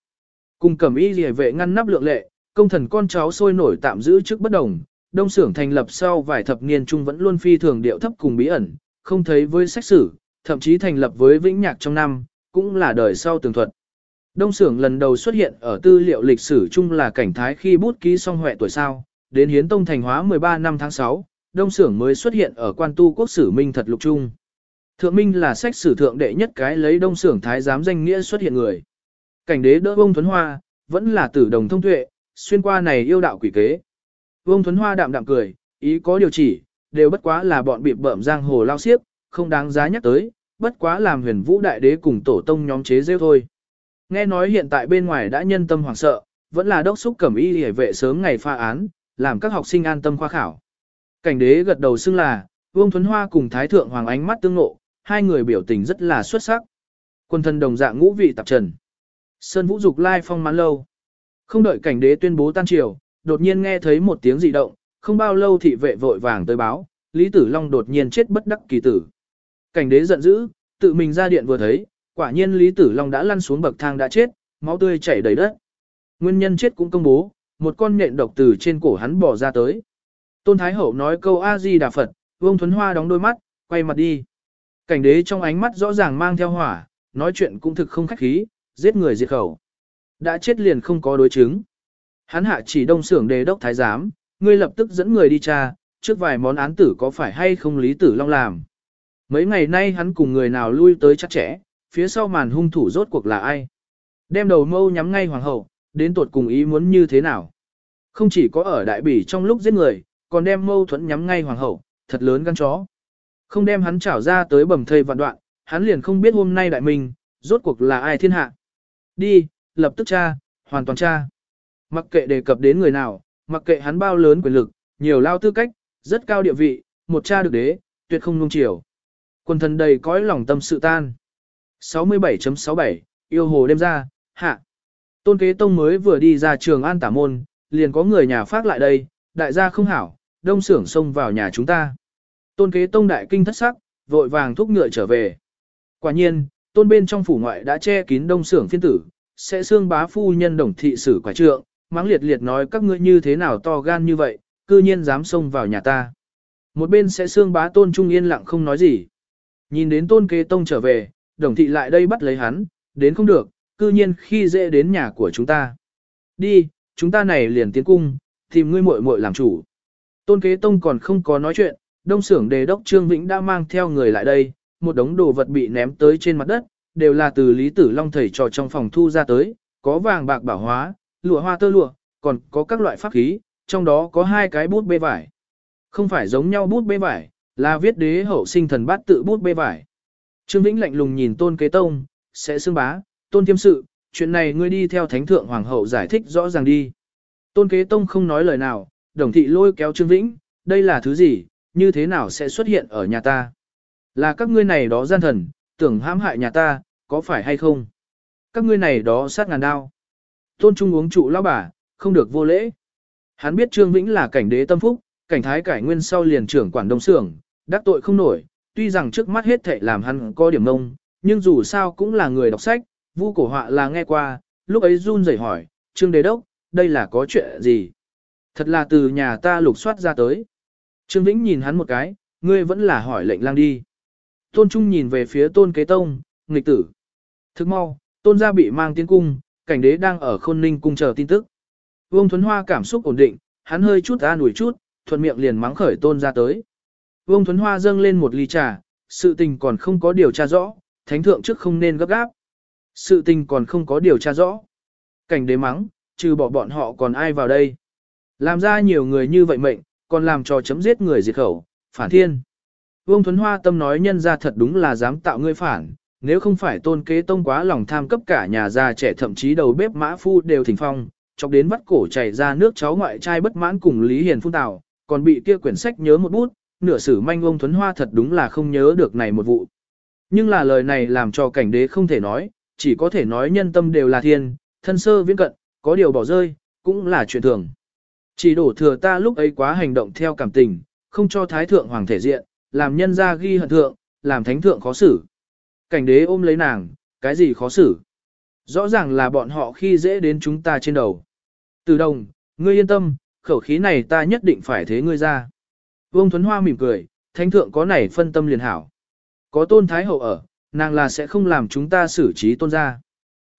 Cùng cẩm y rìa vệ ngăn nắp lượng lệ, công thần con cháu sôi nổi tạm giữ trước bất đồng, đông xưởng thành lập sau vài thập niên chung vẫn luôn phi thường điệu thấp cùng bí ẩn, không thấy với sách sử, thậm chí thành lập với vĩnh nhạc trong năm, cũng là đời sau tường thuật. Đông xưởng lần đầu xuất hiện ở tư liệu lịch sử chung là cảnh thái khi bút ký song huệ tuổi sao, đến hiến tông thành hóa 13 năm tháng 6, đông xưởng mới xuất hiện ở quan tu quốc sử minh thật lục trung. Thượng minh là sách sử thượng đệ nhất cái lấy đông xưởng thái giám danh nghĩa xuất hiện người. Cảnh đế đỡ ông thuấn hoa, vẫn là tử đồng thông tuệ, xuyên qua này yêu đạo quỷ kế. Vương Thuấn Hoa đạm đạm cười, ý có điều chỉ, đều bất quá là bọn bịp bợm giang hồ lao xiếc, không đáng giá nhắc tới, bất quá làm huyền vũ đại đế cùng tổ tông nhóm chế rêu thôi. Nghe nói hiện tại bên ngoài đã nhân tâm hoảng sợ, vẫn là đốc xúc cẩm y hề vệ sớm ngày pha án, làm các học sinh an tâm khoa khảo. Cảnh đế gật đầu xưng là, Vương Thuấn Hoa cùng Thái Thượng Hoàng ánh mắt tương ngộ, hai người biểu tình rất là xuất sắc. Quân thân đồng dạng ngũ vị tạp trần. Sơn Vũ Dục lai phong mãn lâu. Không đợi cảnh đế tuyên bố tan triều, đột nhiên nghe thấy một tiếng dị động, không bao lâu thị vệ vội vàng tới báo, Lý Tử Long đột nhiên chết bất đắc kỳ tử. Cảnh đế giận dữ, tự mình ra điện vừa thấy, quả nhiên Lý Tử Long đã lăn xuống bậc thang đã chết, máu tươi chảy đầy đất. Nguyên nhân chết cũng công bố, một con nhện độc từ trên cổ hắn bỏ ra tới. Tôn Thái Hậu nói câu A-di Đà Phật, Vương Thuấn Hoa đóng đôi mắt, quay mặt đi. Cảnh đế trong ánh mắt rõ ràng mang theo hỏa, nói chuyện cũng thực không khách khí, giết người diệt khẩu. Đã chết liền không có đối chứng. Hắn hạ chỉ đông xưởng đề đốc thái giám, ngươi lập tức dẫn người đi tra, trước vài món án tử có phải hay không Lý Tử Long làm. Mấy ngày nay hắn cùng người nào lui tới chắc chẽ, phía sau màn hung thủ rốt cuộc là ai. Đem đầu mâu nhắm ngay hoàng hậu, đến tột cùng ý muốn như thế nào. Không chỉ có ở đại bỉ trong lúc giết người, còn đem mâu thuẫn nhắm ngay hoàng hậu, thật lớn gan chó. Không đem hắn trảo ra tới bầm thây vạn đoạn, hắn liền không biết hôm nay đại minh, rốt cuộc là ai thiên hạ. Đi, lập tức tra, hoàn toàn tra. Mặc kệ đề cập đến người nào, mặc kệ hắn bao lớn quyền lực, nhiều lao tư cách, rất cao địa vị, một cha được đế, tuyệt không nung chiều. Quân thần đầy cõi lòng tâm sự tan. 67.67, yêu hồ đêm ra, hạ. Tôn kế tông mới vừa đi ra trường an tả môn, liền có người nhà phát lại đây, đại gia không hảo, đông sưởng xông vào nhà chúng ta. Tôn kế tông đại kinh thất sắc, vội vàng thúc ngựa trở về. Quả nhiên, tôn bên trong phủ ngoại đã che kín đông sưởng phiên tử, sẽ xương bá phu nhân đồng thị sử quả trượng, mắng liệt liệt nói các ngươi như thế nào to gan như vậy, cư nhiên dám xông vào nhà ta. Một bên sẽ xương bá tôn trung yên lặng không nói gì. Nhìn đến tôn kế tông trở về, đồng thị lại đây bắt lấy hắn, đến không được, cư nhiên khi dễ đến nhà của chúng ta. Đi, chúng ta này liền tiến cung, tìm ngươi muội muội làm chủ. Tôn kế tông còn không có nói chuyện, đông xưởng đề đốc Trương Vĩnh đã mang theo người lại đây, một đống đồ vật bị ném tới trên mặt đất, đều là từ Lý Tử Long thầy trò trong phòng thu ra tới, có vàng bạc bảo hóa, lụa hoa tơ lụa, còn có các loại pháp khí, trong đó có hai cái bút bê vải. Không phải giống nhau bút bê vải, là viết đế hậu sinh thần bát tự bút bê vải. Trương Vĩnh lạnh lùng nhìn Tôn Kế Tông, sẽ xưng bá, Tôn Thiêm Sự, chuyện này ngươi đi theo Thánh Thượng Hoàng hậu giải thích rõ ràng đi. Tôn Kế Tông không nói lời nào, đồng thị lôi kéo Trương Vĩnh, đây là thứ gì, như thế nào sẽ xuất hiện ở nhà ta? Là các ngươi này đó gian thần, tưởng hãm hại nhà ta, có phải hay không? Các ngươi này đó sát ngàn đao. Tôn Trung uống trụ lão bà, không được vô lễ. Hắn biết Trương Vĩnh là cảnh đế tâm phúc, cảnh thái cải nguyên sau liền trưởng quản đông sưởng, đắc tội không nổi, tuy rằng trước mắt hết thảy làm hắn có điểm ngông, nhưng dù sao cũng là người đọc sách, vu cổ họa là nghe qua, lúc ấy run rẩy hỏi, Trương Đế Đốc, đây là có chuyện gì? Thật là từ nhà ta lục soát ra tới. Trương Vĩnh nhìn hắn một cái, ngươi vẫn là hỏi lệnh lang đi. Tôn Trung nhìn về phía Tôn Kế Tông, nghịch tử. Thức mau, Tôn gia bị mang tiến cung, cảnh đế đang ở khôn ninh cung chờ tin tức. Vương Thuấn Hoa cảm xúc ổn định, hắn hơi chút an ủi chút, thuận miệng liền mắng khởi Tôn ra tới. Vương Thuấn Hoa dâng lên một ly trà, sự tình còn không có điều tra rõ, thánh thượng trước không nên gấp gáp. Sự tình còn không có điều tra rõ. Cảnh đế mắng, trừ bỏ bọn họ còn ai vào đây. Làm ra nhiều người như vậy mệnh, còn làm cho chấm giết người diệt khẩu, phản thiên. Vương Thuấn Hoa tâm nói nhân ra thật đúng là dám tạo ngươi phản, nếu không phải tôn kế tông quá lòng tham cấp cả nhà già trẻ thậm chí đầu bếp mã phu đều thỉnh phong, chọc đến vắt cổ chảy ra nước cháu ngoại trai bất mãn cùng Lý Hiền phun tào, còn bị kia quyển sách nhớ một bút, nửa sử manh ông Thuấn Hoa thật đúng là không nhớ được này một vụ. Nhưng là lời này làm cho cảnh đế không thể nói, chỉ có thể nói nhân tâm đều là thiên, thân sơ viễn cận, có điều bỏ rơi, cũng là chuyện thường. Chỉ đổ thừa ta lúc ấy quá hành động theo cảm tình, không cho thái thượng hoàng thể diện, làm nhân ra ghi hận thượng, làm thánh thượng khó xử. Cảnh đế ôm lấy nàng, cái gì khó xử? Rõ ràng là bọn họ khi dễ đến chúng ta trên đầu. Từ đồng, ngươi yên tâm, khẩu khí này ta nhất định phải thế ngươi ra. Vương Thuấn Hoa mỉm cười, thánh thượng có này phân tâm liền hảo. Có tôn thái hậu ở, nàng là sẽ không làm chúng ta xử trí tôn ra.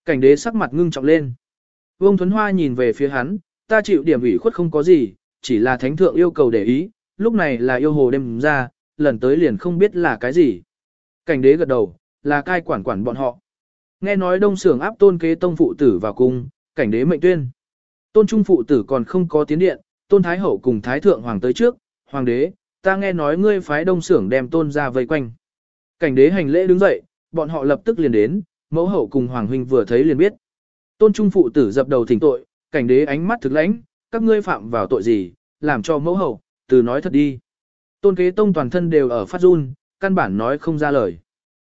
Cảnh đế sắc mặt ngưng trọng lên. Vương Thuấn Hoa nhìn về phía hắn, ta chịu điểm ủy khuất không có gì, chỉ là thánh thượng yêu cầu để ý, lúc này là yêu hồ đem ra, lần tới liền không biết là cái gì. Cảnh đế gật đầu, là cai quản quản bọn họ. Nghe nói đông sưởng áp tôn kế tông phụ tử vào cung, cảnh đế mệnh tuyên. Tôn trung phụ tử còn không có tiến điện, tôn thái hậu cùng thái thượng hoàng tới trước, hoàng đế, ta nghe nói ngươi phái đông sưởng đem tôn ra vây quanh. Cảnh đế hành lễ đứng dậy, bọn họ lập tức liền đến, mẫu hậu cùng hoàng huynh vừa thấy liền biết. Tôn trung phụ tử dập đầu thỉnh tội, cảnh đế ánh mắt thực lãnh, các ngươi phạm vào tội gì, làm cho mẫu hậu, từ nói thật đi. Tôn kế tông toàn thân đều ở phát run, căn bản nói không ra lời.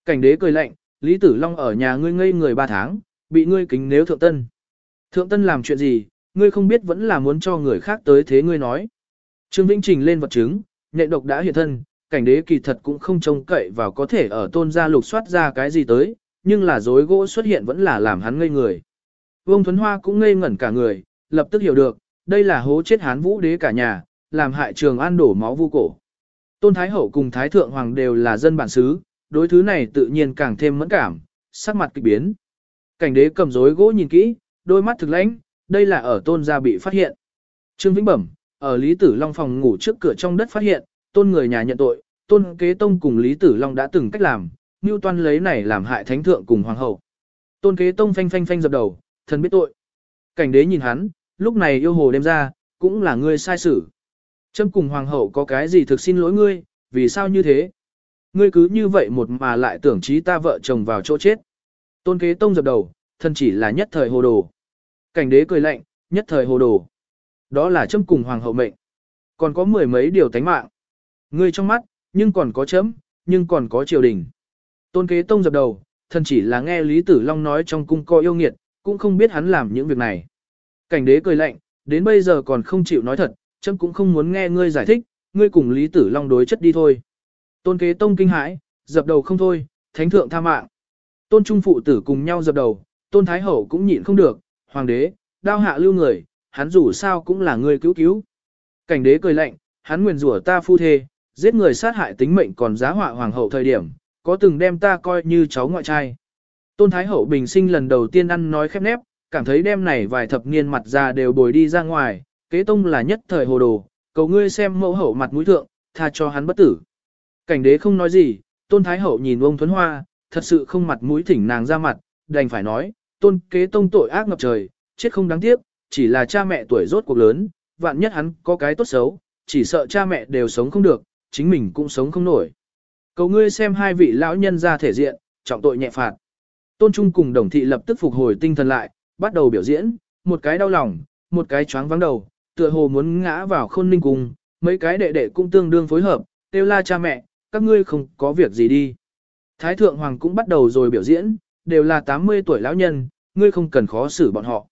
Cảnh đế cười lạnh, Lý Tử Long ở nhà ngươi ngây người ba tháng, bị ngươi kính nếu thượng tân. Thượng tân làm chuyện gì, ngươi không biết vẫn là muốn cho người khác tới thế ngươi nói. Trương Vĩnh Trình lên vật chứng, Nệ độc đã hiện thân, cảnh đế kỳ thật cũng không trông cậy vào có thể ở tôn gia lục soát ra cái gì tới, nhưng là dối gỗ xuất hiện vẫn là làm hắn ngây người. Vương Thuấn Hoa cũng ngây ngẩn cả người, lập tức hiểu được, đây là hố chết hán vũ đế cả nhà, làm hại trường an đổ máu vu cổ. Tôn Thái Hậu cùng Thái Thượng Hoàng đều là dân bản xứ, đối thứ này tự nhiên càng thêm mẫn cảm, sắc mặt kịch biến. Cảnh đế cầm rối gỗ nhìn kỹ, đôi mắt thực lãnh, đây là ở tôn gia bị phát hiện. Trương Vĩnh Bẩm, ở Lý Tử Long phòng ngủ trước cửa trong đất phát hiện, tôn người nhà nhận tội, tôn kế tông cùng Lý Tử Long đã từng cách làm, như Toan lấy này làm hại thánh thượng cùng hoàng hậu. Tôn kế tông phanh phanh phanh dập đầu, thần biết tội. Cảnh đế nhìn hắn, lúc này yêu hồ đem ra, cũng là ngươi sai xử. Trâm cùng hoàng hậu có cái gì thực xin lỗi ngươi, vì sao như thế? Ngươi cứ như vậy một mà lại tưởng trí ta vợ chồng vào chỗ chết. Tôn kế tông dập đầu, thân chỉ là nhất thời hồ đồ. Cảnh đế cười lạnh, nhất thời hồ đồ. Đó là châm cùng hoàng hậu mệnh. Còn có mười mấy điều tánh mạng. Ngươi trong mắt, nhưng còn có chấm, nhưng còn có triều đình. Tôn kế tông dập đầu, thần chỉ là nghe Lý Tử Long nói trong cung co yêu nghiệt, cũng không biết hắn làm những việc này. Cảnh đế cười lạnh, đến bây giờ còn không chịu nói thật, chấm cũng không muốn nghe ngươi giải thích, ngươi cùng Lý Tử Long đối chất đi thôi. Tôn kế tông kinh hãi, dập đầu không thôi, thánh thượng tha mạng. Tôn trung phụ tử cùng nhau dập đầu, tôn thái hậu cũng nhịn không được, hoàng đế, đao hạ lưu người, hắn dù sao cũng là người cứu cứu. Cảnh đế cười lạnh, hắn nguyền rủa ta phu thê, giết người sát hại tính mệnh còn giá họa hoàng hậu thời điểm, có từng đem ta coi như cháu ngoại trai. Tôn Thái Hậu bình sinh lần đầu tiên ăn nói khép nép, cảm thấy đêm này vài thập niên mặt già đều bồi đi ra ngoài, kế tông là nhất thời hồ đồ, cầu ngươi xem mẫu hậu mặt mũi thượng, tha cho hắn bất tử. Cảnh đế không nói gì, Tôn Thái Hậu nhìn ông Thuấn Hoa, thật sự không mặt mũi thỉnh nàng ra mặt, đành phải nói, Tôn kế tông tội ác ngập trời, chết không đáng tiếc, chỉ là cha mẹ tuổi rốt cuộc lớn, vạn nhất hắn có cái tốt xấu, chỉ sợ cha mẹ đều sống không được, chính mình cũng sống không nổi. Cầu ngươi xem hai vị lão nhân ra thể diện, trọng tội nhẹ phạt. Tôn Trung cùng đồng thị lập tức phục hồi tinh thần lại, bắt đầu biểu diễn, một cái đau lòng, một cái choáng vắng đầu, tựa hồ muốn ngã vào khôn ninh cùng. mấy cái đệ đệ cũng tương đương phối hợp, kêu la cha mẹ, các ngươi không có việc gì đi. Thái thượng hoàng cũng bắt đầu rồi biểu diễn, đều là 80 tuổi lão nhân, ngươi không cần khó xử bọn họ.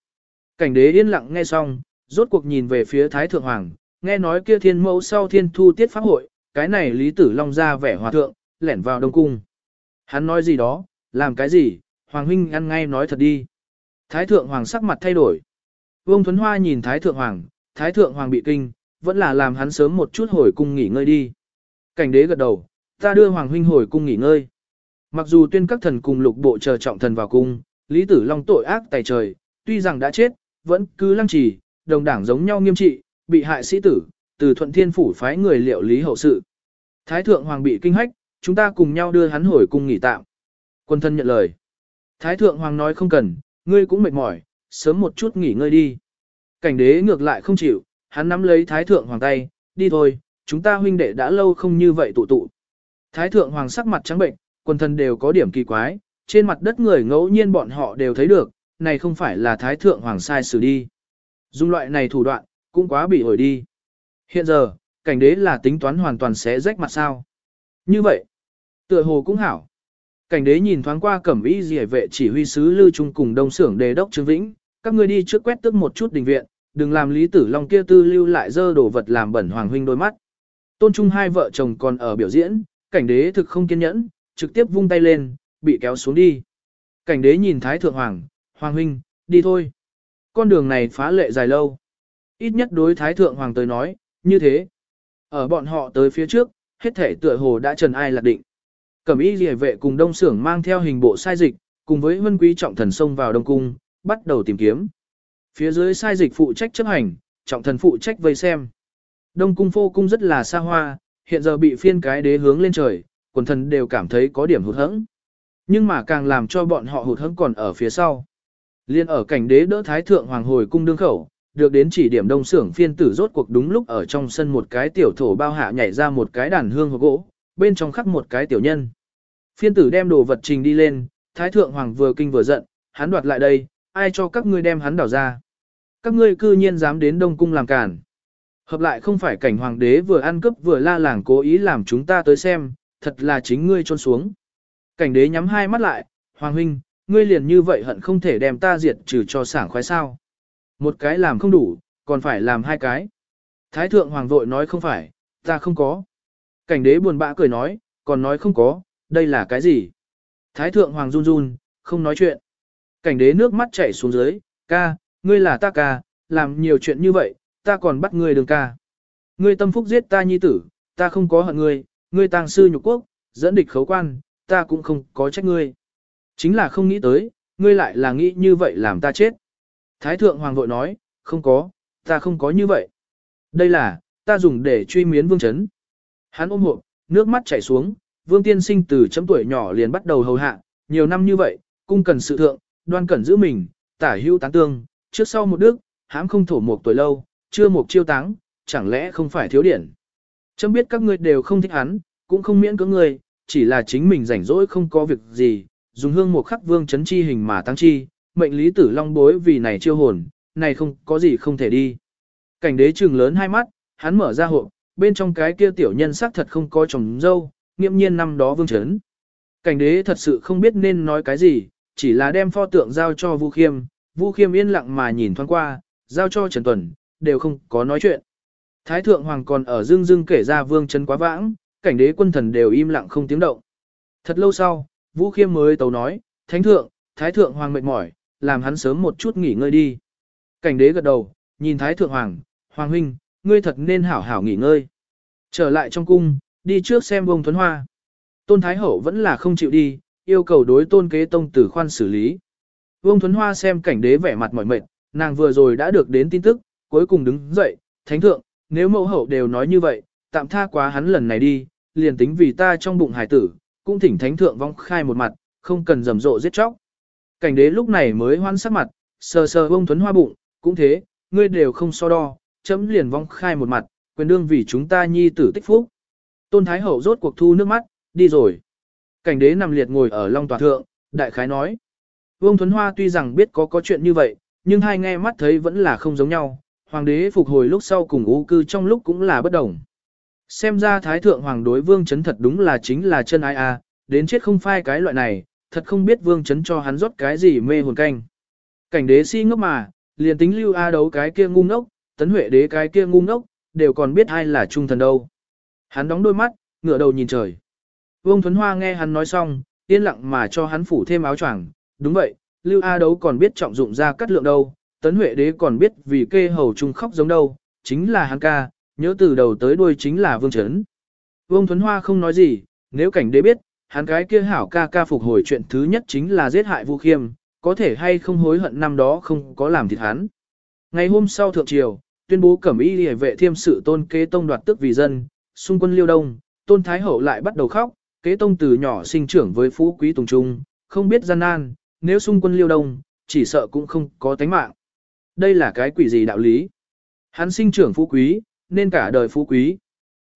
Cảnh đế yên lặng nghe xong, rốt cuộc nhìn về phía Thái thượng hoàng, nghe nói kia thiên mẫu sau thiên thu tiết pháp hội, cái này Lý Tử Long ra vẻ hòa thượng, lẻn vào đông cung. Hắn nói gì đó, làm cái gì, Hoàng huynh ăn ngay nói thật đi. Thái thượng hoàng sắc mặt thay đổi. Vương Thuấn Hoa nhìn Thái thượng hoàng, Thái thượng hoàng bị kinh, vẫn là làm hắn sớm một chút hồi cung nghỉ ngơi đi. Cảnh đế gật đầu, ta đưa hoàng huynh hồi cung nghỉ ngơi. Mặc dù tuyên các thần cùng lục bộ chờ trọng thần vào cung, Lý Tử Long tội ác tày trời, tuy rằng đã chết, vẫn cứ lăng trì, đồng đảng giống nhau nghiêm trị, bị hại sĩ tử, từ thuận thiên phủ phái người liệu lý hậu sự. Thái thượng hoàng bị kinh hách, chúng ta cùng nhau đưa hắn hồi cung nghỉ tạm. Quân thân nhận lời. Thái thượng hoàng nói không cần, ngươi cũng mệt mỏi, sớm một chút nghỉ ngơi đi. Cảnh đế ngược lại không chịu, hắn nắm lấy thái thượng hoàng tay, đi thôi, chúng ta huynh đệ đã lâu không như vậy tụ tụ. Thái thượng hoàng sắc mặt trắng bệnh, quân thân đều có điểm kỳ quái, trên mặt đất người ngẫu nhiên bọn họ đều thấy được, này không phải là thái thượng hoàng sai xử đi. Dùng loại này thủ đoạn, cũng quá bị hồi đi. Hiện giờ, cảnh đế là tính toán hoàn toàn sẽ rách mặt sao. Như vậy, tựa hồ cũng hảo. Cảnh đế nhìn thoáng qua cẩm y dì vệ chỉ huy sứ Lưu Trung cùng đông xưởng đề đốc Trương Vĩnh, các ngươi đi trước quét tức một chút đình viện, đừng làm Lý Tử Long kia tư lưu lại dơ đồ vật làm bẩn hoàng huynh đôi mắt. Tôn Trung hai vợ chồng còn ở biểu diễn, cảnh đế thực không kiên nhẫn, trực tiếp vung tay lên, bị kéo xuống đi. Cảnh đế nhìn Thái Thượng Hoàng, Hoàng huynh, đi thôi. Con đường này phá lệ dài lâu. Ít nhất đối Thái Thượng Hoàng tới nói, như thế. Ở bọn họ tới phía trước, hết thể tựa hồ đã trần ai lạc định. Cẩm y rìa vệ cùng đông Sưởng mang theo hình bộ sai dịch, cùng với vân quý trọng thần xông vào đông cung, bắt đầu tìm kiếm. Phía dưới sai dịch phụ trách chấp hành, trọng thần phụ trách vây xem. Đông cung phô cung rất là xa hoa, hiện giờ bị phiên cái đế hướng lên trời, quần thần đều cảm thấy có điểm hụt hẫng. Nhưng mà càng làm cho bọn họ hụt hẫng còn ở phía sau. Liên ở cảnh đế đỡ thái thượng hoàng hồi cung đương khẩu, được đến chỉ điểm đông xưởng phiên tử rốt cuộc đúng lúc ở trong sân một cái tiểu thổ bao hạ nhảy ra một cái đàn hương hộp gỗ, bên trong khắc một cái tiểu nhân. Phiên tử đem đồ vật trình đi lên, thái thượng hoàng vừa kinh vừa giận, hắn đoạt lại đây, ai cho các ngươi đem hắn đảo ra. Các ngươi cư nhiên dám đến đông cung làm cản. Hợp lại không phải cảnh hoàng đế vừa ăn cướp vừa la làng cố ý làm chúng ta tới xem, thật là chính ngươi trôn xuống. Cảnh đế nhắm hai mắt lại, hoàng huynh, ngươi liền như vậy hận không thể đem ta diệt trừ cho sảng khoái sao. Một cái làm không đủ, còn phải làm hai cái. Thái thượng hoàng vội nói không phải, ta không có. Cảnh đế buồn bã cười nói, còn nói không có, đây là cái gì? Thái thượng hoàng run run, không nói chuyện. Cảnh đế nước mắt chảy xuống dưới, ca, ngươi là ta ca, làm nhiều chuyện như vậy, ta còn bắt ngươi đường ca. Ngươi tâm phúc giết ta nhi tử, ta không có hận ngươi, ngươi tàng sư nhục quốc, dẫn địch khấu quan, ta cũng không có trách ngươi. Chính là không nghĩ tới, ngươi lại là nghĩ như vậy làm ta chết. Thái thượng hoàng vội nói, không có, ta không có như vậy. Đây là, ta dùng để truy miến vương chấn. Hắn ôm hộp, nước mắt chảy xuống, vương tiên sinh từ chấm tuổi nhỏ liền bắt đầu hầu hạ, nhiều năm như vậy, cung cần sự thượng, đoan cần giữ mình, tả hữu tán tương, trước sau một đức, hãm không thổ một tuổi lâu, chưa một chiêu táng, chẳng lẽ không phải thiếu điển. Chấm biết các ngươi đều không thích hắn, cũng không miễn cưỡng ngươi, chỉ là chính mình rảnh rỗi không có việc gì, dùng hương một khắc vương chấn chi hình mà tăng chi, mệnh lý tử long bối vì này chiêu hồn, này không có gì không thể đi. Cảnh đế trừng lớn hai mắt, hắn mở ra hộp, bên trong cái kia tiểu nhân sắc thật không có chồng dâu, nghiêm nhiên năm đó vương chấn. Cảnh đế thật sự không biết nên nói cái gì, chỉ là đem pho tượng giao cho Vu Khiêm, Vu Khiêm yên lặng mà nhìn thoáng qua, giao cho Trần Tuần, đều không có nói chuyện. Thái thượng hoàng còn ở dương dương kể ra vương chấn quá vãng, cảnh đế quân thần đều im lặng không tiếng động. Thật lâu sau, Vũ Khiêm mới tấu nói, Thánh thượng, Thái thượng hoàng mệt mỏi, làm hắn sớm một chút nghỉ ngơi đi. Cảnh đế gật đầu, nhìn Thái Thượng Hoàng, Hoàng huynh, ngươi thật nên hảo hảo nghỉ ngơi. Trở lại trong cung, đi trước xem bông thuấn hoa. Tôn Thái Hậu vẫn là không chịu đi, yêu cầu đối tôn kế tông tử khoan xử lý. Vương Thuấn Hoa xem cảnh đế vẻ mặt mỏi mệt, nàng vừa rồi đã được đến tin tức, cuối cùng đứng dậy, thánh thượng, nếu mẫu hậu đều nói như vậy, tạm tha quá hắn lần này đi, liền tính vì ta trong bụng hải tử, cũng thỉnh thánh thượng vong khai một mặt, không cần rầm rộ giết chóc. Cảnh đế lúc này mới hoan sắc mặt, sờ sờ Vương Thuấn Hoa bụng, cũng thế, ngươi đều không so đo, chấm liền vong khai một mặt, quyền đương vì chúng ta nhi tử tích phúc. Tôn Thái Hậu rốt cuộc thu nước mắt, đi rồi. Cảnh đế nằm liệt ngồi ở long tòa thượng, đại khái nói. Vương Thuấn Hoa tuy rằng biết có có chuyện như vậy, nhưng hai nghe mắt thấy vẫn là không giống nhau. Hoàng đế phục hồi lúc sau cùng ưu cư trong lúc cũng là bất đồng. Xem ra Thái Thượng Hoàng đối Vương Chấn thật đúng là chính là chân ai a, à, đến chết không phai cái loại này, thật không biết Vương Chấn cho hắn rót cái gì mê hồn canh. Cảnh đế si ngốc mà, liền tính lưu A đấu cái kia ngu ngốc, tấn huệ đế cái kia ngu ngốc, đều còn biết ai là trung thần đâu. Hắn đóng đôi mắt, ngửa đầu nhìn trời. Vương Thuấn Hoa nghe hắn nói xong, yên lặng mà cho hắn phủ thêm áo choàng. Đúng vậy, Lưu A đấu còn biết trọng dụng ra cắt lượng đâu, Tấn Huệ đế còn biết vì kê hầu trung khóc giống đâu, chính là hắn ca, nhớ từ đầu tới đuôi chính là Vương Trấn. Vương Thuấn Hoa không nói gì, nếu cảnh đế biết, hắn cái kia hảo ca ca phục hồi chuyện thứ nhất chính là giết hại Vu Khiêm, có thể hay không hối hận năm đó không có làm thịt hắn. Ngày hôm sau thượng triều, tuyên bố cẩm y liề vệ thiêm sự tôn kế tông đoạt tước vì dân, xung quân liêu đông, tôn thái hậu lại bắt đầu khóc, kế tông từ nhỏ sinh trưởng với phú quý tùng trung, không biết gian nan, nếu xung quân liêu đông, chỉ sợ cũng không có tánh mạng. Đây là cái quỷ gì đạo lý? Hắn sinh trưởng phú quý, nên cả đời phú quý.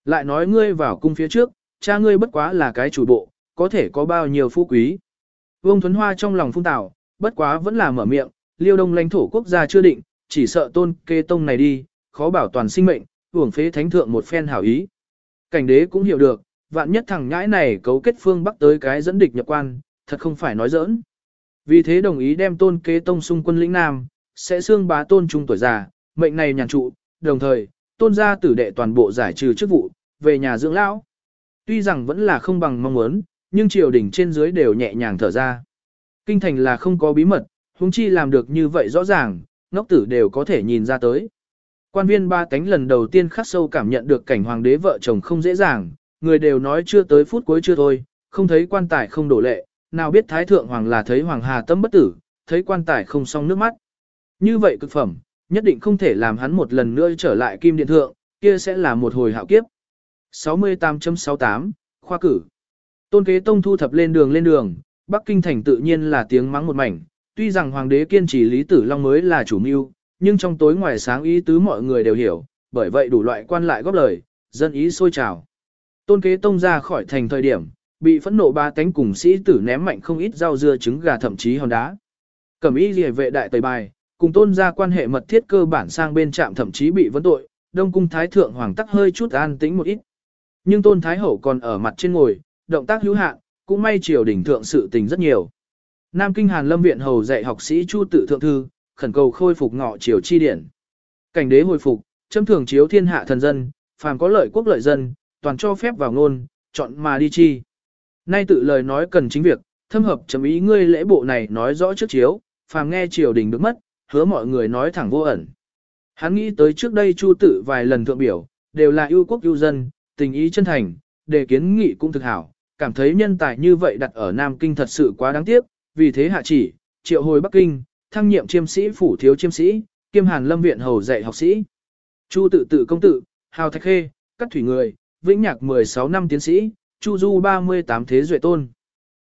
Lại nói ngươi vào cung phía trước, cha ngươi bất quá là cái chủ bộ, có thể có bao nhiêu phú quý. Vương Thuấn Hoa trong lòng phung tạo, bất quá vẫn là mở miệng, liêu đông lãnh thổ quốc gia chưa định, chỉ sợ tôn kê tông này đi, khó bảo toàn sinh mệnh, hưởng phế thánh thượng một phen hảo ý. Cảnh đế cũng hiểu được, vạn nhất thằng nhãi này cấu kết phương bắc tới cái dẫn địch nhập quan, thật không phải nói giỡn. Vì thế đồng ý đem tôn kế tông xung quân lĩnh Nam, sẽ xương bá tôn trung tuổi già, mệnh này nhàn trụ, đồng thời, tôn gia tử đệ toàn bộ giải trừ chức vụ, về nhà dưỡng lão. Tuy rằng vẫn là không bằng mong muốn, nhưng triều đình trên dưới đều nhẹ nhàng thở ra. Kinh thành là không có bí mật, huống chi làm được như vậy rõ ràng, ngốc tử đều có thể nhìn ra tới. Quan viên ba cánh lần đầu tiên khắc sâu cảm nhận được cảnh hoàng đế vợ chồng không dễ dàng, người đều nói chưa tới phút cuối chưa thôi, không thấy quan tài không đổ lệ, nào biết thái thượng hoàng là thấy hoàng hà tâm bất tử, thấy quan tài không xong nước mắt. Như vậy cực phẩm, nhất định không thể làm hắn một lần nữa trở lại kim điện thượng, kia sẽ là một hồi hạo kiếp. 68.68, khoa cử. Tôn kế tông thu thập lên đường lên đường, Bắc Kinh thành tự nhiên là tiếng mắng một mảnh, tuy rằng hoàng đế kiên trì Lý Tử Long mới là chủ mưu, nhưng trong tối ngoài sáng ý tứ mọi người đều hiểu, bởi vậy đủ loại quan lại góp lời, dân ý sôi trào. Tôn kế tông ra khỏi thành thời điểm, bị phẫn nộ ba tánh cùng sĩ tử ném mạnh không ít rau dưa trứng gà thậm chí hòn đá. Cẩm y liề vệ đại tời bài, cùng tôn ra quan hệ mật thiết cơ bản sang bên trạm thậm chí bị vấn tội, đông cung thái thượng hoàng tắc hơi chút an tĩnh một ít. Nhưng tôn thái hậu còn ở mặt trên ngồi, động tác hữu hạn, cũng may triều đỉnh thượng sự tình rất nhiều. Nam Kinh Hàn Lâm Viện Hầu dạy học sĩ Chu Tự Thượng Thư, khẩn cầu khôi phục ngọ triều chi điển. Cảnh đế hồi phục, châm thường chiếu thiên hạ thần dân, phàm có lợi quốc lợi dân, toàn cho phép vào ngôn, chọn mà đi chi. Nay tự lời nói cần chính việc, thâm hợp chấm ý ngươi lễ bộ này nói rõ trước chiếu, phàm nghe triều đình được mất, hứa mọi người nói thẳng vô ẩn. Hắn nghĩ tới trước đây chu tự vài lần thượng biểu, đều là yêu quốc yêu dân, tình ý chân thành, đề kiến nghị cũng thực hảo, cảm thấy nhân tài như vậy đặt ở Nam Kinh thật sự quá đáng tiếc, vì thế hạ chỉ, triệu hồi Bắc Kinh, thăng nhiệm chiêm sĩ phủ thiếu chiêm sĩ, kiêm hàn lâm viện hầu dạy học sĩ. Chu tự tự công tự, hào thạch khê, cắt thủy người, vĩnh nhạc 16 năm tiến sĩ, chu du 38 thế duệ tôn.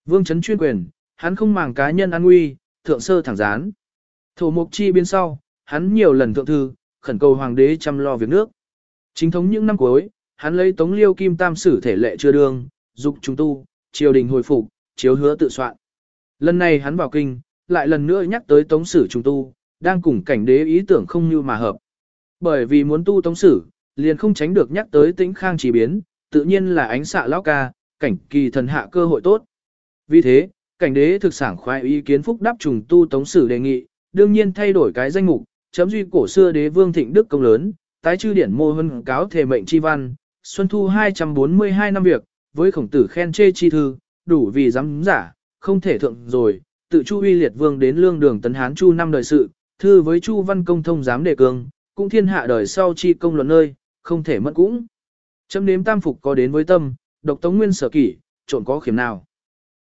Vương chấn chuyên quyền, hắn không màng cá nhân an nguy, thượng sơ thẳng gián. Thổ mục chi biên sau, hắn nhiều lần thượng thư, khẩn cầu hoàng đế chăm lo việc nước. Chính thống những năm cuối, hắn lấy tống liêu kim tam sử thể lệ chưa đương, dục trung tu, triều đình hồi phục, chiếu hứa tự soạn. Lần này hắn vào kinh, lại lần nữa nhắc tới tống sử trung tu, đang cùng cảnh đế ý tưởng không như mà hợp. Bởi vì muốn tu tống sử, liền không tránh được nhắc tới tĩnh khang chỉ biến, tự nhiên là ánh xạ lão ca, cảnh kỳ thần hạ cơ hội tốt. Vì thế, cảnh đế thực sản khoái ý kiến phúc đáp trùng tu tống sử đề nghị, đương nhiên thay đổi cái danh mục, chấm duy cổ xưa đế vương thịnh đức công lớn, tái chư điển mô hân cáo thể mệnh chi văn, xuân thu 242 năm việc, với khổng tử khen chê chi thư, đủ vì dám giả, không thể thượng rồi, tự chu uy liệt vương đến lương đường tấn hán chu năm đời sự, thư với chu văn công thông giám đề cương, cũng thiên hạ đời sau chi công luận nơi, không thể mất cũng. Chấm nếm tam phục có đến với tâm, độc tống nguyên sở kỷ, trộn có khiểm nào.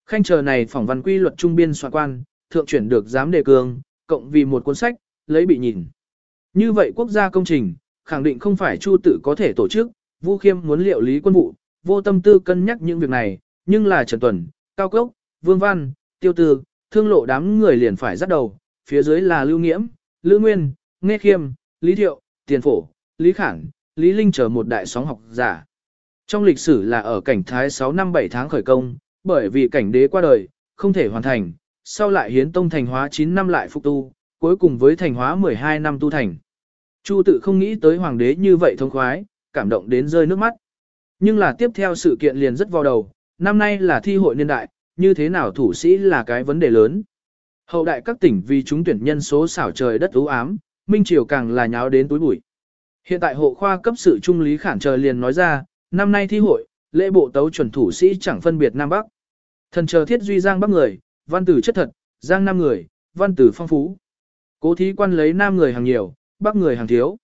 Khanh chờ này phỏng văn quy luật trung biên soạn quan, thượng chuyển được giám đề cường, cộng vì một cuốn sách, lấy bị nhìn. Như vậy quốc gia công trình, khẳng định không phải chu tự có thể tổ chức, Vu Khiêm muốn liệu lý quân vụ, vô tâm tư cân nhắc những việc này, nhưng là Trần Tuần, Cao Cốc, Vương Văn, Tiêu Tư, thương lộ đám người liền phải dắt đầu, phía dưới là Lưu Nghiễm, Lữ Nguyên, Nghe Khiêm, Lý Thiệu, Tiền Phổ, Lý khảng Lý Linh chờ một đại sóng học giả. Trong lịch sử là ở cảnh thái 6 năm 7 tháng khởi công, bởi vì cảnh đế qua đời, không thể hoàn thành, sau lại hiến tông thành hóa 9 năm lại phục tu, cuối cùng với thành hóa 12 năm tu thành. Chu tự không nghĩ tới hoàng đế như vậy thông khoái, cảm động đến rơi nước mắt. Nhưng là tiếp theo sự kiện liền rất vào đầu, năm nay là thi hội niên đại, như thế nào thủ sĩ là cái vấn đề lớn. Hậu đại các tỉnh vì chúng tuyển nhân số xảo trời đất ưu ám, minh triều càng là nháo đến túi bụi. Hiện tại hộ khoa cấp sự trung lý khản trời liền nói ra, năm nay thi hội, lễ bộ tấu chuẩn thủ sĩ chẳng phân biệt Nam Bắc. Thần chờ thiết duy giang bắc người, văn tử chất thật, giang nam người, văn tử phong phú. Cố thí quan lấy nam người hàng nhiều, bắc người hàng thiếu.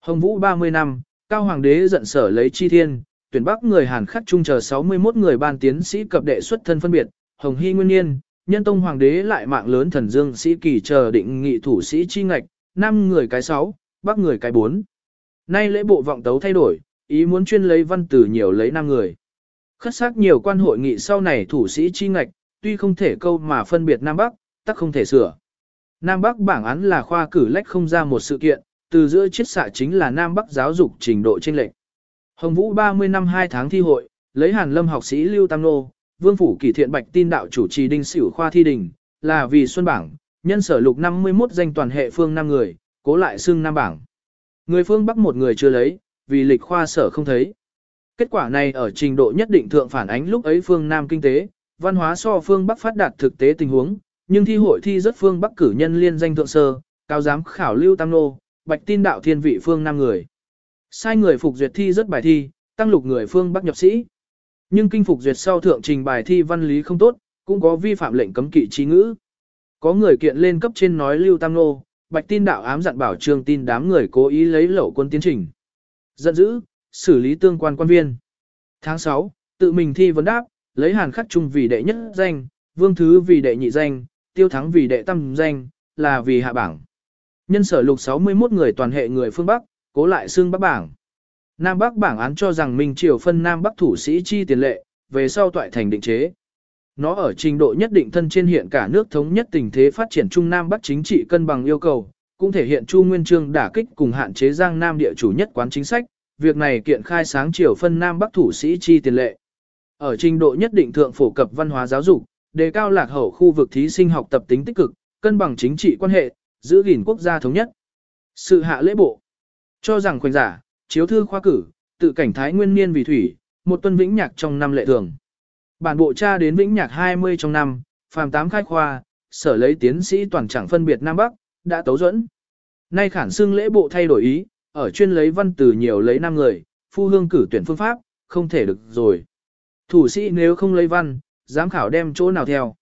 Hồng vũ 30 năm, cao hoàng đế giận sở lấy chi thiên, tuyển bắc người hàn khắc trung chờ 61 người ban tiến sĩ cập đệ xuất thân phân biệt, hồng hy nguyên niên, nhân tông hoàng đế lại mạng lớn thần dương sĩ kỳ chờ định nghị thủ sĩ chi ngạch, nam người cái 6, bắc người cái 4. Nay lễ bộ vọng tấu thay đổi, ý muốn chuyên lấy văn tử nhiều lấy nam người. Khất xác nhiều quan hội nghị sau này thủ sĩ chi ngạch, tuy không thể câu mà phân biệt Nam Bắc, tắc không thể sửa. Nam Bắc bảng án là khoa cử lách không ra một sự kiện, từ giữa chiết xạ chính là Nam Bắc giáo dục trình độ trên lệch. Hồng Vũ 30 năm 2 tháng thi hội, lấy Hàn Lâm học sĩ Lưu Tam Nô, Vương Phủ Kỳ Thiện Bạch tin đạo chủ trì đinh xỉu khoa thi đình, là vì xuân bảng, nhân sở lục 51 danh toàn hệ phương năm người, cố lại xưng Nam bảng. Người phương Bắc một người chưa lấy, vì lịch khoa sở không thấy. Kết quả này ở trình độ nhất định thượng phản ánh lúc ấy phương Nam kinh tế, văn hóa so phương Bắc phát đạt thực tế tình huống, nhưng thi hội thi rất phương Bắc cử nhân liên danh thượng sơ, cao giám khảo lưu tam nô, bạch tin đạo thiên vị phương Nam người. Sai người phục duyệt thi rất bài thi, tăng lục người phương Bắc nhập sĩ. Nhưng kinh phục duyệt sau thượng trình bài thi văn lý không tốt, cũng có vi phạm lệnh cấm kỵ trí ngữ. Có người kiện lên cấp trên nói lưu tam nô, bạch tin đạo ám dặn bảo trường tin đám người cố ý lấy lẩu quân tiến trình. Giận dữ, xử lý tương quan quan viên. Tháng 6, tự mình thi vấn đáp, lấy hàn khắc trung vì đệ nhất danh, vương thứ vì đệ nhị danh, tiêu thắng vì đệ tam danh, là vì hạ bảng. Nhân sở lục 61 người toàn hệ người phương Bắc, cố lại xương Bắc bảng. Nam Bắc bảng án cho rằng Minh Triều phân Nam Bắc thủ sĩ chi tiền lệ, về sau toại thành định chế. Nó ở trình độ nhất định thân trên hiện cả nước thống nhất tình thế phát triển Trung Nam Bắc chính trị cân bằng yêu cầu, cũng thể hiện Chu Nguyên Trương đả kích cùng hạn chế Giang Nam địa chủ nhất quán chính sách, việc này kiện khai sáng triều phân Nam Bắc thủ sĩ chi tiền lệ. Ở trình độ nhất định thượng phổ cập văn hóa giáo dục, đề cao lạc hậu khu vực thí sinh học tập tính tích cực, cân bằng chính trị quan hệ, giữ gìn quốc gia thống nhất. Sự hạ lễ bộ cho rằng khoảnh giả, chiếu thư khoa cử, tự cảnh thái nguyên niên vì thủy, một tuân vĩnh nhạc trong năm lệ thường. Bản bộ tra đến vĩnh nhạc 20 trong năm, phàm 8 khai khoa, sở lấy tiến sĩ toàn chẳng phân biệt Nam Bắc, đã tấu dẫn. Nay khản xưng lễ bộ thay đổi ý, ở chuyên lấy văn từ nhiều lấy năm người, phu hương cử tuyển phương pháp, không thể được rồi. Thủ sĩ nếu không lấy văn, giám khảo đem chỗ nào theo.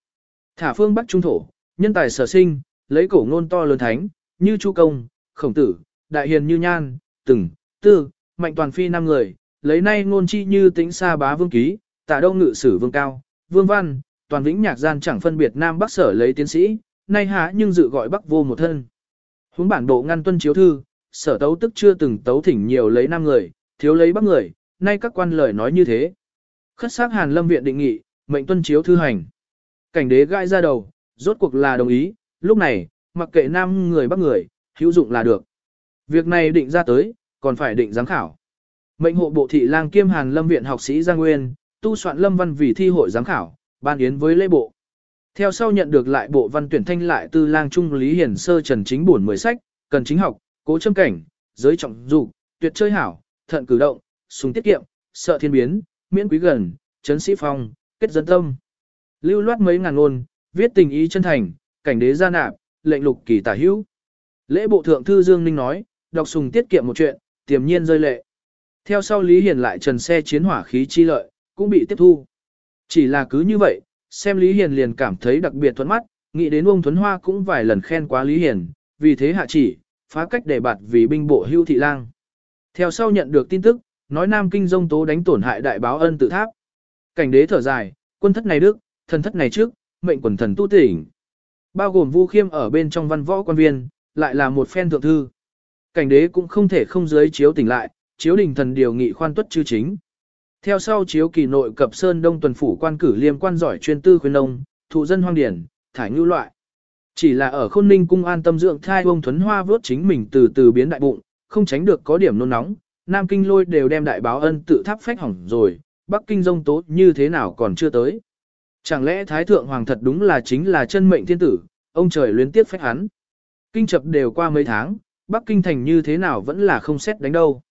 Thả phương Bắc Trung Thổ, nhân tài sở sinh, lấy cổ ngôn to lớn thánh, như Chu Công, Khổng Tử, Đại Hiền như Nhan, Từng, Tư, Mạnh Toàn Phi năm người, lấy nay ngôn chi như tĩnh xa bá vương ký, tả đông ngự sử vương cao, vương văn, toàn vĩnh nhạc gian chẳng phân biệt Nam Bắc sở lấy tiến sĩ, nay há nhưng dự gọi Bắc vô một thân. hướng bản độ ngăn tuân chiếu thư, sở tấu tức chưa từng tấu thỉnh nhiều lấy năm người, thiếu lấy bắc người, nay các quan lời nói như thế. Khất xác hàn lâm viện định nghị, mệnh tuân chiếu thư hành. Cảnh đế gãi ra đầu, rốt cuộc là đồng ý, lúc này, mặc kệ nam người bắc người, hữu dụng là được. Việc này định ra tới, còn phải định giám khảo. Mệnh hộ bộ thị lang kiêm hàn lâm viện học sĩ Giang Nguyên, tu soạn lâm văn vì thi hội giám khảo, ban yến với lễ bộ. Theo sau nhận được lại bộ văn tuyển thanh lại tư lang trung lý hiển sơ trần chính bổn mười sách, cần chính học, cố châm cảnh, giới trọng dục, tuyệt chơi hảo, thận cử động, sùng tiết kiệm, sợ thiên biến, miễn quý gần, chấn sĩ phong, kết dân tâm. Lưu loát mấy ngàn ngôn, viết tình ý chân thành, cảnh đế gia nạp, lệnh lục kỳ tả hữu. Lễ bộ thượng thư Dương Ninh nói, đọc sùng tiết kiệm một chuyện, tiềm nhiên rơi lệ. Theo sau Lý Hiền lại trần xe chiến hỏa khí chi lợi, cũng bị tiếp thu. Chỉ là cứ như vậy, xem Lý Hiền liền cảm thấy đặc biệt thuẫn mắt, nghĩ đến ông Thuấn Hoa cũng vài lần khen quá Lý Hiền, vì thế hạ chỉ, phá cách để bạt vì binh bộ hưu thị lang. Theo sau nhận được tin tức, nói Nam Kinh dông tố đánh tổn hại đại báo ân tự tháp. Cảnh đế thở dài, quân thất này đức, thần thất này trước, mệnh quần thần tu tỉnh. Bao gồm Vu Khiêm ở bên trong văn võ quan viên, lại là một phen thượng thư. Cảnh đế cũng không thể không giới chiếu tỉnh lại, chiếu đình thần điều nghị khoan tuất chư chính. Theo sau chiếu kỳ nội cập sơn đông tuần phủ quan cử liêm quan giỏi chuyên tư khuyên nông, thụ dân hoang điển, thải ngưu loại. Chỉ là ở khôn ninh cung an tâm dưỡng thai ông thuấn hoa vớt chính mình từ từ biến đại bụng, không tránh được có điểm nôn nóng, Nam Kinh lôi đều đem đại báo ân tự tháp phách hỏng rồi, Bắc Kinh dông tố như thế nào còn chưa tới. Chẳng lẽ Thái Thượng Hoàng thật đúng là chính là chân mệnh thiên tử, ông trời luyến tiếp phách hắn. Kinh chập đều qua mấy tháng, Bắc Kinh thành như thế nào vẫn là không xét đánh đâu.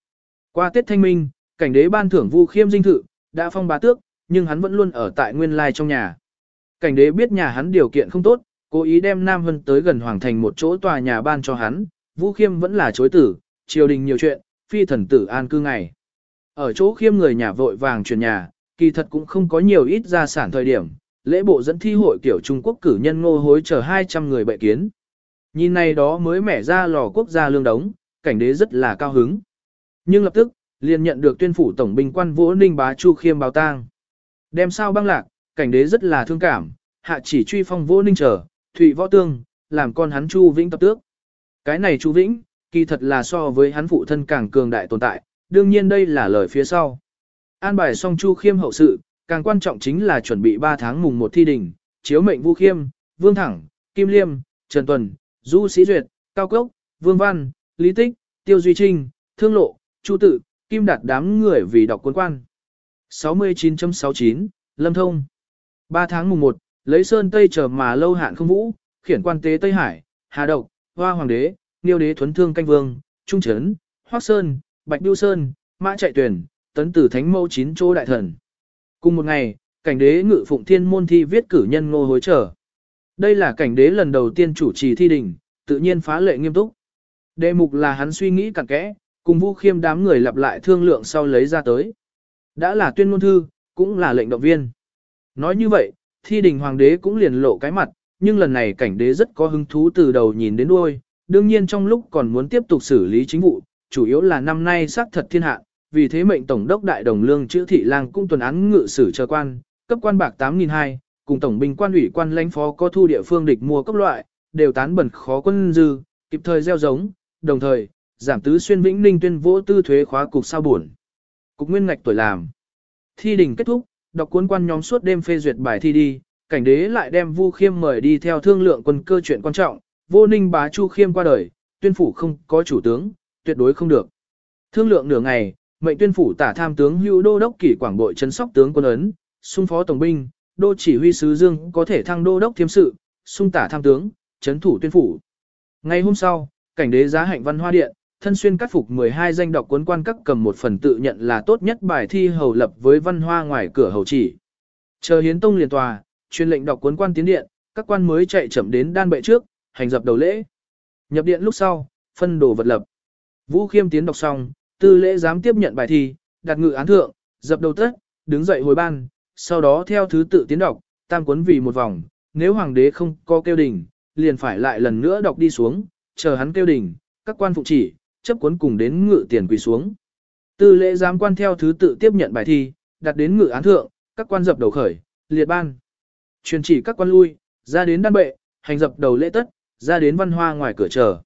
Qua Tết Thanh Minh, cảnh đế ban thưởng vu khiêm dinh thự, đã phong bá tước, nhưng hắn vẫn luôn ở tại nguyên lai trong nhà. Cảnh đế biết nhà hắn điều kiện không tốt, cố ý đem Nam Hân tới gần Hoàng thành một chỗ tòa nhà ban cho hắn, Vu Khiêm vẫn là chối tử, triều đình nhiều chuyện, phi thần tử an cư ngày. Ở chỗ Khiêm người nhà vội vàng chuyển nhà, kỳ thật cũng không có nhiều ít gia sản thời điểm, lễ bộ dẫn thi hội kiểu Trung Quốc cử nhân ngô hối chờ 200 người bệ kiến. Nhìn này đó mới mẻ ra lò quốc gia lương đống, cảnh đế rất là cao hứng. Nhưng lập tức, liền nhận được tuyên phủ tổng binh quan Vũ Ninh Bá Chu Khiêm báo tang. Đem sao băng lạc, cảnh đế rất là thương cảm, hạ chỉ truy phong Vũ Ninh trở, Thụy Võ Tương, làm con hắn Chu Vĩnh tập tước. Cái này Chu Vĩnh, kỳ thật là so với hắn phụ thân càng cường đại tồn tại, đương nhiên đây là lời phía sau. An bài song Chu Khiêm hậu sự, càng quan trọng chính là chuẩn bị 3 tháng mùng 1 thi đình, chiếu mệnh Vu Khiêm, Vương Thẳng, Kim Liêm, Trần Tuần, Du Sĩ Duyệt, Cao Cốc, Vương Văn, Lý Tích, Tiêu Duy Trinh, Thương Lộ, Chu Tự, Kim Đạt đám người vì đọc quân quan. 69.69, Lâm Thông 3 tháng mùng 1, lấy Sơn Tây chờ mà lâu hạn không vũ, khiển quan tế Tây Hải, Hà Độc, Hoa Hoàng đế, Niêu đế Thuấn Thương Canh Vương, Trung Trấn, Hoác Sơn, Bạch Đưu Sơn, Mã Chạy Tuyển, Tấn Tử Thánh Mâu chín chỗ đại thần. Cùng một ngày, cảnh đế ngự phụng thiên môn thi viết cử nhân ngô hối trở. Đây là cảnh đế lần đầu tiên chủ trì thi đình, tự nhiên phá lệ nghiêm túc. Đề mục là hắn suy nghĩ cặn kẽ, cùng Vu Khiêm đám người lặp lại thương lượng sau lấy ra tới. Đã là tuyên ngôn thư, cũng là lệnh động viên. Nói như vậy, thi đình hoàng đế cũng liền lộ cái mặt, nhưng lần này cảnh đế rất có hứng thú từ đầu nhìn đến đuôi, đương nhiên trong lúc còn muốn tiếp tục xử lý chính vụ, chủ yếu là năm nay xác thật thiên hạ, vì thế mệnh tổng đốc đại đồng lương chữ thị lang cung tuần án ngự sử chờ quan, cấp quan bạc 8.200, cùng tổng binh quan ủy quan lãnh phó có thu địa phương địch mua cấp loại, đều tán bẩn khó quân dư, kịp thời gieo giống, đồng thời, giảm tứ xuyên vĩnh ninh tuyên vỗ tư thuế khóa cục sao buồn. Cục nguyên ngạch tuổi làm. Thi đình kết thúc, đọc cuốn quan nhóm suốt đêm phê duyệt bài thi đi, cảnh đế lại đem Vu Khiêm mời đi theo thương lượng quân cơ chuyện quan trọng, vô ninh bá Chu Khiêm qua đời, tuyên phủ không có chủ tướng, tuyệt đối không được. Thương lượng nửa ngày, mệnh tuyên phủ tả tham tướng hữu đô đốc kỷ quảng bội chấn sóc tướng quân ấn, xung phó tổng binh, đô chỉ huy sứ dương có thể thăng đô đốc thiêm sự, xung tả tham tướng, chấn thủ tuyên phủ. Ngày hôm sau, cảnh đế giá hạnh văn hoa điện, thân xuyên cắt phục 12 danh đọc cuốn quan các cầm một phần tự nhận là tốt nhất bài thi hầu lập với văn hoa ngoài cửa hầu chỉ. Chờ hiến tông liền tòa, truyền lệnh đọc cuốn quan tiến điện, các quan mới chạy chậm đến đan bệ trước, hành dập đầu lễ. Nhập điện lúc sau, phân đồ vật lập. Vũ Khiêm tiến đọc xong, tư lễ dám tiếp nhận bài thi, đặt ngự án thượng, dập đầu tất, đứng dậy hồi ban, sau đó theo thứ tự tiến đọc, tam cuốn vì một vòng, nếu hoàng đế không có kêu đỉnh, liền phải lại lần nữa đọc đi xuống, chờ hắn kêu đỉnh, các quan phụ chỉ, chấp cuốn cùng đến ngự tiền quỳ xuống. Tư lễ giám quan theo thứ tự tiếp nhận bài thi, đặt đến ngự án thượng, các quan dập đầu khởi, liệt ban. Truyền chỉ các quan lui, ra đến đan bệ, hành dập đầu lễ tất, ra đến văn hoa ngoài cửa chờ.